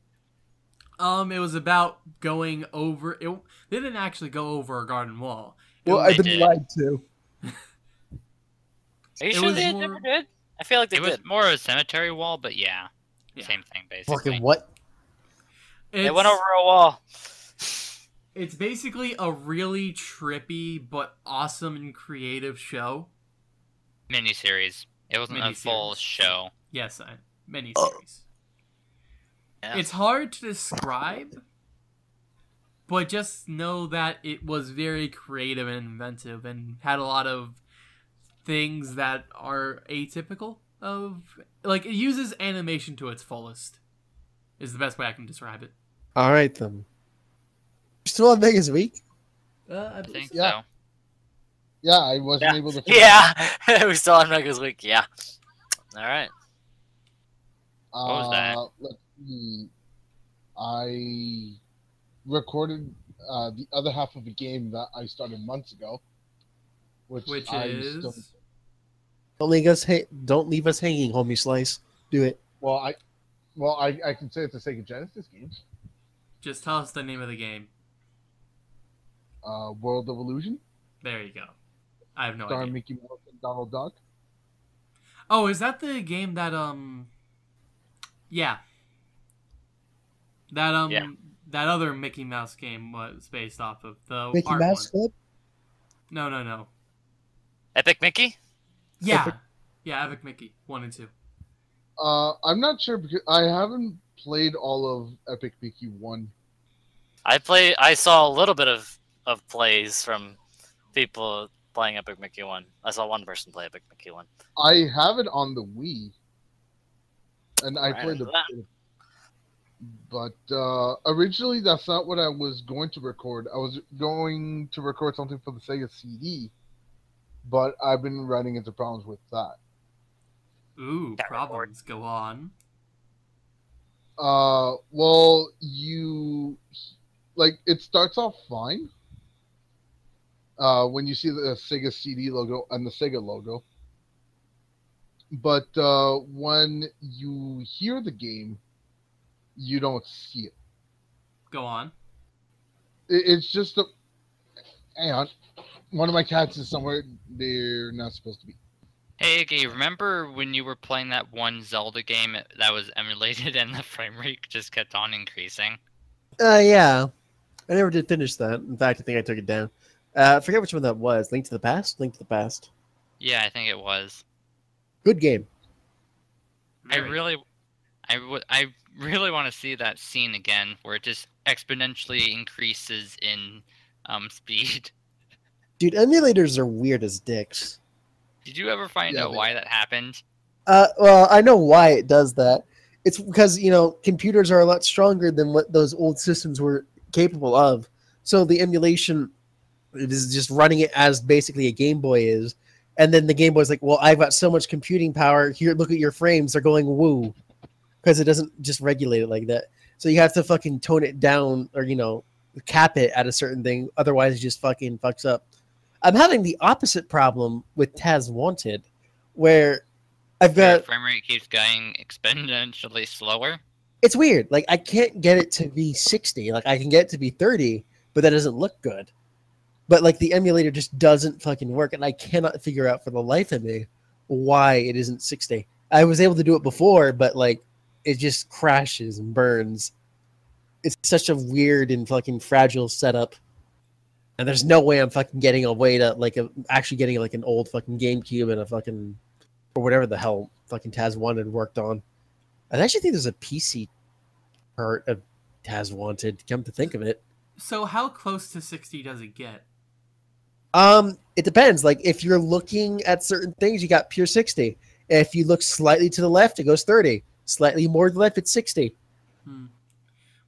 Um, it was about going over. It they didn't actually go over a garden wall. It Well, was- I've been did. lied to. *laughs* Are you It sure they more- never did? I feel like they It was did. more a cemetery wall, but yeah, Yeah. same thing basically. Fucking what? They went over a wall. It's basically a really trippy but awesome and creative show. Mini series. It wasn't a full show. Yes, I mini Oh. series. Yeah. It's hard to describe, but just know that it was very creative and inventive and had a lot of things that are atypical of like it uses animation to its fullest. Is the best way I can describe it. All right then. You're still on Megas week. Uh, I I think so. Yeah. so. Yeah, I wasn't Yeah. able to. *laughs* Yeah, *laughs* we still on Megas Week. Yeah. All right. Uh, What was that? Let's see. I recorded uh, the other half of a game that I started months ago, which, Which I is still. Don't leave us. Ha- don't leave us hanging, homie. Slice. Do it. Well, I, well, I, I can say it's a Sega Genesis game. just tell us the name of the game. Uh, World of Illusion, There you go. I have no starring idea. Mickey Mouse and Donald Duck. Oh, is that the game that um? Yeah. That um, Yeah. that other Mickey Mouse game was based off of the Mickey art Mouse one. Club? No, no, no. Epic Mickey? Yeah, Epic- yeah, Epic Mickey one and two. Uh, I'm not sure because I haven't played all of Epic Mickey One. I play. I saw a little bit of of plays from people playing Epic Mickey One. I saw one person play Epic Mickey One. I have it on the Wii, and I Right, played look the. at But uh, originally, that's not what I was going to record. I was going to record something for the Sega CD, but I've been running into problems with that. Ooh, That report. problems. Go on. Uh, well, you like it starts off fine. Uh, when you see the Sega CD logo and the Sega logo, but uh, when you hear the game, you don't see it. Go on. it it's just a. Hang on, one of my cats is somewhere they're not supposed to be. Hey, Iggy, remember when you were playing that one Zelda game *laughs* that was emulated and the frame rate just kept on increasing? Uh, yeah. I never did finish that. In fact, I think I took it down. Uh, I forget which one that was. Link to the Past? Link to the Past. Yeah, I think it was. Good game. I really, I would, I really want to see that scene again, where it just exponentially increases in um, *laughs* speed. Dude, emulators are weird as dicks. Did you ever find Yeah, out they- why that happened? Uh, well, I know why it does that. It's because, you know, computers are a lot stronger than what those old systems were capable of. So the emulation it is just running it as basically a Game Boy is. And then the Game Boy's like, well, I've got so much computing power. Here, look at your frames. They're going woo. Because it doesn't just regulate it like that. So you have to fucking tone it down or, you know, cap it at a certain thing. Otherwise, it just fucking fucks up. I'm having the opposite problem with Taz Wanted, where I've Your got frame rate keeps going exponentially slower. it's weird. Like I can't get it to be 60. Like I can get it to be 30, but that doesn't look good. But like the emulator just doesn't fucking work, and I cannot figure out for the life of me why it isn't 60. I was able to do it before, but like it just crashes and burns. It's such a weird and fucking fragile setup. And there's no way I'm fucking getting a way to like a, actually getting like an old fucking GameCube and a fucking or whatever the hell fucking Taz wanted worked on. I actually think there's a PC part of Taz Wanted. Come to think of it, So how close to 60 does it get? Um, it depends. Like if you're looking at certain things, you got pure 60. If you look slightly to the left, it goes 30. Slightly more to the left, it's 60. Hmm.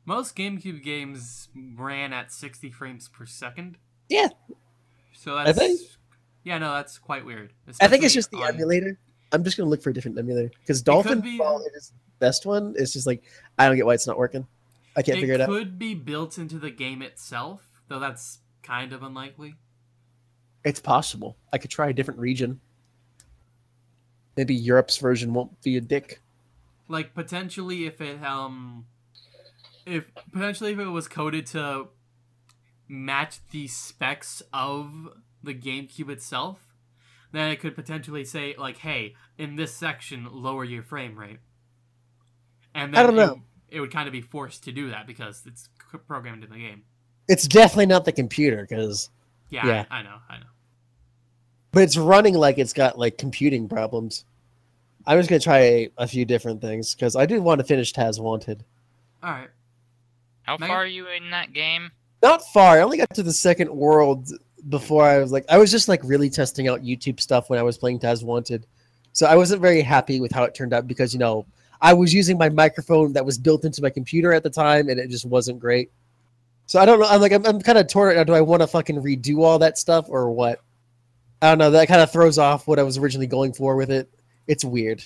Most GameCube games ran at 60 frames per second. Yeah. So that's think- yeah, no, that's quite weird. I think it's just the on- emulator. I'm just gonna look for a different emulator because Dolphin, be- it is the best one, it's just like I don't get why it's not working. I can't it figure it out. could be built into the game itself, though that's kind of unlikely. It's possible. I could try a different region. Maybe Europe's version won't be a dick. Like potentially if it um if potentially if it was coded to match the specs of the GameCube itself, then it could potentially say like, "Hey, in this section, lower your frame rate." And then I don't know. It, would kind of be forced to do that because it's programmed in the game. It's definitely not the computer because, Yeah, Yeah. I, I know, I know. But it's running like it's got like computing problems. I'm just gonna try a few different things because I do want to finish Taz Wanted. All right. How Megan? far are you in that game? Not far. I only got to the second world before I was like, I was just like really testing out YouTube stuff when I was playing Taz Wanted. So I wasn't very happy with how it turned out because, you know, I was using my microphone that was built into my computer at the time and it just wasn't great. So I don't know. I'm like, I'm, I'm kind of torn right now. Do I want to fucking redo all that stuff or what? I don't know. That kind of throws off what I was originally going for with it. It's weird.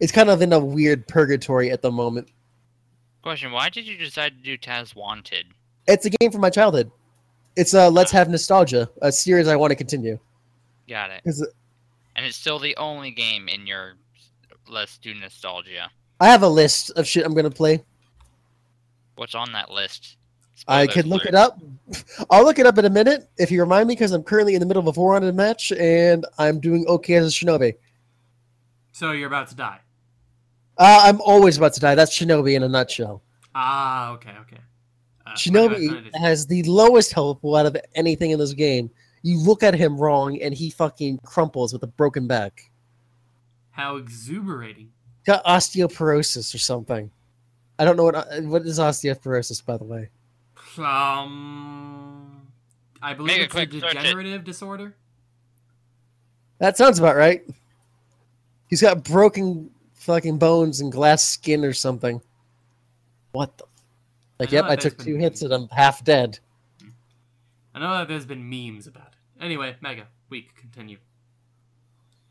It's kind of in a weird purgatory at the moment. Question: Why did you decide to do Taz Wanted? It's a game from my childhood. It's uh, Let's Have Nostalgia, a series I want to continue. Got it. And it's still the only game in your Let's Do Nostalgia. I have a list of shit I'm gonna play. What's on that list? I can look alert. it up. *laughs* I'll look it up in a minute if you remind me, because I'm currently in the middle of a 400 match and I'm doing okay as a shinobi. So you're about to die. Uh, I'm always about to die. That's shinobi in a nutshell. Ah, okay, okay. Uh, Shinobi has the lowest health pool out of anything in this game. You look at him wrong, and he fucking crumples with a broken back. How exuberating. Got osteoporosis or something. I don't know what uh, what is osteoporosis, by the way. Um, I believe Make it's a quick search it. degenerative disorder. That sounds about right. He's got broken fucking bones and glass skin or something. What the? Like, I yep, I took been- two hits and I'm half dead. I know that there's been memes about it. Anyway, Mega, week, continue.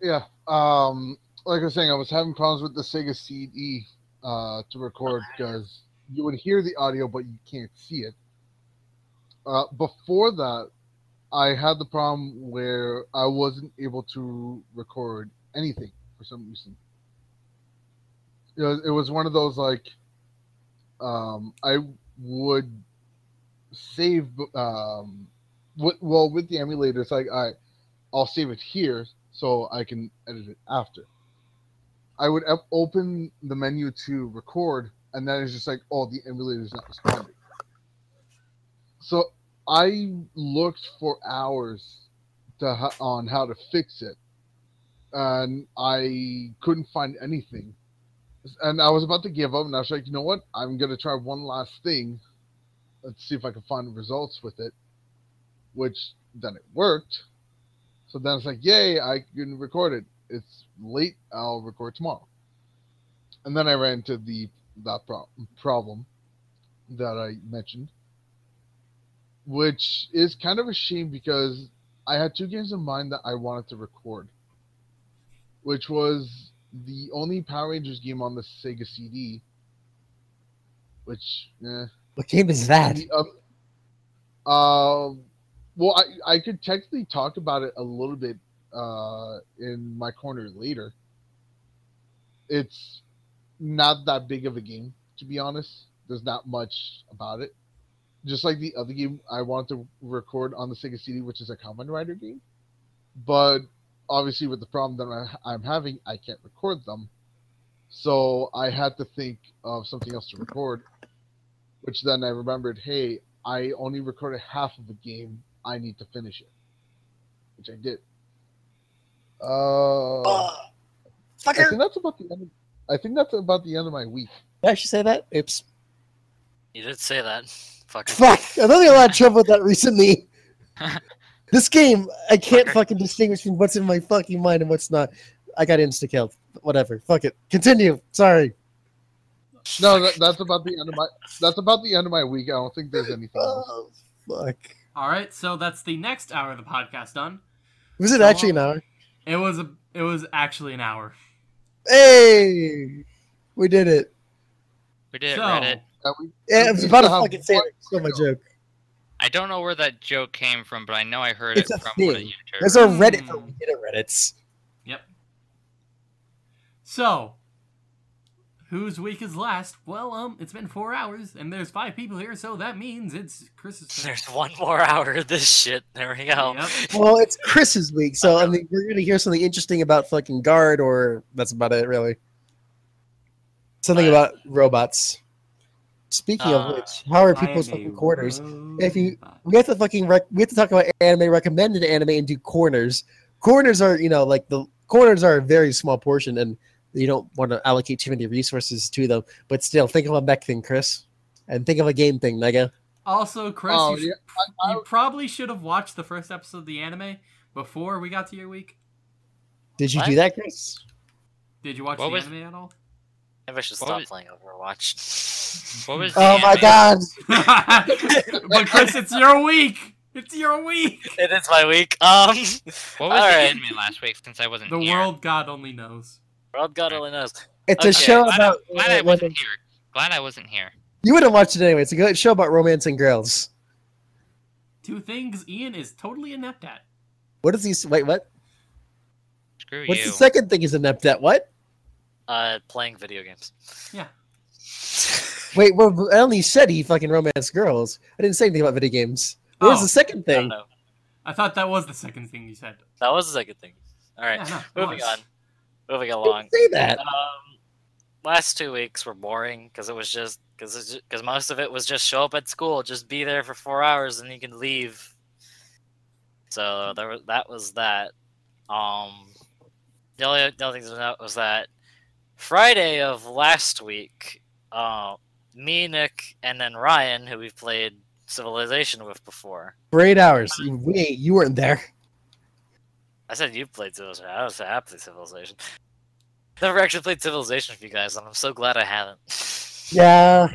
Yeah. Um, like I was saying, I was having problems with the Sega CD uh, to record because you would hear the audio, but you can't see it. Uh, before that, I had the problem where I wasn't able to record anything for some reason. It was, one of those like um, I would save um, with, well with the emulator. It's like right, I'll save it here so I can edit it after. I would op- open the menu to record, and then it's just like, oh, the emulator is not responding. So I looked for hours to on how to fix it, and I couldn't find anything. And I was about to give up, and I was like, you know what? I'm gonna try one last thing. Let's see if I can find results with it. Which then it worked. So then it's like, yay, I can record it. It's late. I'll record tomorrow. And then I ran into the that pro- problem that I mentioned, which is kind of a shame because I had two games in mind that I wanted to record, which was the only Power Rangers game on the Sega CD, which, eh, What game is that? the oth- uh, well, I, I could technically talk about it a little bit uh, in my corner later. It's not that big of a game, to be honest. There's not much about it. Just like the other game I wanted to record on the Sega CD, which is a Kamen Rider game. But obviously, with the problem that I- I'm having, I can't record them. So I had to think of something else to record which then I remembered, hey, I only recorded half of the game. I need to finish it, which I did. Uh, I Fucker! think that's about the end. Of, I think that's about the end of my week. Did I actually say that? Oops. You did say that. Fuck. Fuck! I'm having a lot of trouble with that recently. *laughs* this game, I can't Fucker. fucking distinguish between what's in my fucking mind and what's not. I got insta-killed. Whatever. Fuck it. Continue. Sorry. No, that, that's about the end of my. That's about the end of my week. I don't think there's anything else. Oh, fuck. All right, so that's the next hour of the podcast done. Was it So actually an hour? It was a, it was actually an hour. Hey! We did it. We did So- Reddit. We- Yeah, I was about to to fucking say it. Still my joke. I don't know where that joke came from, but I know I heard It's it a from one of thing. you. There's a. Reddit for we did it Reddits. Yep. So, whose week is last? Well, um, it's been four hours, and there's five people here, so that means it's Chris's turn. There's one more hour of this shit. There we go. Yep. Well, it's Chris's week, so I mean, we're gonna hear something interesting about fucking guard, or that's about it, really. Something Uh, about robots. Speaking uh, of which, how are people's am a fucking corners? If you- We have to fucking rec- we have to talk about anime recommended anime and do corners. Corners are you know like the corners are a very small portion, and you don't want to allocate too many resources to them. But still, think of a mech thing, Chris, and think of a game thing, Mega. Also, Chris, Oh, you, sh- I- you probably should have watched the first episode of the anime before we got to your week. Did you What? do that, Chris? Did you watch What the was- anime at all? Maybe I should What stop was- playing Overwatch. *laughs* What was the Oh my god! *laughs* but Chris, it's your week. It's your week. it is my week. Um, What was the Alright. anime last week since I wasn't The here? world God only knows. World God only knows. It's Okay. a show Glad, about I, glad I wasn't here. Glad I wasn't here. You would have watched it anyway. It's a good show about romancing girls. Two things Ian is totally inept at. What is he? Wait, what? Screw What's you. What's the second thing he's inept at? What? Uh, playing video games. Yeah. *laughs* Wait, well, I only said he fucking romanced girls. I didn't say anything about video games. What was Oh, the second I don't thing? know. I thought that was the second thing you said. That was the second thing. All right, Yeah, no, moving on. Moving along. didn't say that. Um, last two weeks were boring because it was just because because most of it was just show up at school, just be there for four hours, and you can leave. So there was, that was that. Um, the only the only thing to note was that Friday of last week, uh, me, Nick, and then Ryan, who we've played Civilization with before. For eight hours. We ain't, you weren't there. I said you played Civilization. I was happy Civilization. Never actually played Civilization with you guys, and I'm so glad I haven't. Yeah.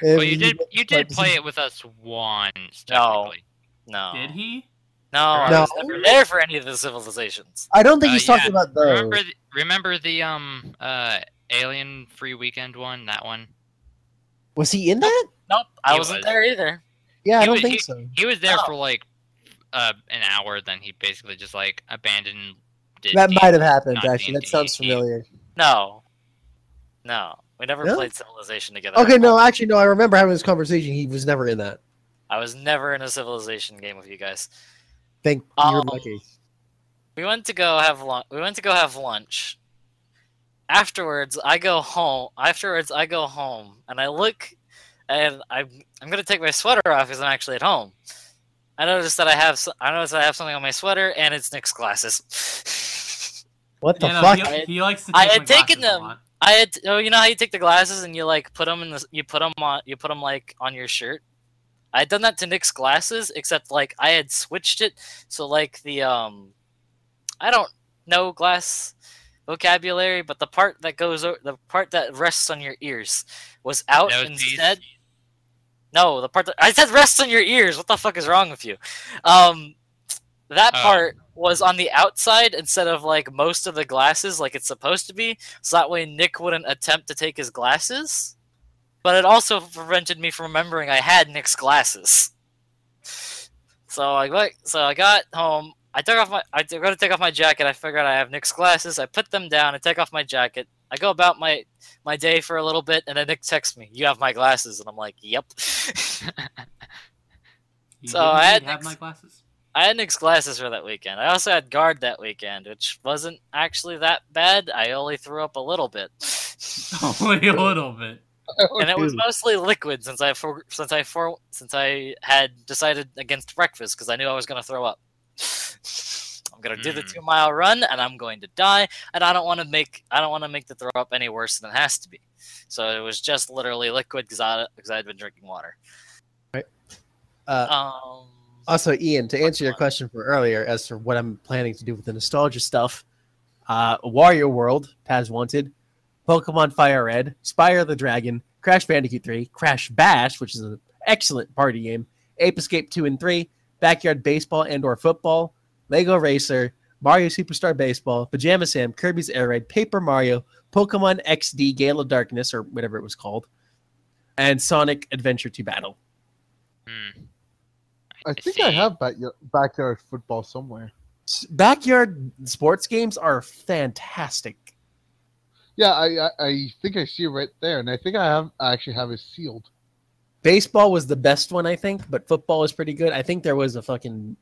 Well, you Um, did you did play it with us once. No. No. Did he? No, I No. was never there for any of the civilizations. I don't think Uh, he's talking yeah. about those. Remember the, remember the um uh Alien Free Weekend one? That one. Was he in that? Nope, I He wasn't was. there either. Yeah, I don't was- think so. He was there Oh. for like uh an hour. Then he basically just like abandoned. Did That might have happened, actually. That D&D. sounds familiar. No, no, we never No? played Civilization together. Okay, no, actually, no, I remember having this conversation. He was never in that. I was never in a Civilization game with you guys. Thank Um, you're lucky. We went to go have lunch. We went to go have lunch. Afterwards, I go home. Afterwards, I go home and I look, and I'm I'm gonna take my sweater off because I'm actually at home. I noticed that I have s- I noticed I have something on my sweater and it's Nick's glasses. *laughs* What the Yeah, no, fuck? he, I- he likes to I had my taken them. I had oh you know how you take the glasses and you like put them in the you put them on you put them like on your shirt. I had done that to Nick's glasses except like I had switched it so like the um I don't know glass vocabulary but the part that goes the part that rests on your ears was out instead. No, the part that I said rests on your ears. What the fuck is wrong with you? Um that Oh. part was on the outside instead of like most of the glasses like it's supposed to be so that way Nick wouldn't attempt to take his glasses. But it also prevented me from remembering I had Nick's glasses. So I got so I got home. I took off my I go to take off my jacket. I figured I have Nick's glasses. I put them down. I take off my jacket. I go about my my day for a little bit, and then Nick texts me, "You have my glasses," and I'm like, "Yep." *laughs* So I had have Nick's- my glasses. I had Nick's glasses for that weekend. I also had guard that weekend, which wasn't actually that bad. I only threw up a little bit. *laughs* *laughs* Only a little bit. *laughs* and it was mostly liquid since I for, since I for, since I had decided against breakfast because I knew I was going to throw up. *sighs* I'm going to do the Mm. two mile run and I'm going to die, and I don't want to make I don't want to make the throw up any worse than it has to be. So it was just literally liquid because I because I had been drinking water. Uh, Um, Also, Ian, to answer your question for earlier as to what I'm planning to do with the nostalgia stuff, uh, Wario World, Taz Wanted, Pokemon Fire Red, Spyro the Dragon, Crash Bandicoot 3, Crash Bash, which is an excellent party game, Ape Escape 2 and 3, Backyard Baseball and or Football, Lego Racer, Mario Superstar Baseball, Pajama Sam, Kirby's Air Ride, Paper Mario, Pokemon XD Gale of Darkness, or whatever it was called, and Sonic Adventure 2 Battle. Hmm. I think I have backyard, backyard football somewhere. Backyard sports games are fantastic. Yeah, I, I I think I see it right there, and I think I have I actually have it sealed. Baseball was the best one, I think, but football was pretty good. I think there was a fucking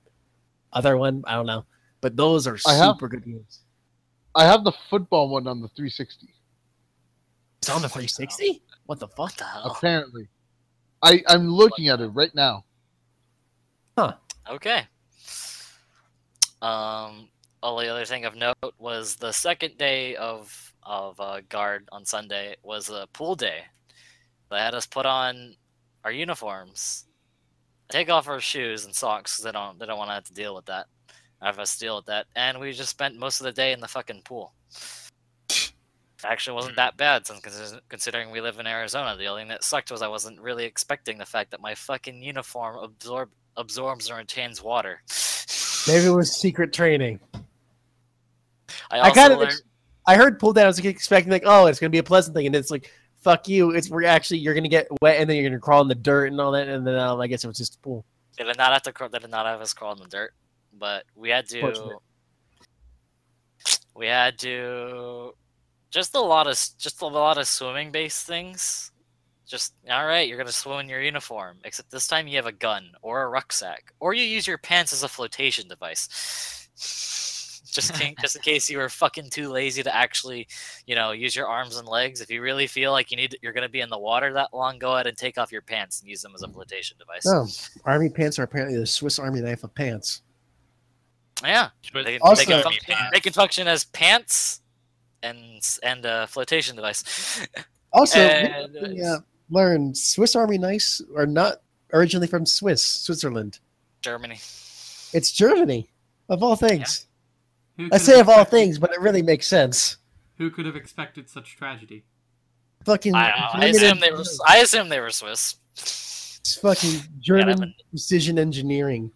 other one. I don't know. But those are I have- super good games. I have the football one on the 360. It's on the 360? What the fuck? the hell? Apparently, I I'm looking at it right now. Huh. Okay. Um, only other thing of note was the second day of of uh, guard on Sunday was a pool day. They had us put on our uniforms, take off our shoes and socks 'cause they don't they don't want to have to deal with that, have us deal with that, and we just spent most of the day in the fucking pool. Actually, wasn't that bad since considering we live in Arizona. The only thing that sucked was I wasn't really expecting the fact that my fucking uniform absorb absorbs or retains water. Maybe it was secret training. I I also kind learned, I heard pull down. I was expecting like, oh, it's gonna be a pleasant thing, and it's like, fuck you. It's we're actually you're gonna get wet, and then you're gonna crawl in the dirt and all that, and then um, I guess it was just a pool. they did not have to. crawl- They did not have us crawl in the dirt, but we had to. We had to. Just a lot of just a lot of swimming based things. Just all right. You're gonna swim in your uniform, except this time you have a gun or a rucksack, or you use your pants as a flotation device. Just in, *laughs* just in case you were fucking too lazy to actually, you know, use your arms and legs. If you really feel like you need, you're going to be in the water that long, go ahead and take off your pants and use them as a flotation device. No, army pants are apparently the Swiss Army knife of pants. Yeah, But they, Also- they, can function, they can function as pants and and a flotation device. *laughs* Also, And, we, uh, learned Swiss Army knives are not originally from Swiss, Switzerland. Germany. It's Germany, of all things. Who I say of all things, *laughs* but it really makes sense. Who could have expected such tragedy? Fucking, I, I assume they were. I assume they were Swiss. It's fucking German but- precision engineering.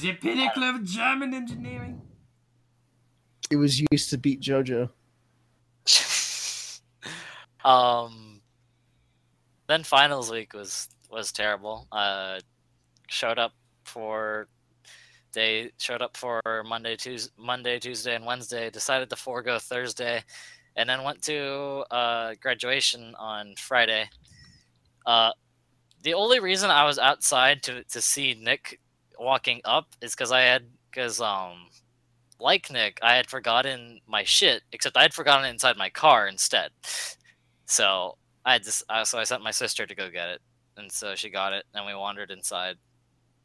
The pinnacle of German engineering. It was used to beat JoJo. *laughs* um. Then finals week was was terrible. Uh, showed up for they showed up for Monday, Tuesday, Monday, Tuesday, and Wednesday. Decided to forego Thursday, and then went to uh, graduation on Friday. Uh, the only reason I was outside to to see Nick walking up is because I had because um like Nick I had forgotten my shit except I had forgotten it inside my car instead. So I just so I sent my sister to go get it, and so she got it, and we wandered inside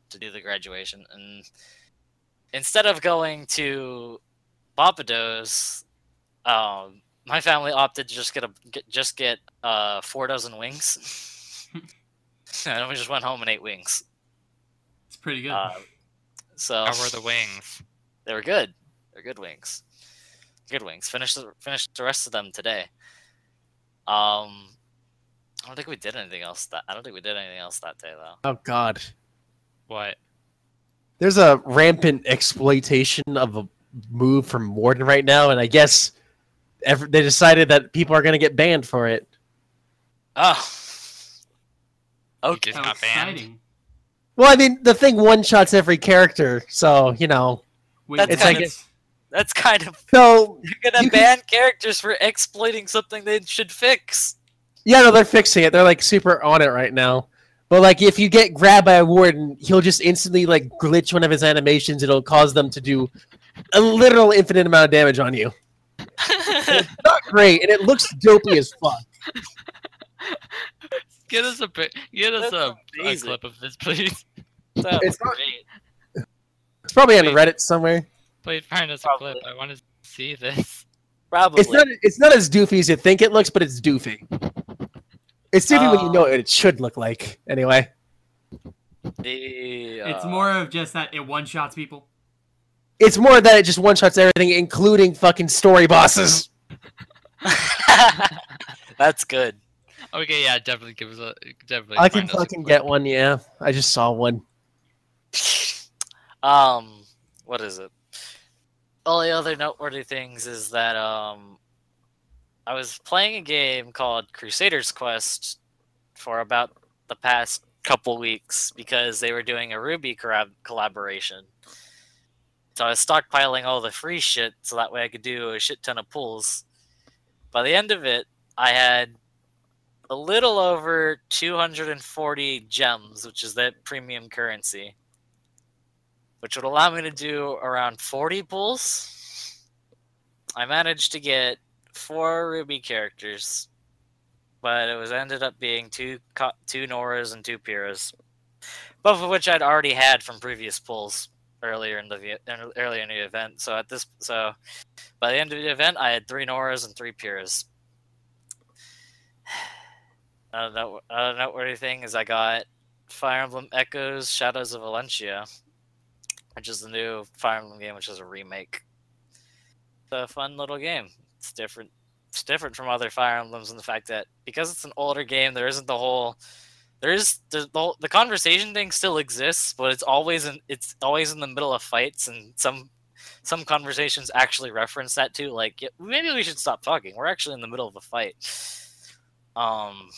to do the graduation. And instead of going to Pappadeaux, um, my family opted to just get a get, just get uh four dozen wings, *laughs* and then we just went home and ate wings. It's pretty good. Uh, so How were the wings? they were good. They're good wings. Good wings. Finished the, finished the rest of them today. Um, I don't think we did anything else. That I don't think we did anything else that day though. Oh God, What? there's a rampant exploitation of a move from Warden right now, and I guess ev they decided that people are going to get banned for it. Oh, okay. just got banned. exciting. Well, I mean, the thing one shots every character, so you know. Wait, That's It's what? like kind of that's kind of So you're gonna You can- ban characters for exploiting something they should fix. yeah, no, they're fixing it. They're like super on it right now. But like, if you get grabbed by a warden, he'll just instantly like glitch one of his animations. It'll cause them to do a literal infinite amount of damage on you. It's *laughs* not great, and it looks dopey as fuck. Get us a. Get us a, a clip of this, please. That It's not- great. It's probably on Reddit somewhere. Please find us a clip. I want to see this. Probably. It's not. It's not as doofy as you think it looks, but it's doofy. It's doofy when you Uh, know what it should look like. Anyway, the, It's uh, more of just that it one shots people. it's more that it just one shots everything, including fucking story bosses. *laughs* That's good. Okay, yeah, definitely give us a definitely. I can find us a fucking get one. Yeah, I just saw one. um, what is it? All the other noteworthy things is that um, I was playing a game called Crusaders Quest for about the past couple weeks because they were doing a RWBY collab- collaboration. So I was stockpiling all the free shit so that way I could do a shit ton of pulls. By the end of it, I had a little over 240 gems, which is that premium currency which would allow me to do around 40 pulls. I managed to get four RWBY characters, but it was ended up being two two Noras and two Pyrrhas, both of which I'd already had from previous pulls earlier in the earlier in the event. So at this so by the end of the event, I had three Noras and three Pyrrhas. Another note- another noteworthy thing is I got Fire Emblem Echoes Shadows of Valencia which is the new Fire Emblem game, which is a remake. It's a fun little game. It's different. It's different from other Fire Emblems in the fact that because it's an older game, there isn't the whole. There is the whole- the conversation thing still exists, but it's always in it's always in the middle of fights, and some some conversations actually reference that too. Like maybe we should stop talking. We're actually in the middle of a fight. Um,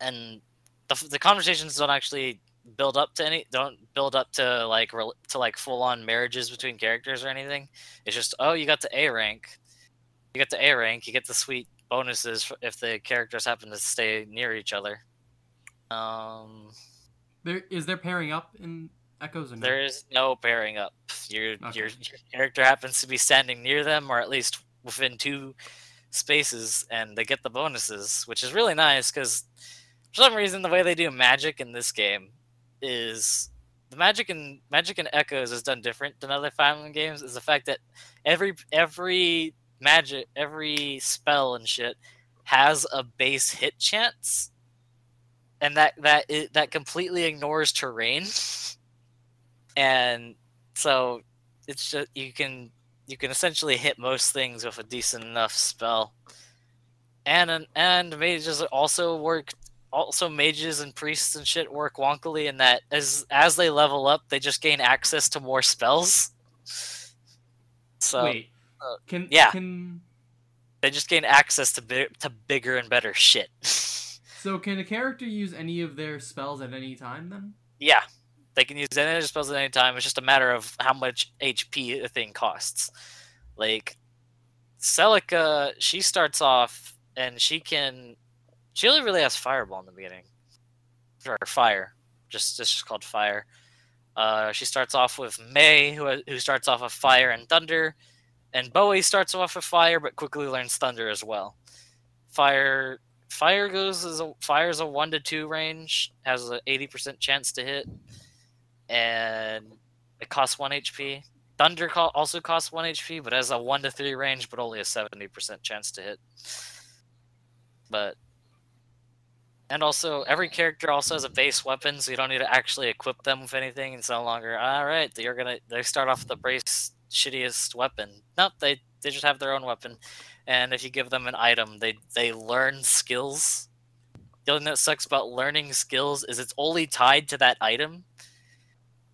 and the the conversations don't actually build up to any don't build up to like to like full on marriages between characters or anything. It's just oh you got the A rank, you get the A rank, you get the sweet bonuses if the characters happen to stay near each other. Um, There is there pairing up in Echoes or no? there is no pairing up. Your Okay. your your character happens to be standing near them, or at least within two spaces, and they get the bonuses, which is really nice because for some reason the way they do magic in this game is the magic in magic in Echoes is done different than other Fire Emblem games. Is the fact that every every magic every spell and shit has a base hit chance, and that that it, that completely ignores terrain, and so it's just you can you can essentially hit most things with a decent enough spell. And an- and mages also work also mages and priests and shit work wonkily in that as as they level up they just gain access to more spells. So Wait. Uh, Can yeah. Can they just gain access to bi- to bigger and better shit. *laughs* so can a character use any of their spells at any time then? yeah. They can use any of their spells at any time. It's just a matter of how much HP a thing costs. Like Celica, she starts off and she can she only really has fireball in the beginning. Or fire. Just it's just called fire. Uh, she starts off with Mae, who who starts off with fire and thunder, and Boey starts off with fire, but quickly learns thunder as well. Fire fire goes as a fire is a one to two range, has an eighty percent chance to hit, and it costs one HP. Thunder also costs one HP, but has a one to three range, but only a seventy percent chance to hit. But and also every character also has a base weapon, so you don't need to actually equip them with anything. It's no longer all right. You're gonna they start off with the brace shittiest weapon. Nope, they they just have their own weapon, and if you give them an item, they they learn skills. The only thing that sucks about learning skills is it's only tied to that item.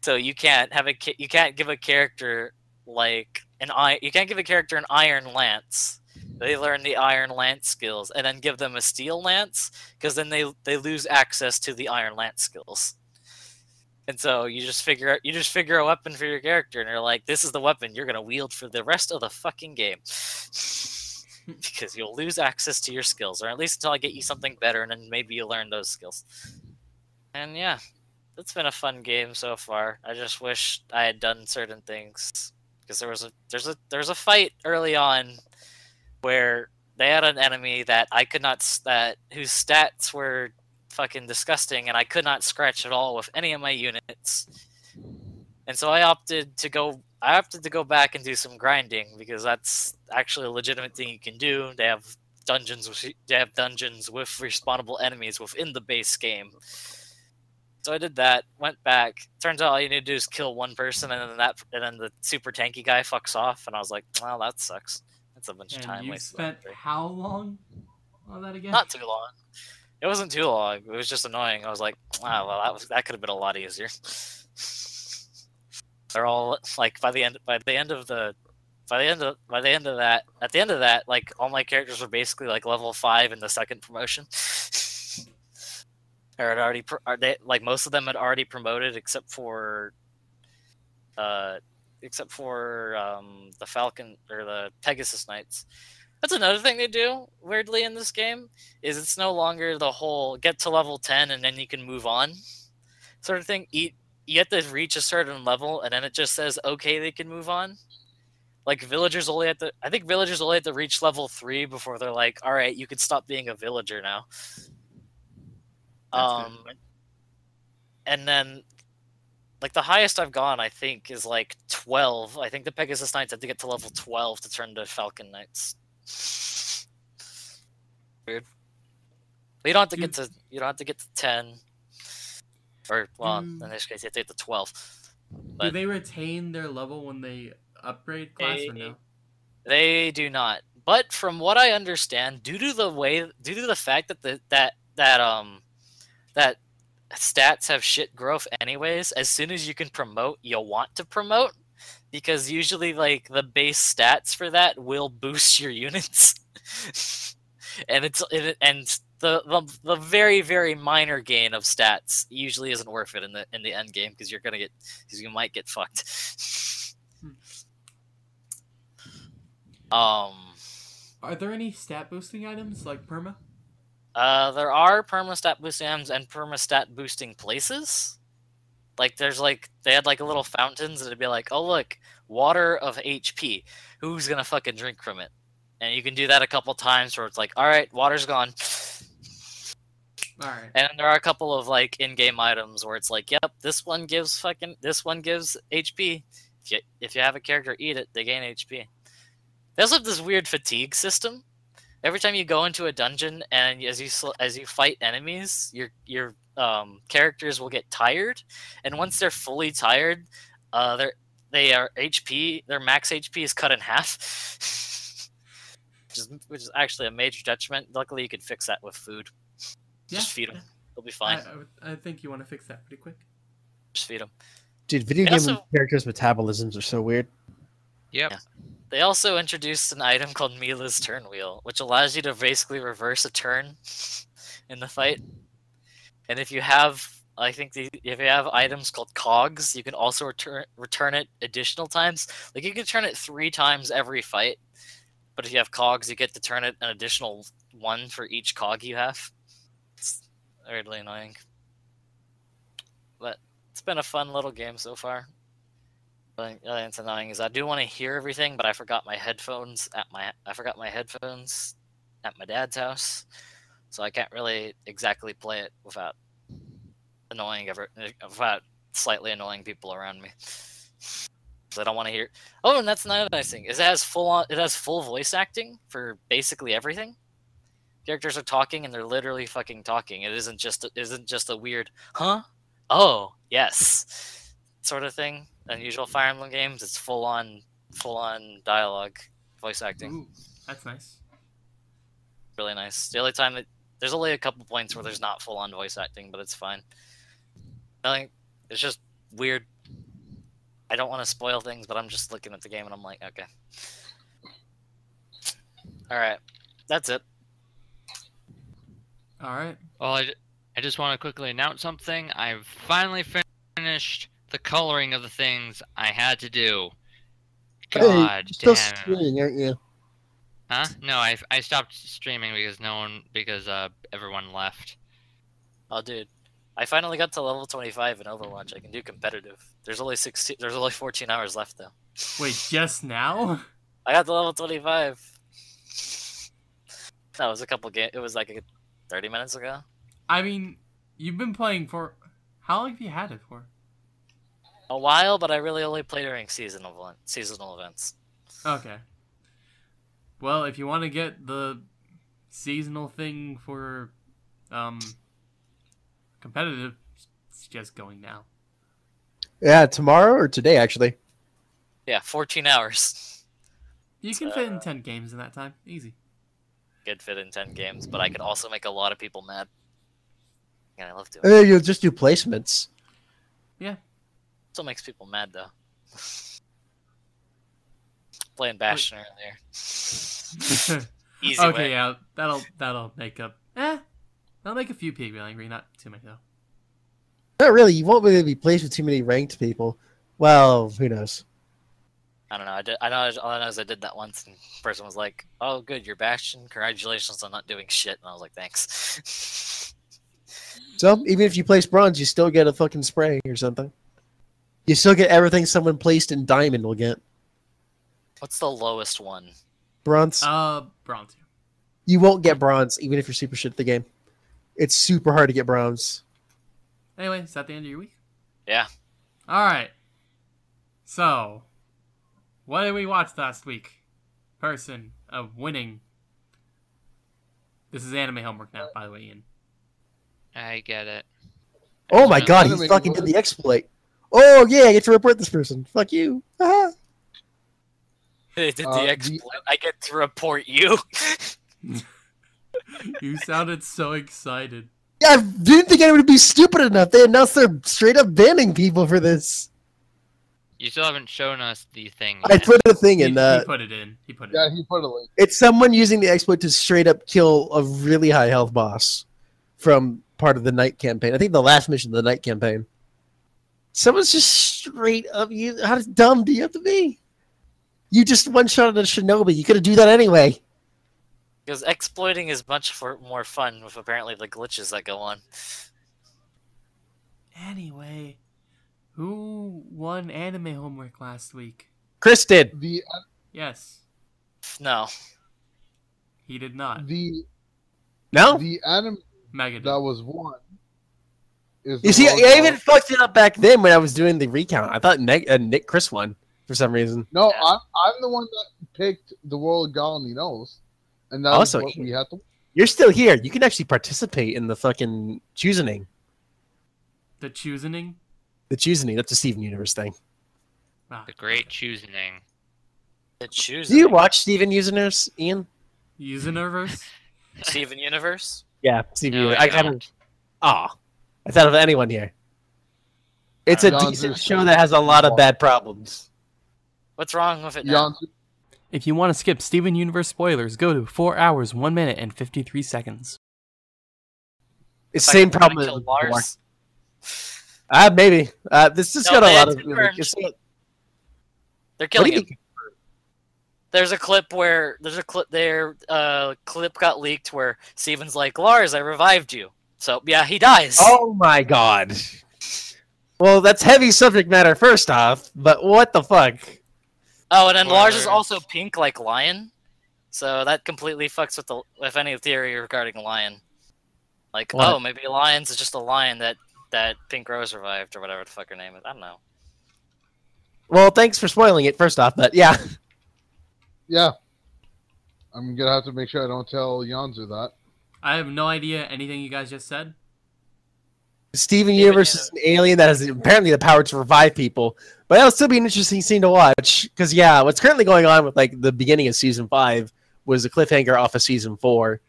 So you can't have a you can't give a character like an eye you can't give a character an iron lance. They learn the iron lance skills and then give them a steel lance because then they they lose access to the iron lance skills. And so you just figure out you just figure a weapon for your character and you're like this is the weapon you're going to wield for the rest of the fucking game. *laughs* because you'll lose access to your skills or at least until I get you something better and then maybe you learn those skills. And yeah, it's been a fun game so far. I just wish I had done certain things because there was a there's a there's a fight early on where they had an enemy that I could not that whose stats were fucking disgusting and I could not scratch at all with any of my units. And so I opted to go I opted to go back and do some grinding because that's actually a legitimate thing you can do. They have dungeons with they have dungeons with respawnable enemies within the base game. So I did that, went back. Turns out all you need to do is kill one person, and then that, and then the super tanky guy fucks off. And I was like, well, that sucks. That's a bunch of And time you wasted. spent how long on that again? Not too long. It wasn't too long. It was just annoying. I was like, wow, well, that was that could have been a lot easier. *laughs* They're all like by the end by the end of the by the end of by the end of that at the end of that like all my characters were basically like level five in the second promotion. *laughs* or had already they like most of them had already promoted except for uh except for um the Falcon or the Pegasus Knights. That's another thing they do weirdly in this game is it's no longer the whole get to level 10 and then you can move on sort of thing. You, you have to reach a certain level and then it just says okay they can move on. Like villagers only have to I think villagers only have to reach level 3 before they're like all right you can stop being a villager now. That's good. um and then like the highest I've gone I think is like 12. I think the Pegasus Knights have to get to level 12 to turn to Falcon Knights. Weird. But you don't have to get to you don't have to get to 10. Or well, Mm. in this case you have to get to 12. Do they retain their level when they upgrade class or no? They do not. But from what I understand, due to the way due to the fact that the that that um that stats have shit growth anyways, as soon as you can promote, you'll want to promote because usually like the base stats for that will boost your units. *laughs* and it's it, and the, the the very very minor gain of stats usually isn't worth it in the in the end game because you're going to get cuz you might get fucked. *laughs* um Are there any stat boosting items like perma? Uh, there are perma stat boosting items and perma stat boosting places. Like there's like they had like a little fountains and it'd be like, oh look, water of HP. Who's gonna fucking drink from it? And you can do that a couple times where it's like, all right, water's gone. All right. And there are a couple of like in-game items where it's like, yep, this one gives fucking this one gives HP. If you if you have a character eat it, they gain HP. They also have this weird fatigue system. Every time you go into a dungeon and as you sl- as you fight enemies, your your um, characters will get tired, and once they're fully tired, uh, they're they are HP. Their max HP is cut in half, *laughs* which is which is actually a major detriment. Luckily, you can fix that with food. Yeah, Just feed them. They'll be fine. I, would- I think you want to fix that pretty quick. Just feed them. Dude, video They game also- characters' metabolisms are so weird. Yep. Yeah. They also introduced an item called Mila's Turn Wheel, which allows you to basically reverse a turn *laughs* in the fight. And if you have, I think the, if you have items called cogs, you can also return return it additional times. Like you can turn it three times every fight, but if you have cogs, you get to turn it an additional one for each cog you have. It's weirdly annoying, but it's been a fun little game so far. The only thing annoying is I do want to hear everything, but I forgot my headphones at my I forgot my headphones at my dad's house, so I can't really exactly play it without annoying ever uh, without slightly annoying people around me. I don't want to hear. Oh, and that's another nice thing is it has full on it has full voice acting for basically everything. Characters are talking and they're literally fucking talking. It isn't just it isn't just a weird huh? Oh yes sort of thing. Unusual Fire Emblem games, it's full on, full on dialogue, voice acting. Ooh, that's nice. Really nice. The only time that there's only a couple points where there's not full on voice acting, but it's fine. I think it's just weird. I don't want to spoil things, but I'm just looking at the game and I'm like, okay. All right, that's it. All right. Well, I, I just want to quickly announce something. I've finally finished the coloring of the things I had to do. God Hey, damn. it. streaming, aren't you? Huh? No, I, I stopped streaming because no one because uh everyone left. Oh, dude, I finally got to level 25 in Overwatch. I can do competitive. There's only 16. There's only 14 hours left though. Wait, just now? I got to level 25. That was a couple game. It was like a 30 minutes ago. I mean, you've been playing for how long have you had it for? A while, but I really only play during seasonal event, seasonal events. Okay. Well, if you want to get the seasonal thing for um competitive, it's just going now. Yeah, tomorrow or today, actually. Yeah, 14 hours. You can fit in 10 games in that time. Easy. Could fit in 10 games, but I could also make a lot of people mad. And I love to. Uh, you'll just do placements. Yeah. Still makes people mad though. *laughs* Playing Bastion earlier. *laughs* Easy okay, way. yeah, that'll that'll make up. Eh, that'll make a few people angry. Not too many though. Not really. You won't really be placed with too many ranked people. Well, who knows? I don't know. I did. I know. All I know is I did that once, and the person was like, "Oh, good, you're Bastion. Congratulations on not doing shit." And I was like, "Thanks." So even if you place bronze, you still get a fucking spray or something. You still get everything someone placed in diamond will get. What's the lowest one? Bronze. Uh, bronze. you won't get bronze even if you're super shit at the game. It's super hard to get bronze. Anyway, is that the end of your week? Yeah. All right. So, what did we watch last week? Person of winning. This is anime homework now, by the way, Ian. I get it. Oh my Yeah. god, he fucking did the exploit. Oh yeah, I get to report this person. Fuck you. Haha. *laughs* They did Uh, the the- I get to report you. *laughs* You sounded so excited. yeah, I didn't think anyone would be stupid enough. They announced they're straight up banning people for this. You still haven't shown us the thing. I put a thing He, in. he Uh, put it in. He put it. Yeah, in. he put a link. it's someone using the exploit to straight up kill a really high health boss from part of the knight campaign. I think the last mission of the knight campaign. Someone's just straight up. You, how dumb do you have to be? You just one shot at a shinobi. You could have do that anyway. Because exploiting is much for, more fun with apparently the glitches that go on. Anyway, Who won anime homework last week? Chris did. The Yes, No. he did not. the No? the anime Mega that was won is You see, I even fucked it up back then when I was doing the recount. I thought Nick, uh, Nick Chris won for some reason. No, Yeah. I'm I'm the one that picked the World God Only knows, and that's Also, what we had to. You're still here. You can actually participate in the fucking choosing. the choosing. The choosing. That's a Steven Universe thing. Wow. The great choosing. The choosing. Do you watch Steven Universe, Ian? Universe. *laughs* Steven Universe? Yeah, Steven No, Universe. I I kind of. don't. Ah, I thought of anyone here. It's a decent show that has a lot of bad problems. What's wrong with it now? If you want to skip Steven Universe spoilers, go to 4 hours, 1 minute, and 53 seconds. It's the same problem. kill as Lars. before. Uh, maybe. Uh, this just No, got a lot of. Like, They're killing him. There's a clip where there's a clip there. Uh, clip got leaked where Steven's like, "Lars, I revived you." So yeah, he dies. Oh my god. Well, that's heavy subject matter first off, but what the fuck? Oh, and then Lars is also pink like Lion, so that completely fucks with the with any theory regarding Lion. Like, What? oh, maybe Lions is just a lion that that Pink Rose revived or whatever the fuck her name is. I don't know. Well, thanks for spoiling it first off, but yeah. *laughs* yeah, I'm gonna have to make sure I don't tell Yanzu that. I have no idea anything you guys just said. Steven Universe is an alien that has apparently the power to revive people. But that'll still be an interesting scene to watch. Because, yeah, what's currently going on with, like, the beginning of Season 5 was a cliffhanger off of Season 4.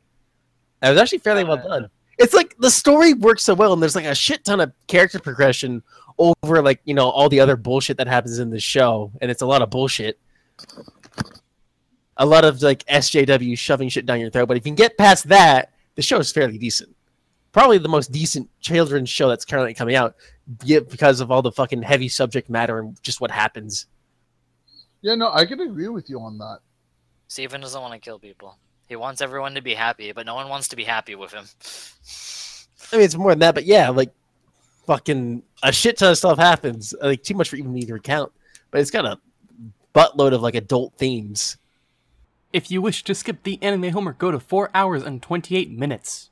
That was actually fairly well Uh, done. It's like, the story works so well, and there's, like, a shit ton of character progression over, like, you know, all the other bullshit that happens in the show. And it's a lot of bullshit. A lot of, like, SJW shoving shit down your throat. But if you can get past that, the show is fairly decent probably the most decent children's show that's currently coming out yeah, because of all the fucking heavy subject matter and just what happens. Yeah, no, I can agree with you on that. Steven doesn't want to kill people. He wants everyone to be happy, but no one wants to be happy with him. I mean, it's more than that, but yeah, like fucking a shit ton of stuff happens. Like too much for even me to recount, but it's got a buttload of like adult themes. If you wish to skip the anime homework, go to 4 hours and 28 minutes.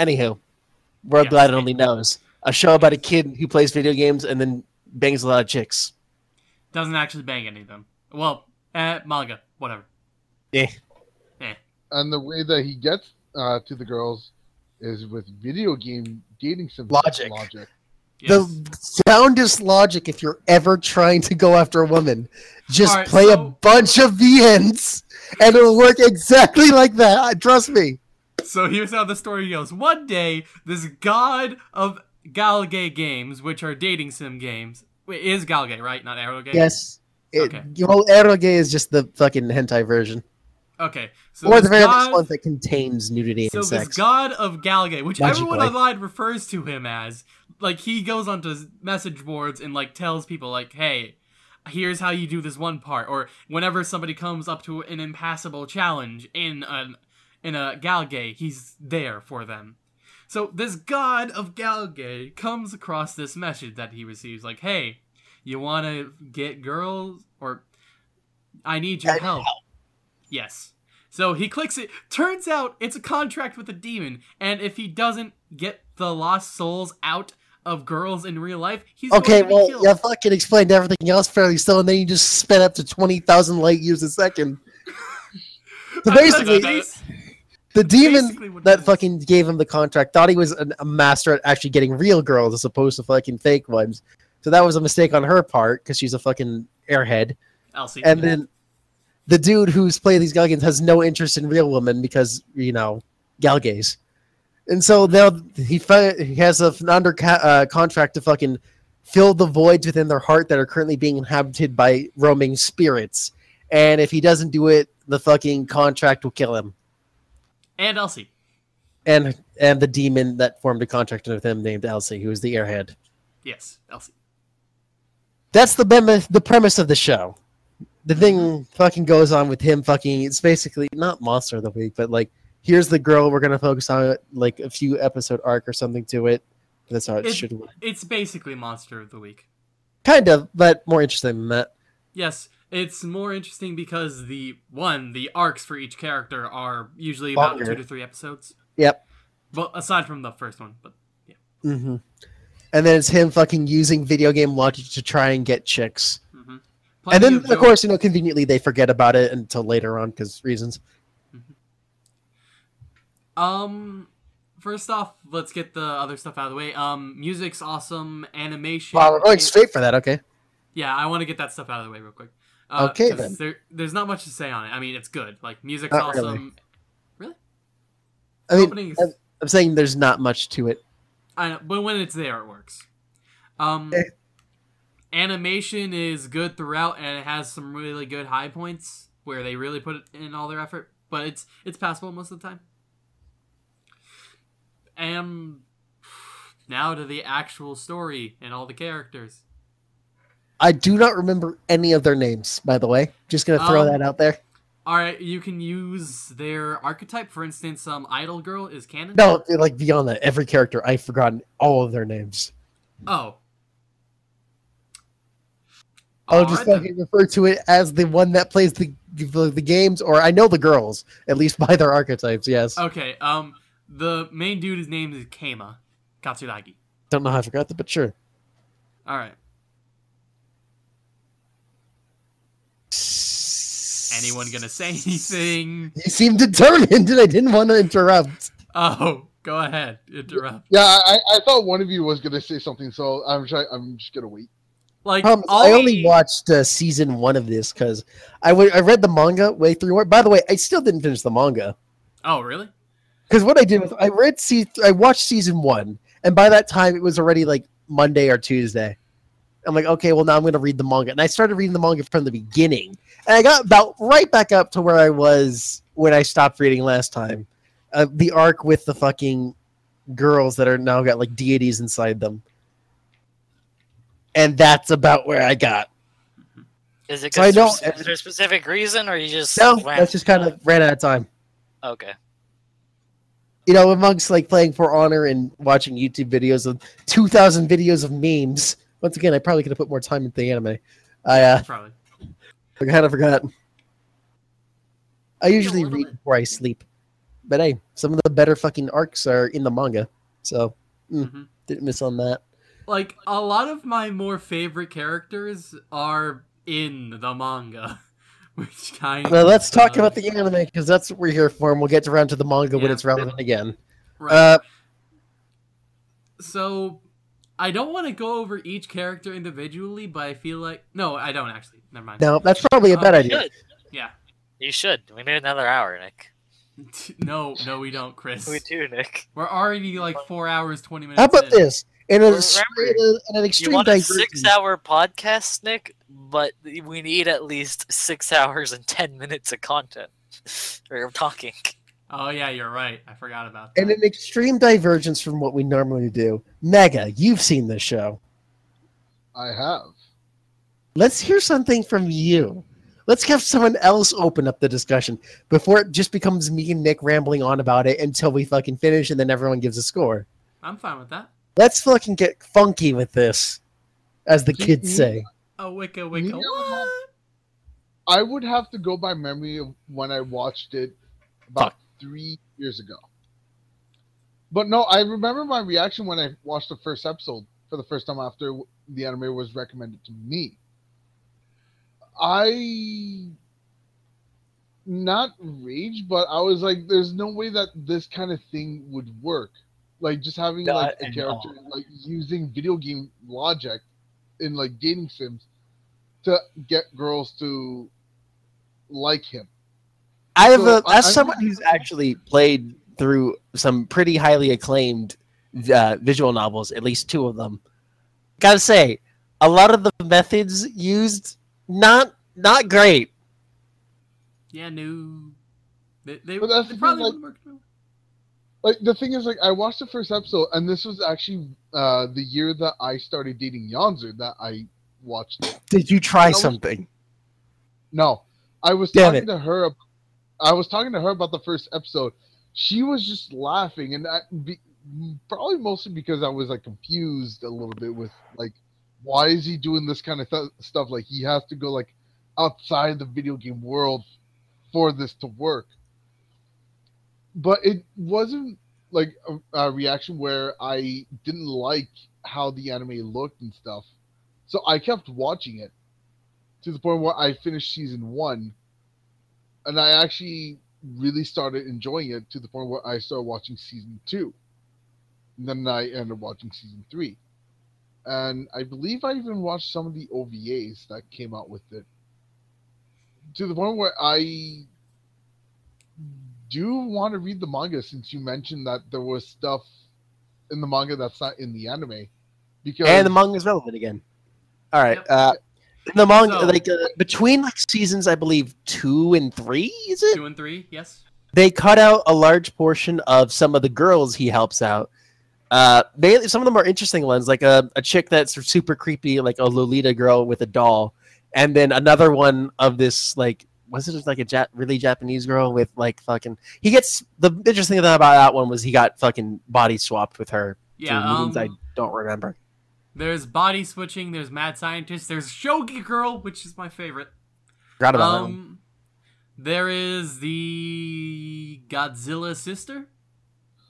Anywho, World Yeah, Glad same. only knows a show about a kid who plays video games and then bangs a lot of chicks. Doesn't actually bang any of them. Well, eh, manga, whatever. Yeah, And the way that he gets uh, to the girls is with video game dating sim Logic. Logic. Yes. the soundest logic if you're ever trying to go after a woman. Just Alright, play a bunch of VNs and it'll work exactly like that. Trust me. So here's how the story goes. One day, this god of Galge games, which are dating sim games, wait, is Galge, right? Not Eroge? Yes. It, Okay. Well, eroge is just the fucking hentai version. Okay. So or the very god, one that contains nudity So and this sex. god of Galge, which everyone Magically. online refers to him as, like he goes onto message boards and like tells people like, "Hey, here's how you do this one part," or whenever somebody comes up to an impassable challenge in an in a Galge, he's there for them. So this god of Galge comes across this message that he receives, like, "Hey, you want to get girls, or I need your help." Yes. So he clicks it. Turns out it's a contract with a demon, and if he doesn't get the lost souls out of girls in real life, he's Okay, going to be well, killed. you fucking explained everything else fairly still, and then you just sped up to 20,000 light years a second. *laughs* So basically, bas- the demon basically what it that fucking gave him the contract thought he was an, a master at actually getting real girls as opposed to fucking fake ones. So that was a mistake on her part because she's a fucking airhead. Elsie. And then the dude who's playing these Galgans has no interest in real women because, you know, Galges. And so now he, he has a, an under ca- uh, contract to fucking fill the voids within their heart that are currently being inhabited by roaming spirits. And if he doesn't do it, the fucking contract will kill him. And Elsie. And and the demon that formed a contract with him named Elsie, who is the airhead. Yes, Elsie. That's the premise, the premise of the show. The thing fucking goes on with him fucking, it's basically not monster of the week, but like, here's the girl, we're going to focus on like a few episode arc or something to it. That's how it, It- should work. It's basically Monster of the Week. Kind of, but more interesting than that. Yes, it's more interesting because the one, the arcs for each character are usually about Longer. two to three episodes. Yep. Well, aside from the first one, but hmm And then it's him fucking using video game logic to try and get chicks. hmm and then, of course, you know, conveniently they forget about it until later on because reasons. Um, first off, let's get the other stuff out of the way. Um, music's awesome. Animation. Wow, we're going straight for that. Okay. Yeah, I want to get that stuff out of the way real quick. Uh, Okay, then. There, there's not much to say on it. I mean, it's good. Like music's Not really. awesome. I mean, I'm- I'm saying there's not much to it. I know, but when it's there, it works. Um, Okay. animation is good throughout, and it has some really good high points where they really put in all their effort. But it's it's passable most of the time. And *sighs* now to the actual story and all the characters. I do not remember any of their names, by the way. Just gonna throw Um, that out there. All right, you can use their archetype. For instance, um, Idol Girl is Kanon. No, like beyond that, every character I've forgotten all of their names. Oh. I'll just fucking refer to it as the one that plays the, the the games, or I know the girls at least by their archetypes. Yes, Okay, um, the main dude, his name is Keima Katsuragi. don't know how I forgot that, but sure. All right. Anyone gonna say anything? You seemed determined, and I didn't want to interrupt. Oh, go ahead. Interrupt. Yeah, I, I thought one of you was gonna say something, so I'm trying. I'm just gonna wait. Like, Um, I only the- watched uh, season one of this because I I read the manga way through. By the way, I still didn't finish the manga Oh, really? because what I did was I read se- I watched season one, and by that time it was already like Monday or Tuesday. I'm like, okay, well now I'm going to read the manga, and I started reading the manga from the beginning, and I got about right back up to where I was when I stopped reading last time. Uh, the arc with the fucking girls that are now got like deities inside them, and that's about where I got. Is it So I because know- is there a specific reason, or you just No, that's just kind of ran out of time. okay? You know, amongst like playing For Honor and watching YouTube videos of 2,000 videos of memes. Once again, I probably could have put more time into the anime. I uh, Probably. I kind of forgot. I usually read bit. before I sleep. But hey, some of the better fucking arcs are in the manga. So, mm, Mhm. didn't miss on that. Like, a lot of my more favorite characters are in the manga, *laughs* which kind of. Well, let's talk about the anime because that's what we're here for, and we'll get around to the manga when it's relevant again. Right. Uh, so, I don't want to go over each character individually, but I feel like. No, I don't actually. Never mind. no, that's probably a bad You idea. should. Yeah. You should. We need another hour, Nick. *laughs* No, no, we don't, Chris. We do, Nick. We're already like four hours, 20 minutes. How about in. this? In, a, Remember, in, a, in an You want a six-hour podcast, Nick? But we need at least six hours and ten minutes of content. *laughs* We're talking. Oh, yeah, you're right. I forgot about that. And an extreme divergence from what we normally do. Mega, you've seen this show. I have. Let's hear something from you. Let's have someone else open up the discussion before it just becomes me and Nick rambling on about it until we fucking finish and then everyone gives a score. I'm fine with that. Let's fucking get funky with this, as the kids say. Oh, wicka, wicka. Me, What? I would have to go by memory of when I watched it about three years ago. But no, I remember my reaction when I watched the first episode for the first time after the anime was recommended to me. I not rage, but I was like, "There's no way that this kind of thing would work." Like just having Not like a character like using video game logic in like dating sims to get girls to like him. I have So, a, I- as someone who's actually played through some pretty highly acclaimed uh, visual novels, at least two of them. Gotta say, a lot of the methods used not not great. Yeah, no. They, they, But that's they the thing, probably like- would work. Like the thing is, like I watched the first episode, and this was actually uh the year that I started dating Yanzu that I watched. Did you try was- something? No, I was Damn talking it. to her. ab- I was talking to her about the first episode. She was just laughing, and I, be, probably mostly because I was like confused a little bit with like why is he doing this kind of th- stuff? Like he has to go like outside the video game world for this to work. But it wasn't like a, a reaction where I didn't like how the anime looked and stuff. So I kept watching it to the point where I finished season one, and I actually really started enjoying it to the point where I started watching season two. And then I ended up watching season three. And I believe I even watched some of the OVAs that came out with it. To the point where I do want to read the manga since you mentioned that there was stuff in the manga that's not in the anime. Because And the manga is relevant again. All right. Yep. Uh, the manga, So- like uh, between like seasons, I believe two and three, is it? Two and three, yes. They cut out a large portion of some of the girls he helps out. Uh, mainly some of them are interesting ones, like a, a chick that's super creepy, like a Lolita girl with a doll, and then another one of this like was it just like a Jap really Japanese girl with like fucking. He gets the interesting thing about that one was he got fucking body swapped with her. Yeah, um, I don't remember. There's body switching. There's mad scientist. There's shogi girl, which is my favorite. Forgot about. Um, there is the Godzilla sister.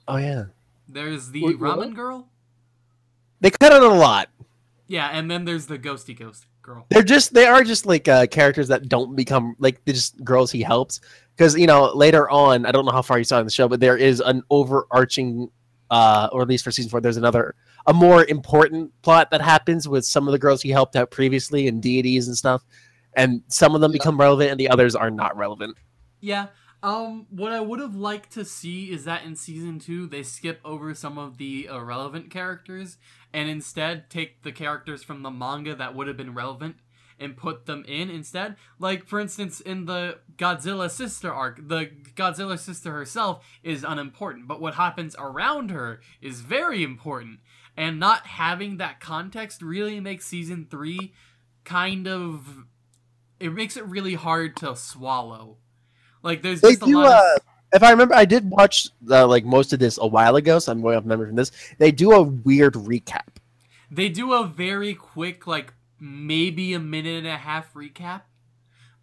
Oh yeah, There's the Wait, what? ramen girl. they cut out a lot. Yeah, and then there's the ghosty ghost girl. They're just they are just like uh, characters that don't become like just girls he helps because you know later on I don't know how far you saw in the show but there is an overarching uh or at least for season four there's another a more important plot that happens with some of the girls he helped out previously and deities and stuff and some of them Yeah. become relevant and the others are not relevant. Yeah. Um, what I would have liked to see is that in season two they skip over some of the irrelevant characters and instead take the characters from the manga that would have been relevant and put them in instead. Like for instance, in the Godzilla sister arc, the Godzilla sister herself is unimportant, but what happens around her is very important. And not having that context really makes season three kind of it makes it really hard to swallow. Like there's They just a do lot of uh, if I remember I did watch uh, like most of this a while ago so I'm going off memory from this. They do a weird recap. They do a very quick, like maybe a minute and a half recap,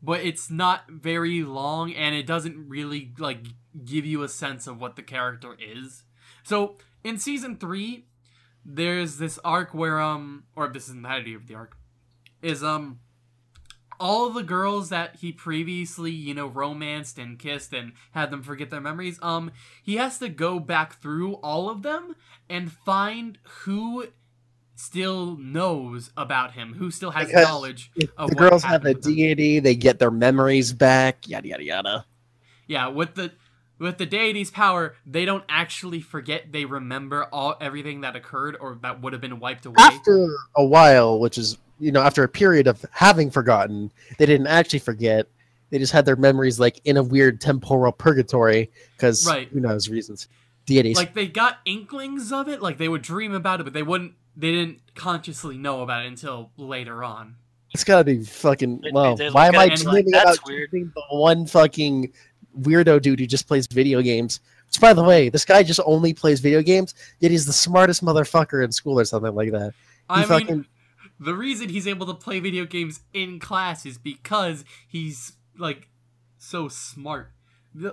but it's not very long and it doesn't really like give you a sense of what the character is. So in season three, there's this arc where um, or this is the entirety of the arc, is um, all the girls that he previously you know romanced and kissed and had them forget their memories. Um, he has to go back through all of them and find who still knows about him, who still has Because knowledge of the what girls have a deity, they get their memories back, yada yada yada. Yeah, with the with the deity's power, they don't actually forget; they remember all everything that occurred or that would have been wiped away. after a while, which is you know after a period of having forgotten, they didn't actually forget. They just had their memories like in a weird temporal purgatory because Right. who knows reasons. Deities. like they got inklings of it, like they would dream about it, but they wouldn't. They didn't consciously know about it until later on. it's gotta be fucking. Well, why am I it and like, dreaming about weird." the one fucking weirdo dude who just plays video games? Which, by the way, this guy just only plays video games, yet he's the smartest motherfucker in school or something like that. I He mean, the reason he's able to play video games in class is because he's like so smart.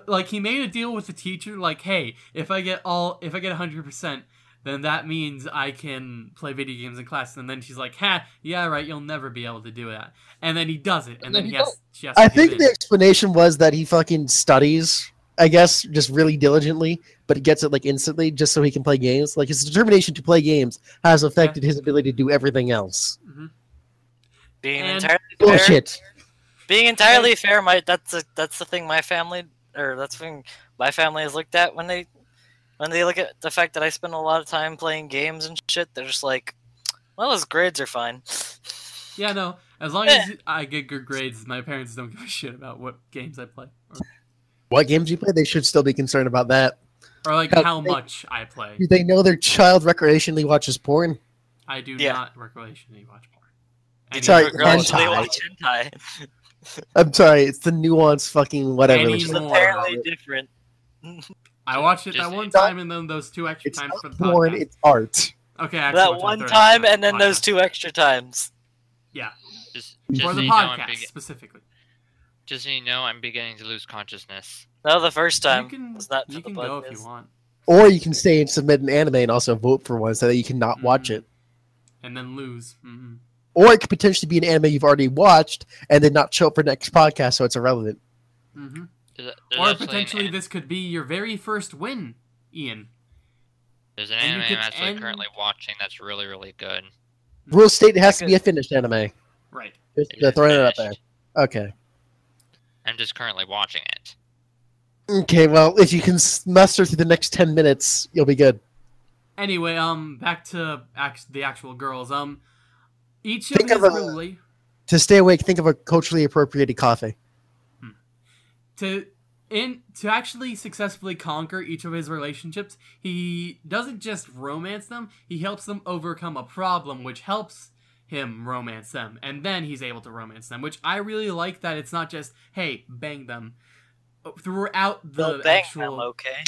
Like he made a deal with the teacher, like, hey, if I get all, if I get hundred percent, then that means I can play video games in class. And then she's like, ha, yeah, right, you'll never be able to do that. And then he does it, and, And then then he he has, she has to I give think in. the explanation was that he fucking studies, I guess, just really diligently, but he gets it like instantly just so he can play games. Like his determination to play games has affected his ability to do everything else. Mhm. Being And- entirely fair, Bullshit. being entirely fair, my that's a, that's the thing my family or that's the thing my family has looked at when they when they look at the fact that I spend a lot of time playing games and shit. They're just like, well, his grades are fine. Yeah, no. As long as *laughs* I get good grades, my parents don't give a shit about what games I play, or, What games you play? They should still be concerned about that. or like How how they- much I play. Do they know their child recreationally watches porn? I do Yeah. not recreationally watch porn. Any- Sorry, hentai. watch hentai? I'm sorry, it's the nuanced fucking whatever. Any which It's more. apparently different. *laughs* I watched it Just- that one time and then those two extra It's times not for the porn, podcast. it's art. Okay, actually that one time and then for the those two extra times. Just, just for so the you know, I'm podcast specifically. just so you know, I'm beginning to lose consciousness. No, the first time you can, not you can go if podcast. you want, Or you can stay and submit an anime and also vote for one so that you cannot watch Mhm. it. and then lose. hmm Or it could potentially be an anime you've already watched and then not show up for next podcast, so it's irrelevant. hmm There's, a- there's Or potentially an, this could be your very first win, Ian. there's an and anime could I'm actually end- currently watching that's really really good. Rule state it has to be a finished anime. Right. Just It uh, throwing it up there. Okay. I'm just currently watching it. Okay, well, if you can s- muster through the next 10 minutes, you'll be good. Anyway, um, back to act- the actual girls. Um, each Think of of his a- rela- To stay awake, think of a culturally appropriated coffee. To in to actually successfully conquer each of his relationships, he doesn't just romance them, he helps them overcome a problem which helps him romance them. And then he's able to romance them, which I really like that it's not just, hey, bang them. Throughout the bang actual them, okay?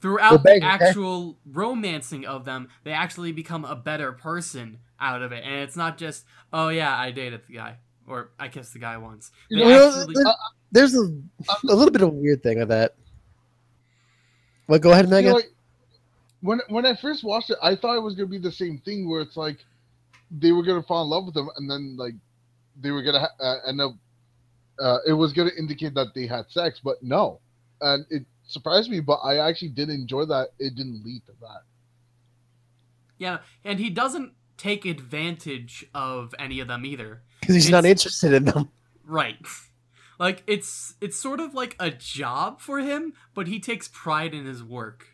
throughout bang, the okay. actual romancing of them, they actually become a better person out of it. And it's not just, oh yeah, I dated the guy. Or I kissed the guy once. They actually uh, There's a, a little bit of a weird thing with that. Well, go ahead, You Megan. like, when when I first watched it, I thought it was gonna be the same thing where it's like they were gonna fall in love with him, and then like they were gonna ha- uh, end up. Uh, it was gonna indicate that they had sex, but no, and it surprised me. But I actually did enjoy that it didn't lead to that. Yeah, and he doesn't take advantage of any of them either. Because he's not interested in them. Right. Like it's it's sort of like a job for him, but he takes pride in his work.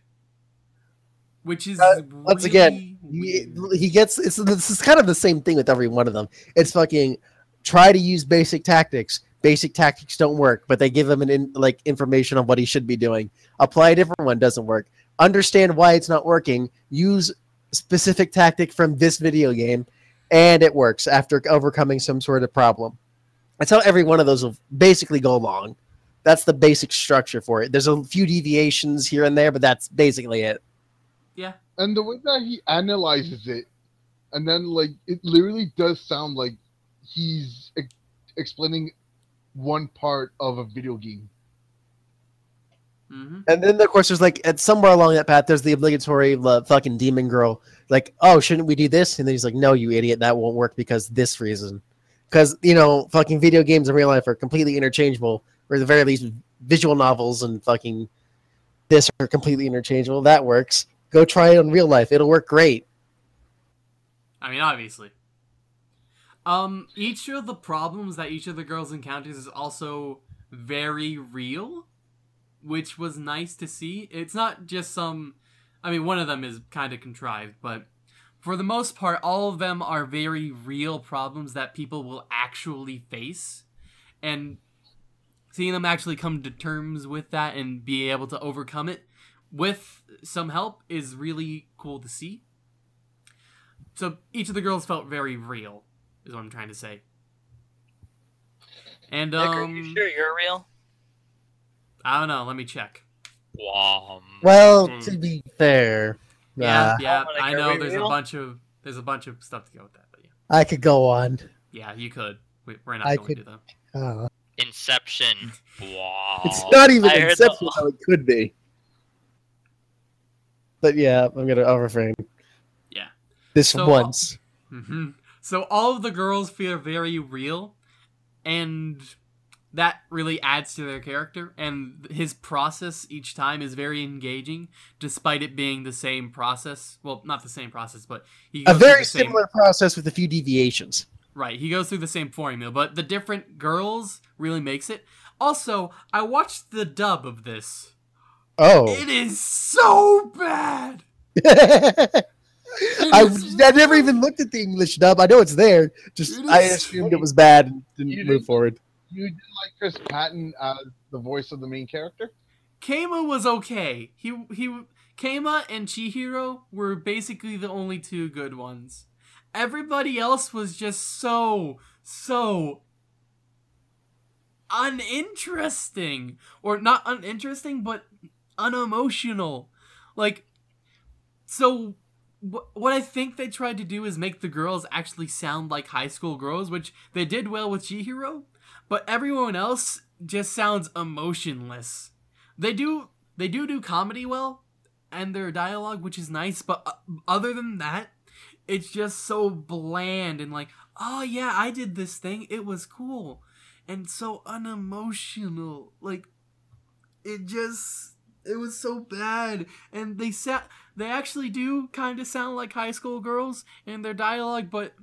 Which is Uh, once again, He, he gets it's this is kind of the same thing with every one of them. It's fucking try to use basic tactics. Basic tactics don't work, but they give him an in, like information on what he should be doing. Apply a different one doesn't work. Understand why it's not working. Use specific tactic from this video game, and it works after overcoming some sort of problem. That's how every one of those will basically go along. That's the basic structure for it. There's a few deviations here and there, but that's basically it. Yeah. And the way that he analyzes it, and then like it literally does sound like he's ex- explaining one part of a video game. Mhm. And then, of course, there's like at somewhere along that path, there's the obligatory uh, fucking demon girl. Like, oh, shouldn't we do this? And then he's like, no, you idiot, that won't work because this reason. Because you know, fucking video games in real life are completely interchangeable, or at the very least, visual novels and fucking this are completely interchangeable. That works. Go try it in real life; it'll work great. I mean, obviously. Um, each of the problems that each of the girls encounters is also very real, which was nice to see. It's not just some. I mean, one of them is kind of contrived, but for the most part, all of them are very real problems that people will actually face. And seeing them actually come to terms with that and be able to overcome it with some help is really cool to see. So each of the girls felt very real, is what I'm trying to say. And Nick, um, are you sure you're real? I don't know. Let me check. Wow. Well, Hmm. to be fair, Yeah, yeah. I know we there's a bunch of there's a bunch of stuff to go with that, but yeah, I could go on. yeah, you could. We, we're not I going could- to though. Uh, Inception. *laughs* Wow. It's not even I Inception the- how it could be. But yeah, I'm gonna I'll refrain. Yeah. This So, uh, once. hmm So all of the girls feel very real, and that really adds to their character. And his process each time is very engaging, despite it being the same process. Well, not the same process, but he A very the same- similar process with a few deviations. Right, he goes through the same formula, but the different girls really makes it. Also, I watched the dub of this. Oh. It is so bad. *laughs* I, I never even looked at the English dub. I know it's there. Just It I assumed it was bad and didn't You move didn't- forward. You did like Chris Patton as the voice of the main character? Keima was okay. He he Keima and Chihiro were basically the only two good ones. Everybody else was just so so uninteresting or not uninteresting but unemotional. Like, so wh- what I think they tried to do is make the girls actually sound like high school girls, which they did well with Chihiro, but everyone else just sounds emotionless. They do they do do comedy well and their dialogue, which is nice, but uh, other than that, it's just so bland and like, oh yeah, I did this thing, it was cool, and so unemotional. Like, it just it was so bad and they sa- they actually do kind of sound like high school girls in their dialogue but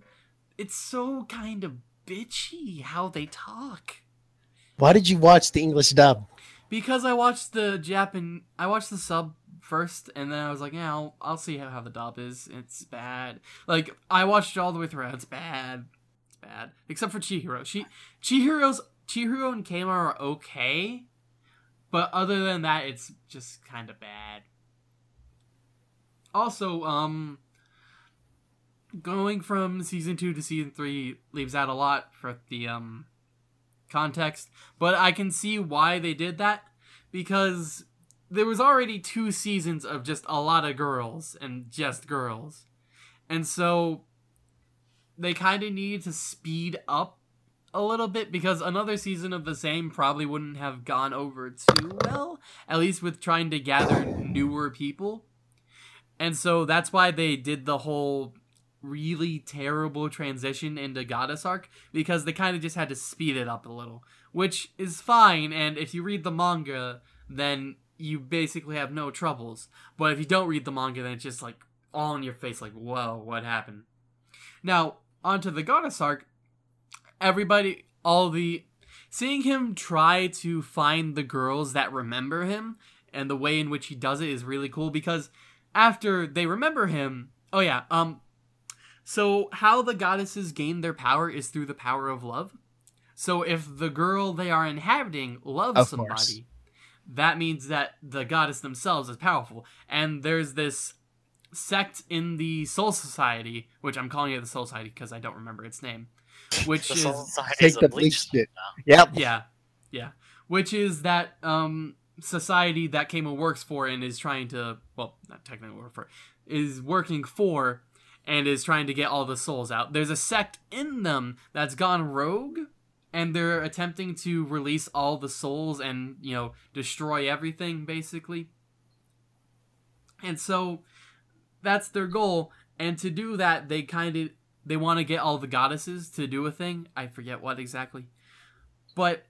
it's so kind of bitchy how they talk. Why did you watch the English dub? because i watched the japan i watched the sub first and then i was like yeah i'll, I'll see how, how the dub is. It's bad. Like i watched it all the way through. It's bad. It's bad. Except for chihiro. She chihiro's chihiro and keima are okay but other than that it's just kind of bad. Also um going from season 2 to season 3 leaves out a lot for the um context but i can see why they did that because there was already two seasons of just a lot of girls and just girls. And so they kind of needed to speed up a little bit because another season of the same probably wouldn't have gone over too well at least with trying to gather newer people. And so that's why they did the whole really terrible transition into Goddess arc because they kind of just had to speed it up a little, which is fine. And if you read the manga, then you basically have no troubles. But if you don't read the manga, then it's just like all in your face, like, whoa, what happened? Now, onto the Goddess arc, everybody, all the. Seeing him try to find the girls that remember him and the way in which he does it is really cool because after they remember him, oh yeah, um, so, how the goddesses gain their power is through the power of love. So, if the girl they are inhabiting loves Of somebody, course. that means that the goddess themselves is powerful. And there's this sect in the Soul Society, which I'm calling it the Soul Society because I don't remember its name, *laughs* which The is Take the bleach. bleach shit. Yep. yeah, yeah. Which is that um society that Keima works for and is trying to well, not technically work for, is working for and is trying to get all the souls out. There's a sect in them that's gone rogue and they're attempting to release all the souls and, you know, destroy everything basically. And so that's their goal and to do that they kind of they want to get all the goddesses to do a thing. I forget what exactly. But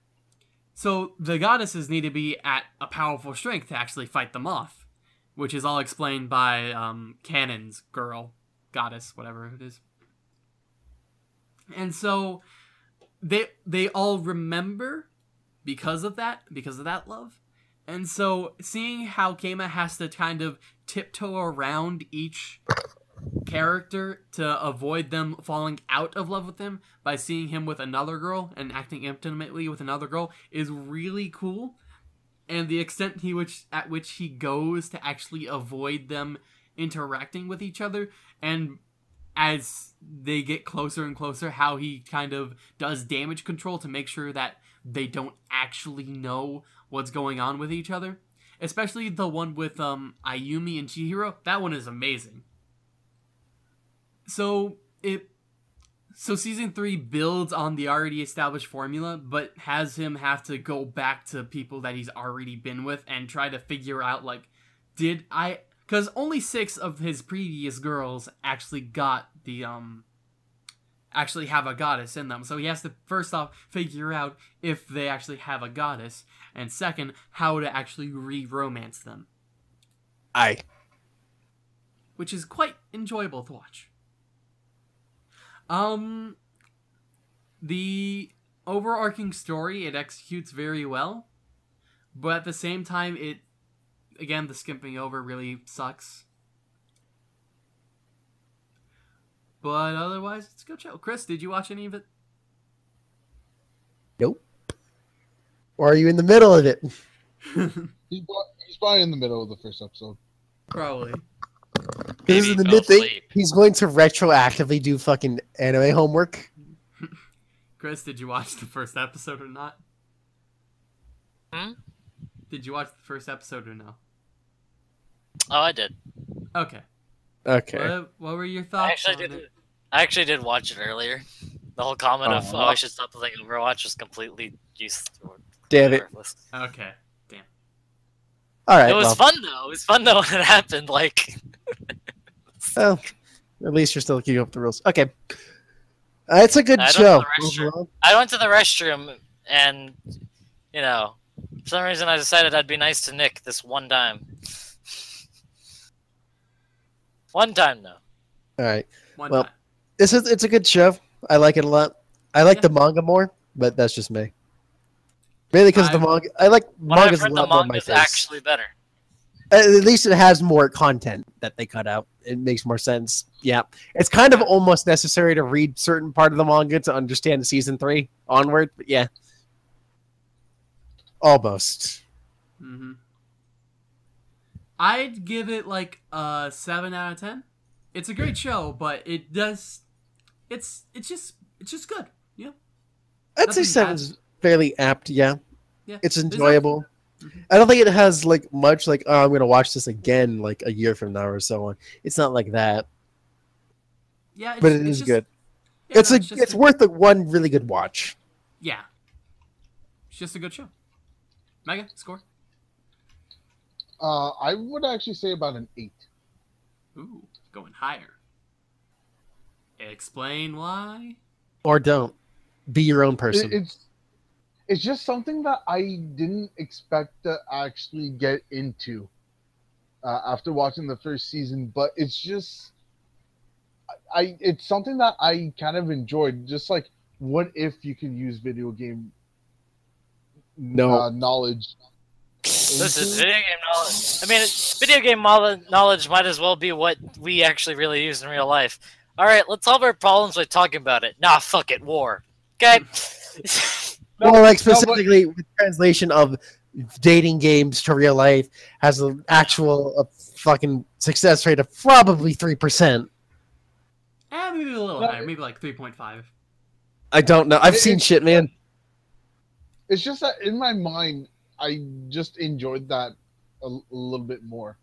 so the goddesses need to be at a powerful strength to actually fight them off, which is all explained by um, Kanon's girl, goddess, whatever it is. And so they they all remember because of that, because of that love. And so seeing how Keima has to kind of tiptoe around each character to avoid them falling out of love with him by seeing him with another girl and acting intimately with another girl is really cool and the extent he which at which he goes to actually avoid them interacting with each other and as they get closer and closer how he kind of does damage control to make sure that they don't actually know what's going on with each other. Especially the one with um Ayumi and Chihiro. That one is amazing. So it so season three builds on the already established formula but has him have to go back to people that he's already been with and try to figure out like did i because only six of his previous girls actually got the um actually have a goddess in them so he has to first off figure out if they actually have a goddess and second how to actually re-romance them I. which is quite enjoyable to watch. Um, the overarching story it executes very well, but at the same time, it again the skimping over really sucks. But otherwise, it's good show. Chris, did you watch any of it? Nope. Or are you in the middle of it? *laughs* He, bought- he's probably in the middle of the first episode. Probably. This Maybe is the he mid thing. He's going to retroactively do fucking anime homework. *laughs* Chris, did you watch the first episode or not? Hmm? Did you watch the first episode or no? Oh, I did. Okay. Okay. What, what were your I thoughts? actually on did. it? I actually did watch it earlier. The whole comment of "Oh, I should stop playing Overwatch" was completely useless. Damn it. worthless. Okay. All right. It was well, fun though. It was fun though *laughs* when it happened. Like, *laughs* well, at least you're still keeping up the rules. Okay. Uh, it's a good I show. know the restaurant. overall. I went to the restroom and, you know, for some reason I decided I'd be nice to Nick this one time. One time though. All right. One Well, time. This is it's a good show. I like it a lot. I like Yeah. the manga more, but that's just me. Mainly because the manga. I like What I've manga's a heard, the lot more my face. actually better. At least it has more content that they cut out. It makes more sense. Yeah, it's kind of almost necessary to read certain part of the manga to understand season three onward. But yeah, almost. hmm I'd give it like a seven out of ten. It's a great show, but it does. It's it's just it's just good. Yeah. I'd Nothing say seven's fairly apt. Yeah, Yeah. it's enjoyable. Mhm. I don't think it has like much like oh I'm gonna watch this again like a year from now or so on. It's not like that, Yeah. It's, but it it's is just- good. yeah, it's no, a just it's worth the one really good watch. Yeah. It's just a good show. Mega score. Uh, I would actually say about an eight. Ooh, going higher. Explain why. Or don't be your own It- person. it's it's just something that I didn't expect to actually get into uh, after watching the first season, but it's just I, I it's something that I kind of enjoyed. Just like what if you can use video game No. uh, knowledge? This is video game knowledge. I mean, video game knowledge might as well be what we actually really use in real life. All right, let's solve our problems by talking about it. Nah, fuck it, war. Okay. *laughs* No, well, like no, but- specifically with translation of dating games to real life has an actual uh, fucking success rate of probably three percent. Eh, maybe a little No, higher. Maybe like three point five. I don't know. I've It- seen it- shit, man. It's just that in my mind, I just enjoyed that a, a little bit more.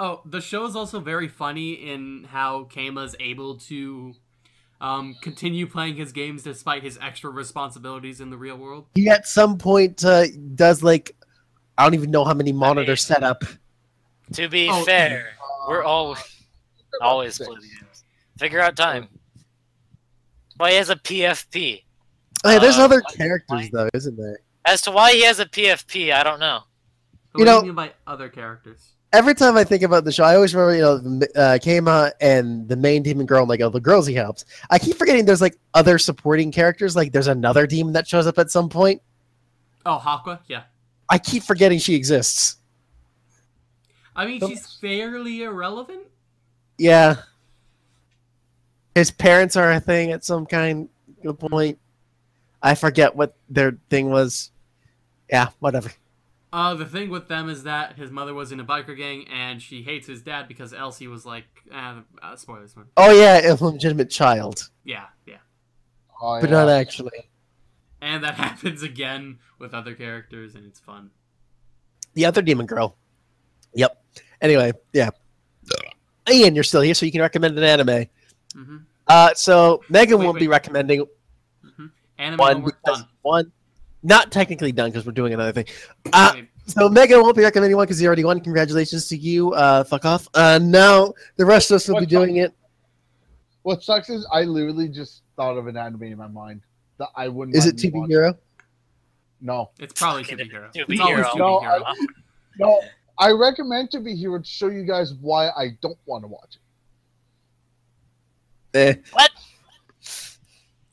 Oh, the show is also very funny in how Keima's able to um, continue playing his games despite his extra responsibilities in the real world. He at some point uh, does like I don't even know how many monitors set up. to be Oh, fair, we're Uh, all always six. play games. Figure out time. Why he has a PFP. Hey, there's Uh, other characters though, isn't there? As to why he has a PFP, I don't know. But You what know- do you mean by other characters? Every time I think about the show, I always remember, you know, uh, Keima and the main demon girl, and like, oh, the girls he helps. I keep forgetting there's like other supporting characters. Like, there's another demon that shows up at some point. Oh, Haqua? Yeah. I keep forgetting she exists. I mean, Don't- she's fairly irrelevant. Yeah. His parents are a thing at some kind of point. I forget what their thing was. Yeah, whatever. Uh, the thing with them is that his mother was in a biker gang, and she hates his dad because Elsie was like, uh, uh, spoilers, man. Oh yeah, illegitimate child, Yeah, yeah. Oh, but yeah. not actually. And that *laughs* happens again with other characters, and it's fun. The other demon girl. Yep. Anyway, yeah. Ian, you're still here, so you can recommend an anime. hmm Uh, so Megan Wait, won't be recommending Anime one homework done. one, not technically done because we're doing another thing. Uh, Wait, so Megan won't be recommending one because he already won. Congratulations to you. Uh, fuck off. Uh, now the rest of us will be doing it. What sucks is I literally just thought of an anime in my mind that I wouldn't. Is it me To Be watching. Hero? No, it's probably Fucking To Be Hero. To Be Hero. No, Hero. I- no. I recommend To Be Hero to show you guys why I don't want to watch it. Eh. What?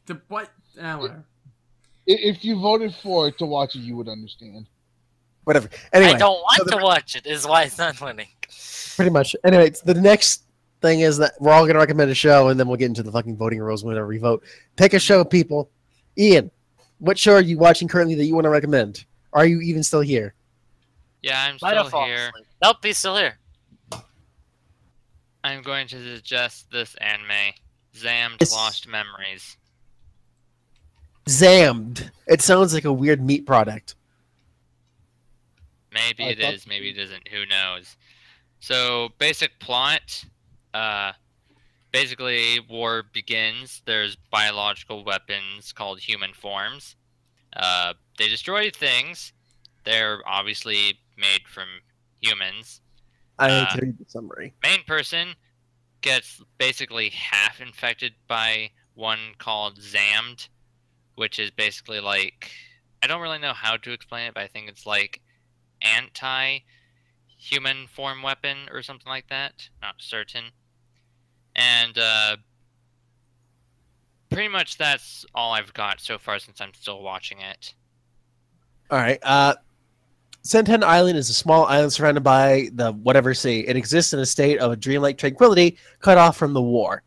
To what? Whatever. If you voted for it to watch it, you would understand. Whatever. Anyway, I don't want so the- to watch it. Is why it's not winning. pretty much. Anyway, the next thing is that we're all going to recommend a show, and then we'll get into the fucking voting rules whenever we vote. Pick a show, people. Ian, what show are you watching currently that you want to recommend? Are you even still here? Yeah, I'm Might still fallen here. asleep. Nope, he's still here. I'm going to suggest this anime, Xam'd It's- Lost Memories. Xam'd. It sounds like a weird meat product. Maybe I it thought- is, maybe it isn't. Who knows? So basic plot. Uh, basically, war begins. There's biological weapons called human forms. Uh, they destroy things. They're obviously made from humans. I Uh, can read the summary. Main person gets basically half infected by one called Xam'd, which is basically like I don't really know how to explain it, but I think it's like anti human form weapon or something like that. Not certain. And uh pretty much that's all I've got so far since I'm still watching it. All right. Uh, Sentan Island is a small island surrounded by the whatever sea. It exists in a state of a dreamlike tranquility, cut off from the war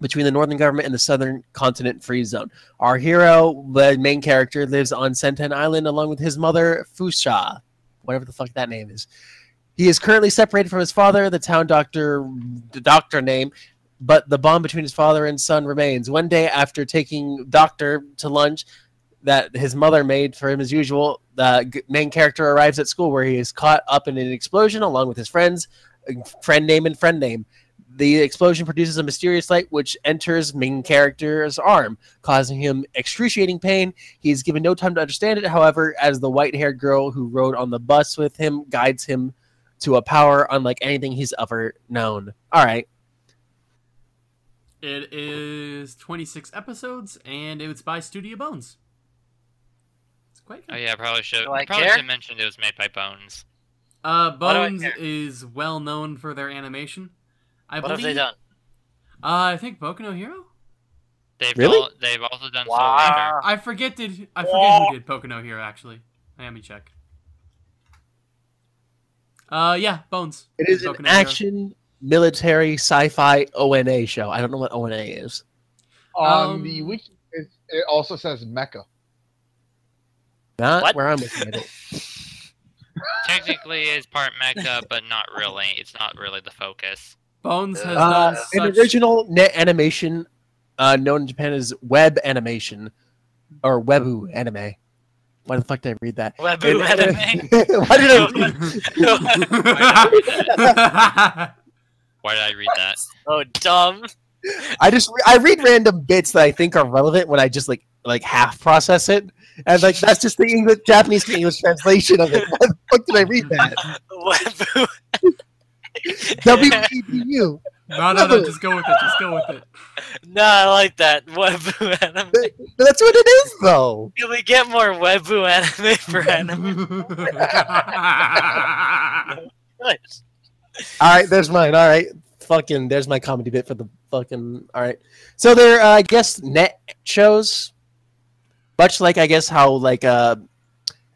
between the northern government and the southern continent free zone. Our hero, the main character, lives on Sentan Island along with his mother, Fusha, whatever the fuck that name is. He is currently separated from his father, the town doctor, the doctor name, but the bond between his father and son remains. One day after taking Doctor to lunch, that his mother made for him as usual. The main character arrives at school where he is caught up in an explosion along with his friends, friend name and friend name. The explosion produces a mysterious light which enters main character's arm, causing him excruciating pain. He is given no time to understand it, however, as the white-haired girl who rode on the bus with him guides him to a power unlike anything he's ever known. All right. It is 26 episodes, and it's by Studio Bones. It's quite good. Oh yeah, I probably should Do I probably care? should mention it was made by Bones. Uh, Why do I Bones is well known for their animation. I What have believe, they done? Uh, I think Boku no Hero. They've Really? al- they've also done Soul Eater. Wow. I forget did I forget who did Boku no Hero actually. Let me check. Uh, yeah, Bones. It is Boku an no Hero. action, military, sci-fi ONA show. I don't know what ONA is. On Um, the wiki, it, it also says Mecha. Not What? where I'm looking at it. *laughs* *laughs* Technically, is part mecha, but not really. It's not really the focus. Bones has Uh, done an original net animation uh, known in Japan as web animation or webu anime. Why the fuck did I read that? Webu And- anime. *laughs* Why did I? *laughs* Why did I read that? oh, dumb. *laughs* I just I read random bits that I think are relevant when I just like like half process it, and like that's just the English Japanese to English translation of it. Why the fuck did I read that? Webu. WEBU. no, no, no. Just go with it. Just go with it. no, I like that. Webu anime. That's what it is, though. Can we get more Webu anime for anime? *laughs* All right, there's mine. All right, fucking, there's my comedy bit for the fucking. All right, so they're, uh, I guess, net shows, much like I guess how like uh,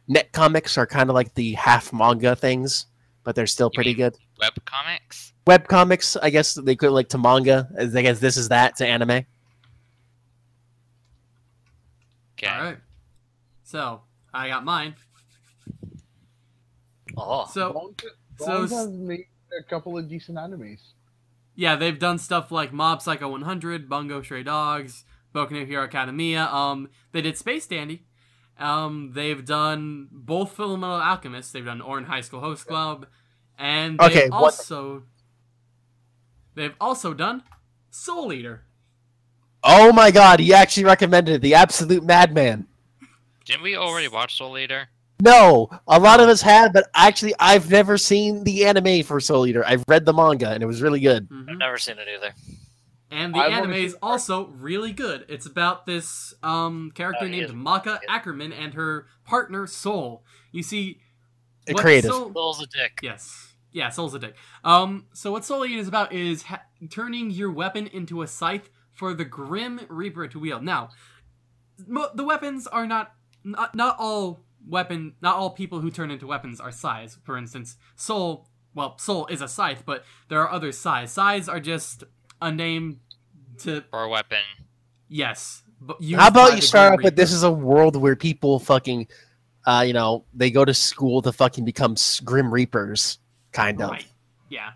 net comics are kind of like the half manga things, but they're still pretty good. Web comics. Web comics, I guess they could like to manga. I guess this is that to anime. Okay. All right. So I got mine. Oh, So Bones, so has made a couple of decent animes. yeah, they've done stuff like Mob Psycho 100, Bungo Stray Dogs, Boku no Hero Academia. Um, they did Space Dandy. Um, they've done both Full Metal Alchemist. They've done Ouran High School Host Club, and they've Okay, what- also they've also done Soul Eater. Oh my god, he actually recommended it, the absolute madman. Didn't we already watch Soul Eater? No, a lot of us had, but actually, I've never seen the anime for Soul Eater. I've read the manga, and it was really good. Mhm. I've never seen it either. And the I've anime is also really good. It's about this um character Oh, named is- Maka. Ackerman and her partner Soul. You see, Uh, what creative. Soul- Soul's a dick. yes, yeah, Soul's a dick. Um, so what Soul Eater is about is ha- turning your weapon into a scythe for the Grim Reaper to wield. Now, mo- the weapons are not not not all weapon not all people who turn into weapons are scythes. For instance, Soul. Well, Soul is a scythe, but there are other scythes. Scythes are just a name to For a weapon. Yes. But How about you start off with this is a world where people fucking, uh, you know, they go to school to fucking become Grim Reapers, kind of. Right. Yeah.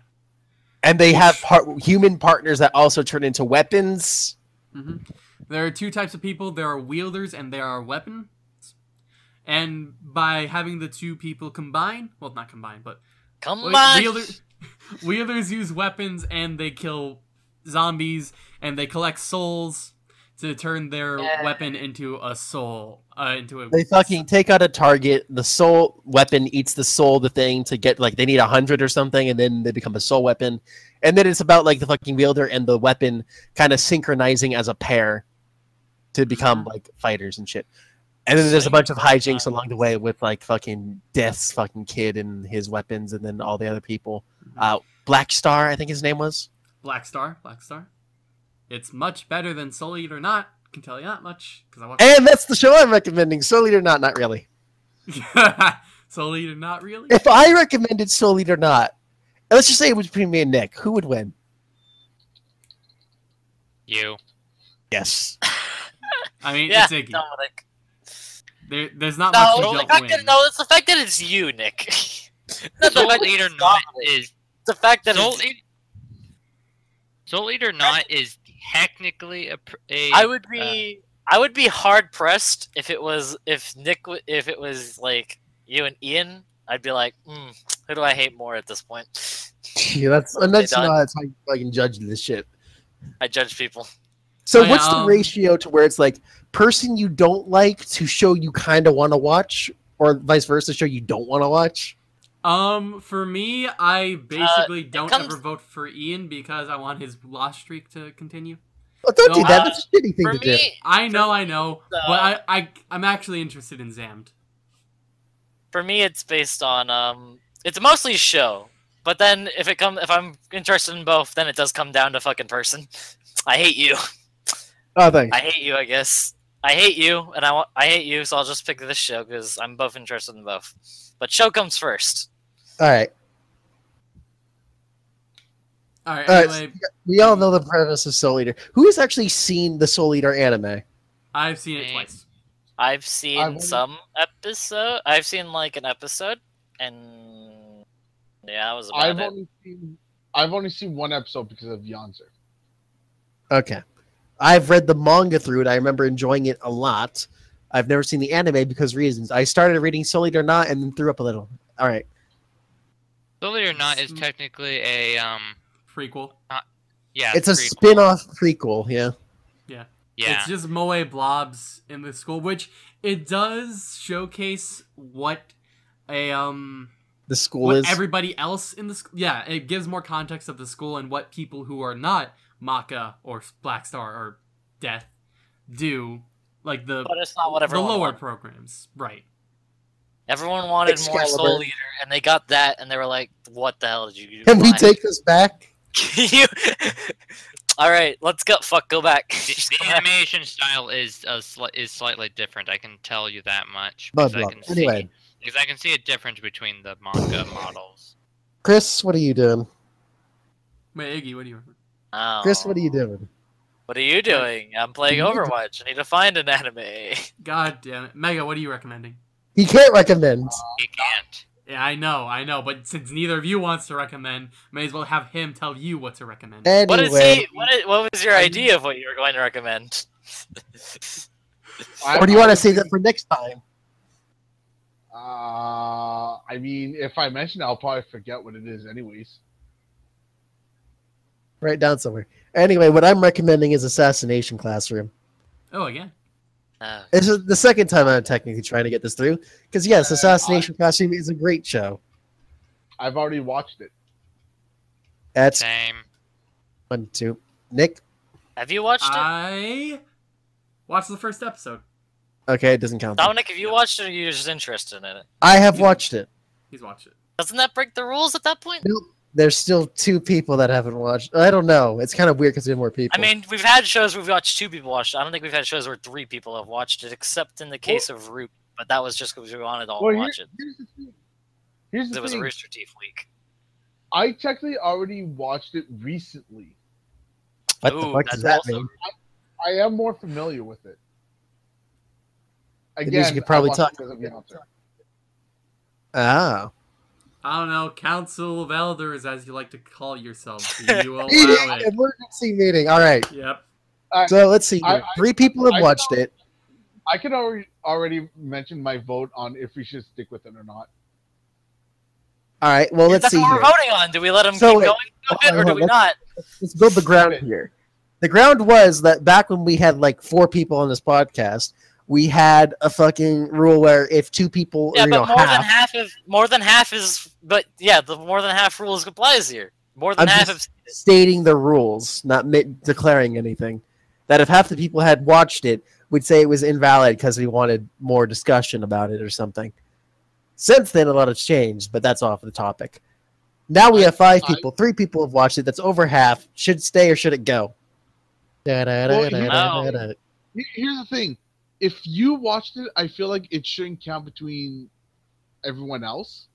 And they have par human partners that also turn into weapons. hmm There are two types of people. There are wielders and there are weapons. And by having the two people combine, well, not combine, but Come Wait, on. Wielder, *laughs* wielders use weapons and they kill zombies and they collect souls to turn their Yeah. weapon into a soul, uh, into a. They fucking take out a target. The soul weapon eats the soul the thing to get like they need a hundred or something, and then they become a soul weapon. And then it's about like the fucking wielder and the weapon kind of synchronizing as a pair to become like fighters and shit. And then there's a bunch of hijinks along the way with like fucking Death's fucking kid and his weapons, and then all the other people. Uh, Black Star, I think his name was. Black Star, Black Star. It's much better than Soul Eater Not. Can tell you that much because I watched. And that's the show I'm recommending. Soul Eater Not, not really. *laughs* Soul Eater Not really. If I recommended Soul Eater Not, and let's just say it was between me and Nick, who would win? You. Yes. I mean, yeah, it's Iggy. Dominic. There, there's not No, much you the don't fact win. that, no, it's the fact that it's you, Nick. Not *laughs* the Soul Eater Not is the fact that Soul it's, Eater. Soul Eater Not is technically a. pr- a I would be I would be hard pressed if it was if Nick if it was like you and Ian. I'd be like, hmm, who do I hate more at this point? *laughs* Yeah, that's and that's not that's how you fucking judge this shit. I judge people. So yeah, what's the um, ratio to where it's like person you don't like to show you kind of want to watch, or vice versa, show you don't want to watch? Um, for me, I basically don't comes- ever vote for Ian because I want his loss streak to continue. Oh, don't do that. uh, That's a shitty thing For to do. me, I know, I know, So- but I, I, I'm actually interested in Xam'd. for me, it's based on um, it's mostly show. But then if it come if I'm interested in both, then it does come down to fucking person. *laughs* I hate you. Oh, thanks. I hate you. I guess I hate you, and I want I hate you. So I'll just pick this show because I'm both interested in both. But show comes first. All right. All right, All right, anyway, We all know the premise of Soul Eater. Who has actually seen the Soul Eater anime? I've seen it twice. I've seen I've some episode. I've seen like an episode, and yeah, that was about I've it. only seen I've only seen one episode because of Yonzer. Okay. I've read the manga through it. I remember enjoying it a lot. I've never seen the anime because reasons. I started reading Soul Eater Not and then threw up a little. All right. Soul or Not is technically a um. Prequel. Yeah, It's a prequel. spin-off prequel, yeah. Yeah. Yeah. It's just Moe Blobs in the school, which it does showcase what a um The school what is everybody else in the school. Yeah, it gives more context of the school and what people who are not Maka or Black Star or Death do, like the But it's not what the lower wanted. programs, right? Everyone wanted more Soul Eater, and they got that, and they were like, "What the hell did you do?" Can we take this back? *laughs* you? *laughs* All right, let's go. Fuck, go back. The, *laughs* the animation style is uh, sli- is slightly different. I can tell you that much. Blah, because I blah. can see- Anyway, because I can see a difference between the manga models. Chris, what are you doing? Wait, Iggy, what are you? Oh. Chris, what are you doing? What are you doing? I'm playing Overwatch. I need to find an anime. God damn it, Mega, what are you recommending? He can't recommend. He can't. Yeah, I know, I know, but since neither of you wants to recommend, may as well have him tell you what to recommend. Anyway, What is he? What, is, what was your idea of what you were going to recommend? *laughs* Or do you want to save that for next time? Uh, I mean, if I mention it, I'll probably forget what it is, anyways. Write down somewhere. Anyway, what I'm recommending is Assassination Classroom. Oh, again. Uh, This is the second time I'm technically trying to get this through. Because, yes, Assassination Classroom is a great show. I've already watched it. That's Same. one, two. Nick? have you watched it? I watched the first episode. Okay, it doesn't count. Dominic, have you watched it or you're just interested in it? I have watched it. He's watched it. Doesn't that break the rules at that point? Nope. There's still two people that haven't watched. I don't know. It's kind of weird because there are more people. I mean, we've had shows we've watched two people watch it. I don't think we've had shows where three people have watched it, except in the case of Root. But that was just because we wanted to all Well, here- watch it. Here's the thing. Here's 'cause the It was a. Rooster Teeth week. I technically already watched it recently. what the fuck does that awesome. mean? I am more familiar with it. means Again, you could probably talk- it because of Yonzer. Ah. I don't know, Council of Elders, as you like to call yourselves. *laughs* Do you allow *laughs* Meeting, it? emergency meeting. All right. Yep. So let's see. I- here. Three people have I- watched it. I can already already mentioned my vote on if we should stick with it or not. All right. Well, let's That's see. what we're here. voting on. Do we let them So keep wait, going with it, or do we let's- not? Let's build the ground here. The ground was that back when we had like four people on this podcast, we had a fucking rule where if two people, Yeah, or, you but know, more half, than half of more than half is. But yeah, the more than half rules applies here. More than I'm half just- of. stating the rules, not declaring anything. That if half the people had watched it, we'd say it was invalid because we wanted more discussion about it or something. Since then, a lot has changed, but that's off the topic. Now we have five people. Three people have watched it. That's over half. Should stay or should it go? Well. Here's the thing: if you watched it, I feel like it shouldn't count between everyone else.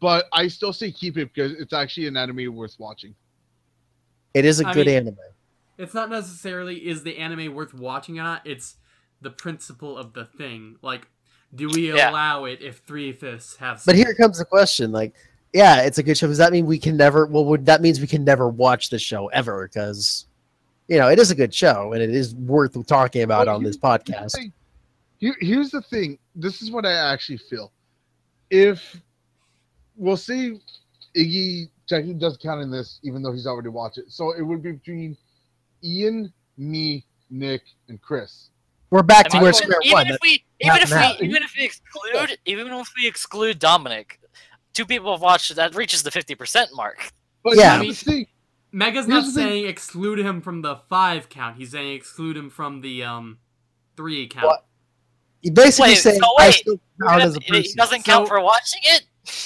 But I still say keep it because it's actually an anime worth watching. It is a I good mean- anime. It's not necessarily is the anime worth watching or not. It's the principle of the thing. Like, do we Yeah. allow it if three fifths have? But here comes the question: like, yeah, it's a good show. Does that mean we can never? Well, would that means we can never watch the show ever? Because, you know, it is a good show and it is worth talking about Well, on this here's the podcast. thing. Here, here's the thing. This is what I actually feel. If we'll see Iggy technically does count in this, even though he's already watched it, so it would be between Ian, me, Nick, and Chris. We're back to I mean, where even, square even one. if we even if and we even if we exclude even if we exclude Dominic, two people have watched. That reaches the fifty percent mark. But Yeah. here's the thing. Mega's Here's not the thing. saying exclude him from the five count. He's saying exclude him from the um three count. What? You basically Wait, saying so I wait, still count as a He doesn't count So- for watching it.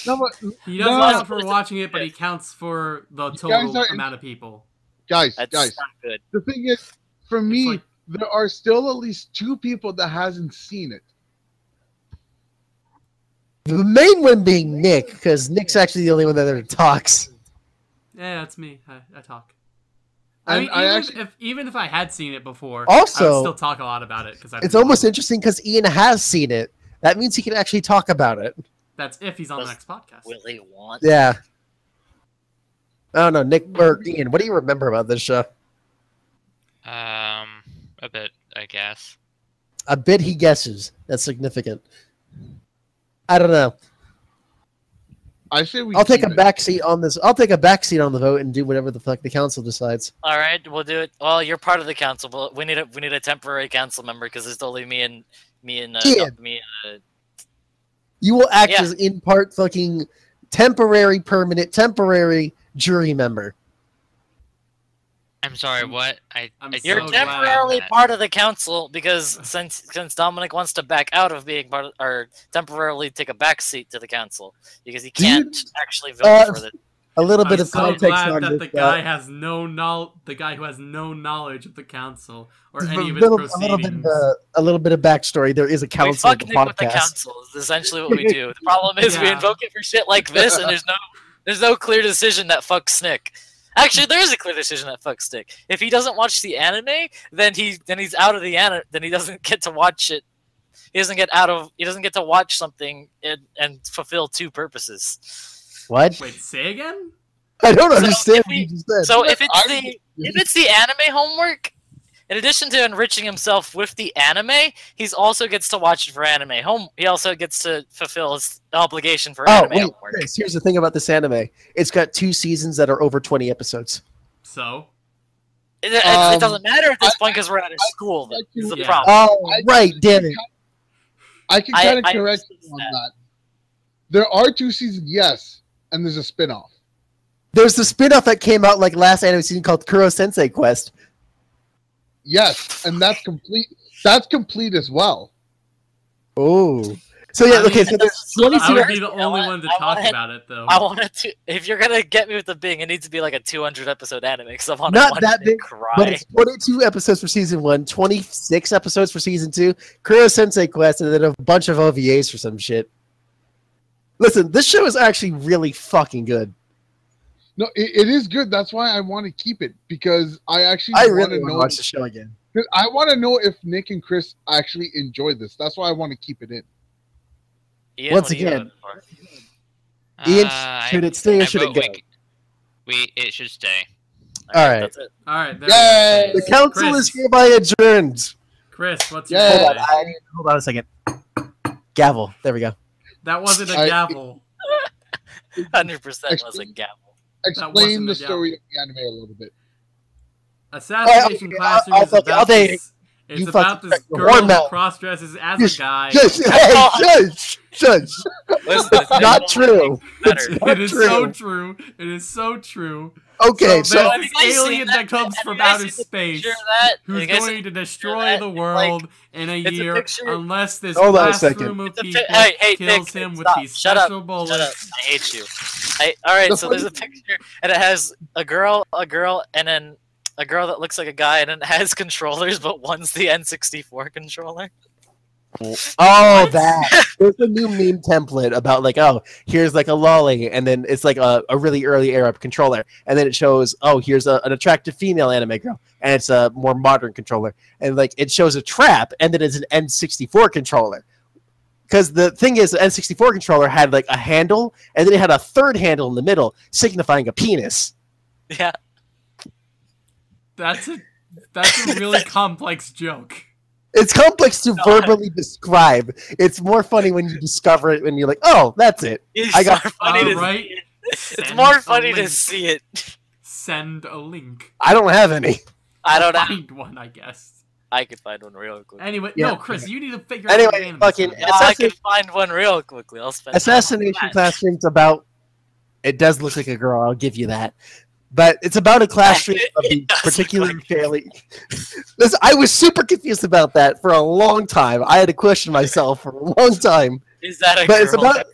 No, but He doesn't No. count for watching it, but he counts for the total are- amount of people. guys, That's guys, not good. the thing is, for me, like- there are still at least two people that hasn't seen it. The main one being Nick, because Nick's actually the only one that ever talks. Yeah, that's me. I, I talk. I mean, I even actually- if even if I had seen it before, I Also- would still talk a lot about it because I It's almost interesting because Ian has seen it. That means he can actually talk about it. That's if he's on the next podcast. Will he want? Yeah. I don't know, Nick or Ian, what do you remember about this show? Um, a bit, I guess. A bit he guesses. That's significant. I don't know. I say we. I'll take a keep it. back seat on this. I'll take a back seat on the vote and do whatever the fuck the council decides. All right, we'll do it. Well, you're part of the council, but we need a we need a temporary council member because it's only me and me and uh, Ian. me. And, uh, You will act Yeah. as in part fucking temporary, permanent, temporary jury member. I'm sorry, what? I, I'm you're don't temporarily part of the council because *laughs* since since Dominic wants to back out of being part of, or temporarily take a back seat to the council because he can't you- actually vote uh, for the. A little bit I'm of so context glad on that this. the uh, guy has no knowl the guy who has no knowledge of the council or a any of its little, a little bit of uh, a little bit of backstory. There is a council of fuck the with the council is essentially what we do. The problem is we invoke it for shit like this, and there's no there's no clear decision that fucks Nick. Actually, there is a clear decision that fucks Nick. If he doesn't watch the anime, then he then he's out of the anime. Then he doesn't get to watch it. He doesn't get out of. He doesn't get to watch something and, and fulfill two purposes. What? Wait, say again? I don't So understand if what you we- just said. So if it's I- the if it's the anime homework, in addition to enriching himself with the anime, he also gets to watch it for anime home. He also gets to fulfill his obligation for oh, anime wait, homework. Chris, here's the thing about this anime. It's got two seasons that are over 20 episodes. So It, it- Um, it doesn't matter at this I- point because we're at a I- school. That I- is the yeah. problem. Oh, right, damn it. I can kind of correct you on that. that. There are two seasons, yes, and there's a spin-off. There's the spin-off that came out like last anime season called Koro Sensei Quest. Yes, and that's complete. That's complete as well. Oh. So yeah, I okay, mean, so there's I 20 I seasons. would be the only want- one to I talk want- about it, though. I wanted to. If you're gonna get me with the Bing, it needs to be like a 200 episode anime because I want to Not watch that big, cry. But it's 22 episodes for season one, 26 episodes for season two, Koro Sensei Quest, and then a bunch of OVAs for some shit. Listen, this show is actually really fucking good. No, it, it is good. That's why I want to keep it because I actually I want really to want to know. watch the show again. 'cause I want to know if Nick and Chris actually enjoyed this. That's why I want to keep it in. Ian, Once what are you again. Ian, Uh, should I- it stay or I should it go? We, we it should stay. All right. That's it. All right. Yay! The council Chris, is hereby adjourned. Chris, what's your Yeah. Hold on. I, hold on a second. Gavel. There we go. That wasn't a I- gavel. *laughs* Hundred percent was a gavel. Explain the the story of the anime a little bit. Assassination oh, oh, oh, okay, Classroom I'll- is I'll- about I'll this. It's you about this girl horn who cross dresses as Shush, a guy. Shush, hey, shush, shush. Listen, *laughs* It's not true. It's not It is so true. true. It is so true. Okay, So so, there's Have this you guys alien seen that comes Have from outer space picture of that? Have who's you going to the picture of destroy the It's world in a it's a year unless this Hold on a second. of a people pi- hey, hey, kills Nick, him with these Shut up. bullets. Shut up. I hate you. I, all right, The so there's a picture, and it has a girl, a girl, and then a girl that looks like a guy, and then it has *laughs* controllers, but one's the N64 controller. Oh, that. *laughs* There's a new meme template about like, oh, here's like a lolly, and then it's like a, a really early era controller, and then it shows, oh, here's a, an attractive female anime girl, and it's a more modern controller, and like it shows a trap, and then it's an N64 controller. Because the thing is, the N64 controller had like a handle, and then it had a third handle in the middle, signifying a penis. Yeah, That's a that's a really *laughs* complex joke. It's complex to verbally describe. It's more funny when you discover it when you're like, oh, that's it. it's I got- funny to Alright. see it. It's more a funny to see it. Send a link. I don't have any. I don't know. Find one, I guess. I can find one real quick. Anyway, Yeah. no, Chris, you need to figure out Anyway, fucking- stuff. Yeah, I can find one real quickly. I'll spend. Assassination time on that. Classroom's about. It does look like a girl. I'll give you that. But it's about a classroom *laughs* of It the does look particularly like- fairly. *laughs* Listen, I was super confused about that for a long time. I had to question myself for a long time. Is that a But it's girl? about.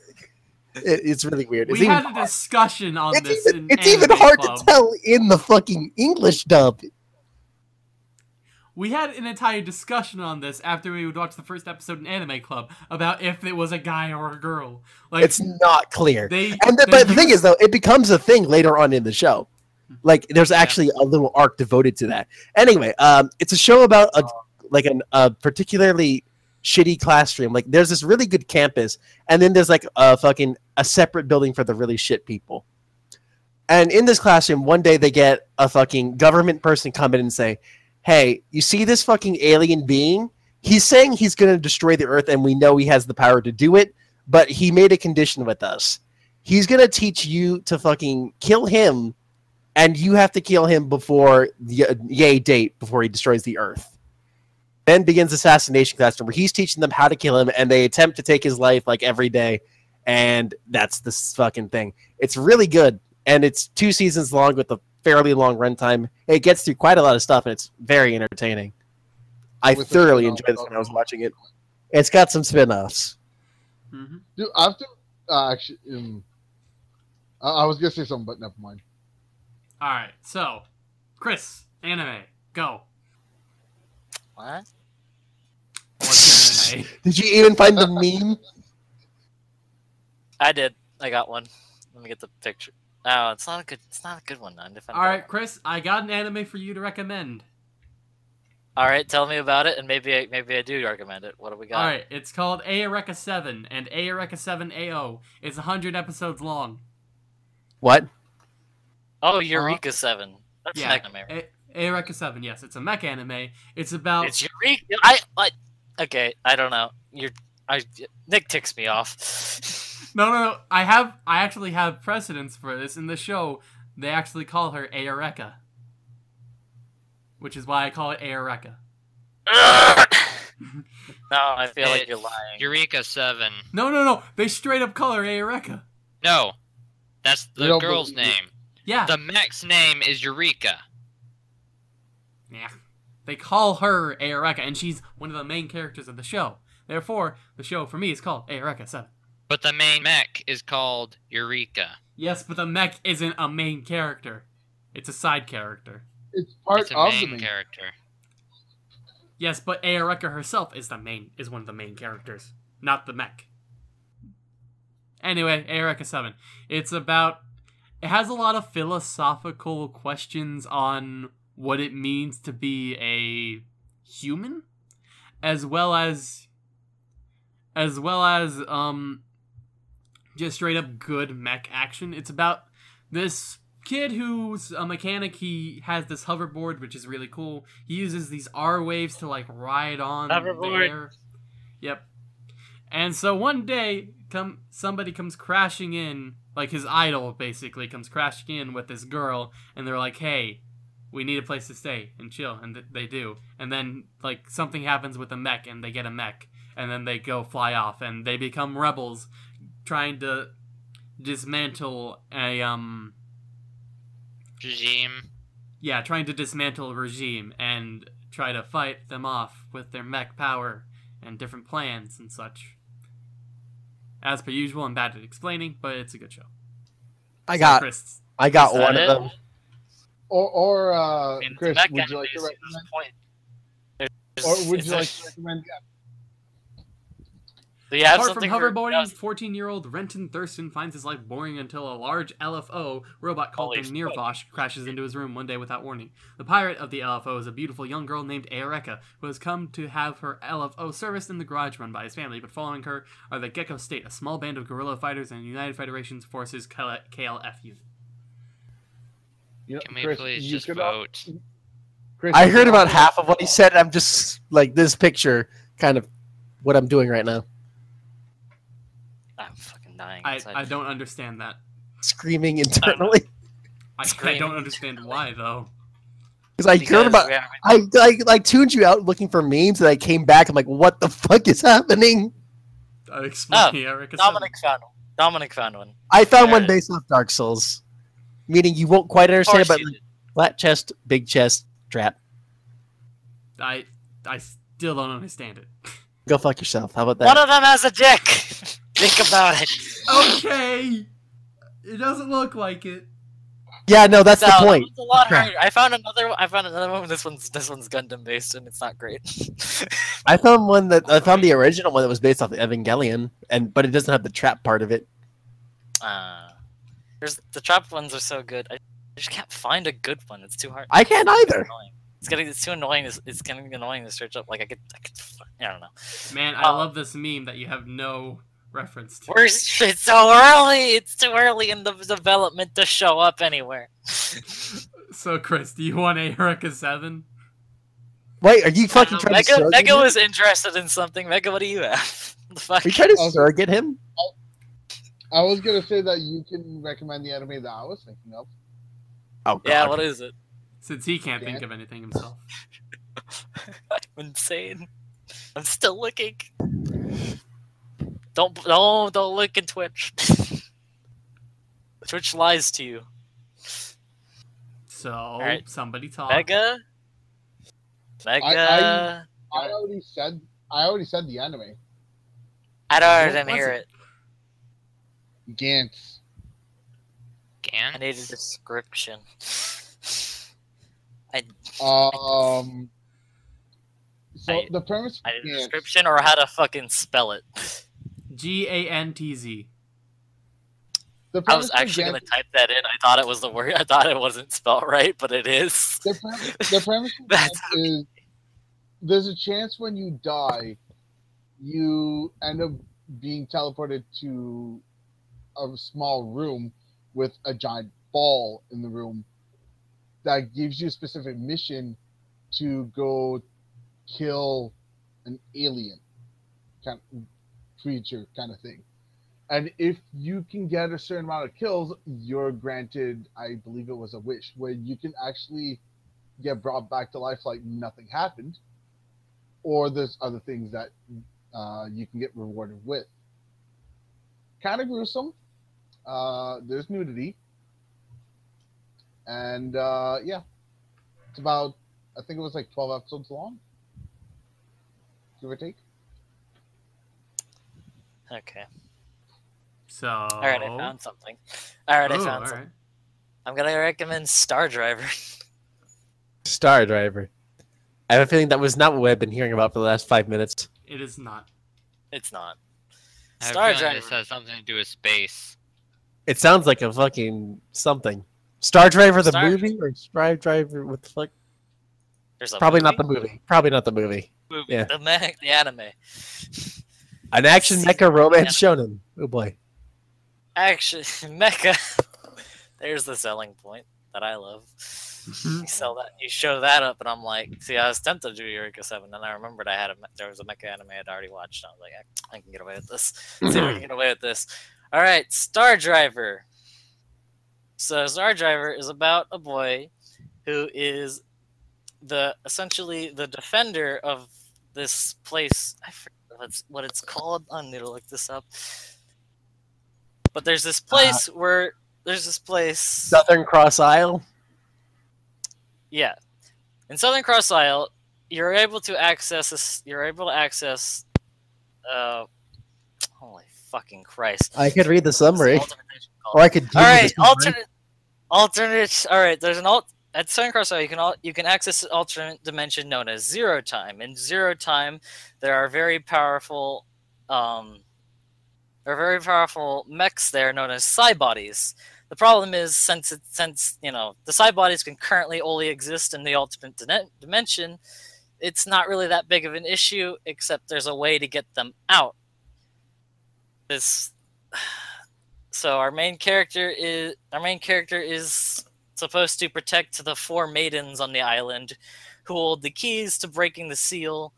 It, it's really weird. It's We even, had a discussion on it's this. even, in it's even hard Club. to tell in the fucking English dub. We had an entire discussion on this after we would watch the first episode in Anime Club about if it was a guy or a girl. Like It's not clear. they. And the, they but the thing is, though, it becomes a thing later on in the show. Like, there's actually a little arc devoted to that. Anyway, um, it's a show about a like an, a particularly shitty classroom. Like, there's this really good campus, and then there's like a fucking a separate building for the really shit people. And in this classroom, one day they get a fucking government person come in and say, "Hey, you see this fucking alien being? He's saying he's going to destroy the Earth, and we know he has the power to do it. But he made a condition with us." he's gonna teach you to fucking kill him, and you have to kill him before the uh, yay date before he destroys the earth. Then begins assassination classroom where he's teaching them how to kill him, and they attempt to take his life like every day, and that's this fucking thing. It's really good, and it's two seasons long with a fairly long runtime. It gets through quite a lot of stuff, and it's very entertaining. I With thoroughly enjoyed this when I was watching it. It's got some spin-offs. Mhm. Dude, I have to uh, actually. Um, I, I was gonna say something, but never mind. All right, so Chris, anime, go. What? What's anime? *laughs* Did you even find the meme? I did. I got one. Let me get the picture. Oh, it's not a good. It's not a good one. I'm All right, Chris, I got an anime for you to recommend. All right. Tell me about it, and maybe I, maybe I do recommend it. What do we got? All right, it's called Aoreka 7 and Aoreka 7 AO. It's 100 episodes long. What? Oh, Eureka uh-huh. Seven. That's Yeah, an anime. A- Aoreka 7, yes, it's a mech anime. It's about It's Eureka. I, I. Okay, I don't know. You're. I. Nick ticks me off. *laughs* No, no, no. I have I actually have precedence for this in the show. They actually call her Eureka, Which is why I call it Eureka. *coughs* no, I feel like you're lying. Eureka Seven. No, no, no. They straight up call her Eureka. No, that's the don't girl's name. Yeah. The mech's name is Eureka. Yeah. They call her Eureka, and she's one of the main characters of the show. Therefore, the show for me is called Eureka 7. But the main mech is called Eureka. Yes, but the mech isn't a main character. It's a side character. It's part It's a of main, the main. character. Yes, but Eureka herself is the main is one of the main characters, not the mech. Anyway, Eureka 7. It's about it has a lot of philosophical questions on what it means to be a human as well as as well as um just straight up good mech action. It's about this kid who's a mechanic. He has this hoverboard, which is really cool. He uses these R waves to like ride on Hoverboard. the air. Yep. And so one day, come somebody comes crashing in, like his idol basically comes crashing in with this girl, and they're like, "Hey, we need a place to stay and chill," and th- they do. And then like something happens with a mech, and they get a mech, and then they go fly off, and they become rebels, trying to dismantle a um Regime. yeah, trying to dismantle a regime and try to fight them off with their mech power and different plans and such. As per usual, I'm bad at explaining, but it's a good show. I got Chris, I got one it? of them. Or, or uh, Chris, would you like to enemies, there's recommend? point. Or would you like to recommend? Do you have Apart from something hoverboarding, 14-year-old Renton Thurston finds his life boring until a large LFO robot called Holy the Nirvash crashes into his room one day without warning. The pirate of the LFO is a beautiful young girl named Aereka, who has come to have her LFO serviced in the garage run by his family, but following her are the Gekko State, a small band of guerrilla fighters and United Federation's Forces KLF unit. You know, Can we Chris, please just could al- vote? Chris, I heard about half of what he said. I'm just like this picture, kind of what I'm doing right now, I'm fucking dying. I, inside. I don't understand that. screaming internally I, I Screaming. don't understand why though. because I Because heard about. we haven't- I, I like tuned you out looking for memes, and I came back. I'm like, what the fuck is happening? Uh, explain Oh, Erica. Dominic found one. Dominic found one. I found one based off Dark Souls, meaning you won't quite understand, Of but like, flat chest, big chest, trap. I I still don't understand it. *laughs* Go fuck yourself. How about that? One of them has a dick. *laughs* Think about it. okay, it doesn't look like it. yeah, no, that's So, the point. it's a lot Crap. harder. I found another. one- I found another one. This one's this one's Gundam based, and it's not great. *laughs* I found one that I found the original one that was based off of Evangelion, and but it doesn't have the trap part of it. uh, there's the trap ones are so good. I just can't find a good one. It's too hard. I can't either. annoying. It's getting it's too annoying. It's, it's getting annoying to search up. Like I could, I could. I don't know. Man, I Uh, love this meme that you have no reference to. We're it's so early. It's too early in the development to show up anywhere. *laughs* So, Chris, do you want a Eureka Seven? Wait, are you fucking Uh, trying Mega to surrogate Mega him? was interested in something. Mega, what do you have? *laughs* the fuck? Are you trying to Also- surrogate him? I was gonna say that you can recommend the anime that I was thinking of. Oh, God. Yeah, what is it? Since he can't think of anything himself. *laughs* I'm insane. I'm still looking. Don't don't don't look in Twitch. *laughs* Twitch lies to you. So, right. somebody talk. Mega. Mega. I- I already said I already said the anime. I, don't I What didn't hear it? it. Gantz. I need a Gantz? description. *laughs* Um. So I- the premise. I of need a description or how to fucking spell it. *laughs* G A N T Z. The I premise was actually gonna type that in. I thought it was the word. I thought it wasn't spelled right, but it is. The premise, *laughs* the premise of That's Gantz is there's a chance when you die, you end up being teleported to a small room with a giant ball in the room that gives you a specific mission to go kill an alien kind of creature kind of thing. And if you can get a certain amount of kills, you're granted, I believe it was a wish, where you can actually get brought back to life like nothing happened. Or there's other things that uh, you can get rewarded with. Kind of gruesome. Uh, there's nudity. And uh, yeah, it's about, I think it was like 12 episodes long, give or take. Okay. So. All right, I found something. All right, I Oh, found something. right. I'm gonna recommend Star Driver. Star Driver. I have a feeling that was not what I've been hearing about for the last five minutes. It is not. It's not. Star a feeling Driver. This has something to do with space. It sounds like a fucking something. Star Driver the Star- movie or Star Driver with the fuck? There's a Probably movie? not the movie. Probably not the movie. movie. yeah. The, me- the anime. An action mecha romance shonen. Oh boy. Action *laughs* Mecha. There's the selling point that I love. Mm-hmm. you sell that, you show that up, and I'm like, see, I was tempted to do Eureka Seven, and I remembered I had a there was a mecha anime I'd already watched. And I was like, I, I can get away with this. *laughs* see if I can mm-hmm. get away with this. All right, Star Driver. So Star Driver is about a boy who is the essentially the defender of this place. I forget what's what it's called. I need to look this up. But there's this place where there's this place. Southern Cross Isle. Yeah, in Southern Cross Isle, you're able to access this. You're able to access. Uh, holy fucking Christ! I could read the summary, alternate name called? or I could. All right, alternate, alternate. All right, there's an alt at Southern Cross You can all you can access an alternate dimension known as zero time. In zero time, there are very powerful, um, there are very powerful mechs there known as psi bodies. The problem is since it, since you know the psi bodies can currently only exist in the ultimate dimension, it's not really that big of an issue. Except there's a way to get them out. This *sighs* so our main character is our main character is supposed to protect the four maidens on the island who hold the keys to breaking the seal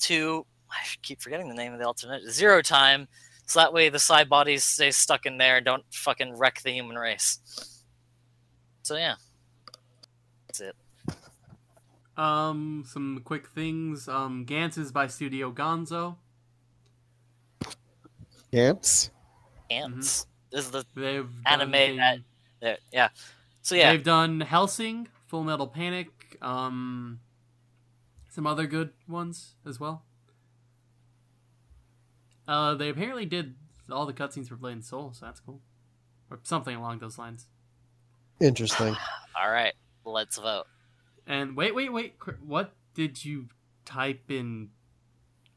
to I keep forgetting the name of the alternate zero time so that way the side bodies stay stuck in there and don't fucking wreck the human race so yeah that's it Um, some quick things. Um, Gantz is by Studio Gonzo. Camps. ants this is the They've Anime that- there yeah so yeah They've done Hellsing, Full Metal Panic, um, some other good ones as well. Uh, they apparently did all the cutscenes for Blade and Soul, so that's cool, or something along those lines. Interesting. *sighs* *laughs* all right let's vote And wait, wait, wait, what did you type in?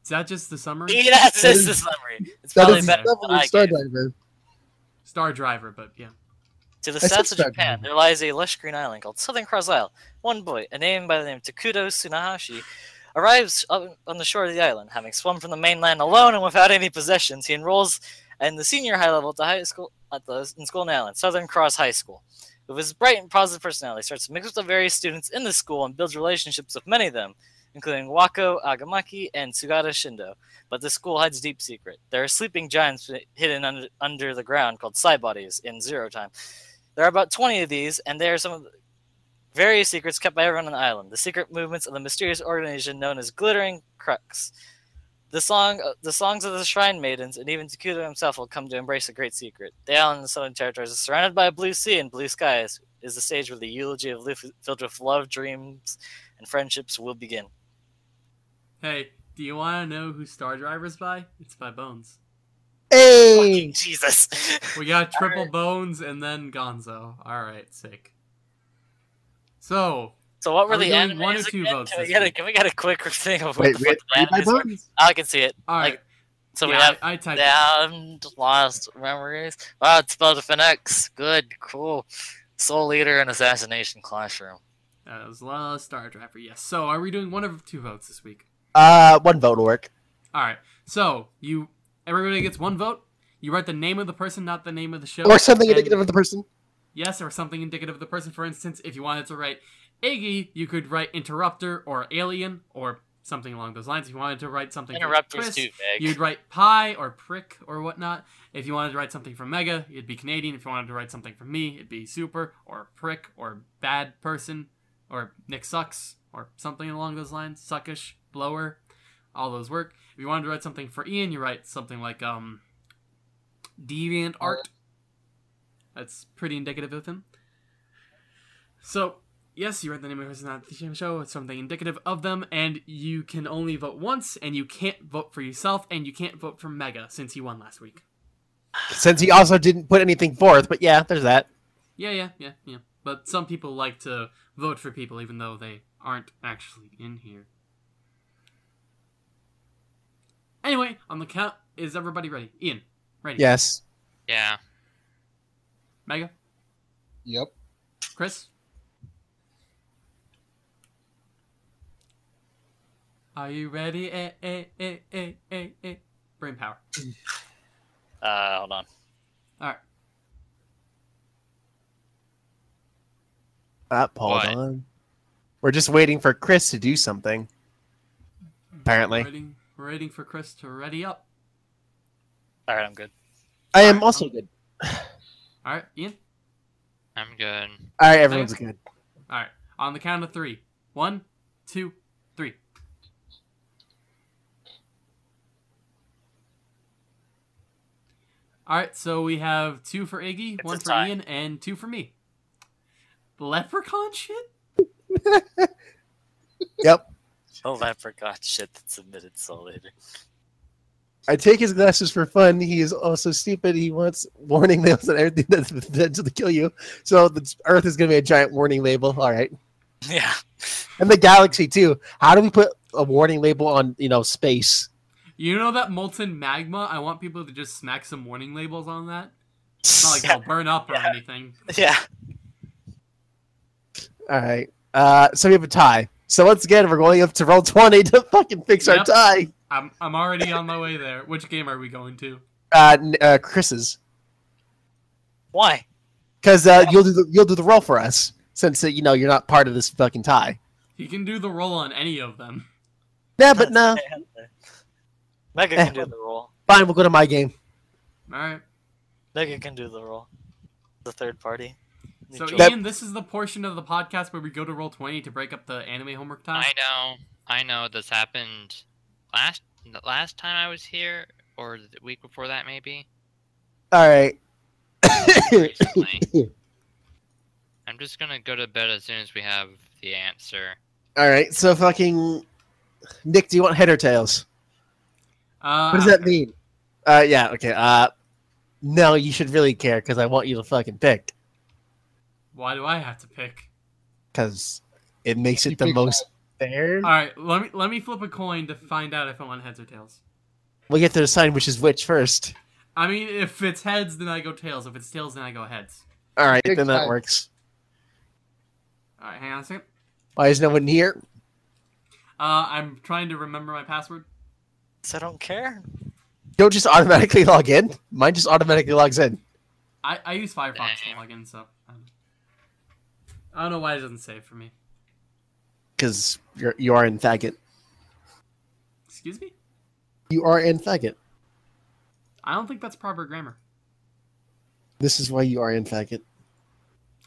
Is that just the summary? yeah, that's just the summary it's That probably better than Star gave. Driver. Star Driver, but yeah. To the I south of Japan, there lies a lush green island called Southern Cross Isle. One boy, a name by the name of Takudo Tsunahashi, arrives on on the shore of the island. Having swum from the mainland alone and without any possessions, he enrolls in the senior high level at the high school at the in school the island, Southern Cross High School. With his bright and positive personality, he starts to mix with the various students in the school and builds relationships with many of them, including Wako Agamaki and Sugata Shindo. But the school hides a deep secret. There are sleeping giants hidden under, under the ground called Psi Bodies in Zero Time. There are about 20 of these, and they are some of the various secrets kept by everyone on the island. The secret movements of the mysterious organization known as Glittering Crux. The song, uh, the songs of the Shrine Maidens, and even Takudo himself will come to embrace a great secret. The island in the southern territories is surrounded by a blue sea and blue skies. Is the stage where the eulogy of life filled with love, dreams, and friendships will begin. Hey, do you want to know who Star Driver's by? It's by Bones. Hey. Fucking Jesus! We got *laughs* triple Bones and then Gonzo. All right, sick. So So what were Are we the doing anime? one or two votes Can we, get a, can we get a quick thing of Wait, what, we what had the three by animes were? bones? I can see it. all right, Like, So we have I, I typed it. Xam'd lost memories. Wow, it's spelled with an X. Good, cool. Soul Eater and Assassination Classroom. Uh, it was uh, Star Driver. Yes. So are we doing one or two votes this week? Uh, one vote will work. All right. So you everybody gets one vote. You write the name of the person, not the name of the show. Or something and- indicative of the person. Yes, or something indicative of the person. For instance, if you wanted to write Iggy, you could write Interrupter or Alien or something along those lines. If you wanted to write something for Interrupter's Chris, too vague. you'd write Pie or Prick or whatnot. If you wanted to write something from Mega, it'd be Canadian. If you wanted to write something from me, it'd be Super or Prick or Bad Person or Nick Sucks or something along those lines. Suckish, Blower, all those work. If you wanted to write something for Ian, you write something like um, Deviant Art. That's pretty indicative of him. So, yes, you write the name of the person on the show. It's something indicative of them, and you can only vote once, and you can't vote for yourself, and you can't vote for Mega since he won last week. Since he also didn't put anything forth, but yeah, there's that. Yeah, yeah, yeah, yeah. But some people like to vote for people even though they aren't actually in here. Anyway, on the count, is everybody ready? Ian, ready? Yes. Yeah. Mega? Yep. Chris? Are you ready? Eh, eh, eh, eh, eh, eh. Brain power. *laughs* Uh, hold on. Alright. Uh, hold What? on. We're just waiting for Chris to do something. Apparently. Waiting, we're waiting for Chris to ready up. All right, I'm good. I am Alright, also good. All right, Ian. I'm good. All right, everyone's good. All right, on the count of three. One, two, three. All right, so we have two for Iggy, It's one for tie. Ian, and two for me. Leprechaun shit? *laughs* Yep. *laughs* Oh, I forgot shit that submitted so later. I take his glasses for fun. He is also stupid. He wants warning labels and everything that's potential to kill you. So the Earth is going to be a giant warning label. All right. Yeah. And the galaxy, too. How do we put a warning label on, you know, space? You know that molten magma? I want people to just smack some warning labels on that. It's not like they'll burn up or Yeah. anything. Yeah. All right. Uh, so we have a tie. So once again, we're going up to roll 20 to fucking fix our tie. I'm I'm already on my way there. Which game are we going to? Uh, uh Chris's. Why? Because uh, you'll do the you'll do the roll for us since uh, you know you're not part of this fucking tie. He can do the roll on any of them. Yeah, but no, Mega can do the roll. fine. We'll go to my game. All right. Mega can do the roll. The third party. So Enjoy. That- Ian, this is the portion of the podcast where we go to roll twenty to break up the anime homework time. I know. I know this happened last the last time I was here, or the week before that, maybe. All right. *coughs* I'm just gonna go to bed as soon as we have the answer. All right. So fucking Nick, do you want head or tails? Uh, What does that mean? Uh, yeah. Okay. Uh, no, you should really care because I want you to fucking pick Why do I have to pick? because it makes You it the pick most fair. All right, let me let me flip a coin to find out if I want heads or tails. We get to decide which is which first. I mean, if it's heads, then I go tails. If it's tails, then I go heads. All right, Pick then that works. All right, hang on a second. Why is no one here? Uh, I'm trying to remember my password. So I don't care. Don't just automatically log in. Mine just automatically logs in. I, I use Firefox to log in, so I don't, I don't know why it doesn't save for me. Because you're you are in faggot. Excuse me? You are in faggot. I don't think that's proper grammar. This is why you are in faggot.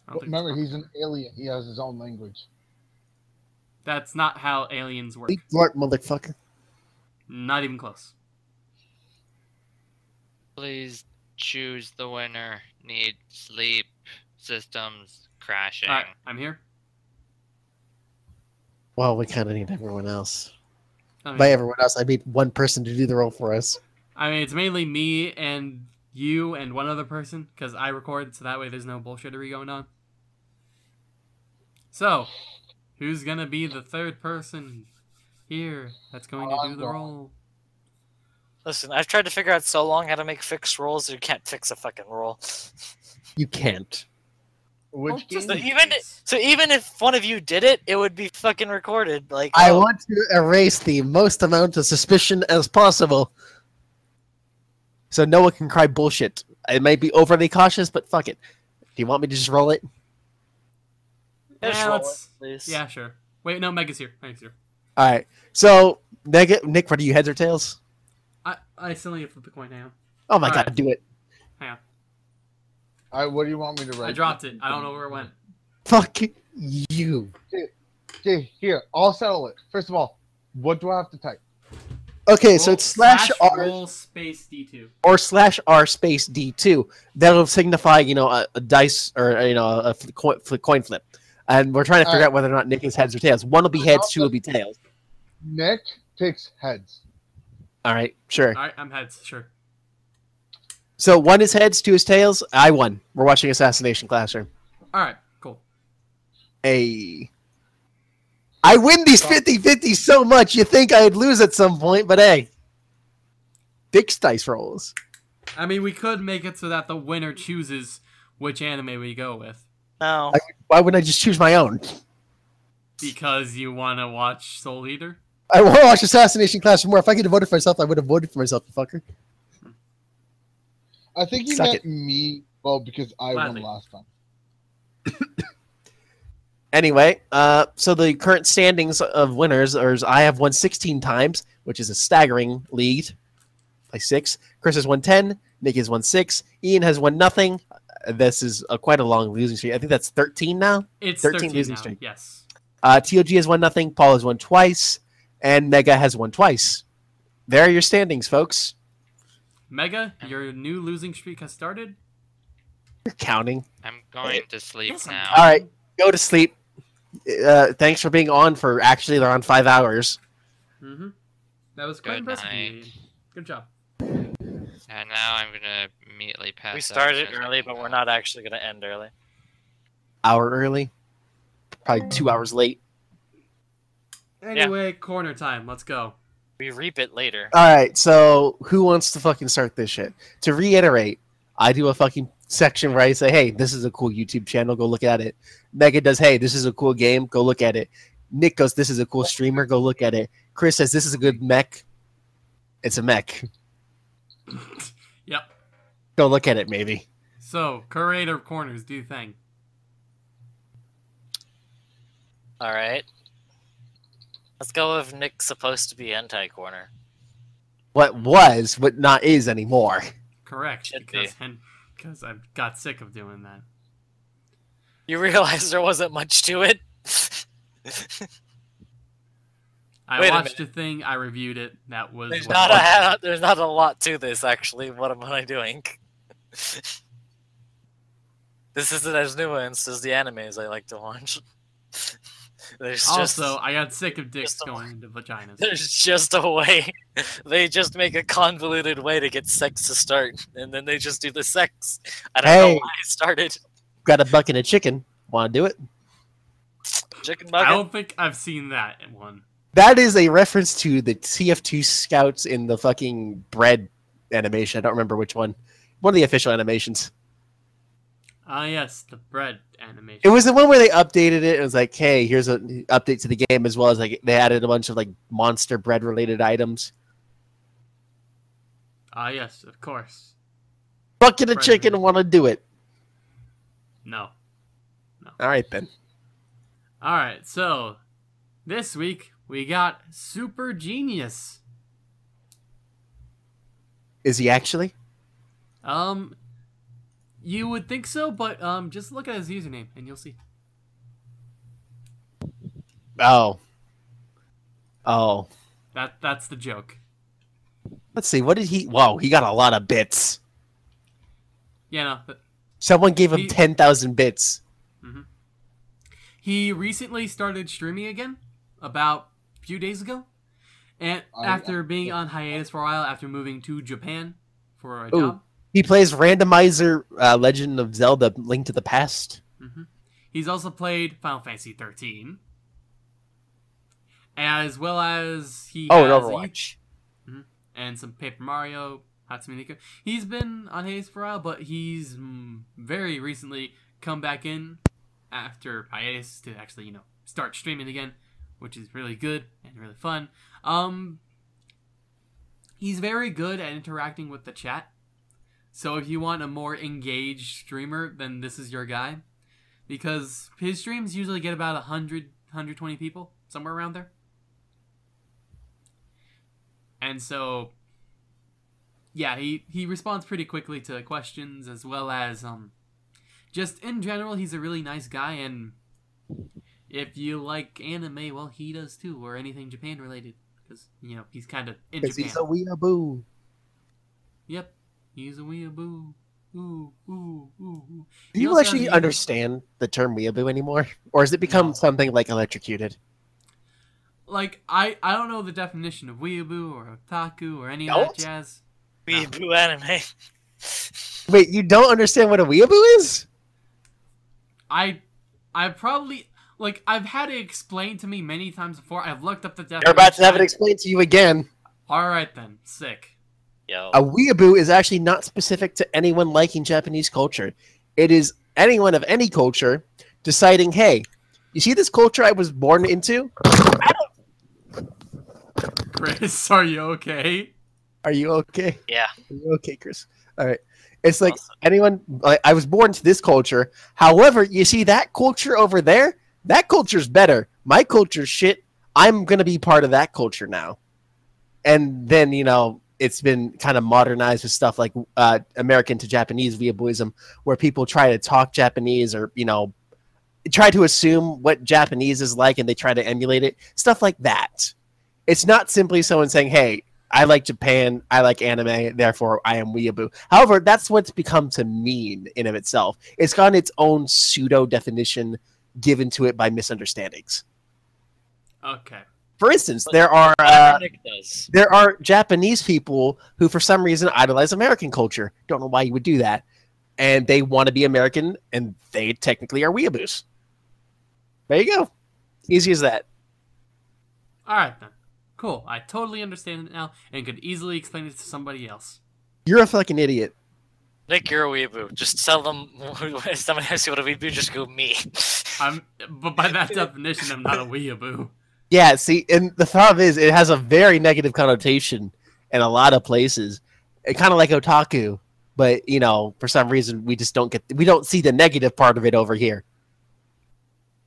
I Remember, he's an alien. He has his own language. that's not how aliens work. Big smart motherfucker. Not even close. Please choose the winner. Need sleep systems crashing. All right, I'm here. Well, we kind of need everyone else. I mean, By everyone else, I mean one person to do the role for us. I mean, it's mainly me and you and one other person because I record, so that way there's no bullshittery going on. So, who's gonna be the third person here that's going to do the role? Listen, I've tried to figure out so long how to make fixed rolls. You can't fix a fucking roll. You can't. Which just game? So even. So even if one of you did it, it would be fucking recorded. Like I oh, want to erase the most amount of suspicion as possible. So no one can cry bullshit. I might be overly cautious, but fuck it. Do you want me to just roll it? just Yeah, roll it. Yeah, sure. Wait, no, Mega's here. Mega's here. All right. So, Nick, Nick, what are you, heads or tails? I, I still need to flip the coin now. Oh my All god, right. do it. I, what do you want me to write? I dropped it. I don't know where it went. Fuck you. Okay, here. I'll settle it. First of all, what do I have to type? Okay, so it's slash R roll space D2. or slash R space D2. That'll signify, you know, a, a dice or, you know, a fl- coin, coin flip. And we're trying to figure Alright. out whether or not Nick is heads or tails. One will be heads, two will be tails. Nick picks heads. All right, sure. All right, I'm heads. Sure. So one is heads, two is tails. I won. We're watching Assassination Classroom. All right, cool. Hey. I win these 50-50 so much, you think I'd lose at some point, but hey. Dick's dice rolls. I mean, we could make it so that the winner chooses which anime we go with No. I- Why wouldn't I just choose my own? because you want to watch Soul Eater. I want to watch Assassination Classroom more. If I could have voted for myself, I would have voted for myself, you fucker. I think you Suck meant it. me. Well, because I Gladly. won last time. *coughs* Anyway, uh, so the current standings of winners are I have won 16 times, which is a staggering lead by six. Chris has won 10. Nick has won six. Ian has won nothing. Uh, This is a, quite a long losing streak. I think that's 13 now. It's 13 13, losing now. streak. Yes. Uh, TOG has won nothing. Paul has won twice. And Mega has won twice. There are your standings, folks. Mega, your new losing streak has started. You're counting. I'm going to sleep Yes, now. All right, go to sleep. Uh, thanks for being on for actually around five hours. Mm-hmm. That was quite Good impressive. night. Good job. And now I'm gonna immediately pass. We started early, but we're not actually going to end early. Hour early. Probably two hours late. Anyway, corner time. Let's go. We reap it later. All right, so who wants to fucking start this shit? To reiterate, I do a fucking section where I say, hey, this is a cool YouTube channel, go look at it. Mega does, hey, this is a cool game, go look at it. Nick goes, this is a cool streamer, go look at it. Chris says, this is a good mech. It's a mech. *laughs* Yep. Go look at it, maybe. So, curator corners, do you think? All right. Let's go with Nick's supposed to be anti-corner. What was, but not is anymore. Correct. Should because and, because I got sick of doing that. You realize there wasn't much to it? I Wait watched a thing. I reviewed it. That was there's not a there's not a lot to this actually. What am I doing? *laughs* this isn't as nuanced as the animes I like to watch. There's just Also, I got sick of dicks a- going into vaginas. there's just a way. They just make a convoluted way to get sex to start, and then they just do the sex. I don't know Hey. why it started. Got a bucket of chicken. Want to do it? Chicken I don't think I've seen that in one. That is a reference to the TF2 scouts in the fucking bread animation. I don't remember which one. One of the official animations. Ah, yes, the bread animation. It was the one where they updated it. It was like, hey, here's an update to the game as well as like they added a bunch of like monster bread related items. Ah, yes, of course. Bucket of chicken, want to do it. No. no. All right then. All right, so this week we got Super Genius. Is he actually? Um, you would think so, but um, just look at his username and you'll see. Oh. Oh. That that's the joke. Let's see. What did he? Whoa, he got a lot of bits. Yeah, no. Someone gave him He- 10,000 bits. he recently started streaming again, about a few days ago, and after yeah. being on hiatus for a while, after moving to Japan for a Ooh. job. He plays Randomizer uh, Legend of Zelda Link to the Past. hmm He's also played Final Fantasy 13, as well as he Oh, and has a Overwatch. and some Paper Mario, Hatsune Miku. He's been on hiatus for a while, but he's mm, very recently come back in after hiatus to actually, you know, start streaming again, which is really good and really fun. Um, he's very good at interacting with the chat. So if you want a more engaged streamer, then this is your guy. Because his streams usually get about 100, 120 people, somewhere around there. And so yeah, he he responds pretty quickly to questions as well as um just in general he's a really nice guy and if you like anime, well he does too or anything Japan related cuz you know, he's kind of in Because Japan. he's a weeaboo. Yep. He's a weeaboo. Ooh, ooh, ooh, ooh. Do you also actually a- understand the term weeaboo anymore? Or has it become No. something like electrocuted? Like I I don't know the definition of weeaboo or otaku or any of Don't? that jazz. Weeaboo anime. *laughs* Wait, you don't understand what a weeaboo is? I I probably like I've had it explained to me many times before. I've looked up the definition. You're about to have it explained to you again. All right then, sick. Yo. A weeaboo is actually not specific to anyone liking Japanese culture. It is anyone of any culture deciding, hey, you see this culture I was born into? Chris, *laughs* are you okay? Are you okay? Yeah. Are you okay, Chris? All right. It's like Awesome. anyone, like, I was born to this culture. However, you see that culture over there? that culture's better. My culture's shit. I'm going to be part of that culture now. And then, you know, it's been kind of modernized with stuff like uh, American to Japanese weeabooism, where people try to talk Japanese or, you know, try to assume what Japanese is like and they try to emulate it. Stuff like that. It's not simply someone saying, hey, I like Japan, I like anime, therefore I am weeaboo. However, that's what's become to mean in of itself. It's gotten its own pseudo definition given to it by misunderstandings. Okay. For instance, But there are uh, Whatever Nick does. there are Japanese people who, for some reason, idolize American culture. Don't know why you would do that, and they want to be American, and they technically are weeaboos. There you go. Easy as that. All right then. Cool. I totally understand it now and could easily explain it to somebody else. You're a fucking idiot. Nick, you're a weeaboo. Just tell them *laughs* if somebody asks you what a weeaboo, just go me. I'm, but by that *laughs* definition, I'm not a weeaboo. Yeah, see, and the problem is it has a very negative connotation in a lot of places. It Kind of like otaku, but, you know, for some reason, we just don't get, we don't see the negative part of it over here.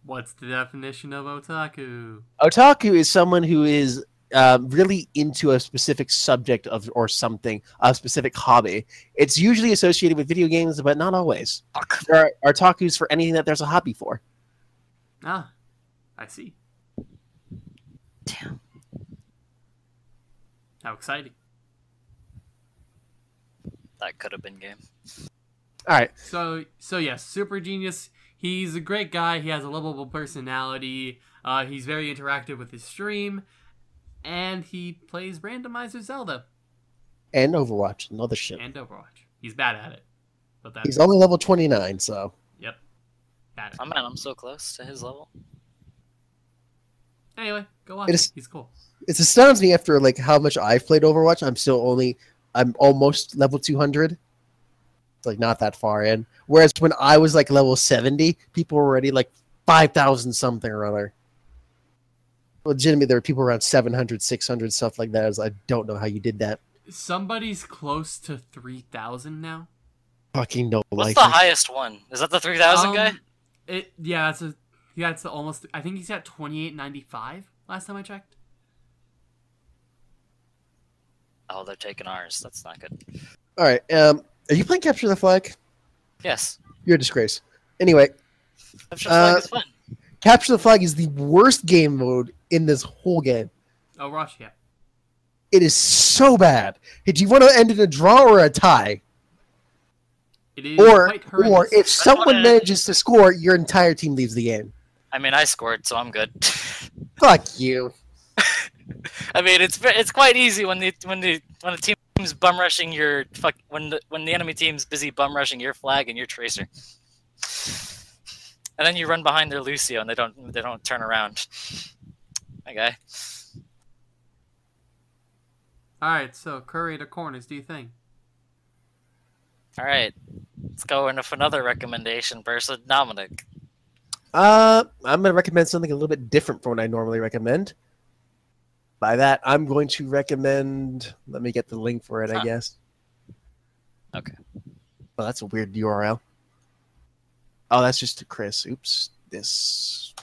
What's the definition of otaku? Otaku is someone who is uh, really into a specific subject of or something, a specific hobby. It's usually associated with video games, but not always. There are, are otakus for anything that there's a hobby for. Ah, I see. Damn. How exciting. That could have been game. All right. So, so yes, Super Genius. He's a great guy. He has a lovable personality. Uh, he's very interactive with his stream, and he plays randomizer Zelda And Overwatch and other shit. and Overwatch. He's bad at it, but that's He's only level 29, so. yep, bad at Oh it. man, I'm so close to his level. Anyway, go on. It is- He's cool. It astounds me after like how much I've played Overwatch. I'm still only, I'm almost level 200. It's like not that far in. Whereas when I was like level 70, people were already like 5,000 something or other. Legitimately, there were people around 700, 600, stuff like that. I, was, I don't know how you did that. Somebody's close to three thousand now. Fucking no What's life. the highest one? Is that the 3000 guy? Um, It yeah, it's a yeah, it's almost. I think he's at twenty eight ninety five. Last time I checked. Oh, they're taking ours. That's not good. All right. Um, are you playing Capture the Flag? Yes. You're a disgrace. Anyway, Capture the flag Uh, is fun. Capture the Flag is the worst game mode in this whole game. Oh, Rush, yeah. It is so bad. Hey, Do you want to end in a draw or a tie? It is Or, quite or horrendous. if someone wanna- manages to score, your entire team leaves the game. I mean, I scored, so I'm good. *laughs* Fuck you. I mean, it's it's quite easy when the when the when the team's bum rushing your fuck when the when the enemy team's busy bum rushing your flag and your tracer, and then you run behind their Lucio and they don't they don't turn around. Okay. All right, so curator corners. Do you think? All right. Let's go into another recommendation person, Dominic. Uh, I'm going to recommend something a little bit different from what I normally recommend. By that, I'm going to recommend... Let me get the link for it, I guess. Okay. Oh, that's a weird URL. Oh, that's just to Chris. Oops. This...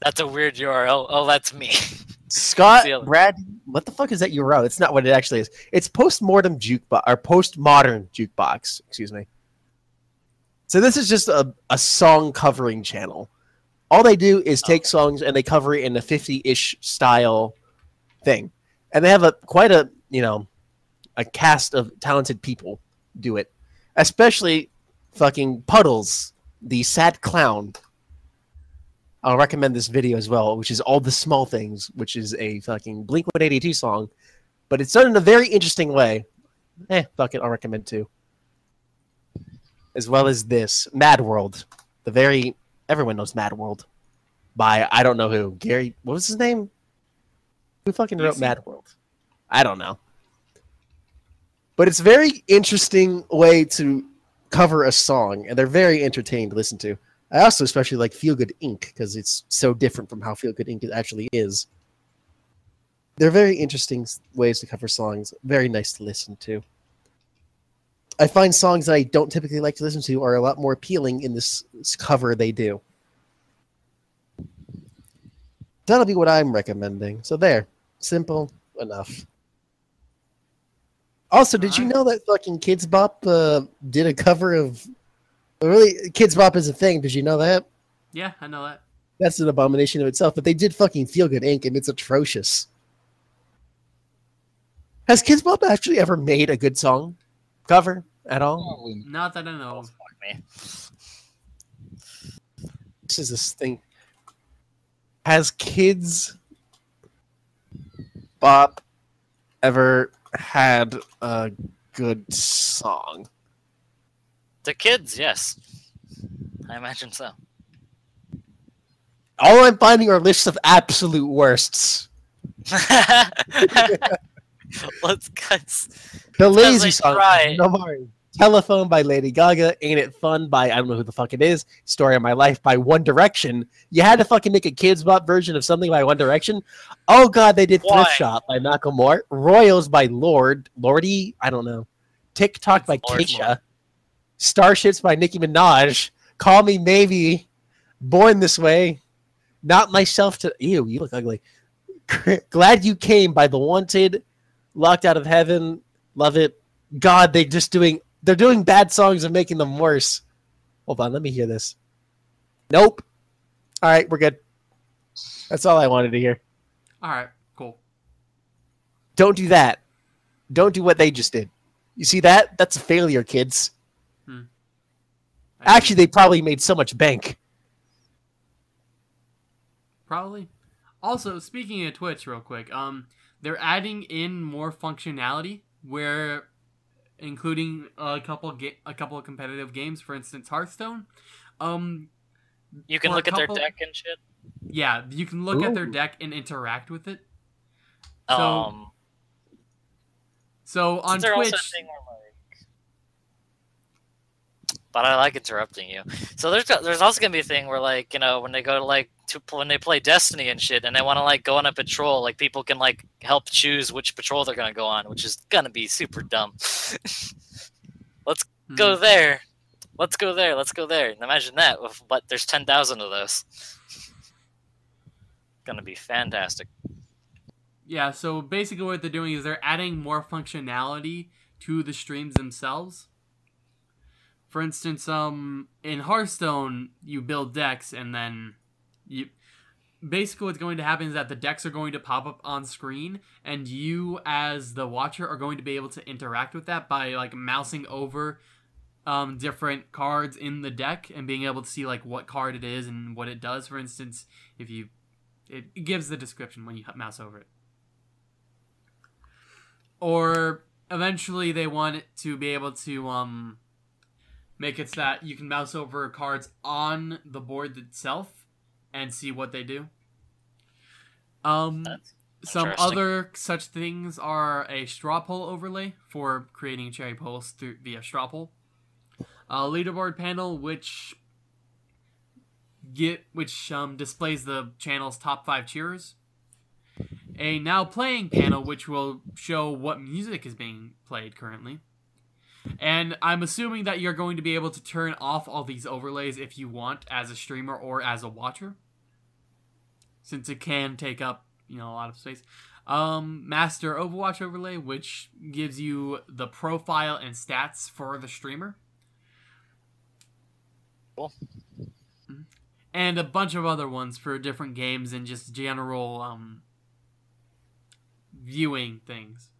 That's a weird URL. Oh, that's me. *laughs* Scott, Brad, what the fuck is that URL? It's not what it actually is. It's postmortem jukebox or postmodern jukebox. Excuse me. So this is just a, a song covering channel. All they do is take songs and they cover it in a 50-ish style thing. And they have a quite a, you know, a cast of talented people do it. Especially fucking Puddles, the sad clown. I'll recommend this video as well, which is All the Small Things, which is a fucking Blink-182 song. But it's done in a very interesting way. Eh, fuck it, I'll recommend too. As well as this, Mad World. The very... Everyone knows Mad World. By, I don't know who. Gary... What was his name? Who fucking wrote Mad World? I don't know. But it's a very interesting way to cover a song, and they're very entertaining to listen to. I also especially like Feel Good Inc. because it's so different from how Feel Good Inc. actually is. They're very interesting ways to cover songs. Very nice to listen to. I find songs that I don't typically like to listen to are a lot more appealing in this cover they do. That'll be what I'm recommending. So there, simple enough. Also, did you know that fucking Kidz Bop uh, did a cover of... Really, Kidz Bop is a thing. Did you know that? Yeah, I know that. That's an abomination of itself. But they did fucking Feel Good Inc. and it's atrocious. Has Kidz Bop actually ever made a good song cover at all? Not that I know. of. Fuck me. This is this thing. Has Kidz Bop ever had a good song? The kids, yes. I imagine so. All I'm finding are lists of absolute worsts. *laughs* *laughs* Let's guys. The lazy song. try. No more. Telephone by Lady Gaga. Ain't It Fun by I don't know who the fuck it is. Story of My Life by One Direction. You had to fucking make a Kidz Bop version of something by One Direction. Oh god, they did Why? Thrift Shop by Macklemore. Royals by Lorde. Lordy? I don't know. TikTok by Lord Keisha. Lord. Starships by Nicki Minaj. Call Me Maybe. Born This Way. Not Myself to... Ew, you look ugly. Glad You Came by The Wanted. Locked Out of Heaven. Love it. God, they just doing... They're doing bad songs and making them worse. Hold on, let me hear this. Nope. All right, we're good. That's all I wanted to hear. All right, cool. Don't do that. Don't do what they just did. You see that? That's a failure, kids. I Actually, they probably made so much bank. Probably. Also, speaking of Twitch, real quick, um, they're adding in more functionality where, including a couple ga- a couple of competitive games, for instance, Hearthstone. Um, You can For a look at their deck and shit. yeah, you can look at their deck and interact with it. So, um, so on is also a Twitch, thing where, like- But I like interrupting you. So there's there's also gonna be a thing where like you know when they go to like to when they play Destiny and shit and they want to like go on a patrol like people can like help choose which patrol they're gonna go on which is gonna be super dumb. *laughs* Let's hmm. go there. Let's go there. Let's go there. And imagine that. But there's ten thousand of those. *laughs* Gonna be fantastic. Yeah, so basically what they're doing is they're adding more functionality to the streams themselves. For instance, um in Hearthstone, you build decks and then you basically what's going to happen is that the decks are going to pop up on screen and you as the watcher are going to be able to interact with that by like mousing over um, different cards in the deck and being able to see like what card it is and what it does. For instance if you it, gives the description when you mouse over it. Or eventually they want it to be able to um make it so that you can mouse over cards on the board itself and see what they do. Um some other such things are a straw poll overlay for creating cherry polls through via straw poll. A leaderboard panel which get which um, displays the channel's top five cheerers a now playing panel which will show what music is being played currently. And I'm assuming that you're going to be able to turn off all these overlays if you want as a streamer or as a watcher. Since it can take up, you know, a lot of space. Um, Master Overwatch overlay, which gives you the profile and stats for the streamer. Cool. Mhm. And a bunch of other ones for different games and just general um viewing things.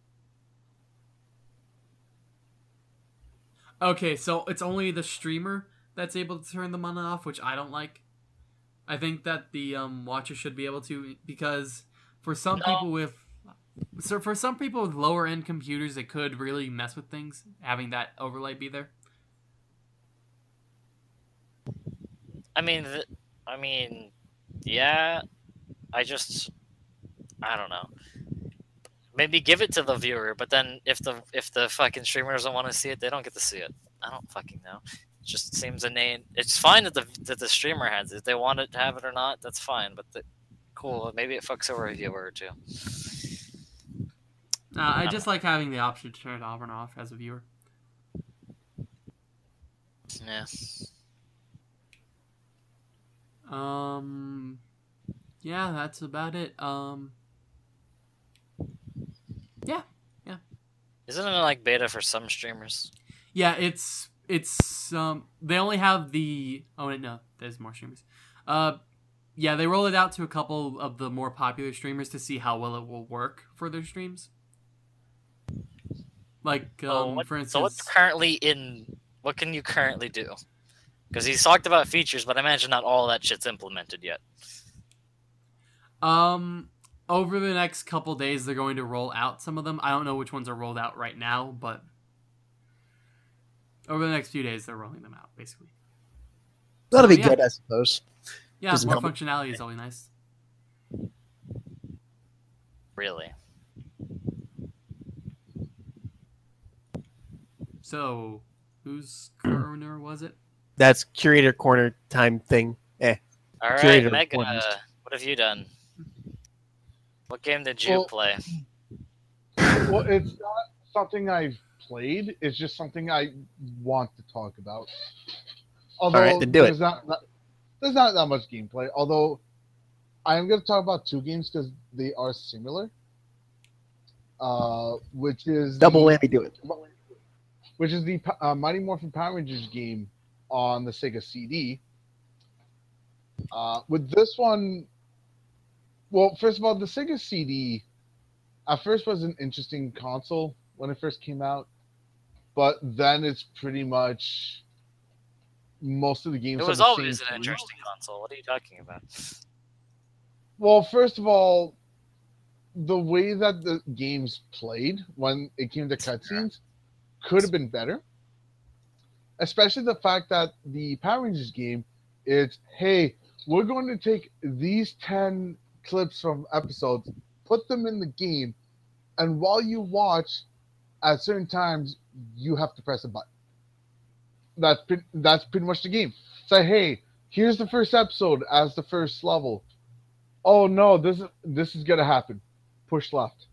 Okay, so it's only the streamer that's able to turn them on and off, which I don't like. I think that the um, watcher should be able to because for some No. people with so for some people with lower end computers, it could really mess with things having that overlay be there. I mean, th- I mean, yeah. I just, I don't know. Maybe give it to the viewer, but then if the if the fucking streamer doesn't want to see it, they don't get to see it. I don't fucking know. It just seems inane. It's fine that the that the streamer has it. If they want it to have it or not, that's fine. But the, cool. Maybe it fucks over a viewer or two. Uh, I just like having the option to turn it on and off as a viewer. Yeah. Um, yeah, that's about it. Um, yeah, yeah. Isn't it like beta for some streamers? yeah, it's it's um they only have the oh wait, no, there's more streamers. Uh, yeah, they roll it out to a couple of the more popular streamers to see how well it will work for their streams. Like um, what- for instance, So what's currently in? What can you currently do? Because he's talked about features, but I imagine not all that shit's implemented yet. Um, over the next couple days, they're going to roll out some of them. I don't know which ones are rolled out right now, but over the next few days, they're rolling them out. Basically, That'll be yeah. good, I suppose. yeah, Doesn't more help. functionality is always nice. Really? So, whose corner was it? That's curator corner time thing. Eh. All right, Curator Megan. ones. Uh, what have you done? What game did you Well- play? *clears throat* well, it's not something I've played. It's just something I want to talk about. Although right, then do it. there's Not, not- there's not that much gameplay. Although I am going to talk about two games because they are similar. Uh, which is Double the, whammy, do it. which is the uh, Mighty Morphin Power Rangers game on the Sega CD. Uh, with this one, well, first of all, the Sega CD at first was an interesting console when it first came out, but then it's pretty much most of the games. It was always an interesting console. What are you talking about? Well, first of all, the way that the games played when it came to cutscenes could have been better. Especially the fact that the Power Rangers game is hey, we're going to take these 10 clips from episodes, put them in the game, and while you watch, at certain times, you have to press a button. That's pretty, that's pretty much the game. Say, hey, here's the first episode as the first level. Oh no this is this is gonna happen. Push left.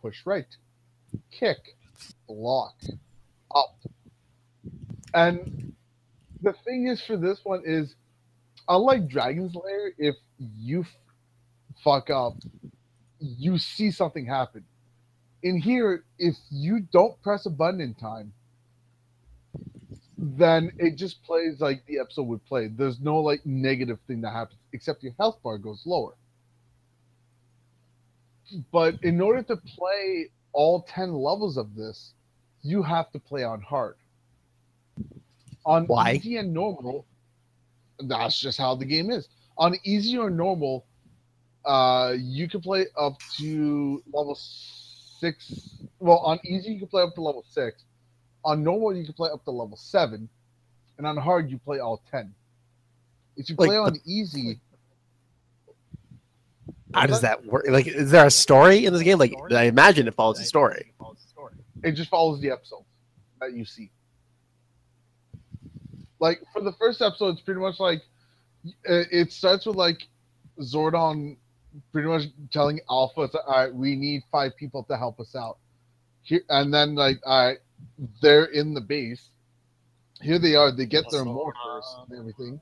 Push right. Kick. Block up. And the thing is for this one is unlike dragon's lair if you fuck up you see something happen in here if you don't press a button in time then it just plays like the episode would play. There's no like negative thing that happens, except your health bar goes lower. But in order to play all 10 levels of this, you have to play on hard. On Why? easy and normal, that's just how the game is. On easy or normal, uh, you can play up to level six. Well, on easy, you can play up to level six. On normal, you can play up to level seven, and on hard, you play all ten. If you Like, play on easy, How does that work? Like, is there a story in this game? Like, I imagine it follows a story. it just follows the episodes that you see. Like for the first episode, it's pretty much like it it starts with like Zordon pretty much telling Alpha, "All right, we need five people to help us out." Here and then like, all right, they're in the base. Here they are. They get their morphers and everything.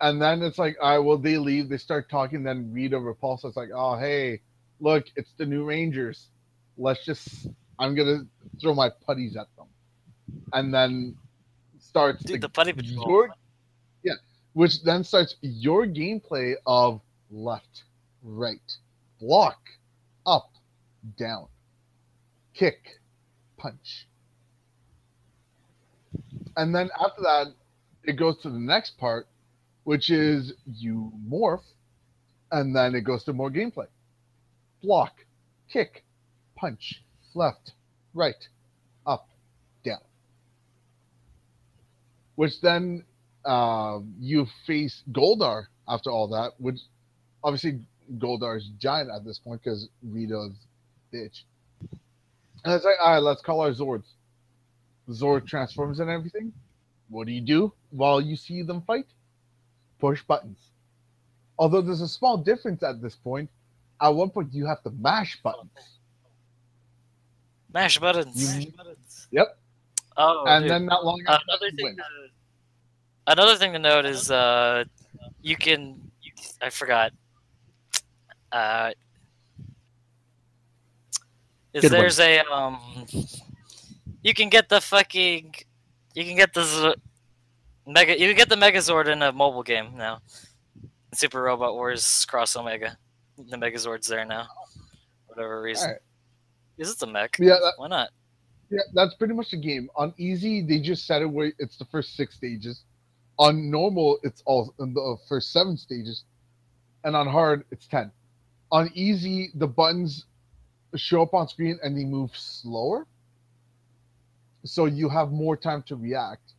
And then it's like, all right, well, they leave. They start talking. Then Rita Repulsa is like, oh, hey, look, it's the new Rangers. Let's just, I'm going to throw my putties at them. And then starts Dude, the, the Putty Patrol. your, yeah, which then starts your gameplay of left, right, block, up, down, kick, punch. And then after that, it goes to the next part, which is you morph, and then it goes to more gameplay. Block, kick, punch, left, right, up, down. Which then um, you face Goldar after all that, which obviously Goldar is giant at this point because Rita's bitch. And it's like, all right, let's call our Zords. Zord transforms and everything. What do you do while you see them fight? Push buttons. Although there's a small difference at this point. At one point, you have to mash buttons. Mash buttons. You- Yep. Oh, and dude. then not long after another thing. To, another thing to note is uh, you can. You, I forgot. Uh, is Good one. there's a um, you can get the fucking, you can get the Z- mega, you can get the Megazord in a mobile game now. Super Robot Wars Cross Omega, the Megazord's there now. Whatever reason, Alright. is it the mech? Yeah, that, Why not? yeah, that's pretty much the game. On easy, they just set it where it's the first six stages. On normal, it's all in the first seven stages, and on hard, it's ten. On easy, the buttons show up on screen and they move slower, so you have more time to react.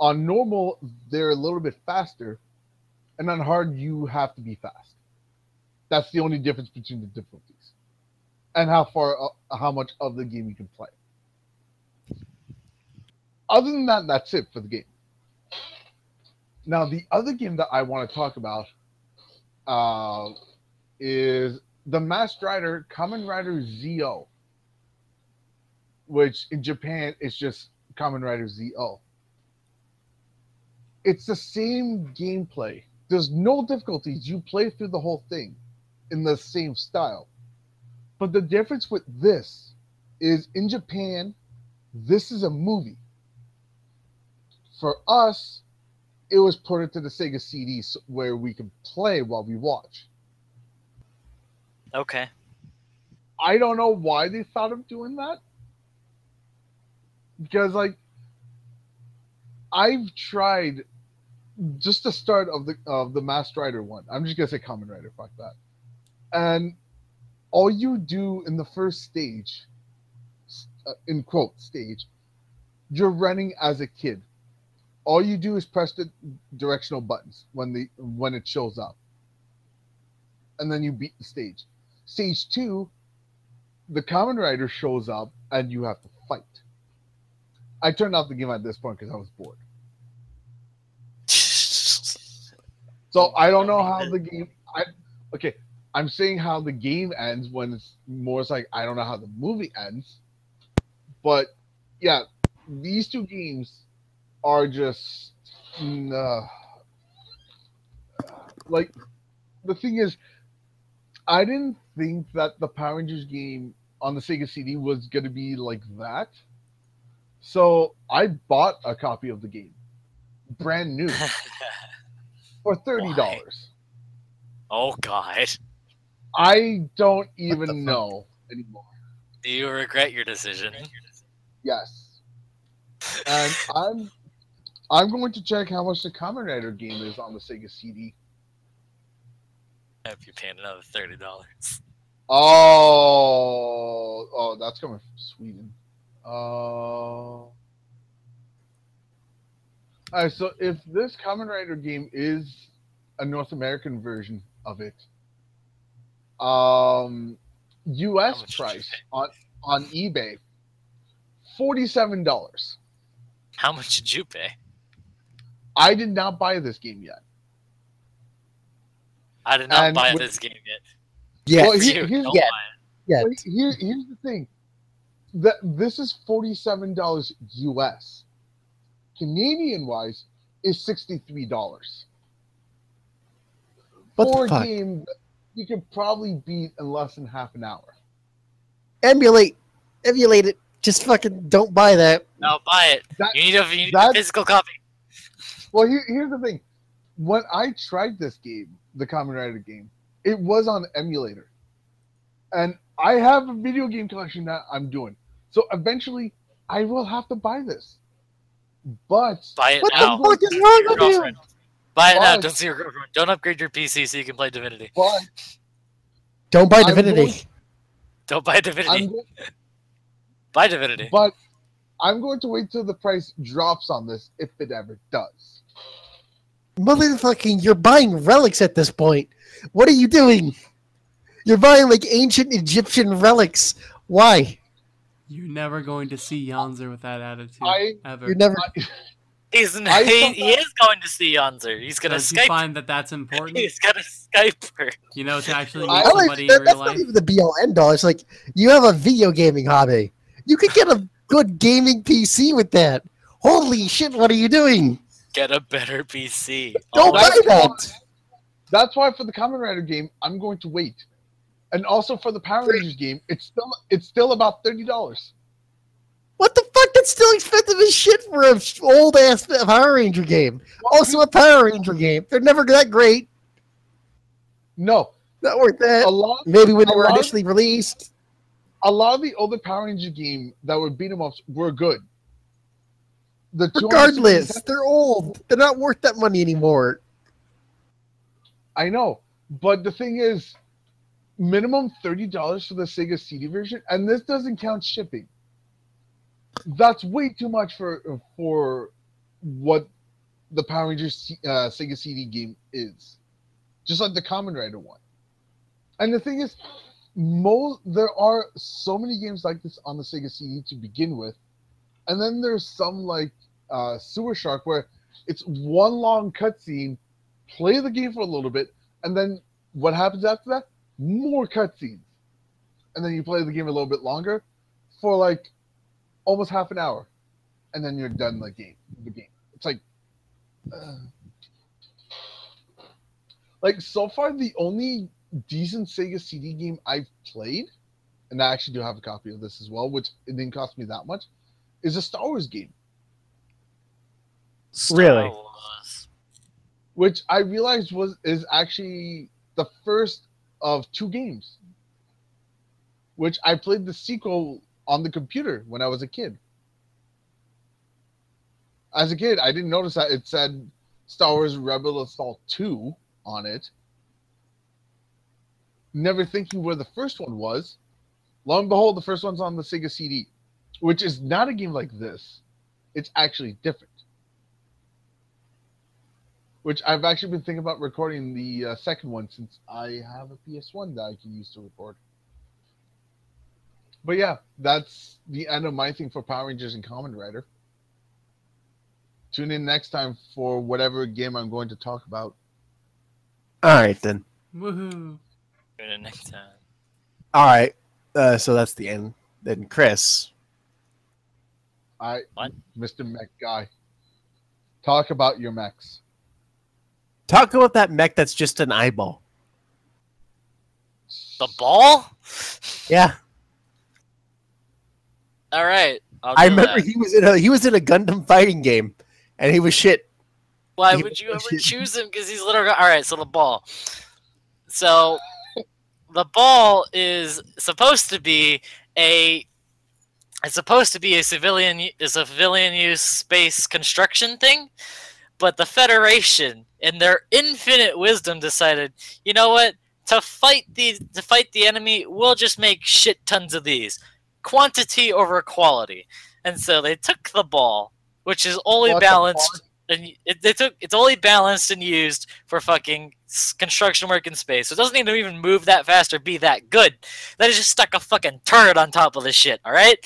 On normal, they're a little bit faster, and on hard, you have to be fast. That's the only difference between the difficulties, and how far, uh, how much of the game you can play. Other than that, that's it for the game. Now, the other game that I want to talk about uh, is the Masked Rider Kamen Rider ZO, which in Japan is just Kamen Rider ZO. It's the same gameplay. There's no difficulties. You play through the whole thing in the same style. But the difference with this is in Japan, this is a movie. For us, it was put into the Sega CD where we can play while we watch. Okay. I don't know why they thought of doing that. Because like I've tried just the start of the of the Masked Rider one. I'm just gonna say Kamen Rider, fuck that. And all you do in the first stage, uh, in quote stage, you're running as a kid. All you do is press the directional buttons when the when it shows up, and then you beat the stage. Stage two, the Kamen Rider shows up and you have to fight. I turned off the game at this point because I was bored. *laughs* So I don't know how *laughs* the game. I okay. I'm saying how the game ends when it's more it's like I don't know how the movie ends, but yeah, these two games are just mm, uh, like the thing is, I didn't think that the Power Rangers game on the Sega CD was gonna be like that, so I bought a copy of the game, brand new, *laughs* for thirty dollars. oh God. I don't even know anymore. Do you regret your decision? Yes. And I'm I'm going to check how much the Kamen Rider game is on the Sega CD. Have you paid another thirty dollars? Oh, oh, that's coming from Sweden. Uh, all right, so if this Kamen Rider game is a North American version of it, um, U.S. much did you price on on eBay, forty-seven dollars. How much did you pay? I did not buy this game yet. I did not And buy this game yet. Yeah. Well, here- here's- don't yeah. buy it. yeah. Here, here's the thing. That this is forty-seven dollars US. Canadian wise is sixty-three dollars. What For the a game you can probably beat in less than half an hour. Emulate. Emulate it. Just fucking don't buy that. No, buy it. That- you need a, you need a physical copy. Well, here, here's the thing. When I tried this game, the Kamen Rider game, it was on emulator, and I have a video game collection that I'm doing. So eventually, I will have to buy this. But Buy it What now. the fuck is wrong Your with you? Buy it now. Don't see your girlfriend. Don't upgrade your PC so you can play Divinity. but Don't buy Divinity. going- Don't buy Divinity. I'm *laughs* buy Divinity. but I'm going to wait till the price drops on this if it ever does. Motherfucking, you're buying relics at this point. What are you doing? You're buying like ancient Egyptian relics. Why? You're never going to see Yanzer with that attitude. I- ever. You're never. He's I he, thought he is going to see Yonzer. He's gonna Does he Skype. find that that's important? He's gonna Skype her. You know, to actually I meet I don't somebody even, in that, real that's not even the be all end all. It's like you have a video gaming hobby. You could get a good gaming PC with that. Holy shit! What are you doing? Get a better PC. Don't Oh, buy that's- that. That's why for the Kamen Rider game, I'm going to wait. And also for the Power Rangers game, it's still it's still about thirty dollars. What the fuck? That's still expensive as shit for an old ass Power Ranger game. Also a Power Ranger game. They're never that great. No, Not worth that. a lot Maybe when they were lot- initially released. a lot of the older Power Ranger game that were beat 'em ups were good. The Regardless, they're old. They're not worth that money anymore. I know, but the thing is, minimum thirty dollars for the Sega CD version, and this doesn't count shipping. That's way too much for for what the Power Rangers uh, Sega CD game is, just like the Kamen Rider one. And the thing is, most there are so many games like this on the Sega CD to begin with, and then there's some like uh, Sewer Shark where it's one long cutscene play the game for a little bit, and then what happens after that? More cutscenes, and then you play the game a little bit longer for like almost half an hour, and then you're done the game. The game. It's like, uh, like so far the only decent Sega CD game I've played, and I actually do have a copy of this as well, which it didn't cost me that much, is a Star Wars game. Really? Wars. which I realized was is actually the first of two games. Which I played the sequel on the computer when I was a kid. As a kid, I didn't notice that it said Star Wars Rebel Assault 2 on it. Never thinking where the first one was. Lo and behold, the first one's on the Sega CD, which is not a game like this. It's actually different which I've actually been thinking about recording the uh, second one since I have a PS1 that I can use to record. But yeah, that's the end of my thing for Power Rangers and Kamen Rider. Tune in next time for whatever game I'm going to talk about. All right, then. Woohoo. Tune in next time. All right. Uh, so that's the end. Then Chris. I, What? Mr. Mech guy, talk about your mechs. Talk about that mech that's just an eyeball. The ball? Yeah. All right. I remember that. he was in a he was in a Gundam fighting game and he was shit. Why he would you ever shit. choose him? Because he's literally all right. So the ball. So the ball is supposed to be a. It's supposed to be a civilian is a civilian use space construction thing, but the Federation, in their infinite wisdom, decided, you know what? To fight the to fight the enemy, we'll just make shit tons of these, quantity over quality, and so they took the ball, which is only What balanced and it, they took it's only balanced and used for fucking construction work in space. So it doesn't need to even move that fast or be that good. They just stuck a fucking turret on top of the shit. All right.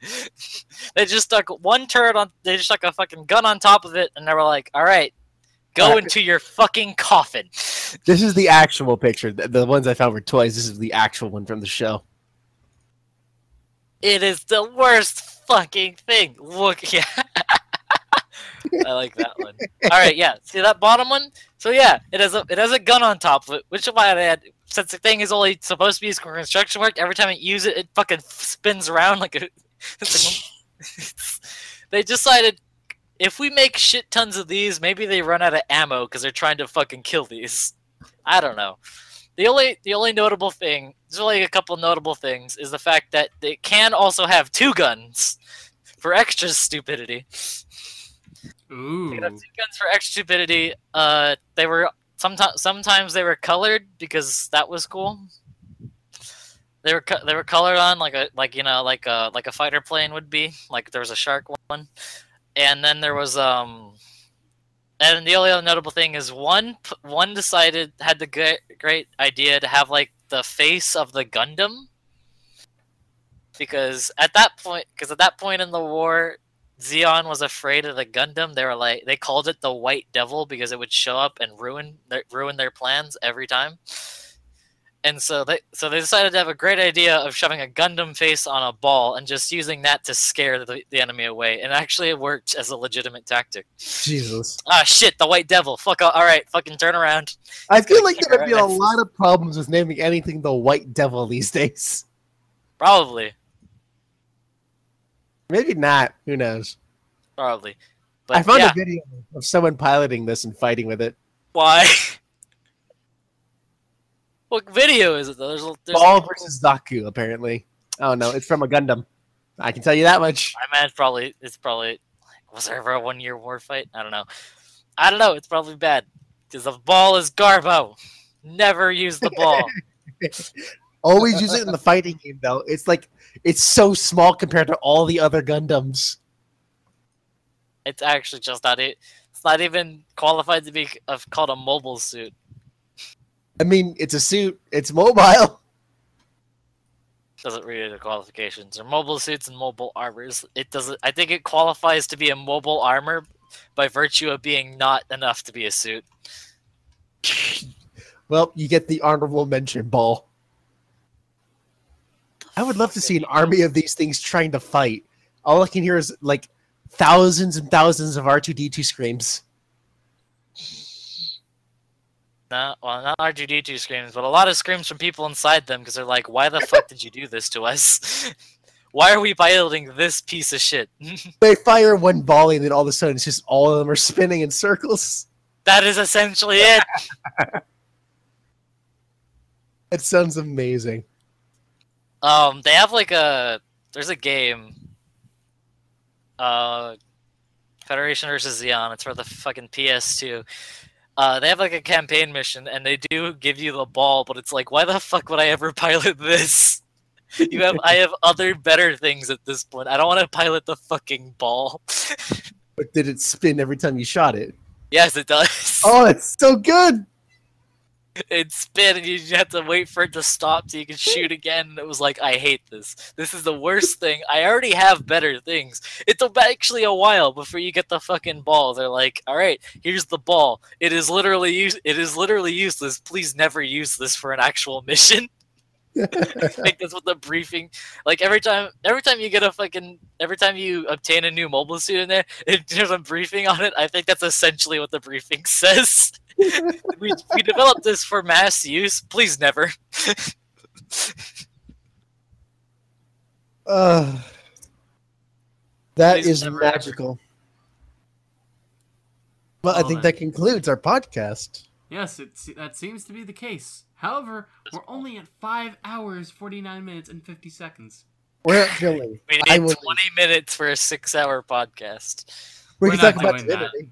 *laughs* they just stuck one turret on. They just stuck a fucking gun on top of it, and they were like, "All right, go into your fucking coffin." *laughs* This is the actual picture. The, the ones I found were toys. This is the actual one from the show. It is the worst fucking thing. Look, *laughs* yeah. I like that one. All right, yeah. See that bottom one? So yeah, it has a it has a gun on top of it, which is why they had since the thing is only supposed to be construction work. Every time you use it, it fucking spins around like a. *laughs* like- they decided if we make shit tons of these, maybe they run out of ammo because they're trying to fucking kill these. I don't know. The only the only notable thing, there's only a couple notable things, is the fact that they can also have two guns for extra stupidity. Ooh. They have two guns for extra stupidity. Uh, they were sometimes sometimes they were colored because that was cool. They were they were colored on like a like you know like a like a fighter plane would be like there was a shark one, and then there was um, and the only other notable thing is one one decided had the great great idea to have like the face of the Gundam because at that point because at that point in the war Zeon was afraid of the Gundam. They were like they called it the White Devil because it would show up and ruin ruin their plans every time. And so they so they decided to have a great idea of shoving a Gundam face on a ball and just using that to scare the, the enemy away. And actually, it worked as a legitimate tactic. Jesus. Ah, shit! The White Devil. Fuck. All right, fucking turn around. I feel like there would be a lot of problems with naming anything the White Devil these days. Probably, Maybe not. Who knows? probably. But I found yeah, a video of someone piloting this and fighting with it. why? *laughs* what video is it though? There's, there's Ball versus Zaku, apparently. Oh no, it's from a Gundam. I can tell you that much. I mean, it's probably it's probably was there ever a one year war fight? I don't know. I don't know. It's probably bad because the ball is Garbo. Never use the ball. *laughs* Always use it in the fighting game, though. It's like it's so small compared to all the other Gundams. it's actually just not it. It's not even qualified to be of called a mobile suit. I mean, it's a suit. It's mobile. *laughs* Doesn't read the qualifications. Or mobile suits and mobile armors. It doesn't. I think it qualifies to be a mobile armor by virtue of being not enough to be a suit. Well, you get the honorable mention ball. I would love to see an army of these things trying to fight. All I can hear is like thousands and thousands of R2D2 screams. No, well, not R2D2 screams, but a lot of screams from people inside them because they're like, "Why the fuck did you do this to us? *laughs* Why are we piloting this piece of shit?" *laughs* They fire one volley and then all of a sudden it's just all of them are spinning in circles. that is essentially *laughs* it. It sounds amazing. Um, they have like a there's a game. Uh, Federation versus Zeon. It's for the fucking PS2. Uh, they have like a campaign mission, and they do give you the ball, but it's like, why the fuck would I ever *laughs* pilot this? You have, I have other better things at this point. I don't want to pilot the fucking ball. *laughs* But did it spin every time you shot it? yes, it does. Oh, it's so good. It spin, and you have to wait for it to stop so you can shoot again. And it was like, I hate this. This is the worst thing. I already have better things. It's actually a while before you get the fucking ball. They're like, all right, here's the ball. It is literally use. It is literally useless. Please never use this for an actual *laughs* mission. *laughs* I think that's what the briefing. Like every time, every time you get a fucking, every time you obtain a new mobile suit in there, *laughs* it, there's a briefing on it. I think that's essentially what the briefing says. *laughs* we we developed this for mass use. Please never. *laughs* Uh, that Please is never, ever. magical. Well, I think man. that concludes our podcast. Yes, it, that seems to be the case. However, we're only at 5 hours, 49 minutes, and 50 seconds. We're at Philly. *laughs* We need will- 20 minutes for a six-hour podcast. We We're can talk about doing that. Divinity.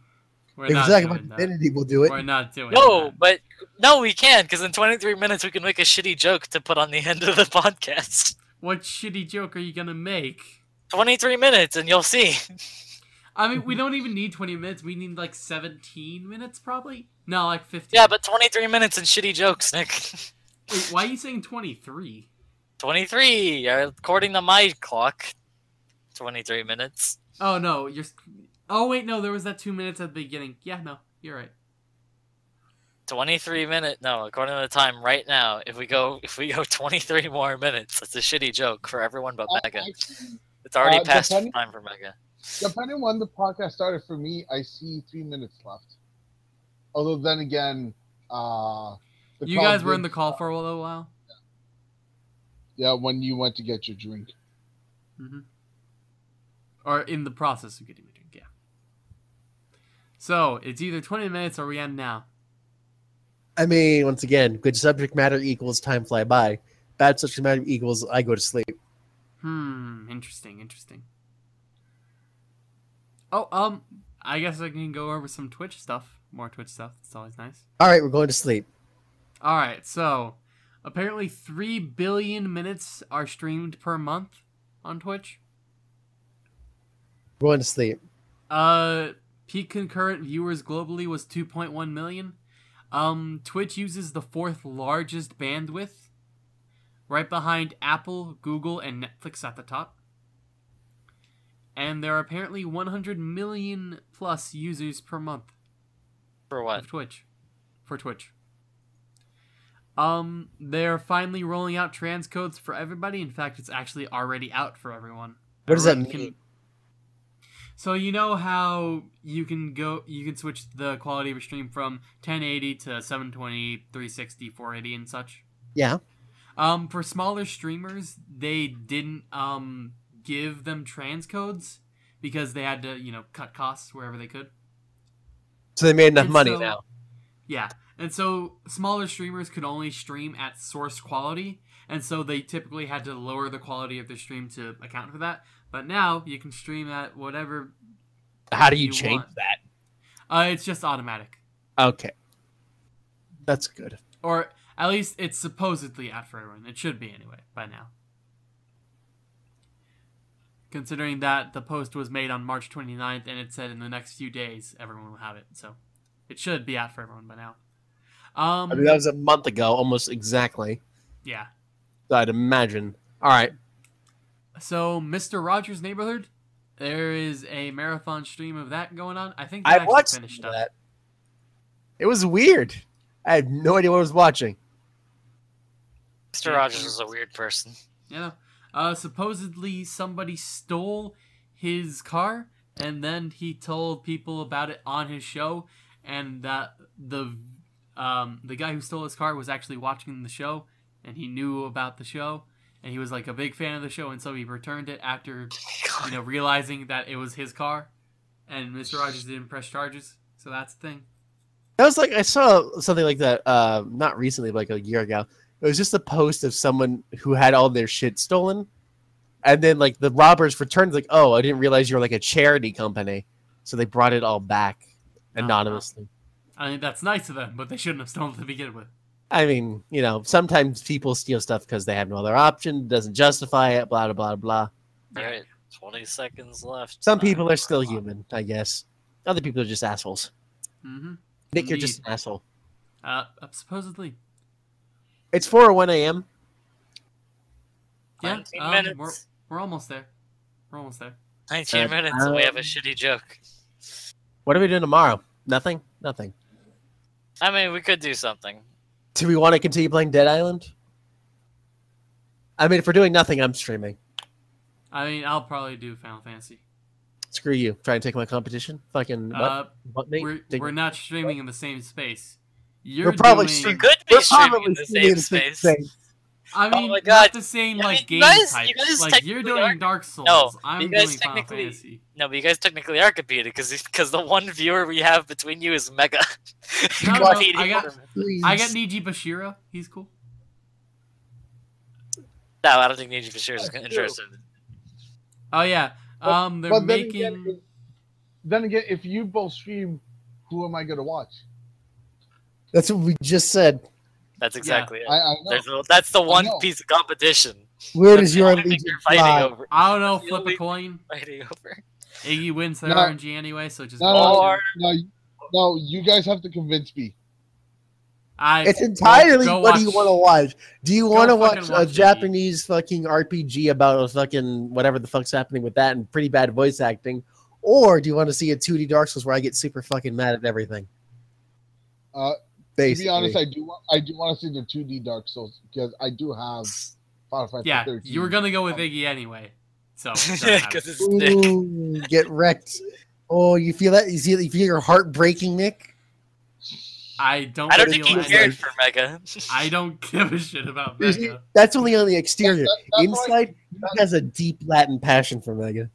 We're If we not doing about that. Divinity, we'll do it. We're not doing No, that. but no, we can because in 23 minutes we can make a shitty joke to put on the *laughs* end of the podcast. What shitty joke are you gonna make? 23 minutes, and you'll see. I mean, we don't even need 20 minutes. We need like 17 minutes, probably. No, like 15. Yeah, but 23 minutes and shitty jokes, Nick. *laughs* Wait, why are you saying 23? 23, uh, according to my clock. 23 minutes. Oh no, you're. Oh wait, no, there was that two minutes at the beginning. Yeah, no, you're right. 23 minute no according to the time right now if we go *laughs* if we go 23 more minutes it's a shitty joke for everyone but Uh, mega actually, it's already uh, past depending- time for mega depending when the podcast started for me, I see three minutes left. Although then again, uh, the You guys were in the call for a little while. Yeah, when you went to get your drink. mm -hmm. Or in the process of getting a drink, yeah. So it's either 20 minutes or we end now. I mean, once again, good subject matter equals time fly by. Bad subject matter equals I go to sleep. Hmm, interesting, interesting. Oh, um, I guess I can go over some Twitch stuff. More Twitch stuff. It's always nice. All right, we're going to sleep. All right, so apparently 3 billion minutes are streamed per month on Twitch. We're going to sleep. Uh, peak concurrent viewers globally was 2.1 million. Um, Twitch uses the fourth largest bandwidth, right behind Apple, Google, and Netflix at the top. And there are apparently 100 million plus users per month for what of Twitch, for Twitch. Um, they're finally rolling out transcodes for everybody. In fact, it's actually already out for everyone. What does that Everyone mean? So you know how you can go, you can switch the quality of your stream from 1080 to 720, 360, 480, and such. Yeah. Um, for smaller streamers, they didn't um give them transcodes because they had to, you know, cut costs wherever they could. So they made enough And money so- now. Yeah, and so smaller streamers could only stream at source quality, and so they typically had to lower the quality of their stream to account for that. But now you can stream at whatever. How do you you change want. that? Uh, it's just automatic, Okay. That's good. or at least it's supposedly out for everyone. It should be anyway by now. Considering that the post was made on March 29th and it said in the next few days everyone will have it, so it should be out for everyone by now. Um, I mean, that was a month ago, almost exactly. yeah. so I'd imagine. All right. So, Mr. Rogers' Neighborhood, there is a marathon stream of that going on. I think I watched finished up. that. It was weird. I had no idea what I was watching. Mr. Rogers is a weird person. Yeah. uh, supposedly somebody stole his car, and then he told people about it on his show, and that the um, the guy who stole his car was actually watching the show, and he knew about the show, and he was like a big fan of the show, and so he returned it after you know realizing that it was his car, and Mr. Rogers didn't press charges, so that's the thing. That was like I saw something like that. Uh, not recently, but like a year ago. It was just a post of someone who had all their shit stolen, and then like the robbers returned. Like, oh, I didn't realize you were like a charity company, so they brought it all back Uh-huh. anonymously. I mean, that's nice of them, but they shouldn't have stolen it to begin with. I mean, you know, sometimes people steal stuff because they have no other option, doesn't justify it, blah, blah, blah, blah. All right, 20 seconds left. Some people are still human, I guess. Other people are just assholes. Mm-hmm. Nick, you're just an asshole. Uh, uh, supposedly. It's 4.01 a.m. Yeah, 19 um, minutes. We're, we're almost there. We're almost there. 19 Uh, minutes and we have a shitty joke. What are we doing tomorrow? Nothing? Nothing. I mean, we could do something. Do we want to continue playing Dead Island? I mean, if we're doing nothing, I'm streaming. I mean, I'll probably do Final Fantasy. Screw you. Try and take my competition? Fucking what? Uh, what mate? we're, Take- we're not streaming in the same space. You're We're probably doing, We could be We're streaming in the same in the space. I Oh mean, my not the same I like mean, game you guys- types. you guys like you're doing are- Dark Souls. No, I'm you guys doing Final technically- Fantasy. No, but you guys technically are competing because because the one viewer we have between you is Mega. *laughs* No, no, I got- Please. I got Niji Bashira. He's cool. No, I don't think Ninja Bashir is interested. Oh yeah. But- Um, they're but then making. again, Then again, if you both stream, who am I gonna watch? That's what we just said. That's exactly it. I, I know. There's no- that's the one know. piece of competition. Where That's does your only allegiance fighting lie? over. I don't know. Flip a coin. Fighting over. Iggy wins the No. RNG anyway, so just. No, no, no, no, no, you guys have to convince me. I. It's entirely go what do you want to watch. Do you want to watch, watch a it. Japanese fucking RPG about a fucking whatever the fuck's happening with that and pretty bad voice acting? Or do you want to see a 2D Dark Souls where I get super fucking mad at everything? Uh, to be honest, I do want I do want to see the 2D Dark Souls because I do have Final Fantasy Yeah, 13. you were gonna go with Iggy anyway, so. it. Because *laughs* it's Ooh, get wrecked. Oh, you feel that? You feel, you feel your heart breaking, Nick? I don't. I don't think he is any- cared for Mega. I don't *laughs* give a shit about You see, Mega. That's only on the exterior. That- that's why- Inside, he has a deep Latin passion for Mega.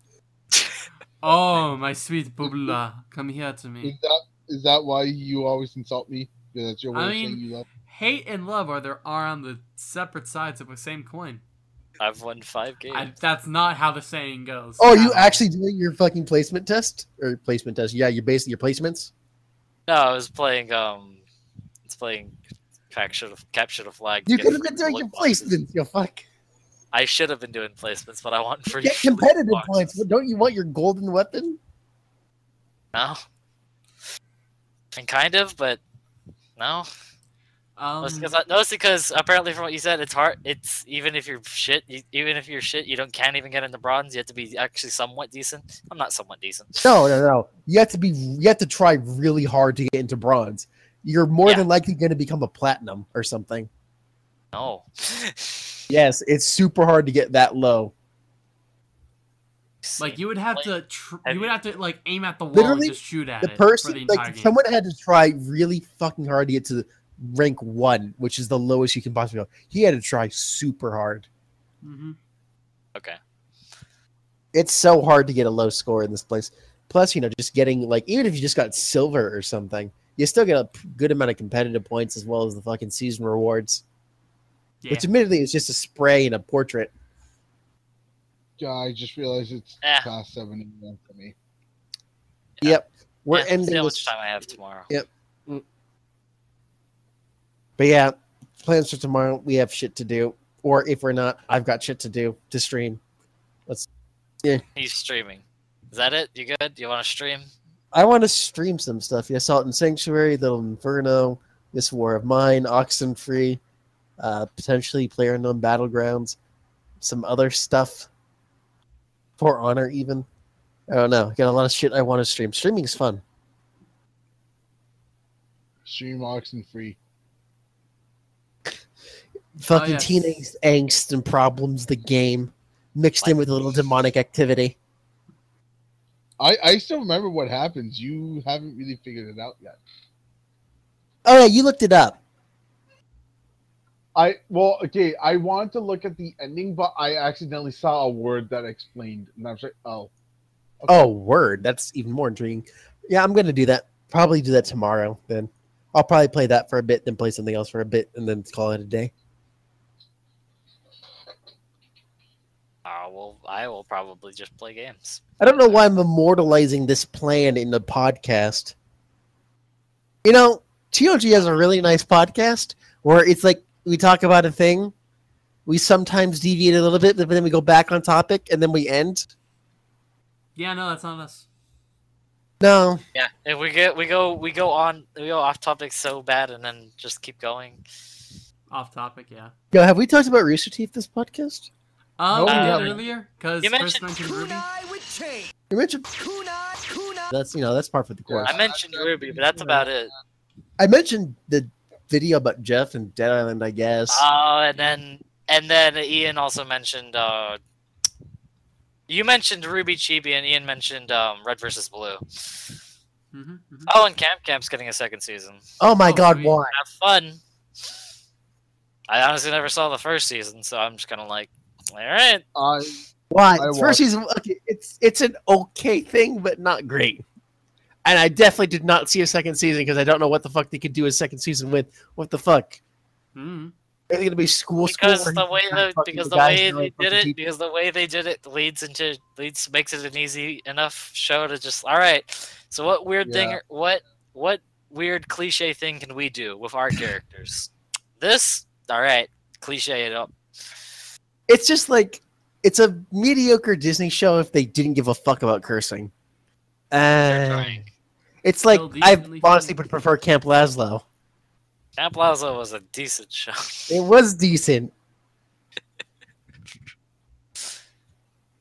Oh, my sweet Bubla, come here to me. Is that is that why you always insult me? Because that's your way I of mean- saying you love. Hate and love are there are on the separate sides of the same coin. I've won five games. I, that's not how the saying goes. Oh, you At actually doing your fucking placement test or placement test? Yeah, you're basing your placements. No, I was playing. Um, it's playing. Capture the capture the flag. You could have been doing bullet your boxes. placements. You fuck. I should have been doing placements, but I want free. Get competitive boxes. points. But don't you want your golden weapon? No. And kind of, but no. Um, Mostly because, no, because apparently from what you said, it's hard. It's even if you're shit, you, even if you're shit, you don't can't even get into bronze. You have to be actually somewhat decent. I'm not somewhat decent. No, no, no. You have to be. You have to try really hard to get into bronze. You're more Yeah. than likely going to become a platinum or something. No. *laughs* Yes, it's super hard to get that low. Like you would have to, tr- Have you would have to like aim at the wall Literally, and just shoot at The it for person, the entire like, game. someone had to try really fucking hard to get to rank one, which is the lowest you can possibly go. He had to try super hard. Mm -hmm. Okay. It's so hard to get a low score in this place. Plus, you know, just getting like even if you just got silver or something, you still get a good amount of competitive points as well as the fucking season rewards. Yeah. Which admittedly is just a spray and a portrait. Yeah, I just realized it's Eh. past seven a.m. for me. Yeah. Yep. We're Yeah, ending See how much time I have tomorrow. Yeah. But yeah, plans for tomorrow. We have shit to do. Or if we're not, I've got shit to do to stream. Let's. Yeah. He's streaming. Is that it? You good? You want to stream? I want to stream some stuff. Yeah, Salt and Sanctuary, Little Inferno, This War of Mine, Oxenfree, uh, potentially Player Unknown Battlegrounds, some other stuff. For Honor, even. Oh, I don't know. Got a lot of shit I want to stream. Streaming's fun. Stream Oxenfree. *laughs* Fucking oh, yes. teenage angst and problems, the game, mixed in with a little demonic activity. I I still remember what happens. You haven't really figured it out yet. Oh yeah, you looked it up. I well, okay. I wanted to look at the ending, but I accidentally saw a word that explained, and I was like, oh. Okay. Oh, word. That's even more intriguing. Yeah, I'm gonna do that. Probably do that tomorrow. Then I'll probably play that for a bit, then play something else for a bit, and then call it a day. Uh, well, I will probably just play games. I don't know why I'm immortalizing this plan in the podcast. You know, TOG has a really nice podcast where it's like we talk about a thing, we sometimes deviate a little bit, but then we go back on topic, and then we end. yeah, no, that's not us. No, Yeah, if we get we go we go on we go off topic so bad and then just keep going. Off topic, yeah. yo, have we talked about Rooster Teeth this podcast? Um, No, we we did haven't. earlier because You Chris mentioned mentioned RWBY. You mentioned that's you know that's part for the course. I mentioned RWBY, but that's about it. I mentioned the video about Jeff and Dead Island, I guess. Oh, and then and then Ian also mentioned uh you mentioned RWBY Chibi and Ian mentioned um Red versus Blue. hmm hmm Oh, and Camp Camp's getting a second season. oh my oh, god, sweet. why? Have fun. I honestly never saw the first season, so I'm just kind of like, all right. I Why? I First watched- season, okay, it's it's an okay thing, but not great. And I definitely did not see a second season because I don't know what the fuck they could do a second season with. What the fuck? hmm Are they gonna be school Because school? the way the because with the way they did it people? because the way they did it leads into leads makes it an easy enough show to just all right. So what weird thing what what weird cliche thing can we do with our characters? This all right, cliche it up. It's just like it's a mediocre Disney show if they didn't give a fuck about cursing. They're Uh, trying. It's like I honestly would prefer Camp Lazlo. Camp Lazlo was a decent show. It was decent. *laughs*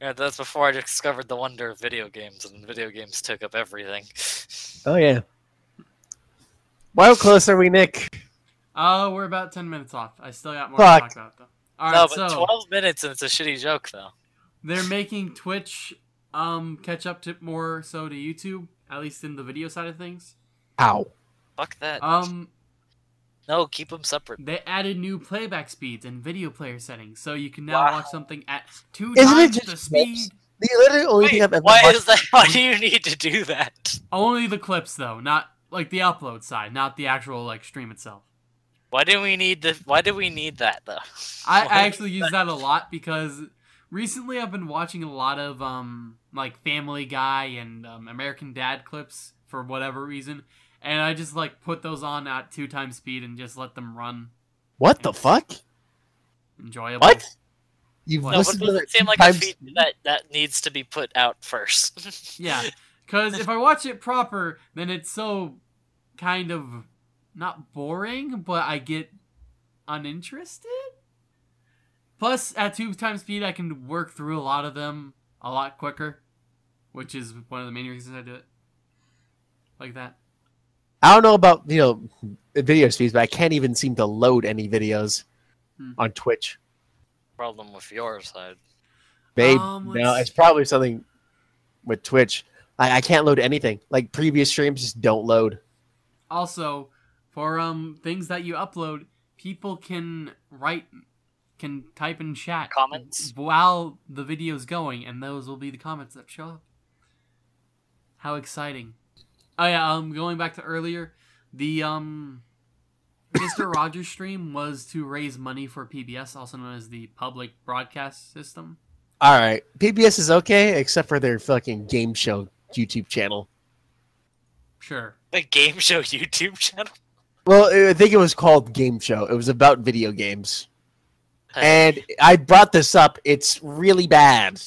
yeah, that's before I discovered the wonder of video games, and video games took up everything. *laughs* Oh yeah. How close are we, Nick? Uh, we're about ten minutes off. I still got more Fuck. to talk about though. All right, no, but so 12 minutes and it's a shitty joke, though. they're making Twitch um catch up to more so to YouTube, at least in the video side of things. How? Fuck that. Um, no, keep them separate. they added new playback speeds and video player settings, so you can now Wow. watch something at two Isn't it times just the speed. The literally only thing Wait, I've ever why watched is that? *laughs* Why do you need to do that? Only the clips though, not like the upload side, not the actual like stream itself. Why do we need the? Why do we need that though? I, *laughs* I actually we- use that a lot because recently I've been watching a lot of um like Family Guy and um, American Dad clips for whatever reason, and I just like put those on at two times speed and just let them run. What the fuck? Enjoyable. What? You've No, but listened to doesn't that seem like a times- feature that that needs to be put out first. *laughs* Yeah, because if I watch it proper, then it's so kind of not boring, but I get uninterested. Plus, at two times speed, I can work through a lot of them a lot quicker, which is one of the main reasons I do it like that. I don't know about you know video speeds, but I can't even seem to load any videos. Hmm. on Twitch. Problem with your side. Babe, Um, no, it's probably something with Twitch. I, I can't load anything. Like previous streams just don't load. Also, for um things that you upload, people can write, can type in chat Comments? while the video's going, and those will be the comments that show up. How exciting! Oh yeah, um, going back to earlier, the um, Mr. *coughs* Rogers stream was to raise money for PBS, also known as the Public Broadcast System. All right, PBS is okay except for their fucking game show YouTube channel. Sure. The game show YouTube channel. Well, I think it was called Game Show. It was about video games. *laughs* And I brought this up. It's really bad.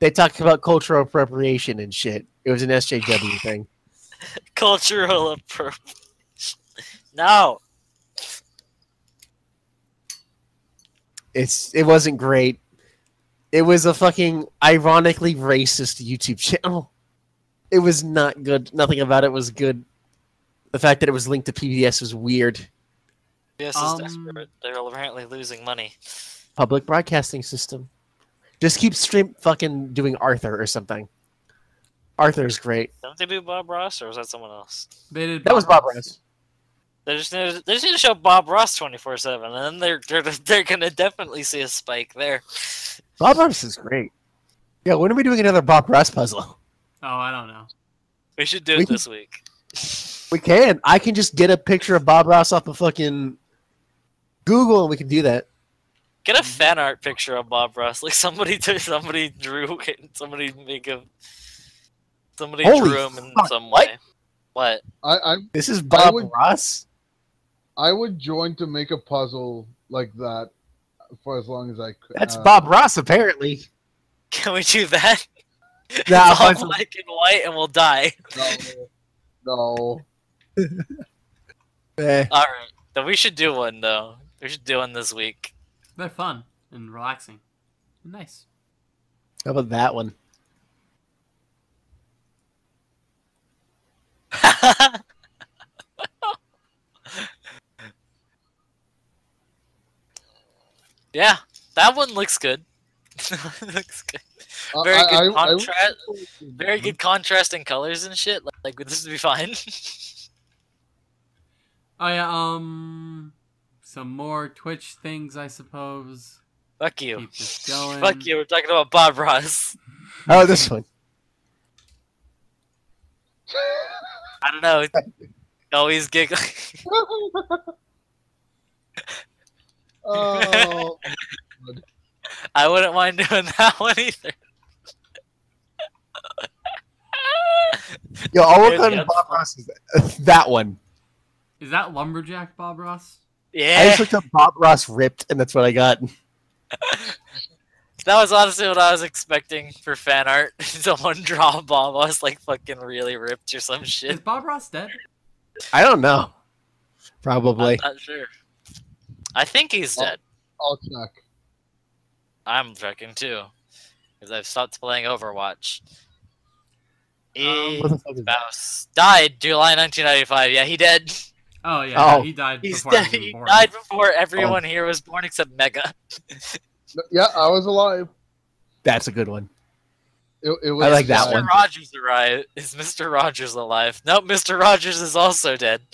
They talk about cultural appropriation and shit. It was an SJW *laughs* thing. Cultural appropriation. No. It's it wasn't great. It was a fucking ironically racist YouTube channel. It was not good. Nothing about it was good. The fact that it was linked to PBS was weird. Yes, Um, is desperate. They're apparently losing money. Public broadcasting system. Just keep stream fucking doing Arthur or something. Arthur's great. Don't they do Bob Ross, or was that someone else? They did That was Bob Ross. They just need, they just need to show Bob Ross twenty four seven, and then they're they're they're gonna definitely see a spike there. Bob Ross is great. Yeah, when are we doing another Bob Ross puzzle? Oh, I don't know. We should do We it can- this week. We can. I can just get a picture of Bob Ross off of fucking Google and we can do that. Get a fan art picture of Bob Ross. *laughs* Like somebody took somebody drew *laughs* it. Somebody make a somebody Holy drew him in fuck, some what? way. What? I, I This is Bob would- Ross? I would join to make a puzzle like that for as long as I could. That's uh, Bob Ross, apparently. Can we do that? *laughs* Nah, I'll It's all black and white, and we'll die. No, no. Eh, All right. Then we should do one though. We should do one this week. They're fun and relaxing. Nice. how about that one? *laughs* yeah, that one looks good. *laughs* looks good. Very I- good I- I- contrast. Very good contrast in colors and shit. Like, like this would be fine. *laughs* Oh yeah, um, some more Twitch things, I suppose. Fuck you. Keep this *laughs* going. Fuck you. We're talking about Bob Ross. *laughs* Oh, this one. I don't know. Always giggle. *laughs* oh, I wouldn't mind doing that one either. Yo, I'll work There's on the other Bob Ross's. That one. Is that Lumberjack Bob Ross? I just looked up Bob Ross ripped, and that's what I got. that was honestly what I was expecting for fan art. *laughs* Someone draw Bob Ross like fucking really ripped or some shit. Is. Bob Ross dead? I don't know. Probably. I'm not sure. I think he's Oh. dead. I'll check. I'm checking too, because I've stopped playing Overwatch. Um, What the fuck? Spouse died July 1995. Yeah, he dead. *laughs* Oh yeah, Oh. he died He's before I dead. was even He born. died before everyone here was born except Mega. Yeah, I was alive. That's a good one. It, it was I like that sad. one. Mr. Rogers arrived. Is Mr. Rogers alive? Nope, Mr. Rogers is also dead. *laughs*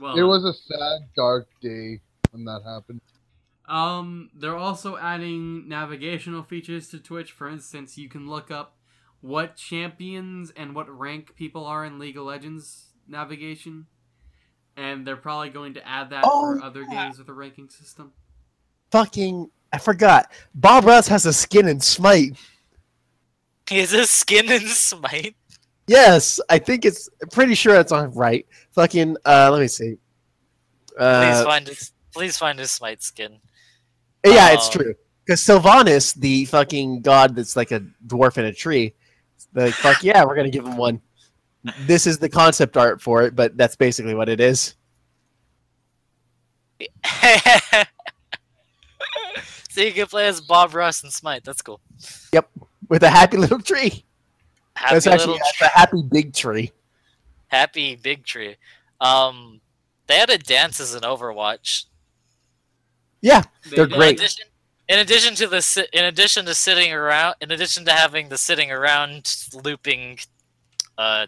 Well, It was a sad, dark day when that happened. Um, they're also adding navigational features to Twitch. For instance, you can look up what champions and what rank people are in League of Legends navigation, and they're probably going to add that Oh, for other yeah. games with a ranking system. Fucking, I forgot. Bob Ross has a skin in Smite. he has his skin in Smite. Yes, I think it's pretty sure it's on right. Fucking, uh, let me see. Please Uh, find his. Please find his Smite skin. yeah, it's Oh. true. Because Sylvanus, the fucking god that's like a dwarf in a tree, like, fuck yeah, we're gonna give him one. This is the concept art for it, but that's basically what it is. *laughs* so you can play as Bob Ross and Smite. That's cool. Yep, with a happy little tree. Happy that's actually little that's a happy big tree. happy big tree. Um, they had a dance as an Overwatch. Yeah, They they're. In great. addition, in addition to the in addition to sitting around, in addition to having the sitting around looping uh,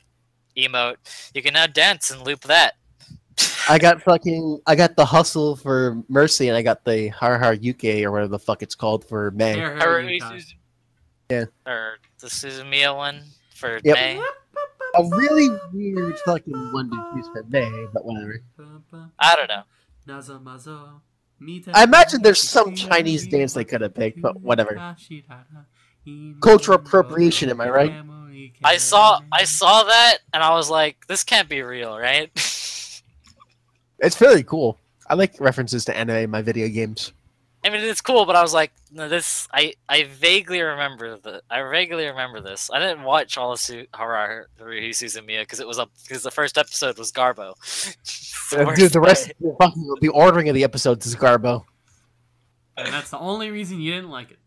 emote, you can now dance and loop that. I got fucking, I got the hustle for Mercy, and I got the Hare Hare Yukai or whatever the fuck it's called for May. Hair, hair, Or, you or the Suzumiya one for Yep. May. A really weird fucking one to choose for May, but whatever. I don't know. I imagine there's some Chinese dance they could have picked, but whatever. Cultural appropriation, am I right? I saw I saw that and I was like, this can't be real, right? *laughs* It's fairly cool. I like references to anime in my video games. I mean, it's cool, but I was like, no, this. I I vaguely remember the. I vaguely remember this. I didn't watch all of Su- Haruhi Suzumiya because it was up because the first episode was Garbo. The *laughs* Uh, dude, the rest, way. the, fucking, the ordering of the episodes is Garbo. And that's the only reason you didn't like it.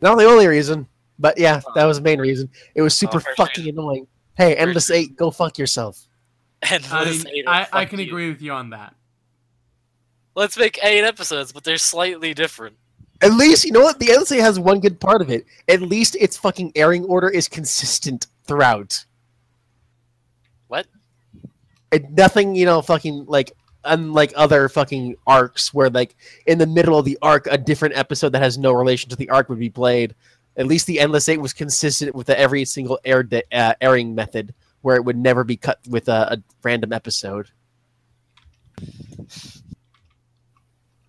Not the only reason, but yeah, um, that was the main reason. It was oh, super first fucking annoying. Hey, Endless reason. 8, go fuck yourself. And I, mean, eight, I, I can you. agree with you on that. Let's make eight episodes, but they're slightly different. At least, you know what? The Endless 8 has one good part of it. At least its fucking airing order is consistent throughout. What? It, nothing, you know, fucking, like, unlike other fucking arcs where, like, in the middle of the arc, a different episode that has no relation to the arc would be played. At least the Endless 8 was consistent with the every single air uh, airing method where it would never be cut with a, a random episode.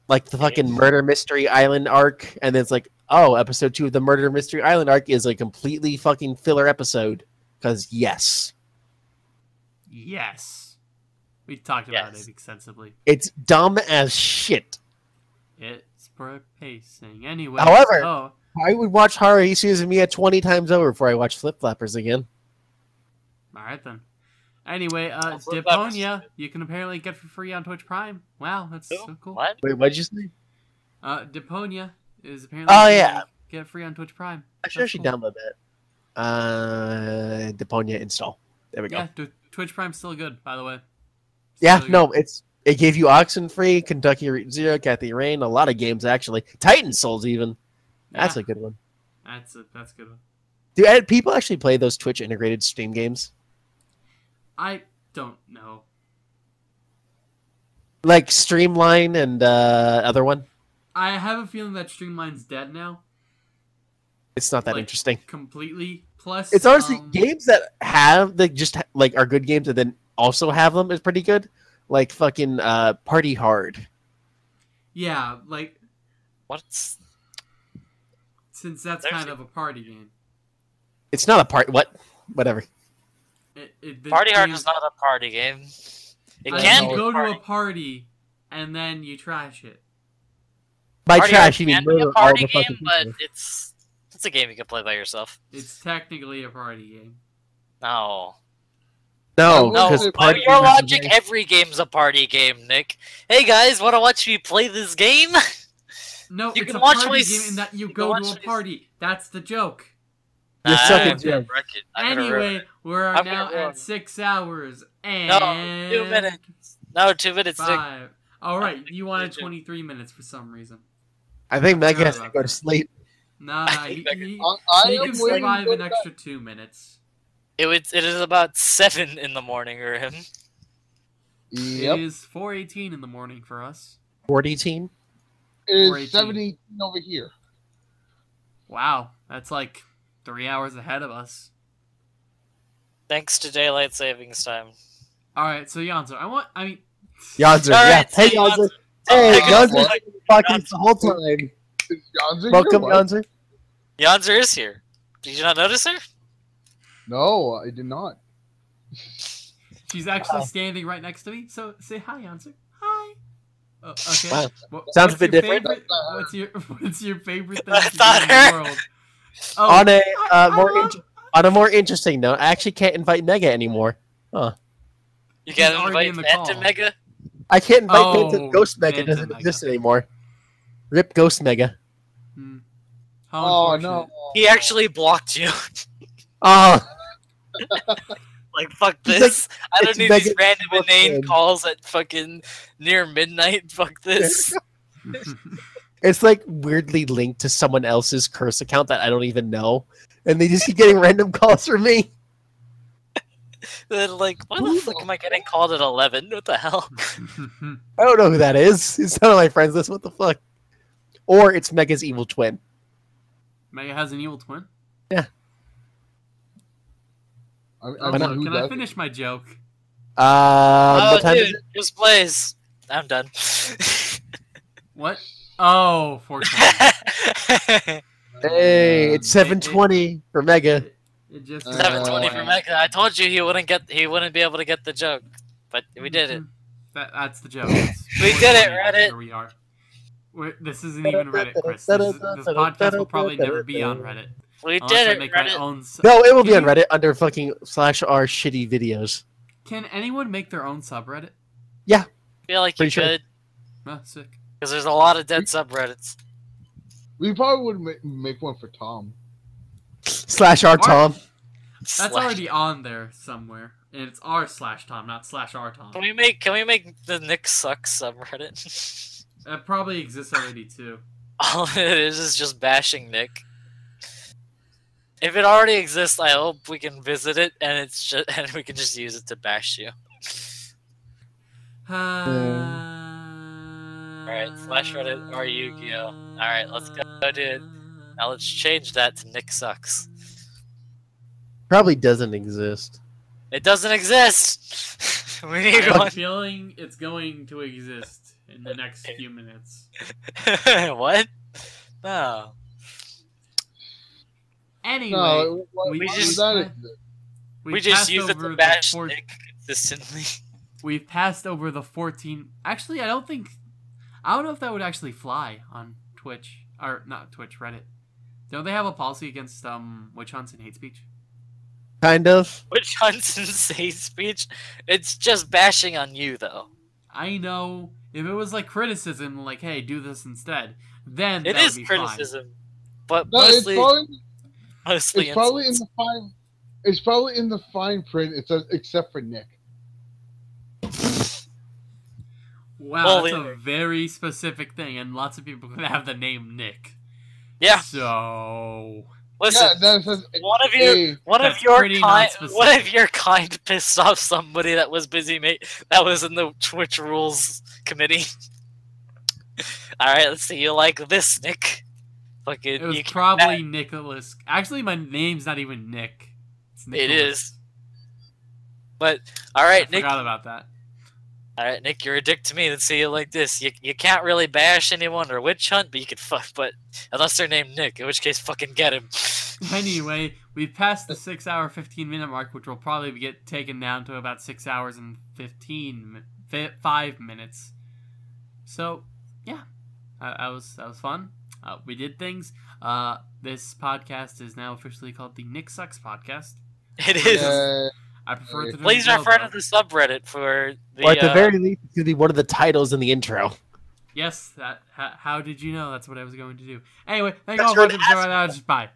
Like the fucking Murder Mystery Island arc, and then it's like, oh, episode two of the Murder Mystery Island arc is a completely fucking filler episode. Because, yes. Yes. We talked about Yes. it extensively. It's dumb as shit. It's for pacing. Anyway. However- oh, I would watch Haruhi Suzumiya 20 times over before I watch Flip Flappers again. all right then. Anyway, uh, Oh, Flip Flappers. Deponia, you can apparently get for free on Twitch Prime. Wow, that's Who? so cool. What? Wait, what did you say? Uh, Deponia is apparently Oh, yeah. get free on Twitch Prime. I should actually cool. download that. Uh, Deponia install. There we go. Yeah, Twitch Prime's still good, by the way. Yeah, Still no, it's it gave you Oxenfree, Kentucky Zero, Kathy Rain, a lot of games actually. Titan Souls even. Good. That's a good one. that's a that's a good one. Do uh, people actually play those Twitch integrated Steam games? I don't know. Like Streamline and uh other one? I have a feeling that Streamline's dead now, It's not that Like, interesting. completely. Plus, It's honestly um, games that have that just ha- like are good games and then also have them is pretty good. Like fucking uh Party Hard. Yeah, like What's since that's There's kind a- of a party game. It's not a part what? Whatever. It, it, Party Hard is not a party game. It I can mean, be you go party. to a party and then you trash it. By Party trash you mean murder a all party the game, but people. it's it's a game you can play by yourself. It's technically a party game. No. No, No, because no, By party your game has a logic, very- every game's a party game, Nick. Hey guys, want to watch me play this game? *laughs* No, You it's can a watch party my game s- in that you you go to a my s- party. That's the joke. You're Nah, sucking I'm Jim. gonna wreck it. I'm gonna wreck Anyway, we're I'm now at six hours and No, two minutes. No, two minutes, Nick. five. All right, you wanted 23 minutes for some reason. I think Mega has to go to sleep. Nah, he, he, I, I he can waiting survive for an that. extra two minutes. It was, it is about seven in the morning for him. Yep. It is 4:18 in the morning for us. 40 team? It 418. Is 17 over here. Wow, that's like three hours ahead of us. Thanks to daylight savings time. All right, so Yanzo, I want. I mean, Yonzer, All yeah. right, Hey, so Yonzer. Hey, Hey, guys, Yonzer's fucking the whole time. Is Johnson Welcome, here? What? Yonzer. Yonzer is here. Did you not notice her? No, I did not. she's actually standing right next to me. So say hi, Yanzo. Hi. Oh, okay. Wow. What- Sounds a bit different. Favorite, what's your *laughs* What's your favorite thing That's to not do in the world? *laughs* Oh, on a uh, I- I more love- int- on a more interesting note, I actually can't invite Mega anymore. Huh? You can't invite in Phantom call. Mega? I can't invite Oh, Phantom Ghost Mega. Phantom doesn't Mega. exist anymore. Rip Ghost Mega. Hmm. How Oh no. He actually blocked you. Oh, *laughs* like, fuck He's this. *laughs* I don't need Mega these random inane Fortune. calls at fucking near midnight. *laughs* Fuck this. *laughs* It's like weirdly linked to someone else's curse account that I don't even know. And they just keep getting random calls from me. Then like, why the fuck am I getting called at 11? What the hell? I don't know who that is. It's none of my friends list. What the fuck? Or it's Mega's evil twin. Mega has an evil twin. I, I Oh, who can I doesn't? finish my joke? Uh, oh, what time dude, just Blaze. I'm done. *laughs* What? Oh, 420. *laughs* Hey, it's Um, 720 for Mega. It just Uh, 720 for Mega. I told you he wouldn't get he wouldn't be able to get the joke, but we did it. *laughs* That, that's the joke. We did it, Reddit. Where we are. We're, this isn't even Reddit, Chris. This, is, this podcast will probably never be on Reddit. We Unless I did it, make my Reddit. own. No, it will be on Reddit under fucking slash r shitty videos. Can anyone make their own subreddit? Yeah. Feel like Pretty you sure. could, Oh, sick. because there's a lot of dead subreddits. We probably would ma- make one for Tom. Slash r Tom. That's Slash- already on there somewhere. And it's r slash Tom, not slash r Tom. Can we make Can we make the Nick sucks subreddit? *laughs* That probably exists already too. All it is is just bashing Nick. If it already exists, I hope we can visit it and it's just *laughs* and we can just use it to bash you. Uh, Alright, slash Reddit or Yu-Gi-Oh. Alright, let's go, dude. Now let's change that to Nick sucks. Probably doesn't exist. It doesn't exist. *laughs* we need I have a one. feeling it's going to exist in the next *laughs* few minutes. what? No. Anyway, no, why, we just- does that we've we just passed use it over to the bash four- Nick consistently. *laughs* We've passed over the 14. Actually, I don't think. I don't know if that would actually fly on Twitch or not Twitch, Reddit. Don't they have a policy against um witch hunts and hate speech? Kind of. Witch hunts and *laughs* hate speech. It's just bashing on you, though. I know if it was like criticism, like hey, do this instead, then It that is would be fine. criticism, but No, it's mostly, probably mostly it's probably in the fine. It's probably in the fine print. It says uh, except for Nick. Wow, Well, that's either. a very specific thing, and lots of people *laughs* can have the name Nick. Yeah, So listen. yeah, then it says one of you, A. one of your kind, one of your kind pissed off somebody that was busy mate that was in the Twitch rules committee. *laughs* All right, let's see. You like this, Nick? Fucking, it was you can- probably Nicholas. Actually, my name's not even Nick. It But all right, I Nick. forgot about that. All right, Nick, you're a dick to me. Let's see you like this. You, you can't really bash anyone or witch hunt, but you could fuck. But unless they're named Nick, in which case, fucking get him. *laughs* Anyway, we've passed the six hour, 15 minute mark, which will probably get taken down to about six hours and 15, mi- five minutes. So, yeah, uh, that was that was fun. Uh, we did things. Uh, this podcast is now officially called the Nick Sucks Podcast. It is. Uh, I prefer to Please refer to the subreddit for the. or at the uh, very least, it's going to be one of the titles in the intro. Yes, that. How, how did you know? That's what I was going to do. Anyway, thank you all for your watching. Bye.